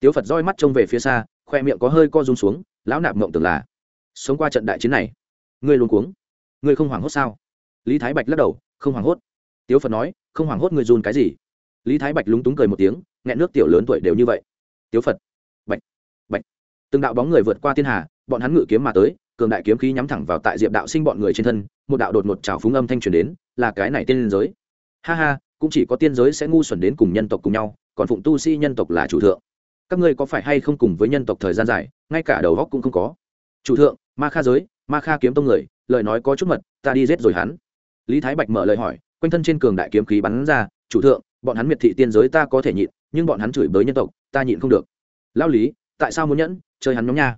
Tiếu phật roi mắt trông về phía xa, khoe miệng có hơi co rung xuống, lão nạp mộng tưởng là sống qua trận đại chiến này. Ngươi luôn cuống, ngươi không hoảng hốt sao? Lý thái bạch lắc đầu, không hoảng hốt. Tiếu phật nói, không hoảng hốt ngươi run cái gì? Lý thái bạch lúng túng cười một tiếng, nghẹn nước tiểu lớn tuổi đều như vậy. Tiếu phật, bạch bạch. Từng đạo bóng người vượt qua thiên hà, bọn hắn ngự kiếm mà tới cường đại kiếm khí nhắm thẳng vào tại diệp đạo sinh bọn người trên thân, một đạo đột một trào phúng âm thanh truyền đến, là cái này tiên giới. Ha ha, cũng chỉ có tiên giới sẽ ngu xuẩn đến cùng nhân tộc cùng nhau, còn phụng tu sĩ nhân tộc là chủ thượng. Các ngươi có phải hay không cùng với nhân tộc thời gian dài, ngay cả đầu góc cũng không có. Chủ thượng, ma kha giới, ma kha kiếm tông người, lời nói có chút mật, ta đi giết rồi hắn. Lý thái bạch mở lời hỏi, quanh thân trên cường đại kiếm khí bắn ra, chủ thượng, bọn hắn miệt thị tiên giới ta có thể nhịn, nhưng bọn hắn chửi bới nhân tộc, ta nhịn không được. Lao lý, tại sao muốn nhẫn? Chơi hắn nhóm nha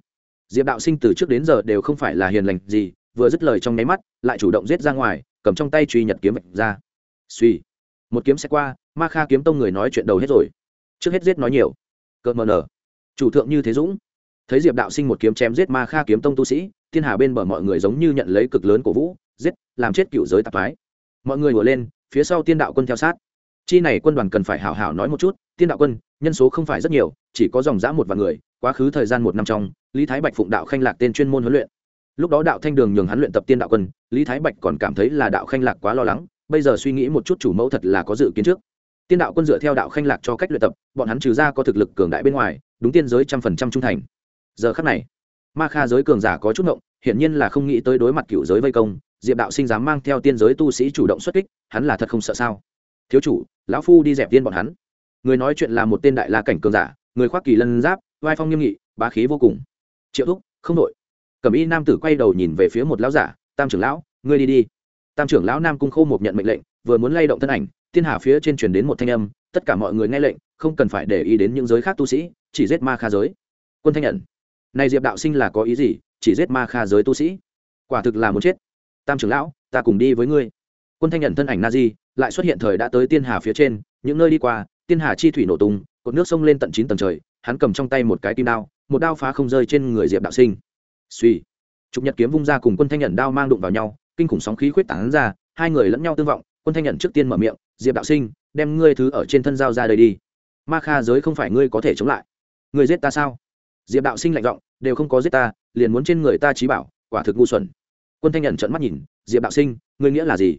diệp đạo sinh từ trước đến giờ đều không phải là hiền lành gì, vừa dứt lời trong nháy mắt, lại chủ động giết ra ngoài, cầm trong tay truy nhật kiếm vạch ra. Suy một kiếm sẽ qua, ma kha kiếm tông người nói chuyện đầu hết rồi. Trước hết giết nói nhiều. Cợt mờ nở. Chủ thượng như thế dũng. Thấy diệp đạo sinh một kiếm chém giết ma kha kiếm tông tu sĩ, thiên hà bên bờ mọi người giống như nhận lấy cực lớn của vũ, giết, làm chết cựu giới tạp thái mọi người ngồi lên, phía sau tiên đạo quân theo sát. Chi này quân đoàn cần phải hảo hảo nói một chút, tiên đạo quân, nhân số không phải rất nhiều, chỉ có dòng dã một vài người quá khứ thời gian một năm trong, lý thái bạch phụng đạo khanh lạc tên chuyên môn huấn luyện. Lúc đó đạo thanh đường nhường hắn luyện tập tiên đạo quân, lý thái bạch còn cảm thấy là đạo khanh lạc quá lo lắng, bây giờ suy nghĩ một chút chủ mẫu thật là có dự kiến trước. Tiên đạo quân dựa theo đạo khanh lạc cho cách luyện tập, bọn hắn trừ ra có thực lực cường đại bên ngoài, đúng tiên giới trăm phần trăm trung thành. Giờ khắc này, ma kha giới cường giả có chút ngộng, hiển nhiên là không nghĩ tới đối mặt cựu giới vây công, diệp đạo sinh dám mang theo tiên giới tu sĩ chủ động xuất kích, hắn là thật không sợ sao? Thiếu chủ, lão phu đi dẹp tiên bọn hắn. Người nói chuyện là một tên đại la cảnh cường giả, người khoác kỳ lân giáp vai phong nghiêm nghị, bá khí vô cùng. Triệu thúc, không đội. Cẩm y nam tử quay đầu nhìn về phía một lão giả, tam trưởng lão, ngươi đi đi. Tam trưởng lão nam cung khô một nhận mệnh lệnh, vừa muốn lay động thân ảnh, thiên hà phía trên truyền đến một thanh âm, tất cả mọi người nghe lệnh, không cần phải để ý đến những giới khác tu sĩ, chỉ giết ma kha giới. Quân thanh nhận. Này diệp đạo sinh là có ý gì, chỉ giết ma kha giới tu sĩ? Quả thực là muốn chết. Tam trưởng lão, ta cùng đi với ngươi. Quân thanh nhận thân ảnh na di lại xuất hiện thời đã tới tiên hà phía trên, những nơi đi qua tiên hà chi thủy nổ tung, cột nước sông lên tận chín tầng trời hắn cầm trong tay một cái kim đao, một đao phá không rơi trên người diệp đạo sinh. Suy trục nhật kiếm vung ra cùng quân thanh nhận đao mang đụng vào nhau, kinh khủng sóng khí khuyết tảng ra, hai người lẫn nhau tương vọng, quân thanh nhận trước tiên mở miệng, diệp đạo sinh, đem ngươi thứ ở trên thân dao ra đây đi. Ma kha giới không phải ngươi có thể chống lại. Ngươi giết ta sao? Diệp đạo sinh lạnh giọng, đều không có giết ta, liền muốn trên người ta trí bảo, quả thực ngu xuẩn. Quân thanh nhận trợn mắt nhìn, diệp đạo sinh, ngươi nghĩa là gì?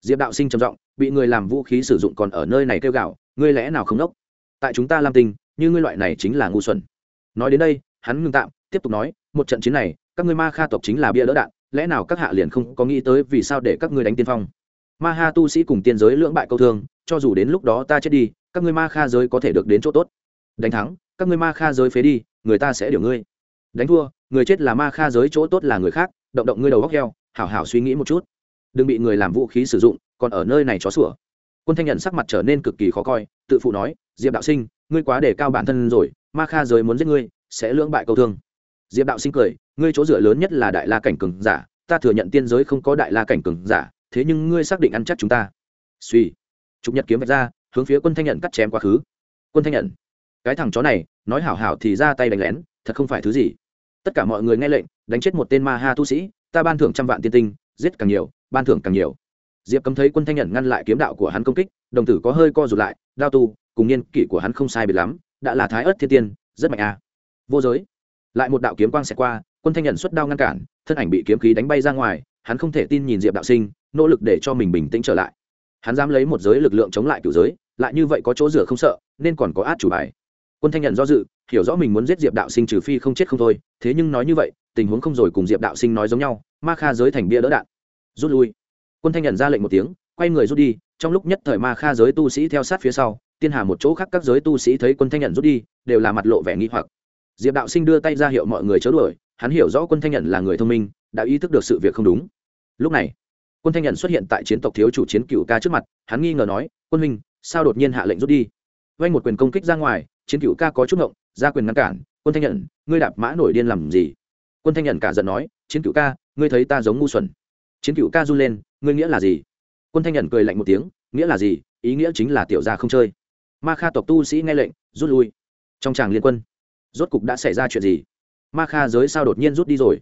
Diệp đạo sinh trầm giọng, bị người làm vũ khí sử dụng còn ở nơi này kêu gạo ngươi lẽ nào không đốc? Tại chúng ta lam tinh như ngươi loại này chính là ngu xuẩn. Nói đến đây, hắn ngưng tạm, tiếp tục nói, một trận chiến này, các ngươi ma kha tộc chính là bia lỡ đạn, lẽ nào các hạ liền không có nghĩ tới vì sao để các ngươi đánh tiên phong? Ma ha tu sĩ cùng tiên giới lưỡng bại câu thương, cho dù đến lúc đó ta chết đi, các ngươi ma kha giới có thể được đến chỗ tốt. Đánh thắng, các ngươi ma kha giới phế đi, người ta sẽ điều ngươi. Đánh thua, người chết là ma kha giới chỗ tốt là người khác, động động ngươi đầu góc heo, hảo hảo suy nghĩ một chút. Đừng bị người làm vũ khí sử dụng, còn ở nơi này chó sủa. Quân thanh nhận sắc mặt trở nên cực kỳ khó coi, tự phụ nói, diệp đạo sinh ngươi quá để cao bản thân rồi, ma kha giới muốn giết ngươi, sẽ lưỡng bại câu thương. Diệp đạo sinh cười, ngươi chỗ dựa lớn nhất là đại la cảnh cường giả, ta thừa nhận tiên giới không có đại la cảnh cường giả, thế nhưng ngươi xác định ăn chắc chúng ta. Suy. Trục nhật kiếm vạch ra, hướng phía quân thanh nhận cắt chém quá khứ. Quân thanh nhận. Cái thằng chó này, nói hảo hảo thì ra tay đánh lén, thật không phải thứ gì. Tất cả mọi người nghe lệnh, đánh chết một tên ma ha tu sĩ, ta ban thưởng trăm vạn tiên tinh, giết càng nhiều, ban thưởng càng nhiều. Diệp cấm thấy quân thanh nhận ngăn lại kiếm đạo của hắn công kích, đồng tử có hơi co rụt lại, đao tu cùng niên kỷ của hắn không sai biệt lắm, đã là thái ớt thiên tiên, rất mạnh a. Vô giới. Lại một đạo kiếm quang xẹt qua, quân thanh nhận xuất đao ngăn cản, thân ảnh bị kiếm khí đánh bay ra ngoài, hắn không thể tin nhìn diệp đạo sinh, nỗ lực để cho mình bình tĩnh trở lại. Hắn dám lấy một giới lực lượng chống lại cựu giới, lại như vậy có chỗ rửa không sợ, nên còn có át chủ bài. Quân thanh nhận do dự, hiểu rõ mình muốn giết diệp đạo sinh trừ phi không chết không thôi, thế nhưng nói như vậy, tình huống không rồi cùng diệp đạo sinh nói giống nhau, ma kha giới thành bia đỡ đạn. Rút lui. Quân thanh nhận ra lệnh một tiếng, quay người rút đi, trong lúc nhất thời ma kha giới tu sĩ theo sát phía sau tiên hà một chỗ khác các giới tu sĩ thấy quân thanh nhận rút đi, đều là mặt lộ vẻ nghi hoặc. Diệp đạo sinh đưa tay ra hiệu mọi người chớ đuổi, hắn hiểu rõ quân thanh nhận là người thông minh, đã ý thức được sự việc không đúng. Lúc này, quân thanh nhận xuất hiện tại chiến tộc thiếu chủ chiến cựu ca trước mặt, hắn nghi ngờ nói, quân minh sao đột nhiên hạ lệnh rút đi? Vay một quyền công kích ra ngoài, chiến cựu ca có chút ngộng, ra quyền ngăn cản, quân thanh nhận, ngươi đạp mã nổi điên làm gì? Quân thanh nhận cả giận nói, chiến cựu ca, ngươi thấy ta giống ngu xuẩn. Chiến cựu ca run lên, ngươi nghĩa là gì? Quân thanh nhận cười lạnh một tiếng, nghĩa là gì? Ý nghĩa chính là tiểu gia không chơi ma kha tộc tu sĩ nghe lệnh, rút lui. Trong tràng liên quân, rốt cục đã xảy ra chuyện gì? Ma kha giới sao đột nhiên rút đi rồi?